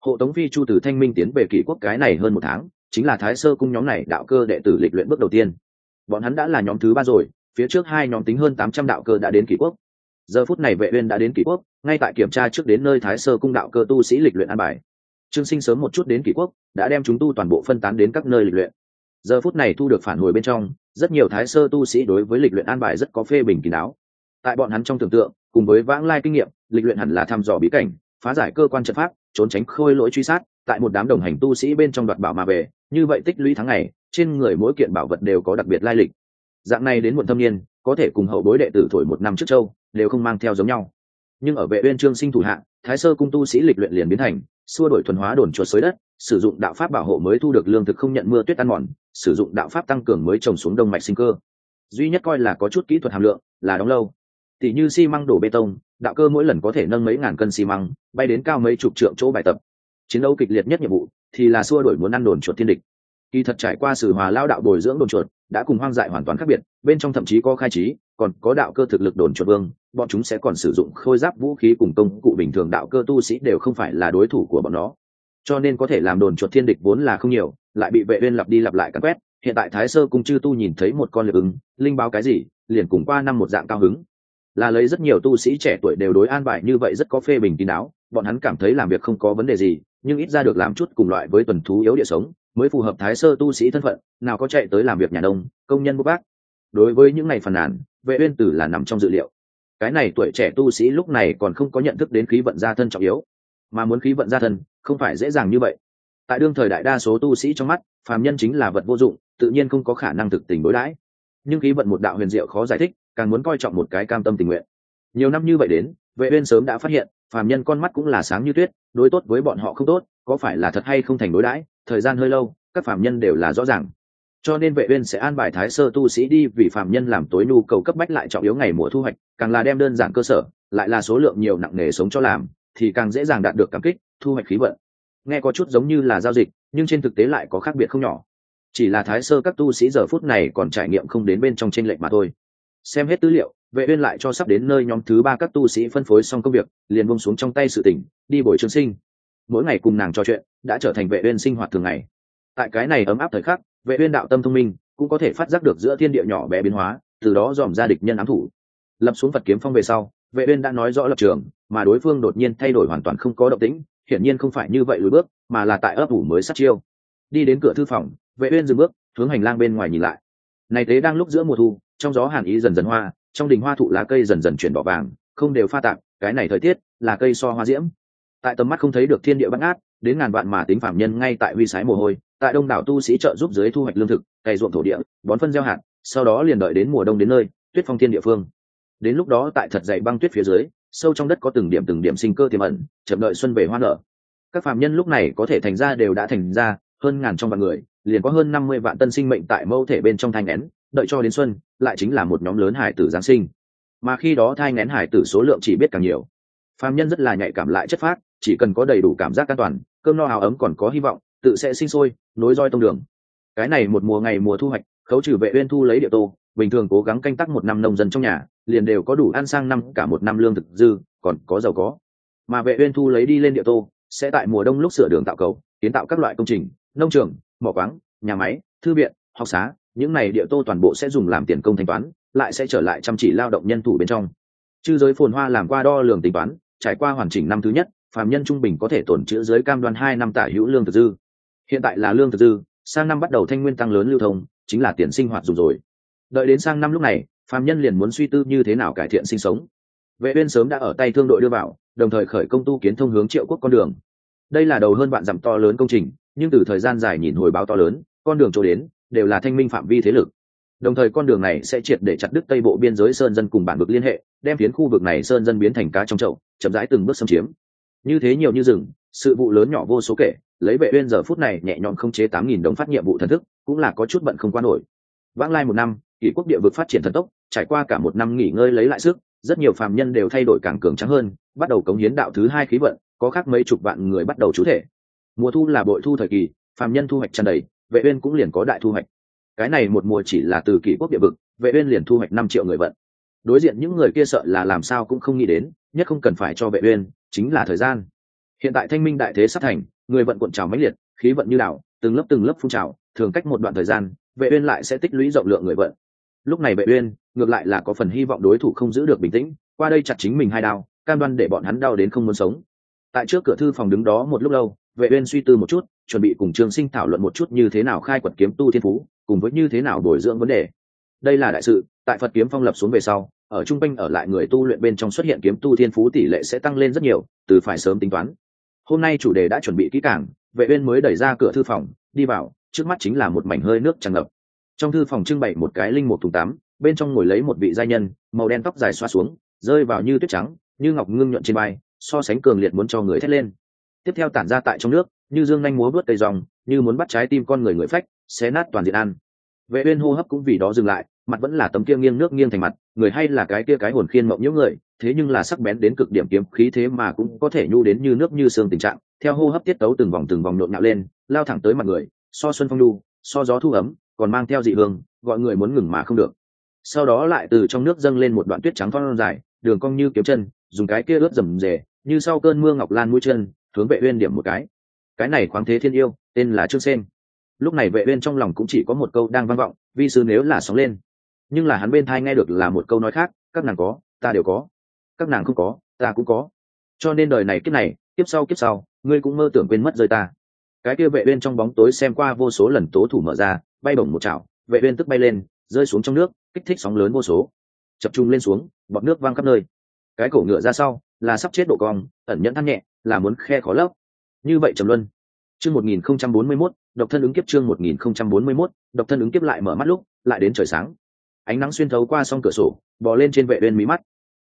Speaker 1: Hộ tống phi chu từ thanh minh tiến về kỷ quốc cái này hơn một tháng, chính là thái sơ cung nhóm này đạo cơ đệ tử lịch luyện bước đầu tiên. Bọn hắn đã là nhóm thứ ba rồi phía trước hai nhóm tính hơn tám trăm đạo cơ đã đến kỷ quốc. Giờ phút này vệ uyên đã đến kỷ quốc, ngay tại kiểm tra trước đến nơi thái sơ cung đạo cơ tu sĩ lịch luyện an bài. Trương sinh sớm một chút đến kỷ quốc, đã đem chúng tu toàn bộ phân tán đến các nơi lịch luyện. Giờ phút này thu được phản hồi bên trong, rất nhiều thái sơ tu sĩ đối với lịch luyện an bài rất có phê bình kín đáo. Tại bọn hắn trong tưởng tượng, cùng với vãng lai kinh nghiệm, lịch luyện hẳn là thăm dò bí cảnh, phá giải cơ quan trận pháp, trốn tránh khôi lỗi truy sát, tại một đám đồng hành tu sĩ bên trong đoạt bảo mà về, như vậy tích lũy tháng ngày, trên người mỗi kiện bảo vật đều có đặc biệt lai lịch dạng này đến muộn thâm niên, có thể cùng hậu bối đệ tử thổi một năm trước châu, đều không mang theo giống nhau. Nhưng ở vệ uyên trương sinh thủ hạng thái sơ cung tu sĩ lịch luyện liền biến thành, xua đổi thuần hóa đồn chuột xới đất, sử dụng đạo pháp bảo hộ mới thu được lương thực không nhận mưa tuyết ăn mòn, sử dụng đạo pháp tăng cường mới trồng xuống đông mạch sinh cơ. Duy nhất coi là có chút kỹ thuật hàm lượng, là đóng lâu. Tỷ như xi măng đổ bê tông, đạo cơ mỗi lần có thể nâng mấy ngàn cân xi măng, bay đến cao mấy chục trượng chỗ bài tập. Chiến đấu kịch liệt nhất nhiệm vụ thì là xua đổi muốn ăn đồn chuột thiên địch kỳ thật trải qua sự hòa lao đạo bồi dưỡng đồn chuột, đã cùng hoang dại hoàn toàn khác biệt, bên trong thậm chí có khai trí, còn có đạo cơ thực lực đồn chuột vương, bọn chúng sẽ còn sử dụng khôi giáp vũ khí cùng công cụ bình thường đạo cơ tu sĩ đều không phải là đối thủ của bọn nó. Cho nên có thể làm đồn chuột thiên địch vốn là không nhiều, lại bị vệ uyên lặp đi lặp lại cắn quét, hiện tại thái sơ cung chư tu nhìn thấy một con liệp ứng, linh báo cái gì, liền cùng qua năm một dạng cao hứng. Là lấy rất nhiều tu sĩ trẻ tuổi đều đối an bài như vậy rất có phê bình kín đáo, bọn hắn cảm thấy làm việc không có vấn đề gì, nhưng ít ra được làm chút cùng loại với tuần thú yếu địa sống mới phù hợp thái sơ tu sĩ thân phận, nào có chạy tới làm việc nhà đông công nhân bốc bác đối với những ngày phàn nàn, vệ uyên tử là nằm trong dự liệu. Cái này tuổi trẻ tu sĩ lúc này còn không có nhận thức đến khí vận gia thân trọng yếu, mà muốn khí vận gia thân, không phải dễ dàng như vậy. Tại đương thời đại đa số tu sĩ trong mắt, phàm nhân chính là vật vô dụng, tự nhiên không có khả năng thực tình đối đãi. Nhưng khí vận một đạo huyền diệu khó giải thích, càng muốn coi trọng một cái cam tâm tình nguyện. Nhiều năm như vậy đến, vệ uyên sớm đã phát hiện, phàm nhân con mắt cũng là sáng như tuyết, đối tốt với bọn họ không tốt, có phải là thật hay không thành đối đãi? Thời gian hơi lâu, các phạm nhân đều là rõ ràng. Cho nên vệ uyên sẽ an bài thái sơ tu sĩ đi vì phạm nhân làm tối nhu cầu cấp bách lại trọng yếu ngày mùa thu hoạch, càng là đem đơn giản cơ sở, lại là số lượng nhiều nặng nề sống cho làm, thì càng dễ dàng đạt được cảm kích, thu hoạch khí vận. Nghe có chút giống như là giao dịch, nhưng trên thực tế lại có khác biệt không nhỏ. Chỉ là thái sơ các tu sĩ giờ phút này còn trải nghiệm không đến bên trong trên lệnh mà thôi. Xem hết tư liệu, vệ uyên lại cho sắp đến nơi nhóm thứ ba các tu sĩ phân phối xong công việc, liền buông xuống trong tay sự tỉnh, đi bồi trường sinh. Mỗi ngày cùng nàng trò chuyện đã trở thành vệ uyên sinh hoạt thường ngày. Tại cái này ấm áp thời khắc, vệ uyên đạo tâm thông minh, cũng có thể phát giác được giữa thiên địa nhỏ bé biến hóa, từ đó dòm ra địch nhân ám thủ. Lập xuống phật kiếm phong về sau, vệ uyên đã nói rõ lập trường, mà đối phương đột nhiên thay đổi hoàn toàn không có động tĩnh, hiển nhiên không phải như vậy lùi bước, mà là tại ấp ủ mới sát chiêu. Đi đến cửa thư phòng, vệ uyên dừng bước, hướng hành lang bên ngoài nhìn lại. Này thế đang lúc giữa mùa thu, trong gió hàn ý dần dần hoa, trong đình hoa thụ lá cây dần dần chuyển đỏ vàng, không đều pha tạp, cái này thời tiết là cây so hoa diễm. Tại tầm mắt không thấy được thiên địa bát át đến ngàn vạn mà tính phạm nhân ngay tại huy sái mồ hôi, tại đông đảo tu sĩ trợ giúp dưới thu hoạch lương thực, cày ruộng thổ địa, bón phân gieo hạt, sau đó liền đợi đến mùa đông đến nơi, tuyết phong thiên địa phương. Đến lúc đó tại thật dày băng tuyết phía dưới, sâu trong đất có từng điểm từng điểm sinh cơ tiềm ẩn, chậm đợi xuân về hoa nở. Các phạm nhân lúc này có thể thành ra đều đã thành ra, hơn ngàn trong vạn người, liền có hơn năm mươi vạn tân sinh mệnh tại mâu thể bên trong thanh nén đợi cho đến xuân, lại chính là một nhóm lớn hải tử giáng sinh. Mà khi đó thai ngén hải tử số lượng chỉ biết càng nhiều. Phạm nhân rất là nhạy cảm lại chất phát chỉ cần có đầy đủ cảm giác an toàn cơm no áo ấm còn có hy vọng, tự sẽ sinh sôi, nối roi tông đường. Cái này một mùa ngày mùa thu hoạch, khấu trừ vệ uyên thu lấy địa tô, bình thường cố gắng canh tác một năm nông dân trong nhà, liền đều có đủ ăn sang năm, cả một năm lương thực dư, còn có giàu có. Mà vệ uyên thu lấy đi lên địa tô, sẽ tại mùa đông lúc sửa đường tạo cầu, kiến tạo các loại công trình, nông trường, mỏ quáng, nhà máy, thư viện, học xá, những này địa tô toàn bộ sẽ dùng làm tiền công thanh toán, lại sẽ trở lại chăm chỉ lao động nhân thủ bên trong. Chư giới phồn hoa làm qua đo lường tính toán, trải qua hoàn chỉnh năm thứ nhất phàm nhân trung bình có thể tổn trữ dưới cam đoan hai năm tả hữu lương thực dư. Hiện tại là lương thực dư, sang năm bắt đầu thanh nguyên tăng lớn lưu thông, chính là tiền sinh hoạt dùng rồi. Đợi đến sang năm lúc này, phàm nhân liền muốn suy tư như thế nào cải thiện sinh sống. Vệ uyên sớm đã ở tay thương đội đưa vào, đồng thời khởi công tu kiến thông hướng triệu quốc con đường. Đây là đầu hơn vạn dặm to lớn công trình, nhưng từ thời gian dài nhìn hồi báo to lớn, con đường chỗ đến, đều là thanh minh phạm vi thế lực. Đồng thời con đường này sẽ triệt để chặt đứt tây bộ biên giới sơn dân cùng bản vực liên hệ, đem phiến khu vực này sơn dân biến thành cá trong chậu, chậm rãi từng bước xâm chiếm như thế nhiều như rừng, sự vụ lớn nhỏ vô số kể, lấy vệ uyên giờ phút này nhẹ nhõm không chế tám nghìn đồng phát nhiệm vụ thần thức, cũng là có chút bận không qua nổi. Vãng lai một năm, kỷ quốc địa vực phát triển thần tốc, trải qua cả một năm nghỉ ngơi lấy lại sức, rất nhiều phàm nhân đều thay đổi càng cường tráng hơn, bắt đầu cống hiến đạo thứ hai khí vận, có khác mấy chục vạn người bắt đầu chú thể. Mùa thu là bội thu thời kỳ, phàm nhân thu hoạch tràn đầy, vệ uyên cũng liền có đại thu hoạch. Cái này một mùa chỉ là từ kỷ quốc địa vực, vệ uyên liền thu hoạch năm triệu người vận. Đối diện những người kia sợ là làm sao cũng không nghĩ đến, nhất không cần phải cho vệ uyên chính là thời gian. Hiện tại thanh minh đại thế sắp thành, người vận cuộn trào mãnh liệt, khí vận như đảo, từng lớp từng lớp phun trào, thường cách một đoạn thời gian, vệ uyên lại sẽ tích lũy rộng lượng người vận. Lúc này vệ uyên, ngược lại là có phần hy vọng đối thủ không giữ được bình tĩnh, qua đây chặt chính mình hai đao, cam đoan để bọn hắn đau đến không muốn sống. Tại trước cửa thư phòng đứng đó một lúc lâu, vệ uyên suy tư một chút, chuẩn bị cùng trương sinh thảo luận một chút như thế nào khai quật kiếm tu thiên phú, cùng với như thế nào đổi dưỡng vấn đề. Đây là đại sự, tại phật kiếm phong lập xuống về sau ở trung quanh ở lại người tu luyện bên trong xuất hiện kiếm tu thiên phú tỷ lệ sẽ tăng lên rất nhiều, từ phải sớm tính toán. Hôm nay chủ đề đã chuẩn bị kỹ càng, vệ uyên mới đẩy ra cửa thư phòng, đi vào, trước mắt chính là một mảnh hơi nước tràn ngập. Trong thư phòng trưng bày một cái linh một thùng tắm, bên trong ngồi lấy một vị gia nhân, màu đen tóc dài xoa xuống, rơi vào như tuyết trắng, như ngọc ngưng nhuận trên vai, so sánh cường liệt muốn cho người thét lên. Tiếp theo tản ra tại trong nước, như dương nhanh múa vớt cây dòng như muốn bắt trái tim con người người phách, xé nát toàn diện ăn. Vệ uyên hô hấp cũng vì đó dừng lại mặt vẫn là tấm kia nghiêng nước nghiêng thành mặt, người hay là cái kia cái hồn khiên mộng nhiễu người, thế nhưng là sắc bén đến cực điểm kiếm khí thế mà cũng có thể nhu đến như nước như xương tình trạng, theo hô hấp tiết tấu từng vòng từng vòng nhộn nhạo lên, lao thẳng tới mặt người, so xuân phong nhu, so gió thu ấm, còn mang theo dị hương, gọi người muốn ngừng mà không được. Sau đó lại từ trong nước dâng lên một đoạn tuyết trắng thon dài, đường cong như kiếm chân, dùng cái kia ướt rầm rề, như sau cơn mưa ngọc lan mũi chân, hướng vệ uyên điểm một cái. Cái này khoáng thế thiên yêu, tên là trương sen. Lúc này vệ uyên trong lòng cũng chỉ có một câu đang vang vọng, vi sư nếu là sóng lên nhưng là hắn bên thai nghe được là một câu nói khác, các nàng có, ta đều có. Các nàng không có, ta cũng có. Cho nên đời này kiếp này, kiếp sau kiếp sau, ngươi cũng mơ tưởng quên mất rơi ta. Cái kia vệ uyên trong bóng tối xem qua vô số lần tố thủ mở ra, bay bổng một chảo, vệ uyên tức bay lên, rơi xuống trong nước, kích thích sóng lớn vô số. Chập trung lên xuống, bọt nước văng khắp nơi. Cái cổ ngựa ra sau, là sắp chết độ cong, ẩn nhẫn thắt nhẹ, là muốn khe khó lấp. Như vậy trầm luân. Chương 1041 độc thân ứng kiếp chương 1041 độc thân ứng kiếp lại mở mắt lúc, lại đến trời sáng ánh nắng xuyên thấu qua song cửa sổ, bò lên trên vệ uyên mí mắt.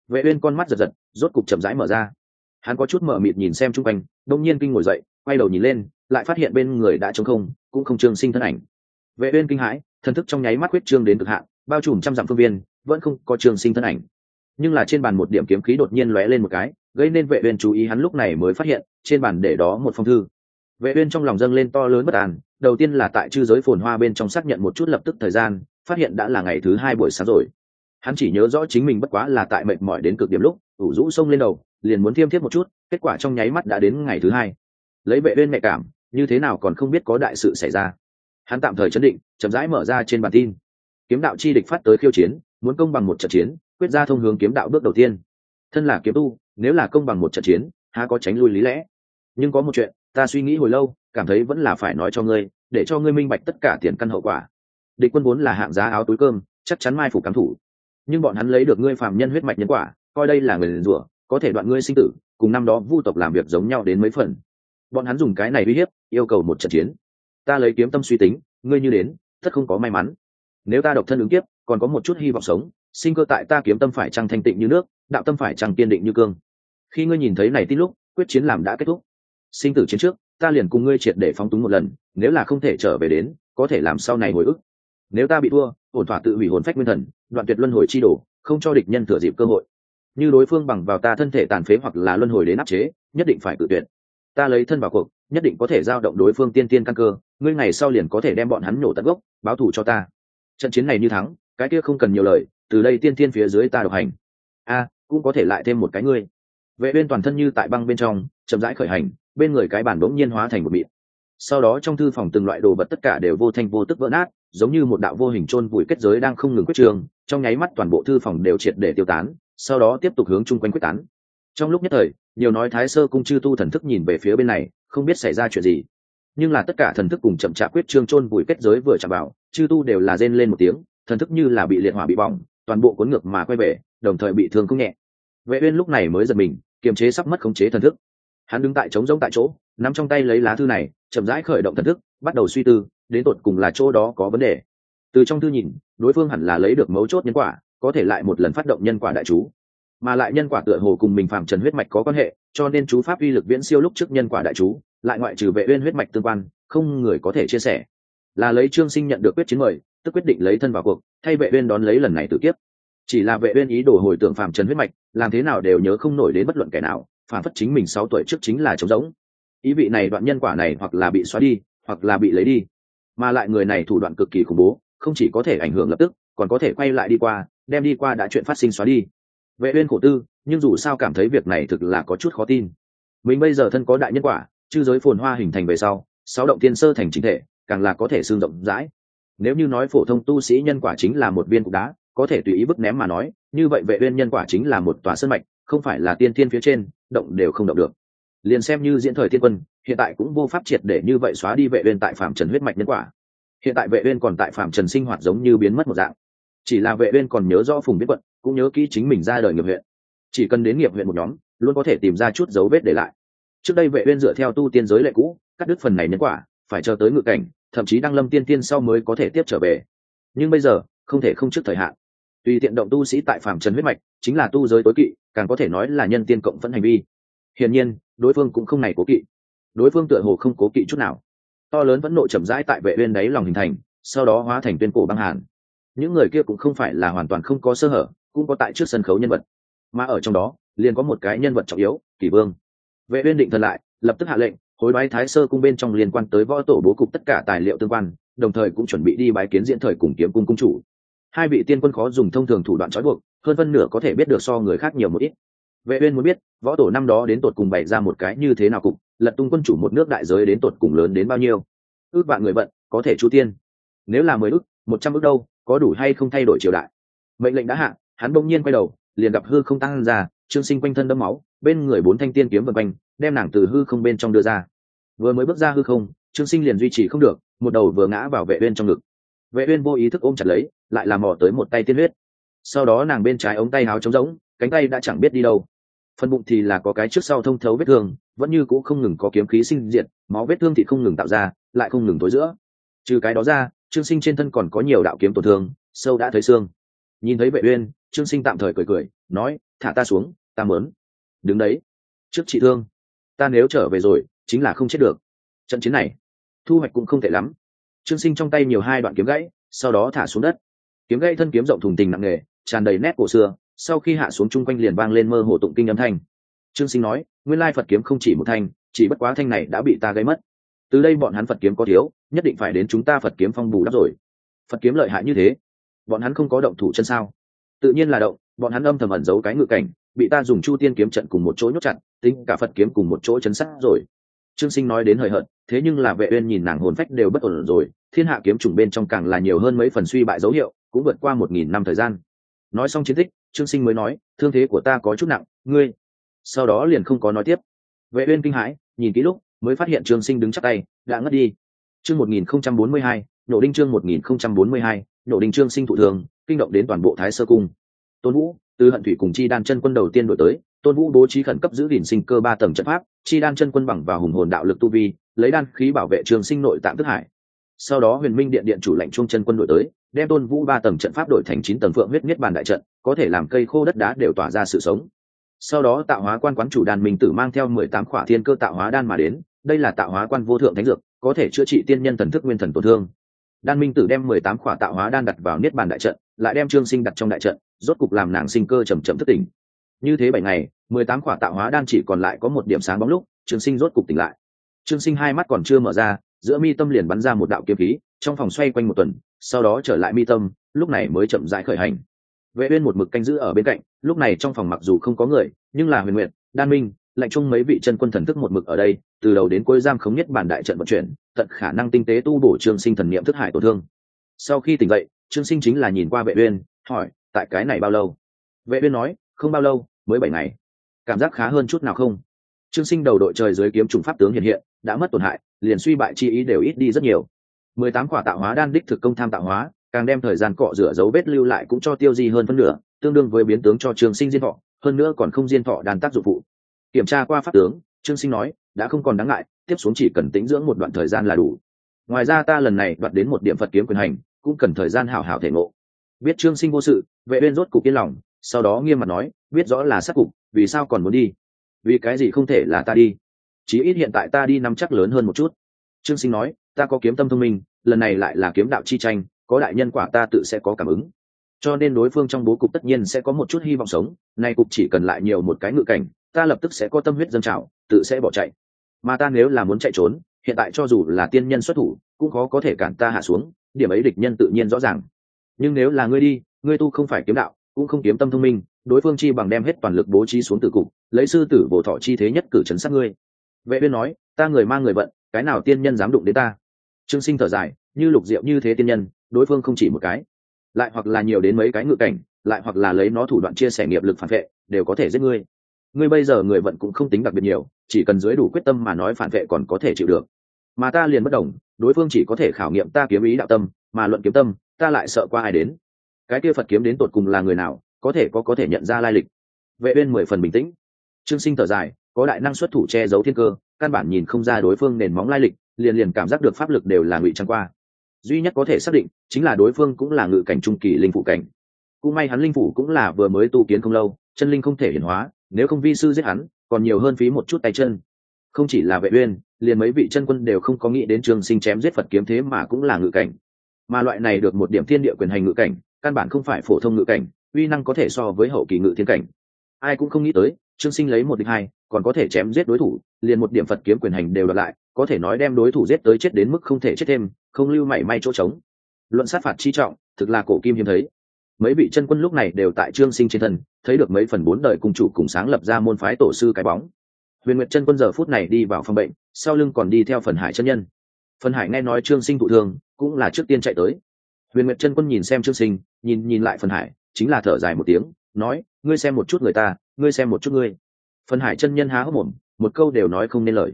Speaker 1: Vệ uyên con mắt giật giật, rốt cục chậm rãi mở ra. Hắn có chút mở mịt nhìn xem chung quanh, đông nhiên kinh ngồi dậy, quay đầu nhìn lên, lại phát hiện bên người đã trống không, cũng không trương sinh thân ảnh. Vệ uyên kinh hãi, thần thức trong nháy mắt huyết trương đến cực hạn, bao trùm trăm dặm phương viên, vẫn không có trương sinh thân ảnh. Nhưng là trên bàn một điểm kiếm khí đột nhiên lóe lên một cái, gây nên vệ uyên chú ý hắn lúc này mới phát hiện, trên bàn để đó một phong thư. Vệ uyên trong lòng dâng lên to lớn bất an, đầu tiên là tại chư giới phồn hoa bên trong xác nhận một chút lập tức thời gian phát hiện đã là ngày thứ hai buổi sáng rồi. Hắn chỉ nhớ rõ chính mình bất quá là tại mệt mỏi đến cực điểm lúc, ủ rũ sông lên đầu, liền muốn thiêm thiết một chút, kết quả trong nháy mắt đã đến ngày thứ hai. Lấy vệ bên mẹ cảm, như thế nào còn không biết có đại sự xảy ra. Hắn tạm thời chấn định, chậm rãi mở ra trên bản tin. Kiếm đạo chi địch phát tới khiêu chiến, muốn công bằng một trận chiến, quyết ra thông hướng kiếm đạo bước đầu tiên. Thân là kiếm tu, nếu là công bằng một trận chiến, há có tránh lui lý lẽ? Nhưng có một chuyện, ta suy nghĩ hồi lâu, cảm thấy vẫn là phải nói cho ngươi, để cho ngươi minh bạch tất cả tiền căn hậu quả địch quân vốn là hạng giá áo túi cơm, chắc chắn mai phủ cám thủ. Nhưng bọn hắn lấy được ngươi phạm nhân huyết mạch nhân quả, coi đây là người liền rủa, có thể đoạn ngươi sinh tử, cùng năm đó vu tộc làm việc giống nhau đến mấy phần. Bọn hắn dùng cái này uy hiếp, yêu cầu một trận chiến. Ta lấy kiếm tâm suy tính, ngươi như đến tất không có may mắn. Nếu ta độc thân ứng kiếp, còn có một chút hy vọng sống, sinh cơ tại ta kiếm tâm phải trăng thanh tịnh như nước, đạo tâm phải trăng kiên định như cương. Khi ngươi nhìn thấy này tin lúc, quyết chiến làm đã kết thúc. Sinh tử chiến trước, ta liền cùng ngươi triệt để phóng túng một lần, nếu là không thể trở về đến, có thể làm sau này hồi ức nếu ta bị thua, ổn thỏa tự hủy hồn phách nguyên thần, đoạn tuyệt luân hồi chi đổ không cho địch nhân thừa dịp cơ hội. Như đối phương bằng vào ta thân thể tàn phế hoặc là luân hồi đến áp chế, nhất định phải tự tuyệt. Ta lấy thân vào cuộc, nhất định có thể giao động đối phương tiên tiên căn cơ, ngươi ngày sau liền có thể đem bọn hắn nổ tận gốc, báo thù cho ta. Trận chiến này như thắng, cái kia không cần nhiều lời, từ đây tiên tiên phía dưới ta độc hành. A, cũng có thể lại thêm một cái ngươi. Vệ bên toàn thân như tại băng bên trong, chậm rãi khởi hành, bên người cái bản đống nhiên hóa thành một miệng sau đó trong thư phòng từng loại đồ vật tất cả đều vô thanh vô tức vỡ nát giống như một đạo vô hình chôn vùi kết giới đang không ngừng quyết trường, trong nháy mắt toàn bộ thư phòng đều triệt để tiêu tán, sau đó tiếp tục hướng chung quanh quyết tán. Trong lúc nhất thời, nhiều nói thái sơ cung chư tu thần thức nhìn về phía bên này, không biết xảy ra chuyện gì. Nhưng là tất cả thần thức cùng chậm chạp quyết trương chôn vùi kết giới vừa chạm vào, chư tu đều là rên lên một tiếng, thần thức như là bị liệt hỏa bị bỏng, toàn bộ cuốn ngược mà quay về, đồng thời bị thương không nhẹ. Vệ uyên lúc này mới giật mình, kiềm chế sắp mất khống chế thần thức. Hắn đứng tại trống rỗng tại chỗ, nắm trong tay lấy lá thư này, chậm rãi khởi động thần thức, bắt đầu suy tư đến tột cùng là chỗ đó có vấn đề. Từ trong thư nhìn, đối phương hẳn là lấy được mấu chốt nhân quả, có thể lại một lần phát động nhân quả đại chú. Mà lại nhân quả tựa hồ cùng mình phạm trần huyết mạch có quan hệ, cho nên chú pháp uy lực viễn siêu lúc trước nhân quả đại chú, lại ngoại trừ vệ uyên huyết mạch tương quan, không người có thể chia sẻ. Là lấy trương sinh nhận được quyết chiến mời, tức quyết định lấy thân vào cuộc, thay vệ uyên đón lấy lần này tự kiếp. Chỉ là vệ uyên ý đồ hồi tưởng phạm trần huyết mạch, làm thế nào đều nhớ không nổi đến bất luận kẻ nào phản phất chính mình sáu tuổi trước chính là trống rỗng. Ý vị này đoạn nhân quả này hoặc là bị xóa đi, hoặc là bị lấy đi mà lại người này thủ đoạn cực kỳ khủng bố, không chỉ có thể ảnh hưởng lập tức, còn có thể quay lại đi qua, đem đi qua đã chuyện phát sinh xóa đi. Vệ uyên khổ tư, nhưng dù sao cảm thấy việc này thực là có chút khó tin. Mình bây giờ thân có đại nhân quả, chư giới phồn hoa hình thành về sau, sáu động tiên sơ thành chính thể, càng là có thể xương rộng rãi. Nếu như nói phổ thông tu sĩ nhân quả chính là một viên cục đá, có thể tùy ý bức ném mà nói, như vậy vệ uyên nhân quả chính là một tòa sơn mạch, không phải là tiên thiên phía trên, động đều không động được liền xem như diễn thời thiên quân, hiện tại cũng vô pháp triệt để như vậy xóa đi vệ uyên tại phạm trần huyết mạch nhân quả. Hiện tại vệ uyên còn tại phạm trần sinh hoạt giống như biến mất một dạng. Chỉ là vệ uyên còn nhớ rõ phùng biết quận, cũng nhớ kỹ chính mình ra đời nghiệp huyện. Chỉ cần đến nghiệp huyện một nhóm, luôn có thể tìm ra chút dấu vết để lại. Trước đây vệ uyên dựa theo tu tiên giới lệ cũ, cắt đứt phần này nhân quả, phải chờ tới ngự cảnh, thậm chí đăng lâm tiên tiên sau mới có thể tiếp trở về. Nhưng bây giờ, không thể không trước thời hạn. Tùy tiện động tu sĩ tại phạm trần huyết mạch, chính là tu giới tối kỵ, càng có thể nói là nhân tiên cộng vẫn hành vi. Hiển nhiên đối phương cũng không này cố kỵ. Đối phương tựa hồ không cố kỵ chút nào. To lớn vẫn nộ chậm rãi tại vệ uyên đáy lòng hình thành, sau đó hóa thành tuyên cổ băng hàn. Những người kia cũng không phải là hoàn toàn không có sơ hở, cũng có tại trước sân khấu nhân vật. Mà ở trong đó, liền có một cái nhân vật trọng yếu, kỷ vương. Vệ uyên định thần lại, lập tức hạ lệnh, hối bái thái sơ cung bên trong liên quan tới võ tổ bố cục tất cả tài liệu tương quan, đồng thời cũng chuẩn bị đi bái kiến diễn thời cùng kiếm cung cung chủ. Hai vị tiên quân khó dùng thông thường thủ đoạn trói buộc, hơn phân nửa có thể biết được so người khác nhiều một ít vệ uyên muốn biết, võ tổ năm đó đến tột cùng bày ra một cái như thế nào cục, lật tung quân chủ một nước đại giới đến tột cùng lớn đến bao nhiêu? Ước bạn người bận, có thể chu tiên. Nếu là mười ước, một trăm ước đâu, có đủ hay không thay đổi triều đại? Mệnh lệnh đã hạ, hắn bỗng nhiên quay đầu, liền gặp hư không tăng ra, trương sinh quanh thân đẫm máu, bên người bốn thanh tiên kiếm vần quanh, đem nàng từ hư không bên trong đưa ra. Vừa mới bước ra hư không, trương sinh liền duy trì không được, một đầu vừa ngã vào vệ uyên trong ngực. Vệ uyên vô ý thức ôm chặt lấy, lại làm mò tới một tay tiên huyết. Sau đó nàng bên trái ống tay háo trống rỗng cánh tay đã chẳng biết đi đâu. Phần bụng thì là có cái trước sau thông thấu vết thương, vẫn như cũ không ngừng có kiếm khí sinh diệt, máu vết thương thì không ngừng tạo ra, lại không ngừng tối giữa. Trừ cái đó ra, trương sinh trên thân còn có nhiều đạo kiếm tổn thương, sâu đã thấy xương. Nhìn thấy vệ uyên, trương sinh tạm thời cười cười, nói, thả ta xuống, ta muốn đứng đấy, trước chị thương. Ta nếu trở về rồi, chính là không chết được. Trận chiến này, thu hoạch cũng không tệ lắm. Trương sinh trong tay nhiều hai đoạn kiếm gãy, sau đó thả xuống đất. Kiếm gãy thân kiếm rộng thùng tình nặng nề, tràn đầy nét cổ xưa sau khi hạ xuống chung quanh liền vang lên mơ hồ tụng kinh âm thanh. Trương sinh nói, nguyên lai phật kiếm không chỉ một thanh, chỉ bất quá thanh này đã bị ta gây mất. Từ đây bọn hắn phật kiếm có thiếu, nhất định phải đến chúng ta phật kiếm phong bù đắp rồi. Phật kiếm lợi hại như thế, bọn hắn không có động thủ chân sao? Tự nhiên là động, bọn hắn âm thầm ẩn giấu cái ngự cảnh, bị ta dùng chu tiên kiếm trận cùng một chỗ nhốt chặt, tính cả phật kiếm cùng một chỗ chấn sát rồi. Trương sinh nói đến hời hợt, thế nhưng là vệ uyên nhìn nàng hồn phách đều bất ổn rồi, thiên hạ kiếm trùng bên trong càng là nhiều hơn mấy phần suy bại dấu hiệu, cũng vượt qua một nghìn năm thời gian. Nói xong chiến tích trương sinh mới nói thương thế của ta có chút nặng ngươi sau đó liền không có nói tiếp. Vệ uyên kinh hãi nhìn kỹ lúc mới phát hiện trương sinh đứng chắc tay đã ngất đi. Chương 1042, nổ đinh chương 1042, nổ đinh trương sinh thụ thường kinh động đến toàn bộ thái sơ cung. Tôn vũ từ hận thủy cùng chi đan chân quân đầu tiên đổi tới tôn vũ bố trí khẩn cấp giữ gìn sinh cơ ba tầng trận pháp chi đan chân quân bằng vào hùng hồn đạo lực tu vi lấy đan khí bảo vệ trường sinh nội tạng thức hải. Sau đó huyền minh điện điện chủ lệnh trung chân quân đuổi tới đem tôn vũ ba tầng trận pháp đổi thành chín tầng phượng huyết nhất bàn đại trận, có thể làm cây khô đất đá đều tỏa ra sự sống. Sau đó tạo hóa quan quán chủ đàn minh tử mang theo mười tám khỏa thiên cơ tạo hóa đan mà đến, đây là tạo hóa quan vô thượng thánh dược, có thể chữa trị tiên nhân thần thức nguyên thần tổn thương. Đan minh tử đem mười tám khỏa tạo hóa đan đặt vào niết bàn đại trận, lại đem trương sinh đặt trong đại trận, rốt cục làm nàng sinh cơ chầm chậm thất tỉnh. Như thế bảy ngày, mười tám khỏa tạo hóa đan chỉ còn lại có một điểm sáng bóng lúc, trương sinh rốt cục tỉnh lại. Trương sinh hai mắt còn chưa mở ra, giữa mi tâm liền bắn ra một đạo kiếm khí, trong phòng xoay quanh một tuần sau đó trở lại mi tâm, lúc này mới chậm rãi khởi hành. Vệ uyên một mực canh giữ ở bên cạnh, lúc này trong phòng mặc dù không có người, nhưng là huyền nguyện đan minh, lạnh chung mấy vị chân quân thần thức một mực ở đây, từ đầu đến cuối giam khống nhất bản đại trận vận chuyển, tận khả năng tinh tế tu bổ trương sinh thần niệm thức hải tổn thương. Sau khi tỉnh dậy, trương sinh chính là nhìn qua vệ uyên, hỏi, tại cái này bao lâu? Vệ uyên nói, không bao lâu, mới bảy ngày. Cảm giác khá hơn chút nào không? Trương sinh đầu đội trời dưới kiếm trùng pháp tướng hiện hiện, đã mất tổn hại, liền suy bại chi ý đều ít đi rất nhiều mười tám quả tạo hóa đan đích thực công tham tạo hóa, càng đem thời gian cọ rửa dấu vết lưu lại cũng cho tiêu di hơn phân nửa, tương đương với biến tướng cho trường sinh diên thọ, hơn nữa còn không diên thọ đàn tác dụng phụ. Kiểm tra qua pháp tướng, trương sinh nói, đã không còn đáng ngại, tiếp xuống chỉ cần tĩnh dưỡng một đoạn thời gian là đủ. Ngoài ra ta lần này đoạt đến một điểm phật kiếm quyền hành, cũng cần thời gian hảo hảo thể ngộ. Biết trương sinh vô sự, vệ uyên rốt cục yên lòng, sau đó nghiêm mặt nói, biết rõ là sát cục, vì sao còn muốn đi? Vì cái gì không thể là ta đi? Chí ít hiện tại ta đi nắm chắc lớn hơn một chút. Trương sinh nói, ta có kiếm tâm thông minh lần này lại là kiếm đạo chi tranh, có đại nhân quả ta tự sẽ có cảm ứng. Cho nên đối phương trong bố cục tất nhiên sẽ có một chút hy vọng sống, nay cục chỉ cần lại nhiều một cái ngự cảnh, ta lập tức sẽ có tâm huyết dâng trào, tự sẽ bỏ chạy. Mà ta nếu là muốn chạy trốn, hiện tại cho dù là tiên nhân xuất thủ, cũng khó có thể cản ta hạ xuống, điểm ấy địch nhân tự nhiên rõ ràng. Nhưng nếu là ngươi đi, ngươi tu không phải kiếm đạo, cũng không kiếm tâm thông minh, đối phương chi bằng đem hết toàn lực bố trí xuống tử cục, lấy sư tử bổ thọ chi thế nhất cử chấn sát ngươi. Vệ viên nói, ta người mang người vận, cái nào tiên nhân dám đụng đến ta? Trương sinh thở dài, như lục diệu như thế tiên nhân, đối phương không chỉ một cái. Lại hoặc là nhiều đến mấy cái ngự cảnh, lại hoặc là lấy nó thủ đoạn chia sẻ nghiệp lực phản vệ, đều có thể giết ngươi. Ngươi bây giờ người vận cũng không tính đặc biệt nhiều, chỉ cần dưới đủ quyết tâm mà nói phản vệ còn có thể chịu được. Mà ta liền bất đồng, đối phương chỉ có thể khảo nghiệm ta kiếm ý đạo tâm, mà luận kiếm tâm, ta lại sợ qua ai đến. Cái kia phật kiếm đến tột cùng là người nào, có thể có có thể nhận ra lai lịch. Vệ uyên mười phần bình tĩnh. Trương sinh thở dài, có đại năng xuất thủ che giấu thiên cơ, căn bản nhìn không ra đối phương nền móng lai lịch liền liền cảm giác được pháp lực đều là ngụy trang qua. Duy nhất có thể xác định chính là đối phương cũng là ngự cảnh trung kỳ linh phụ cảnh. Cũng may hắn linh phủ cũng là vừa mới tu kiến không lâu, chân linh không thể hiển hóa, nếu không vi sư giết hắn, còn nhiều hơn phí một chút tay chân. Không chỉ là vệ uyên, liền mấy vị chân quân đều không có nghĩ đến trường sinh chém giết phật kiếm thế mà cũng là ngự cảnh. Mà loại này được một điểm thiên địa quyền hành ngự cảnh, căn bản không phải phổ thông ngự cảnh, uy năng có thể so với hậu kỳ ngự thiên cảnh. Ai cũng không nghĩ tới trương sinh lấy một địch hai còn có thể chém giết đối thủ, liền một điểm phật kiếm quyền hành đều đoạt lại, có thể nói đem đối thủ giết tới chết đến mức không thể chết thêm, không lưu mảy may chỗ trống. Luận sát phạt chi trọng, thực là cổ kim hiếm thấy. Mấy vị chân quân lúc này đều tại trương sinh trên thân, thấy được mấy phần bốn đời cùng chủ cùng sáng lập ra môn phái tổ sư cái bóng. Huyền nguyệt chân quân giờ phút này đi vào phòng bệnh, sau lưng còn đi theo phần hải chân nhân. Phần hải nghe nói trương sinh thụ thương, cũng là trước tiên chạy tới. Huyền nguyệt chân quân nhìn xem trương sinh, nhìn nhìn lại phần hải, chính là thở dài một tiếng, nói, ngươi xem một chút người ta, ngươi xem một chút ngươi phần hải chân nhân há hốc mồm, một câu đều nói không nên lời.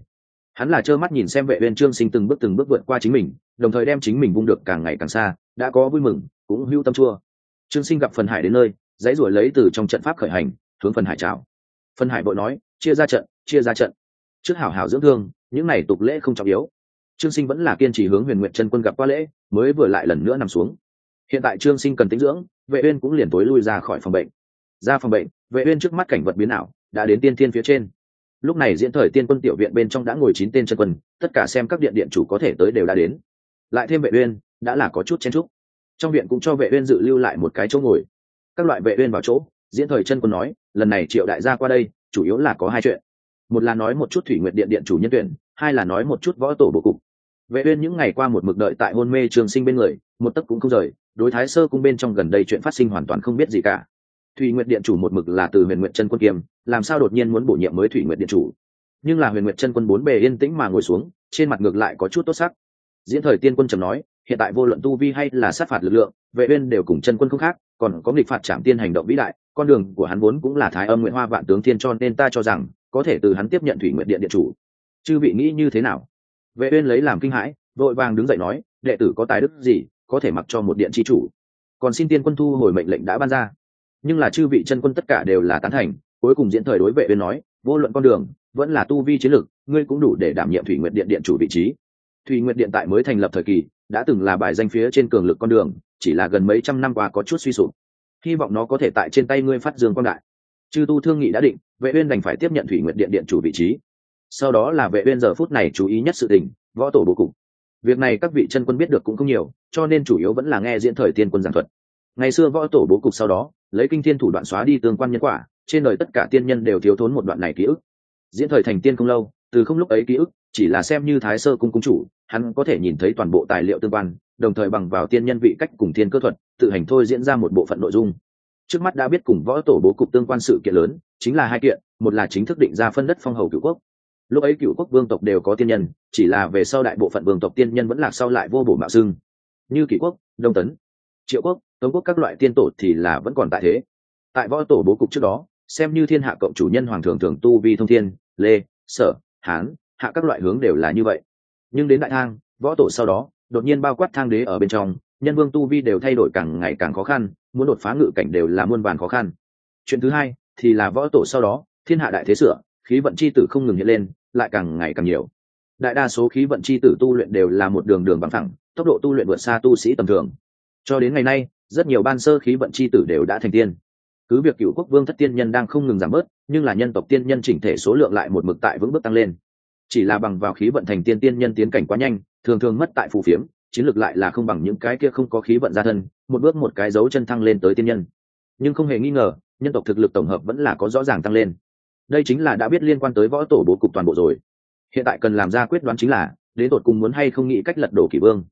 Speaker 1: Hắn là trơ mắt nhìn xem vệ uyên trương sinh từng bước từng bước vượt qua chính mình, đồng thời đem chính mình vung được càng ngày càng xa, đã có vui mừng, cũng hưu tâm chua. Trương sinh gặp phần hải đến nơi, dãy ruổi lấy từ trong trận pháp khởi hành, hướng phần hải chào. Phần hải bội nói, chia ra trận, chia ra trận. Trước hảo hảo dưỡng thương, những này tục lễ không trọng yếu. Trương sinh vẫn là kiên trì hướng huyền nguyện chân quân gặp qua lễ, mới vừa lại lần nữa nằm xuống. Hiện tại trương sinh cần tĩnh dưỡng, vệ uyên cũng liền tối lui ra khỏi phòng bệnh. Ra phòng bệnh, vệ uyên trước mắt cảnh vật biến ảo đã đến tiên thiên phía trên. Lúc này diễn thời tiên quân tiểu viện bên trong đã ngồi chín tên chân quân, tất cả xem các điện điện chủ có thể tới đều đã đến. Lại thêm vệ uyên, đã là có chút chen chúc. Trong viện cũng cho vệ uyên dự lưu lại một cái chỗ ngồi. Các loại vệ uyên vào chỗ, diễn thời chân quân nói, lần này triệu đại gia qua đây, chủ yếu là có hai chuyện. Một là nói một chút thủy nguyệt điện điện chủ nhân tuyển, hai là nói một chút võ tổ bộ cục. Vệ uyên những ngày qua một mực đợi tại hôn mê trường sinh bên người, một tấc cũng không rời, đối thái sơ cung bên trong gần đây chuyện phát sinh hoàn toàn không biết gì cả thủy nguyệt điện chủ một mực là từ huyền nguyệt chân quân kiêm, làm sao đột nhiên muốn bổ nhiệm mới thủy nguyệt điện chủ? Nhưng là huyền nguyệt chân quân bốn bề yên tĩnh mà ngồi xuống, trên mặt ngược lại có chút tốt sắc. Diễn thời tiên quân trầm nói, hiện tại vô luận tu vi hay là sát phạt lực lượng, vệ uyên đều cùng chân quân không khác, còn có nghịch phạt Trạm tiên hành động vĩ đại, con đường của hắn vốn cũng là thái âm nguyện hoa vạn tướng thiên cho nên ta cho rằng, có thể từ hắn tiếp nhận thủy nguyện điện điện chủ. Chư vị nghĩ như thế nào? Vệ uyên lấy làm kinh hãi, vội vàng đứng dậy nói, đệ tử có tài đức gì, có thể mặc cho một điện chi chủ. Còn xin tiên quân thu hồi mệnh lệnh đã ban ra nhưng là chư vị chân quân tất cả đều là tán thành, cuối cùng diễn thời đối vệ viên nói, vô luận con đường, vẫn là tu vi chiến lược ngươi cũng đủ để đảm nhiệm thủy nguyện điện điện chủ vị trí. Thủy nguyện điện tại mới thành lập thời kỳ, đã từng là bài danh phía trên cường lực con đường, chỉ là gần mấy trăm năm qua có chút suy sụp. Hy vọng nó có thể tại trên tay ngươi phát dương quang đại. Chư tu thương nghị đã định, vệ uyên đành phải tiếp nhận thủy nguyện điện điện chủ vị trí. Sau đó là vệ uyên giờ phút này chú ý nhất sự tình, võ tổ bố cục. Việc này các vị chân quân biết được cũng không nhiều, cho nên chủ yếu vẫn là nghe diễn thời tiên quân giảng thuật. Ngày xưa võ tổ bố cục sau đó lấy kinh thiên thủ đoạn xóa đi tương quan nhân quả, trên đời tất cả tiên nhân đều thiếu thốn một đoạn này ký ức. Diễn thời thành tiên không lâu, từ không lúc ấy ký ức, chỉ là xem như thái sơ cung cung chủ, hắn có thể nhìn thấy toàn bộ tài liệu tương quan, đồng thời bằng vào tiên nhân vị cách cùng thiên cơ thuật, tự hành thôi diễn ra một bộ phận nội dung. Trước mắt đã biết cùng võ tổ bố cục tương quan sự kiện lớn, chính là hai kiện, một là chính thức định ra phân đất phong hầu cựu quốc. Lúc ấy cựu quốc vương tộc đều có tiên nhân, chỉ là về sau đại bộ phận vương tộc tiên nhân vẫn lạc sau lại vô bổ mạo xưng. Như kỷ quốc, đông tấn, triệu quốc tống quốc các loại tiên tổ thì là vẫn còn tại thế. Tại võ tổ bố cục trước đó, xem như thiên hạ cộng chủ nhân hoàng thường thường tu vi thông thiên, lê, sở, hán, hạ các loại hướng đều là như vậy. Nhưng đến đại thang, võ tổ sau đó, đột nhiên bao quát thang đế ở bên trong, nhân vương tu vi đều thay đổi càng ngày càng khó khăn, muốn đột phá ngự cảnh đều là muôn vàn khó khăn. Chuyện thứ hai, thì là võ tổ sau đó, thiên hạ đại thế sửa, khí vận c h i tử không ngừng hiện lên, lại càng ngày càng nhiều. Đại đa số khí vận c h i tử tu luyện đều là một đường đường bằng thẳng tốc độ tu luyện vượt xa tu sĩ tầm thường. Cho đến ngày nay rất nhiều ban sơ khí vận c h i tử đều đã thành tiên. Cứ việc cựu quốc vương thất tiên nhân đang không ngừng giảm bớt, nhưng là nhân tộc tiên nhân chỉnh thể số lượng lại một mực tại vững bước tăng lên. Chỉ là bằng vào khí vận thành tiên tiên nhân tiến cảnh quá nhanh, thường thường mất tại phù phiếm, chiến lược lại là không bằng những cái kia không có khí vận gia thân, một bước một cái dấu chân thăng lên tới tiên nhân. Nhưng không hề nghi ngờ, nhân tộc thực lực tổng hợp vẫn là có rõ ràng tăng lên. Đây chính là đã biết liên quan tới võ tổ bố cục toàn bộ rồi. Hiện tại cần làm ra quyết đoán chính là, đến tột cùng muốn hay không nghĩ cách lật đổ kỷ vương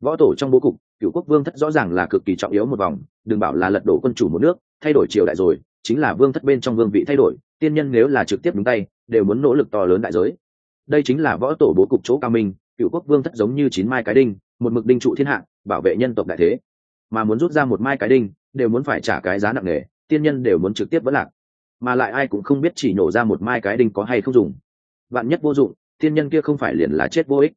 Speaker 1: võ tổ trong bố cục, cựu quốc vương thất rõ ràng là cực kỳ trọng yếu một vòng, đừng bảo là lật đổ quân chủ một nước, thay đổi triều đại rồi, chính là vương thất bên trong vương vị thay đổi, tiên nhân nếu là trực tiếp đúng tay, đều muốn nỗ lực to lớn đại giới. Đây chính là võ tổ bố cục chỗ cao minh, cựu quốc vương thất giống như chín mai cái đinh, một mực đinh trụ thiên hạ, bảo vệ nhân tộc đại thế. Mà muốn rút ra một mai cái đinh, đều muốn phải trả cái giá nặng nề, tiên nhân đều muốn trực tiếp vẫn lạc. Mà lại ai cũng không biết chỉ nổ ra một mai cái đinh có hay không dùng. Vạn nhất vô dụng, tiên nhân kia không phải liền là chết vô ích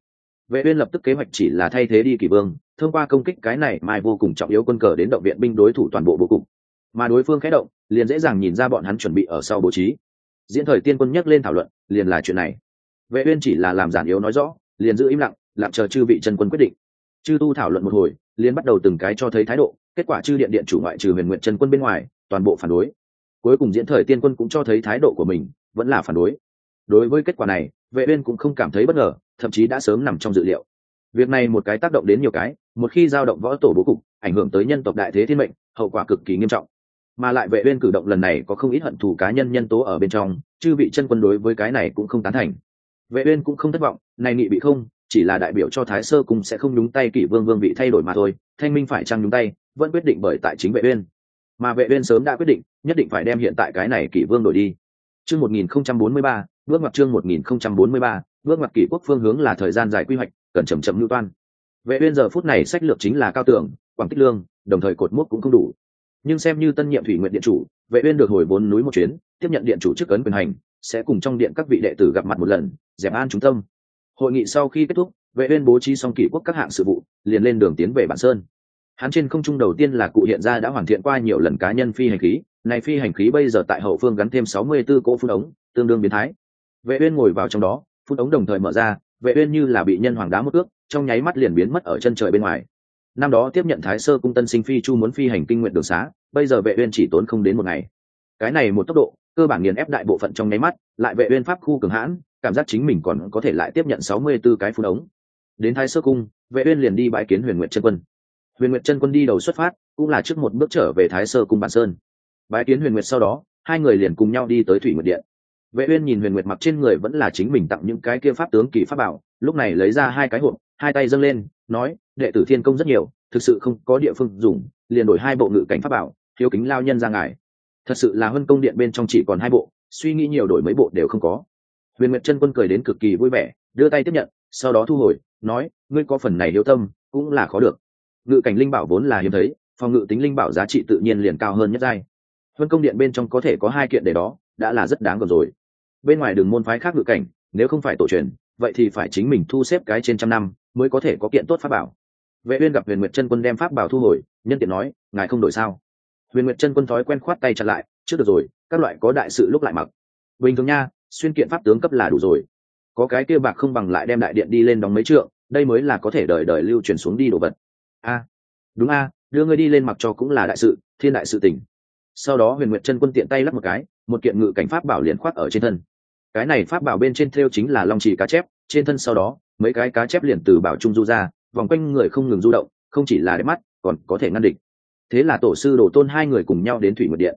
Speaker 1: vệ uyên lập tức kế hoạch chỉ là thay thế đi kỳ vương, thông qua công kích cái này mai vô cùng trọng yếu quân cờ đến động viện binh đối thủ toàn bộ bố cục. Mà đối phương khẽ động, liền dễ dàng nhìn ra bọn hắn chuẩn bị ở sau bố trí. Diễn thời tiên quân nhắc lên thảo luận, liền là chuyện này. Vệ uyên chỉ là làm giản yếu nói rõ, liền giữ im lặng lặng chờ chư vị chân quân quyết định. Chư tu thảo luận một hồi, liền bắt đầu từng cái cho thấy thái độ, kết quả chư điện điện chủ ngoại trừ huyền nguyện chân quân bên ngoài, toàn bộ phản đối. Cuối cùng diễn thời tiên quân cũng cho thấy thái độ của mình, vẫn là phản đối. Đối với kết quả này vệ uyên cũng không cảm thấy bất ngờ, thậm chí đã sớm nằm trong dự liệu. Việc này một cái tác động đến nhiều cái, một khi giao động võ tổ bố cục, ảnh hưởng tới nhân tộc đại thế thiên mệnh, hậu quả cực kỳ nghiêm trọng. Mà lại vệ uyên cử động lần này có không ít hận thù cá nhân nhân tố ở bên trong, chư vị chân quân đối với cái này cũng không tán thành. Vệ uyên cũng không thất vọng, này nghị bị không, chỉ là đại biểu cho thái sơ cung sẽ không nhúng tay kỷ vương vương vị thay đổi mà thôi, thanh minh phải trang nhúng tay, vẫn quyết định bởi tại chính vệ uyên. Mà vệ uyên sớm đã quyết định, nhất định phải đem hiện tại cái này kỷ vương đổi đi chương 1043 bước ngoặt chương 1043 bước ngoặt kỷ quốc phương hướng là thời gian dài quy hoạch, cần chậm chậm lưu toan. Vệ uyên giờ phút này sách lược chính là cao tưởng quảng tích lương, đồng thời cột mốc cũng không đủ. Nhưng xem như tân nhiệm thủy nguyện điện chủ, vệ uyên được hồi vốn núi một chuyến, tiếp nhận điện chủ chức ấn quyền hành, sẽ cùng trong điện các vị đệ tử gặp mặt một lần, dẹp an chúng tâm. Hội nghị sau khi kết thúc, vệ uyên bố trí xong kỷ quốc các hạng sự vụ, liền lên đường tiến về bản sơn. Hắn trên không trung đầu tiên là cụ hiện ra đã hoàn thiện qua nhiều lần cá nhân phi hành khí này phi hành khí bây giờ tại hậu phương gắn thêm sáu mươi 64 cỗ phun ống tương đương biến thái. Vệ uyên ngồi vào trong đó phun ống đồng thời mở ra vệ uyên như là bị nhân hoàng đá một cước, trong nháy mắt liền biến mất ở chân trời bên ngoài. Năm đó tiếp nhận thái sơ cung tân sinh phi chu muốn phi hành kinh nguyện đường xá bây giờ vệ uyên chỉ tốn không đến một ngày. Cái này một tốc độ cơ bản nghiền ép đại bộ phận trong nháy mắt lại vệ uyên pháp khu cường hãn cảm giác chính mình còn có thể lại tiếp nhận sáu mươi 64 cái phun ống. Đến thái sơ cung vệ uyên liền đi bãi kiến huyền nguyệt chân quân. Huyền nguyệt chân quân đi đầu xuất phát cũng là trước một bước trở về thái sơ cung bản sơn bái kiến huyền nguyệt sau đó, hai người liền cùng nhau đi tới thủy nguyệt điện. Vệ uyên nhìn huyền nguyệt mặc trên người vẫn là chính mình tặng những cái kia pháp tướng kỳ pháp bảo, lúc này lấy ra hai cái hộp, hai tay dâng lên, nói, đệ tử thiên công rất nhiều, thực sự không có địa phương dùng, liền đổi hai bộ ngự cảnh pháp bảo, thiếu kính lao nhân ra ngài. Thật sự là huân công điện bên trong chỉ còn hai bộ, suy nghĩ nhiều đổi mấy bộ đều không có. Huyền nguyệt chân quân cười đến cực kỳ vui vẻ, đưa tay tiếp nhận, sau đó thu hồi, nói, ngươi có phần này hiếu tâm, cũng là khó được. Ngự cảnh linh bảo vốn là hiếm thấy, phòng ngự tính linh bảo giá trị tự nhiên liền cao hơn nhất giai huân công điện bên trong có thể có hai kiện để đó, đã là rất đáng gần rồi. Bên ngoài đường môn phái khác ngự cảnh, nếu không phải tổ truyền, vậy thì phải chính mình thu xếp cái trên trăm năm mới có thể có kiện tốt pháp bảo. Vệ uyên gặp huyền nguyệt chân quân đem pháp bảo thu hồi, nhân tiện nói, ngài không đổi sao? Huyền nguyệt chân quân thói quen khoát tay chặt lại, trước được rồi, các loại có đại sự lúc lại mặc. Bình thường nha, xuyên kiện pháp tướng cấp là đủ rồi. Có cái kia bạc không bằng lại đem đại điện đi lên đóng mấy trượng, đây mới là có thể đời đời lưu truyền xuống đi đồ vật. A, đúng a, đưa ngươi đi lên mặc cho cũng là đại sự, thiên đại sự tình sau đó huyền nguyệt chân quân tiện tay lắp một cái, một kiện ngự cảnh pháp bảo liền khoác ở trên thân. Cái này pháp bảo bên trên thêu chính là long trì cá chép, trên thân sau đó, mấy cái cá chép liền từ bảo trung du ra, vòng quanh người không ngừng du động, không chỉ là đẹp mắt, còn có thể ngăn địch. Thế là tổ sư đồ tôn hai người cùng nhau đến thủy nguyệt điện.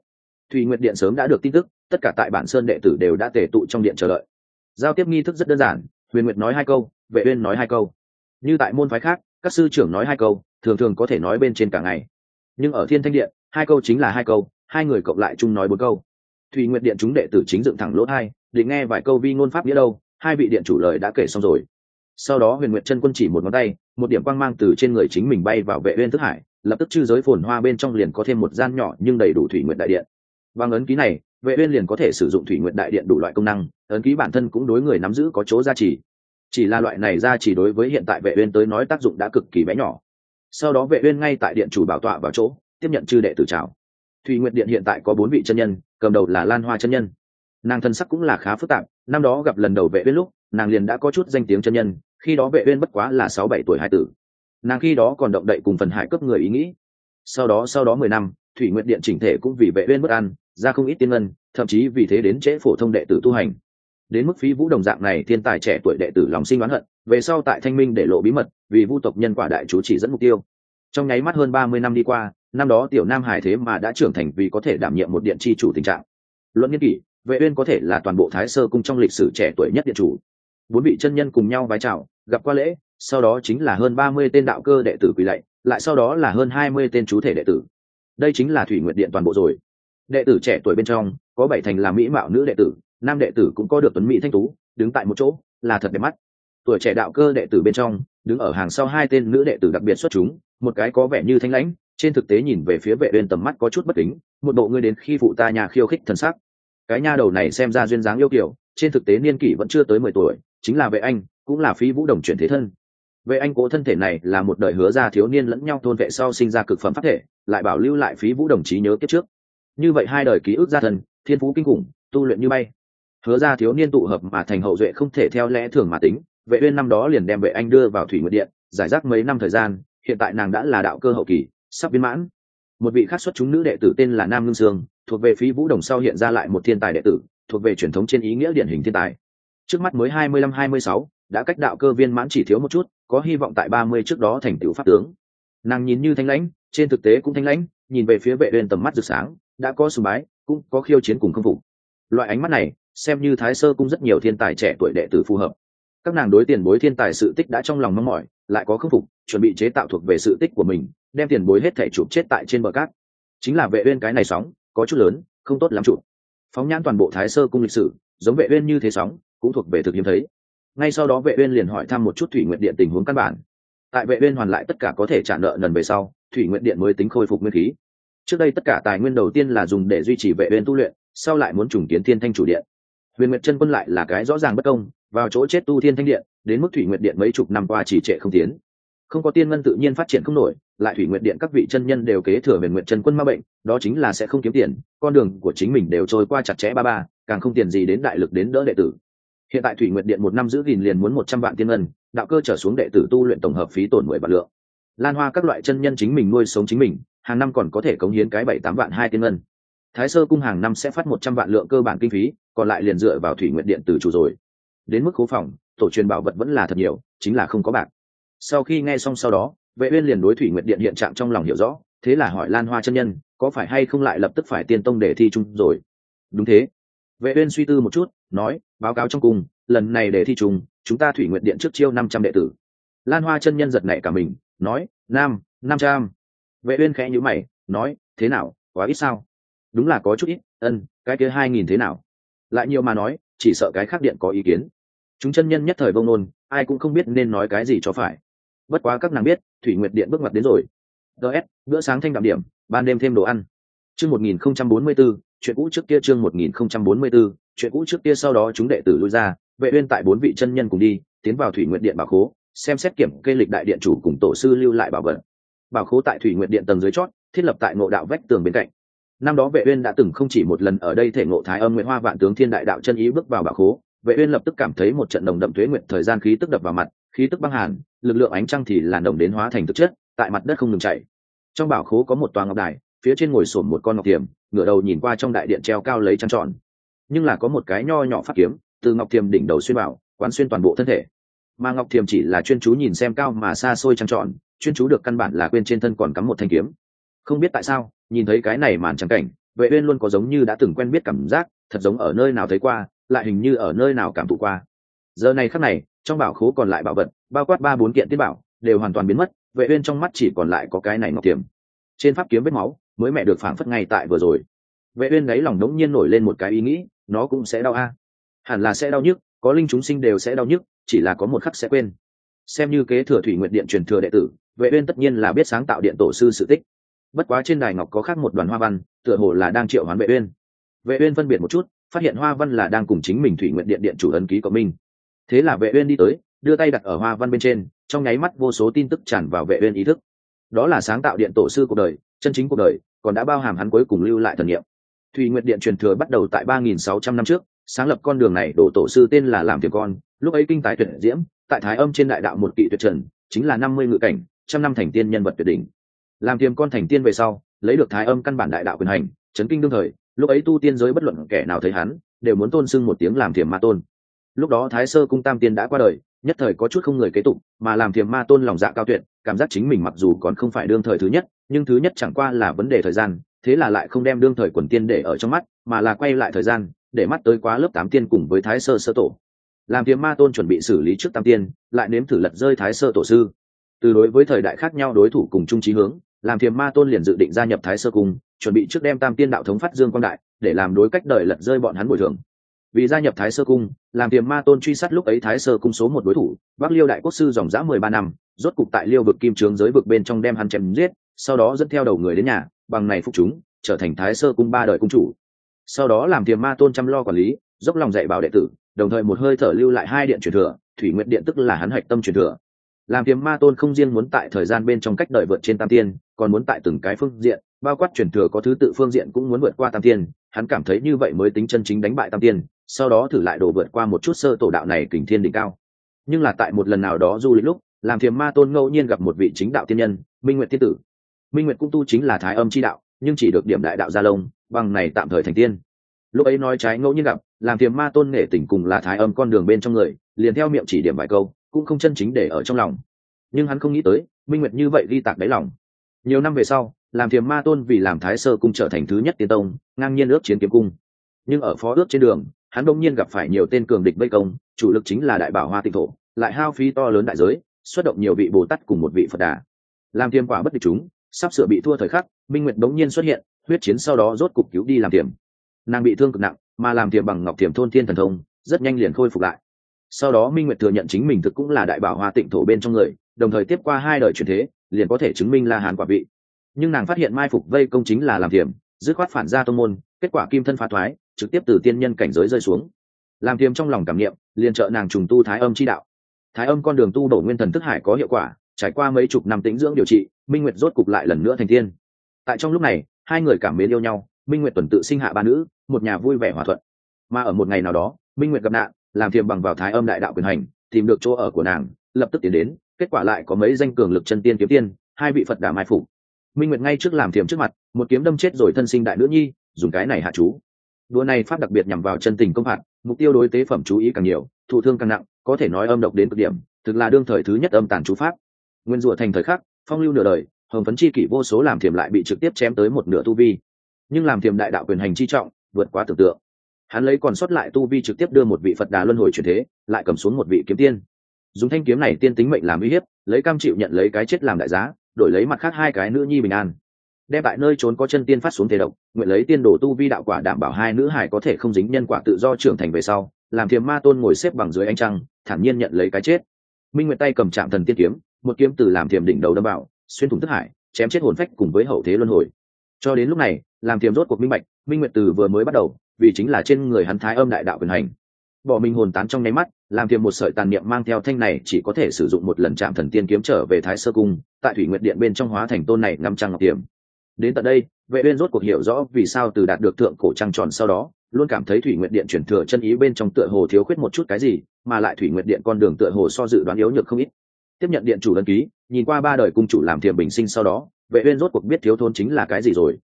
Speaker 1: Thủy nguyệt điện sớm đã được tin tức, tất cả tại bản sơn đệ tử đều đã tề tụ trong điện chờ đợi. Giao tiếp nghi thức rất đơn giản, huyền nguyệt nói hai câu, vệ uyên nói hai câu. Như tại môn phái khác, các sư trưởng nói hai câu, thường thường có thể nói bên trên cả ngày. Nhưng ở thiên thanh điện, hai câu chính là hai câu hai người cộng lại chung nói bốn câu. Thùy nguyệt điện chúng đệ tử chính dựng thẳng lỗ hai định nghe vài câu vi ngôn pháp nghĩa đâu, hai vị điện chủ lời đã kể xong rồi. Sau đó huyền nguyệt chân quân chỉ một ngón tay, một điểm quang mang từ trên người chính mình bay vào vệ uyên thức hải, lập tức chư giới phồn hoa bên trong liền có thêm một gian nhỏ nhưng đầy đủ thủy nguyệt đại điện. Bằng ấn ký này, vệ uyên liền có thể sử dụng thủy nguyện đại điện đủ loại công năng, ấn ký bản thân cũng đối người nắm giữ có chỗ gia trì. Chỉ là loại này gia trì đối với hiện tại vệ uyên tới nói tác dụng đã cực kỳ bé nhỏ. Sau đó vệ uyên ngay tại điện chủ bảo tọa vào chỗ, tiếp nhận chư đệ tử chào thủy nguyện điện hiện tại có bốn vị chân nhân, cầm đầu là lan hoa chân nhân. Nàng thân sắc cũng là khá phức tạp, năm đó gặp lần đầu vệ uyên lúc, nàng liền đã có chút danh tiếng chân nhân, khi đó vệ uyên bất quá là sáu bảy tuổi hai tử. Nàng khi đó còn động đậy cùng phần hải cấp người ý nghĩ. Sau đó sau đó mười năm, thủy nguyện điện chỉnh thể cũng vì vệ uyên bất an, ra không ít tiên ngân, thậm chí vì thế đến trễ phổ thông đệ tử tu hành. Đến mức phí vũ đồng dạng này, thiên tài trẻ tuổi đệ tử lòng sinh oán hận, về sau tại thanh minh để lộ bí mật, vì vu tộc nhân quả đại chú chỉ dẫn mục tiêu. Trong nháy mắt hơn ba mươi năm đi qua năm đó tiểu nam hải thế mà đã trưởng thành vì có thể đảm nhiệm một điện chi chủ tình trạng. Luận nghiên kỷ, vệ uyên có thể là toàn bộ thái sơ cung trong lịch sử trẻ tuổi nhất điện chủ. Bốn vị chân nhân cùng nhau vái chào, gặp qua lễ, sau đó chính là hơn ba mươi tên đạo cơ đệ tử quỳ lạy, lại sau đó là hơn hai mươi tên chú thể đệ tử. Đây chính là thủy nguyện điện toàn bộ rồi. Đệ tử trẻ tuổi bên trong, có bảy thành là mỹ mạo nữ đệ tử, nam đệ tử cũng có được tuấn mỹ thanh tú, đứng tại một chỗ, là thật đẹp mắt. Tuổi trẻ đạo cơ đệ tử bên trong, đứng ở hàng sau hai tên nữ đệ tử đặc biệt xuất chúng, một cái có vẻ như thanh lãnh trên thực tế nhìn về phía vệ uyên tầm mắt có chút bất kính, một bộ ngươi đến khi phụ ta nhà khiêu khích thần sắc. Cái nha đầu này xem ra duyên dáng yêu kiều, trên thực tế niên kỷ vẫn chưa tới mười tuổi, chính là vệ anh, cũng là phi vũ đồng chuyển thế thân. Vệ anh cố thân thể này là một đời hứa ra thiếu niên lẫn nhau thôn vệ sau sinh ra cực phẩm pháp thể, lại bảo lưu lại phí vũ đồng chí nhớ kết trước. Như vậy hai đời ký ức gia thần, thiên phú kinh khủng, tu luyện như bay. Hứa ra thiếu niên tụ hợp mà thành hậu duệ không thể theo lẽ thường mà tính, vệ uyên năm đó liền đem vệ anh đưa vào thủy nguyệt điện, giải rác mấy năm thời gian, hiện tại nàng đã là đạo cơ hậu kỳ sắp biến mãn. Một vị khác xuất chúng nữ đệ tử tên là nam ngưng sương, thuộc về phí vũ đồng sau hiện ra lại một thiên tài đệ tử, thuộc về truyền thống trên ý nghĩa điển hình thiên tài. Trước mắt mới hai mươi lăm hai mươi sáu, đã cách đạo cơ viên mãn chỉ thiếu một chút, có hy vọng tại ba mươi trước đó thành tựu pháp tướng. Nàng nhìn như thanh lãnh, trên thực tế cũng thanh lãnh, nhìn về phía vệ uyên tầm mắt rực sáng, đã có sùng bái, cũng có khiêu chiến cùng công phục. Loại ánh mắt này, xem như thái sơ cũng rất nhiều thiên tài trẻ tuổi đệ tử phù hợp các nàng đối tiền bối thiên tài sự tích đã trong lòng mong mỏi, lại có khâm phục, chuẩn bị chế tạo thuộc về sự tích của mình, đem tiền bối hết thể chụp chết tại trên bờ cát. Chính là vệ uyên cái này sóng, có chút lớn, không tốt lắm chụp. Phóng nhãn toàn bộ thái sơ cung lịch sử, giống vệ uyên như thế sóng, cũng thuộc về thực hiếm thấy. Ngay sau đó vệ uyên liền hỏi thăm một chút thủy nguyện điện tình huống căn bản. Tại vệ uyên hoàn lại tất cả có thể trả nợ lần về sau, thủy nguyện điện mới tính khôi phục nguyên khí. Trước đây tất cả tài nguyên đầu tiên là dùng để duy trì vệ uyên tu luyện, sau lại muốn trùng kiến thiên thanh chủ điện. Huyền nguyệt chân quân lại là cái rõ ràng bất công vào chỗ chết tu thiên thanh điện, đến mức thủy nguyện điện mấy chục năm qua chỉ trệ không tiến. Không có tiên ngân tự nhiên phát triển không nổi, lại thủy nguyện điện các vị chân nhân đều kế thừa về nguyện chân quân ma bệnh, đó chính là sẽ không kiếm tiền, con đường của chính mình đều trôi qua chặt chẽ ba ba, càng không tiền gì đến đại lực đến đỡ đệ tử. Hiện tại thủy nguyện điện một năm giữ gìn liền muốn một trăm vạn tiên ngân, đạo cơ trở xuống đệ tử tu luyện tổng hợp phí tổn mười vạn lượng. Lan hoa các loại chân nhân chính mình nuôi sống chính mình, hàng năm còn có thể cống hiến cái bảy tám vạn hai tiên ngân. Thái sơ cung hàng năm sẽ phát một trăm vạn lượng cơ bản kinh phí, còn lại liền dựa vào thủy nguyện điện từ chủ rồi đến mức khố phòng, tổ truyền bảo vật vẫn là thật nhiều, chính là không có bạc. Sau khi nghe xong sau đó, vệ uyên liền đối thủy nguyện điện hiện trạng trong lòng hiểu rõ, thế là hỏi lan hoa chân nhân, có phải hay không lại lập tức phải tiên tông để thi chung rồi? Đúng thế. Vệ uyên suy tư một chút, nói, báo cáo trong cùng, lần này để thi chung, chúng ta thủy nguyện điện trước chiêu 500 đệ tử. Lan hoa chân nhân giật nảy cả mình, nói nam năm trăm. Vệ uyên khẽ nhíu mày, nói, thế nào, quá ít sao? Đúng là có chút ít, ân, cái kia hai nghìn thế nào? Lại nhiều mà nói chỉ sợ cái khác điện có ý kiến. Chúng chân nhân nhất thời bông nôn, ai cũng không biết nên nói cái gì cho phải. Bất quá các nàng biết, thủy nguyệt điện bước ngoặt đến rồi. Ts bữa sáng thanh đạm điểm, ban đêm thêm đồ ăn. Chương một nghìn không trăm bốn mươi b ố chuyện cũ trước kia chương một nghìn không trăm bốn mươi b ố chuyện cũ trước kia sau đó chúng đệ tử lui ra, vệ uyên tại bốn vị chân nhân cùng đi, tiến vào thủy nguyệt điện bảo khố, xem xét kiểm kê lịch đại điện chủ cùng tổ sư lưu lại bảo vật. Bảo khố tại thủy nguyệt điện tầng dưới chót, thiết lập tại ngộ đạo vách tường bên cạnh năm đó vệ uyên đã từng không chỉ một lần ở đây thể ngộ thái âm nguyệt hoa vạn tướng thiên đại đạo chân ý bước vào bảo khố, vệ uyên lập tức cảm thấy một trận đồng đậm thuế nguyện thời gian khí tức đập vào mặt, khí tức băng hàn, lực lượng ánh trăng thì làn đồng đến hóa thành thực chất, tại mặt đất không ngừng chảy trong bảo khố có một toa ngọc đài, phía trên ngồi sồn một con ngọc tiềm ngửa đầu nhìn qua trong đại điện treo cao lấy trăng tròn. Nhưng là có một cái nho nhỏ phát kiếm, từ ngọc tiềm đỉnh đầu xuyên bảo quán xuyên toàn bộ thân thể. Mà ngọc tiềm chỉ là chuyên chú nhìn xem cao mà xa xôi trăng tròn, chuyên chú được căn bản là quên trên thân còn cắm một thanh kiếm không biết tại sao, nhìn thấy cái này màn trắng cảnh, vệ uyên luôn có giống như đã từng quen biết cảm giác, thật giống ở nơi nào thấy qua, lại hình như ở nơi nào cảm thụ qua. Giờ này khắc này, trong bảo khố còn lại bảo vật, bao quát ba bốn kiện tiết bảo, đều hoàn toàn biến mất, vệ uyên trong mắt chỉ còn lại có cái này ngọc tiềm trên pháp kiếm vết máu, mới mẹ được phảng phất ngay tại vừa rồi. Vệ uyên đấy lòng đống nhiên nổi lên một cái ý nghĩ, nó cũng sẽ đau a. Hẳn là sẽ đau nhức, có linh chúng sinh đều sẽ đau nhức, chỉ là có một khắc sẽ quên. Xem như kế thừa thủy nguyện điện truyền thừa đệ tử, vệ uyên tất nhiên là biết sáng tạo điện tổ sư sự tích bất quá trên đài ngọc có khác một đoàn hoa văn, tựa hồ là đang triệu hoán vệ uyên. Vệ uyên phân biệt một chút, phát hiện hoa văn là đang cùng chính mình thủy nguyện điện điện chủ ấn ký của mình thế là vệ uyên đi tới, đưa tay đặt ở hoa văn bên trên, trong nháy mắt vô số tin tức tràn vào vệ uyên ý thức. Đó là sáng tạo điện tổ sư cuộc đời, chân chính cuộc đời, còn đã bao hàm hắn cuối cùng lưu lại thần niệm. Thủy nguyện điện truyền thừa bắt đầu tại 3.600 năm trước, sáng lập con đường này đổ tổ sư tên là làm tiền con, lúc ấy kinh tài tuyệt diễm, tại thái âm trên đại đạo một kỵ tuyệt trần, chính là 50 ngự cảnh, trăm năm thành tiên nhân vật tuyệt đỉnh làm tiềm con thành tiên về sau, lấy được thái âm căn bản đại đạo quyền hành, chấn kinh đương thời, lúc ấy tu tiên giới bất luận kẻ nào thấy hắn, đều muốn tôn sưng một tiếng làm thiềm ma tôn. Lúc đó thái sơ cung tam tiên đã qua đời, nhất thời có chút không người kế tục, mà làm thiềm ma tôn lòng dạ cao tuyệt, cảm giác chính mình mặc dù còn không phải đương thời thứ nhất, nhưng thứ nhất chẳng qua là vấn đề thời gian, thế là lại không đem đương thời quần tiên để ở trong mắt, mà là quay lại thời gian, để mắt tới quá lớp tám tiên cùng với thái sơ sơ tổ. Làm thiềm ma tôn chuẩn bị xử lý trước tam tiên, lại nếm thử lật rơi thái sơ tổ sư. Từ đối với thời đại khác nhau đối thủ cùng chung trí hướng làm thiềm ma tôn liền dự định gia nhập thái sơ cung, chuẩn bị trước đem tam tiên đạo thống phát dương quang đại, để làm đối cách đời lật rơi bọn hắn bồi thường. Vì gia nhập thái sơ cung, làm thiềm ma tôn truy sát lúc ấy thái sơ cung số một đối thủ, bắc liêu đại quốc sư dòng dã mười ba năm, rốt cục tại liêu vực kim trướng giới vực bên trong đem hắn chém giết, sau đó dẫn theo đầu người đến nhà, bằng này phục chúng, trở thành thái sơ cung ba đời cung chủ. Sau đó làm thiềm ma tôn chăm lo quản lý, dốc lòng dạy bảo đệ tử, đồng thời một hơi thở lưu lại hai điện truyền thừa, thủy nguyện điện tức là hắn hạch tâm truyền thừa làm kiếm ma tôn không riêng muốn tại thời gian bên trong cách đợi vượt trên tam tiên, còn muốn tại từng cái phương diện, bao quát truyền thừa có thứ tự phương diện cũng muốn vượt qua tam tiên. Hắn cảm thấy như vậy mới tính chân chính đánh bại tam tiên, sau đó thử lại đổ vượt qua một chút sơ tổ đạo này kình thiên đỉnh cao. Nhưng là tại một lần nào đó du lịch lúc, làm thiềm ma tôn ngẫu nhiên gặp một vị chính đạo tiên nhân, minh nguyệt tiên tử. Minh nguyệt cũng tu chính là thái âm chi đạo, nhưng chỉ được điểm đại đạo gia lông, bằng này tạm thời thành tiên. Lúc ấy nói trái ngẫu nhiên gặp, làm thiềm ma tôn nghệ tỉnh cùng là thái âm con đường bên trong người, liền theo miệng chỉ điểm vài câu cũng không chân chính để ở trong lòng. Nhưng hắn không nghĩ tới, minh nguyệt như vậy ghi tạc đáy lòng. Nhiều năm về sau, làm thiềm ma tôn vì làm thái sơ cung trở thành thứ nhất tiên tông, ngang nhiên ước chiến kiếm cung. Nhưng ở phó ước trên đường, hắn đông nhiên gặp phải nhiều tên cường địch vây công, chủ lực chính là đại bảo hoa tịnh thổ, lại hao phí to lớn đại giới, xuất động nhiều vị bồ tát cùng một vị phật đà. Làm thiềm quả bất địch chúng, sắp sửa bị thua thời khắc, minh nguyệt đống nhiên xuất hiện, huyết chiến sau đó rốt cục cứu đi làm thiềm nàng bị thương cực nặng, mà làm thiềm bằng ngọc thiềm thôn thiên thần thông, rất nhanh liền khôi phục lại sau đó minh nguyệt thừa nhận chính mình thực cũng là đại bảo hoa tịnh thổ bên trong người, đồng thời tiếp qua hai đời truyền thế, liền có thể chứng minh la hán quả vị. Nhưng nàng phát hiện mai phục vây công chính là làm thiềm dứt khoát phản ra tông môn, kết quả kim thân phá thoái, trực tiếp từ tiên nhân cảnh giới rơi xuống. Làm thiềm trong lòng cảm nghiệm, liền trợ nàng trùng tu thái âm chi đạo. Thái âm con đường tu đổ nguyên thần thức hải có hiệu quả, trải qua mấy chục năm tĩnh dưỡng điều trị, minh nguyệt rốt cục lại lần nữa thành tiên. Tại trong lúc này, hai người cảm mến yêu nhau, minh nguyệt tuần tự sinh hạ ba nữ, một nhà vui vẻ hòa thuận. Mà ở một ngày nào đó, minh nguyệt gặp nạn làm thiềm bằng vào thái âm đại đạo quyền hành, tìm được chỗ ở của nàng, lập tức tiến đến, kết quả lại có mấy danh cường lực chân tiên kiếm tiên, hai vị phật đà mai phục. Minh nguyệt ngay trước làm thiềm trước mặt, một kiếm đâm chết rồi thân sinh đại nữ nhi, dùng cái này hạ chú. Đua này pháp đặc biệt nhằm vào chân tình công phạt, mục tiêu đối tế phẩm chú ý càng nhiều, thụ thương càng nặng, có thể nói âm độc đến cực điểm, thực là đương thời thứ nhất âm tàn chú pháp. Nguyên rủa thành thời khắc, phong lưu nửa đời, hồng phấn chi kỷ vô số làm thiềm lại bị trực tiếp chém tới một nửa tu vi. Nhưng làm thiềm đại đạo quyền hành chi trọng, vượt quá tưởng tượng hắn lấy còn sót lại tu vi trực tiếp đưa một vị phật đà luân hồi chuyển thế, lại cầm xuống một vị kiếm tiên. Dùng thanh kiếm này tiên tính mệnh làm uy hiếp, lấy cam chịu nhận lấy cái chết làm đại giá, đổi lấy mặt khác hai cái nữ nhi bình an. Đem tại nơi trốn có chân tiên phát xuống thế độc, nguyện lấy tiên đồ tu vi đạo quả đảm bảo hai nữ hải có thể không dính nhân quả tự do trưởng thành về sau, làm thiềm ma tôn ngồi xếp bằng dưới ánh trăng, thản nhiên nhận lấy cái chết. Minh nguyện tay cầm chạm thần tiên kiếm, một kiếm từ làm thiềm đỉnh đầu đâm bảo xuyên thủng thức hải, chém chết hồn phách cùng với hậu thế luân hồi. Cho đến lúc này, làm thiềm rốt cuộc minh bạch, minh nguyện từ vừa mới bắt đầu vì chính là trên người hắn thái âm đại đạo quyền hành. Bỏ mình hồn tán trong nháy mắt, làm thiềm một sợi tàn niệm mang theo thanh này chỉ có thể sử dụng một lần chạm thần tiên kiếm trở về thái sơ cung, tại thủy nguyệt điện bên trong hóa thành tôn này ngắm trăng ngọc tiềm. Đến tận đây, vệ uyên rốt cuộc hiểu rõ vì sao từ đạt được thượng cổ trăng tròn sau đó, luôn cảm thấy thủy nguyệt điện chuyển thừa chân ý bên trong tựa hồ thiếu khuyết một chút cái gì, mà lại thủy nguyệt điện con đường tựa hồ so dự đoán yếu nhược không ít. Tiếp nhận điện chủ đăng ký, nhìn qua ba đời cung chủ làm thiềm bình sinh sau đó, vệ uyên rốt cuộc biết thiếu thốn chính là cái gì rồi.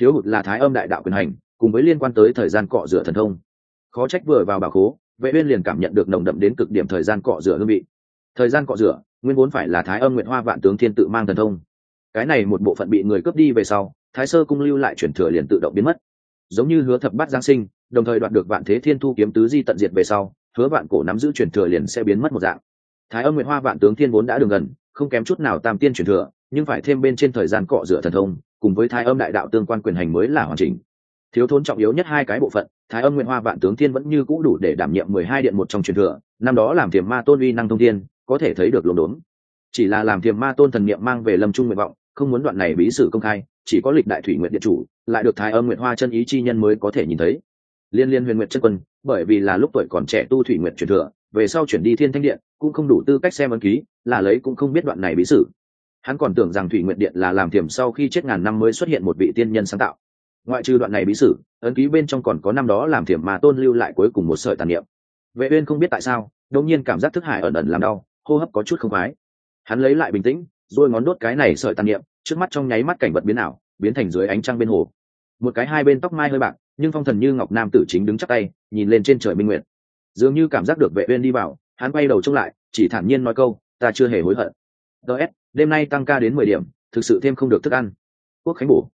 Speaker 1: Thiếu hụt là thái âm đại đạo quyền hành cùng với liên quan tới thời gian cọ rửa thần thông. Khó trách vừa vào bảo khố, vệ uyên liền cảm nhận được nồng đậm đến cực điểm thời gian cọ rửa hương vị. Thời gian cọ rửa, nguyên vốn phải là thái âm nguyệt hoa vạn tướng thiên tự mang thần thông. Cái này một bộ phận bị người cướp đi về sau, thái sơ cung lưu lại chuyển thừa liền tự động biến mất. Giống như hứa thập bát giáng sinh, đồng thời đoạt được vạn thế thiên thu kiếm tứ di tận diệt về sau, hứa vạn cổ nắm giữ chuyển thừa liền sẽ biến mất một dạng. Thái âm nguyệt hoa vạn tướng thiên vốn đã đường gần, không kém chút nào tam tiên chuyển thừa, nhưng phải thêm bên trên thời gian cọ rửa thần thông, cùng với thái âm đại đạo tương quan quyền hành mới là hoàn chỉnh thiếu thốn trọng yếu nhất hai cái bộ phận, thái âm nguyện hoa vạn tướng thiên vẫn như cũ đủ để đảm nhiệm mười hai điện một trong truyền thừa, năm đó làm thiềm ma tôn uy năng thông thiên, có thể thấy được lồn đốn. Chỉ là làm thiềm ma tôn thần niệm mang về lâm trung nguyện vọng, không muốn đoạn này bí sử công khai, chỉ có lịch đại thủy nguyện điện chủ, lại được thái âm nguyện hoa chân ý chi nhân mới có thể nhìn thấy. Liên liên huyền nguyện chân quân, bởi vì là lúc tuổi còn trẻ tu thủy nguyện truyền thừa, về sau chuyển đi thiên thanh điện, cũng không đủ tư cách xem ấn ký, là lấy cũng không biết đoạn này bí sử. Hắn còn tưởng rằng thủy nguyện điện là làm thiềm sau khi chết ngàn năm mới xuất hiện một vị tiên nhân sáng tạo ngoại trừ đoạn này bí sử, ấn ký bên trong còn có năm đó làm thiểm mà tôn lưu lại cuối cùng một sợi tàn niệm. Vệ uyên không biết tại sao, đột nhiên cảm giác thức hải ẩn ẩn làm đau, hô hấp có chút không khoái. Hắn lấy lại bình tĩnh rồi ngón đốt cái này sợi tàn niệm, trước mắt trong nháy mắt cảnh vật biến ảo, biến thành dưới ánh trăng bên hồ. Một cái hai bên tóc mai hơi bạc, nhưng phong thần như ngọc nam tử chính đứng chắc tay, nhìn lên trên trời minh nguyệt. Dường như cảm giác được vệ uyên đi vào, hắn quay đầu trông lại, chỉ thản nhiên nói câu, ta chưa hề hối hận. Ts đêm nay tăng ca đến mười điểm, thực sự thêm không được thức ăn. Quốc khánh bổ